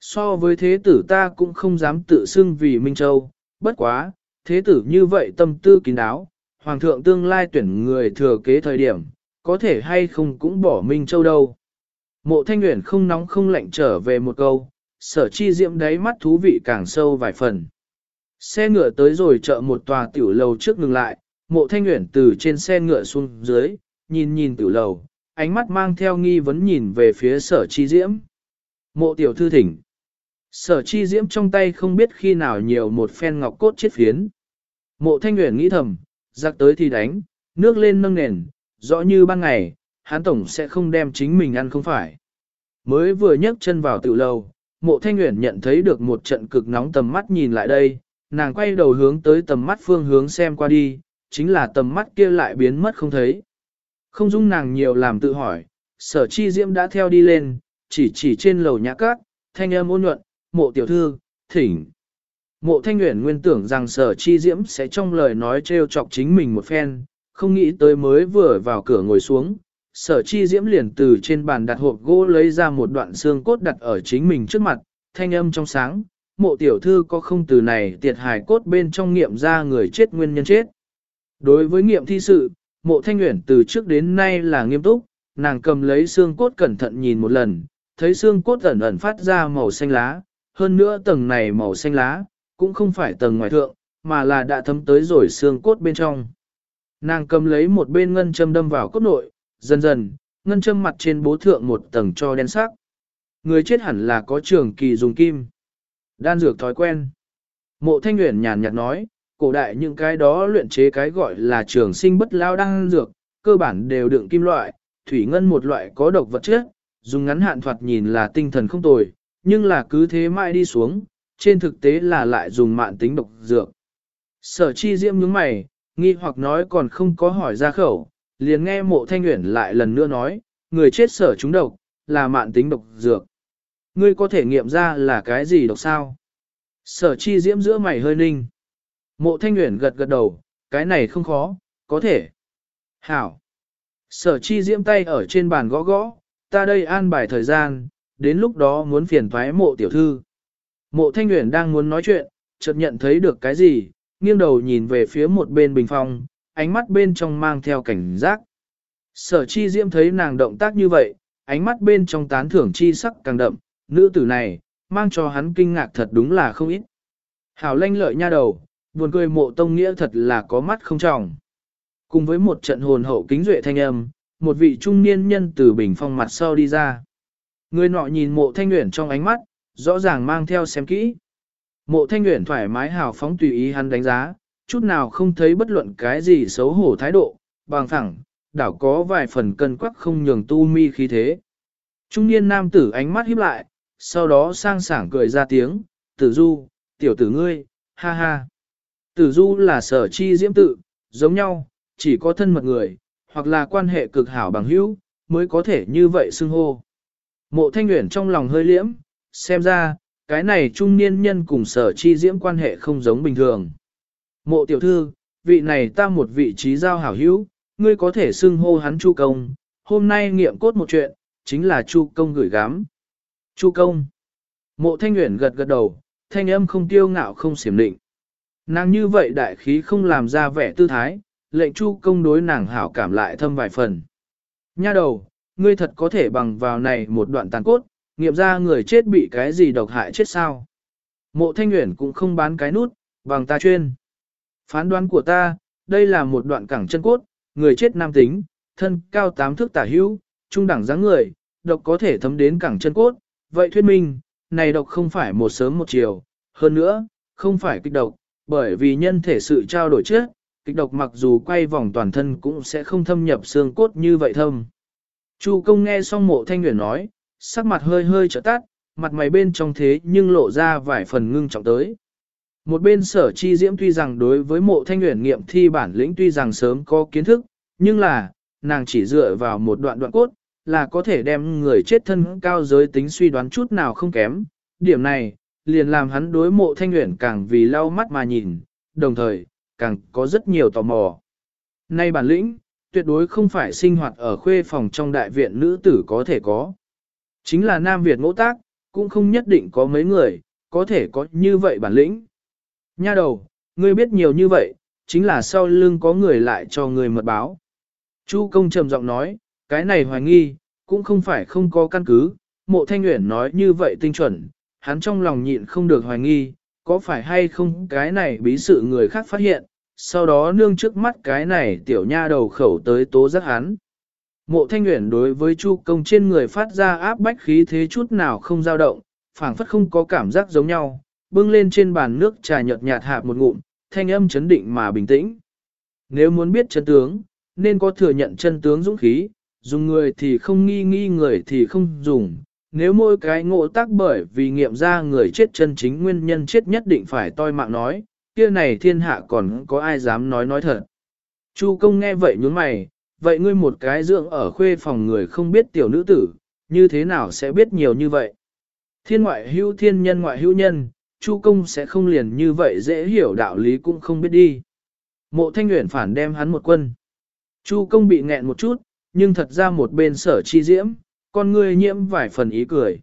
So với thế tử ta cũng không dám tự xưng vì Minh Châu, bất quá, thế tử như vậy tâm tư kín đáo, hoàng thượng tương lai tuyển người thừa kế thời điểm, có thể hay không cũng bỏ Minh Châu đâu. Mộ thanh nguyện không nóng không lạnh trở về một câu, sở chi diễm đáy mắt thú vị càng sâu vài phần. Xe ngựa tới rồi chợ một tòa tiểu lầu trước ngừng lại, mộ thanh nguyện từ trên xe ngựa xuống dưới, nhìn nhìn tiểu lầu, ánh mắt mang theo nghi vấn nhìn về phía sở chi diễm. Mộ tiểu thư thỉnh. Sở chi diễm trong tay không biết khi nào nhiều một phen ngọc cốt chiết phiến. Mộ thanh nguyện nghĩ thầm, giặc tới thì đánh, nước lên nâng nền, rõ như ban ngày, hắn tổng sẽ không đem chính mình ăn không phải. Mới vừa nhấc chân vào tiểu lầu, mộ thanh nguyện nhận thấy được một trận cực nóng tầm mắt nhìn lại đây, nàng quay đầu hướng tới tầm mắt phương hướng xem qua đi, chính là tầm mắt kia lại biến mất không thấy. Không dung nàng nhiều làm tự hỏi, sở chi diễm đã theo đi lên, chỉ chỉ trên lầu nhã cát, thanh âm ôn nhuận, mộ tiểu thư, thỉnh. Mộ thanh nguyện nguyên tưởng rằng sở chi diễm sẽ trong lời nói trêu chọc chính mình một phen, không nghĩ tới mới vừa vào cửa ngồi xuống, sở chi diễm liền từ trên bàn đặt hộp gỗ lấy ra một đoạn xương cốt đặt ở chính mình trước mặt, thanh âm trong sáng, mộ tiểu thư có không từ này tiệt hài cốt bên trong nghiệm ra người chết nguyên nhân chết. Đối với nghiệm thi sự, mộ thanh nguyện từ trước đến nay là nghiêm túc, nàng cầm lấy xương cốt cẩn thận nhìn một lần, thấy xương cốt ẩn ẩn phát ra màu xanh lá, hơn nữa tầng này màu xanh lá, cũng không phải tầng ngoài thượng, mà là đã thấm tới rồi xương cốt bên trong. Nàng cầm lấy một bên ngân châm đâm vào cốt nội, dần dần, ngân châm mặt trên bố thượng một tầng cho đen sắc. Người chết hẳn là có trường kỳ dùng kim. Đan dược thói quen. Mộ thanh nguyện nhàn nhạt nói, Cổ đại những cái đó luyện chế cái gọi là trường sinh bất lao đan dược, cơ bản đều đựng kim loại, thủy ngân một loại có độc vật chất, dùng ngắn hạn thoạt nhìn là tinh thần không tồi, nhưng là cứ thế mãi đi xuống, trên thực tế là lại dùng mạng tính độc dược. Sở chi diễm nhướng mày, nghi hoặc nói còn không có hỏi ra khẩu, liền nghe mộ thanh uyển lại lần nữa nói, người chết sở chúng độc, là mạng tính độc dược. Ngươi có thể nghiệm ra là cái gì độc sao? Sở chi diễm giữa mày hơi ninh. Mộ thanh uyển gật gật đầu, cái này không khó, có thể. Hảo. Sở chi diễm tay ở trên bàn gõ gõ, ta đây an bài thời gian, đến lúc đó muốn phiền thoái mộ tiểu thư. Mộ thanh uyển đang muốn nói chuyện, chợt nhận thấy được cái gì, nghiêng đầu nhìn về phía một bên bình phong, ánh mắt bên trong mang theo cảnh giác. Sở chi diễm thấy nàng động tác như vậy, ánh mắt bên trong tán thưởng chi sắc càng đậm, nữ tử này, mang cho hắn kinh ngạc thật đúng là không ít. Hảo lanh lợi nha đầu, buồn cười mộ tông nghĩa thật là có mắt không trọng. Cùng với một trận hồn hậu kính duệ thanh âm, một vị trung niên nhân từ bình phong mặt sau đi ra. Người nọ nhìn mộ thanh nguyện trong ánh mắt, rõ ràng mang theo xem kỹ. Mộ thanh nguyện thoải mái hào phóng tùy ý hắn đánh giá, chút nào không thấy bất luận cái gì xấu hổ thái độ, bằng thẳng, đảo có vài phần cân quắc không nhường tu mi khí thế. Trung niên nam tử ánh mắt híp lại, sau đó sang sảng cười ra tiếng, tử du, tiểu tử ngươi, ha ha. Tử du là sở chi diễm tự, giống nhau, chỉ có thân mật người, hoặc là quan hệ cực hảo bằng hữu, mới có thể như vậy xưng hô. Mộ thanh nguyện trong lòng hơi liễm, xem ra, cái này trung niên nhân cùng sở chi diễm quan hệ không giống bình thường. Mộ tiểu thư, vị này ta một vị trí giao hảo hữu, ngươi có thể xưng hô hắn chu công, hôm nay nghiệm cốt một chuyện, chính là chu công gửi gắm. Chu công. Mộ thanh nguyện gật gật đầu, thanh âm không tiêu ngạo không xiểm định. Nàng như vậy đại khí không làm ra vẻ tư thái, lệnh chu công đối nàng hảo cảm lại thâm vài phần. Nha đầu, ngươi thật có thể bằng vào này một đoạn tàn cốt, nghiệm ra người chết bị cái gì độc hại chết sao. Mộ thanh nguyện cũng không bán cái nút, bằng ta chuyên. Phán đoán của ta, đây là một đoạn cẳng chân cốt, người chết nam tính, thân cao tám thước tả hữu, trung đẳng dáng người, độc có thể thấm đến cẳng chân cốt. Vậy thuyết minh, này độc không phải một sớm một chiều, hơn nữa, không phải kích độc, bởi vì nhân thể sự trao đổi trước, kịch độc mặc dù quay vòng toàn thân cũng sẽ không thâm nhập xương cốt như vậy thâm. Chu công nghe xong mộ thanh nguyện nói, sắc mặt hơi hơi trở tắt, mặt mày bên trong thế nhưng lộ ra vài phần ngưng trọng tới. Một bên sở chi diễm tuy rằng đối với mộ thanh nguyện nghiệm thi bản lĩnh tuy rằng sớm có kiến thức, nhưng là, nàng chỉ dựa vào một đoạn đoạn cốt, là có thể đem người chết thân cao giới tính suy đoán chút nào không kém. Điểm này, liền làm hắn đối mộ thanh nguyện càng vì lau mắt mà nhìn, đồng thời, càng có rất nhiều tò mò. Nay bản lĩnh, tuyệt đối không phải sinh hoạt ở khuê phòng trong đại viện nữ tử có thể có. Chính là Nam Việt ngỗ tác, cũng không nhất định có mấy người, có thể có như vậy bản lĩnh. Nha đầu, ngươi biết nhiều như vậy, chính là sau lưng có người lại cho người mật báo. Chu công trầm giọng nói, cái này hoài nghi, cũng không phải không có căn cứ, mộ thanh nguyện nói như vậy tinh chuẩn, hắn trong lòng nhịn không được hoài nghi, có phải hay không cái này bí sự người khác phát hiện, sau đó nương trước mắt cái này tiểu nha đầu khẩu tới tố giác hắn. Mộ thanh nguyện đối với chu công trên người phát ra áp bách khí thế chút nào không dao động, phảng phất không có cảm giác giống nhau, bưng lên trên bàn nước trà nhợt nhạt hạ một ngụm, thanh âm chấn định mà bình tĩnh. Nếu muốn biết chân tướng, nên có thừa nhận chân tướng dũng khí, dùng người thì không nghi nghi người thì không dùng. Nếu mỗi cái ngộ tác bởi vì nghiệm ra người chết chân chính nguyên nhân chết nhất định phải toi mạng nói, kia này thiên hạ còn có ai dám nói nói thật. Chu công nghe vậy nhún mày, vậy ngươi một cái dưỡng ở khuê phòng người không biết tiểu nữ tử, như thế nào sẽ biết nhiều như vậy? Thiên ngoại hữu thiên nhân ngoại hữu nhân, Chu công sẽ không liền như vậy dễ hiểu đạo lý cũng không biết đi. Mộ thanh nguyện phản đem hắn một quân. Chu công bị nghẹn một chút, nhưng thật ra một bên sở chi diễm, con ngươi nhiễm vài phần ý cười.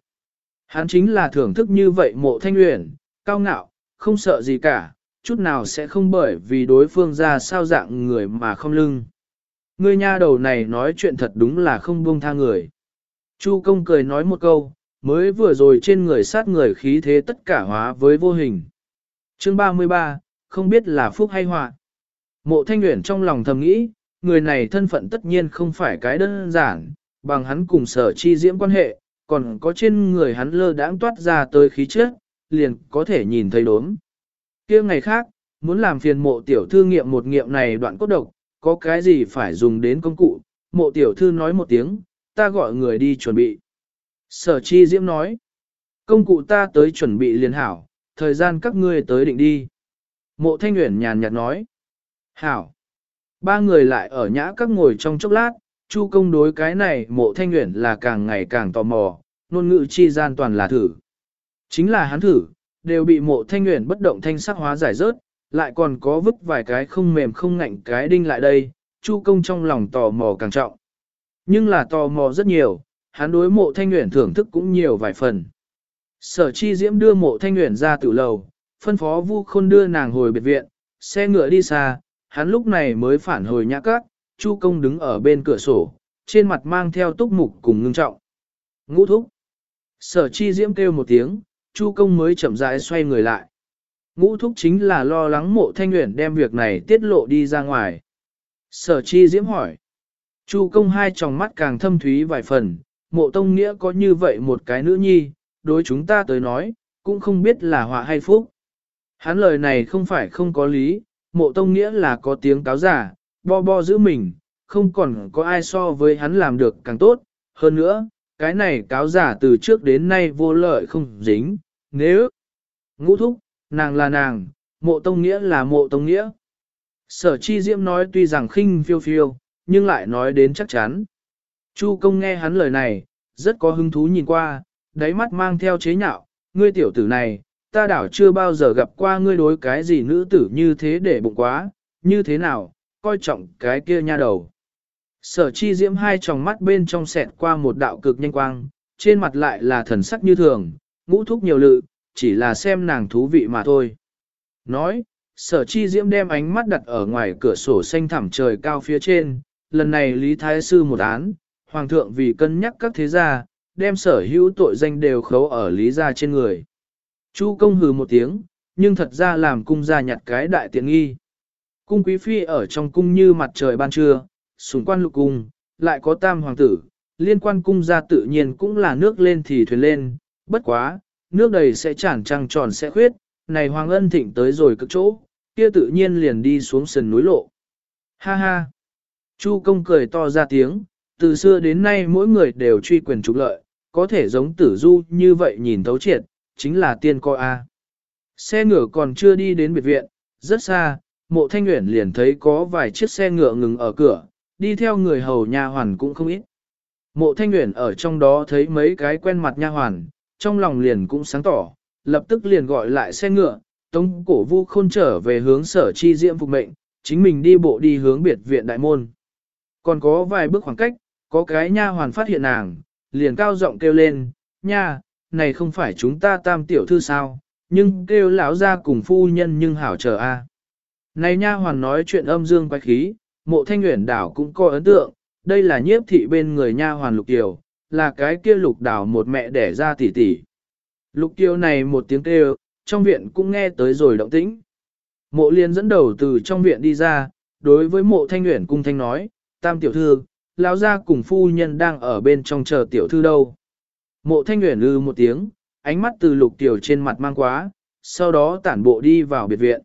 Hắn chính là thưởng thức như vậy mộ thanh nguyện, cao ngạo, không sợ gì cả, chút nào sẽ không bởi vì đối phương ra sao dạng người mà không lưng. Ngươi nha đầu này nói chuyện thật đúng là không buông tha người. Chu công cười nói một câu, mới vừa rồi trên người sát người khí thế tất cả hóa với vô hình. Chương 33, không biết là phúc hay họa. Mộ thanh Uyển trong lòng thầm nghĩ, người này thân phận tất nhiên không phải cái đơn giản, bằng hắn cùng sở chi diễm quan hệ, còn có trên người hắn lơ đãng toát ra tới khí trước, liền có thể nhìn thấy đốm kia ngày khác, muốn làm phiền mộ tiểu thư nghiệm một nghiệm này đoạn cốt độc, có cái gì phải dùng đến công cụ, mộ tiểu thư nói một tiếng, ta gọi người đi chuẩn bị. Sở chi diễm nói, công cụ ta tới chuẩn bị liền hảo, thời gian các ngươi tới định đi. Mộ thanh nguyện nhàn nhạt nói, hảo. Ba người lại ở nhã các ngồi trong chốc lát, chu công đối cái này mộ thanh nguyện là càng ngày càng tò mò, ngôn ngữ chi gian toàn là thử. Chính là hắn thử, đều bị mộ thanh nguyện bất động thanh sắc hóa giải rớt, lại còn có vứt vài cái không mềm không ngạnh cái đinh lại đây, chu công trong lòng tò mò càng trọng. Nhưng là tò mò rất nhiều, hắn đối mộ thanh nguyện thưởng thức cũng nhiều vài phần. Sở chi diễm đưa mộ thanh nguyện ra tử lầu, phân phó vu khôn đưa nàng hồi biệt viện, xe ngựa đi xa, hắn lúc này mới phản hồi nhã cát, chu công đứng ở bên cửa sổ, trên mặt mang theo túc mục cùng ngưng trọng. Ngũ thúc. Sở chi diễm kêu một tiếng, chu công mới chậm rãi xoay người lại. Ngũ thúc chính là lo lắng mộ thanh nguyện đem việc này tiết lộ đi ra ngoài. Sở chi diễm hỏi. Chu công hai tròng mắt càng thâm thúy vài phần, mộ tông nghĩa có như vậy một cái nữ nhi, đối chúng ta tới nói, cũng không biết là họa hay phúc. Hắn lời này không phải không có lý, mộ tông nghĩa là có tiếng cáo giả, bo bo giữ mình, không còn có ai so với hắn làm được càng tốt. Hơn nữa, cái này cáo giả từ trước đến nay vô lợi không dính, nếu ngũ thúc, nàng là nàng, mộ tông nghĩa là mộ tông nghĩa. Sở chi diễm nói tuy rằng khinh phiêu phiêu, nhưng lại nói đến chắc chắn. Chu công nghe hắn lời này, rất có hứng thú nhìn qua, đáy mắt mang theo chế nhạo, ngươi tiểu tử này, ta đảo chưa bao giờ gặp qua ngươi đối cái gì nữ tử như thế để bụng quá, như thế nào, coi trọng cái kia nha đầu. Sở chi diễm hai tròng mắt bên trong sẹt qua một đạo cực nhanh quang, trên mặt lại là thần sắc như thường, ngũ thúc nhiều lự, chỉ là xem nàng thú vị mà thôi. Nói, sở chi diễm đem ánh mắt đặt ở ngoài cửa sổ xanh thẳm trời cao phía trên, lần này Lý Thái Sư một án, Hoàng thượng vì cân nhắc các thế gia, đem sở hữu tội danh đều khấu ở Lý gia trên người. Chu công hừ một tiếng, nhưng thật ra làm cung gia nhặt cái đại tiện nghi. Cung quý phi ở trong cung như mặt trời ban trưa, xung quan lục cung, lại có tam hoàng tử, liên quan cung gia tự nhiên cũng là nước lên thì thuyền lên, bất quá, nước đầy sẽ chản trăng tròn sẽ khuyết, này hoàng ân thịnh tới rồi cực chỗ, kia tự nhiên liền đi xuống sườn núi lộ. Ha ha! Chu công cười to ra tiếng, từ xưa đến nay mỗi người đều truy quyền trục lợi, có thể giống tử du như vậy nhìn thấu triệt, chính là tiên coi A. Xe ngựa còn chưa đi đến biệt viện, rất xa, mộ thanh nguyện liền thấy có vài chiếc xe ngựa ngừng ở cửa, đi theo người hầu nha hoàn cũng không ít. Mộ thanh nguyện ở trong đó thấy mấy cái quen mặt nha hoàn, trong lòng liền cũng sáng tỏ, lập tức liền gọi lại xe ngựa, tống cổ vu khôn trở về hướng sở chi diễm phục mệnh, chính mình đi bộ đi hướng biệt viện đại môn. Còn có vài bước khoảng cách, có cái nha hoàn phát hiện nàng, liền cao giọng kêu lên, nha, này không phải chúng ta tam tiểu thư sao, nhưng kêu lão ra cùng phu nhân nhưng hảo chờ a. Này nha hoàn nói chuyện âm dương quái khí, mộ thanh nguyện đảo cũng có ấn tượng, đây là nhiếp thị bên người nha hoàn lục tiểu, là cái kia lục đảo một mẹ đẻ ra tỷ tỷ. Lục tiêu này một tiếng kêu, trong viện cũng nghe tới rồi động tĩnh. Mộ liên dẫn đầu từ trong viện đi ra, đối với mộ thanh nguyện cung thanh nói, tam tiểu thư, lão gia cùng phu nhân đang ở bên trong chờ tiểu thư đâu. Mộ thanh nguyện lư ừ một tiếng, ánh mắt từ lục tiểu trên mặt mang quá, sau đó tản bộ đi vào biệt viện.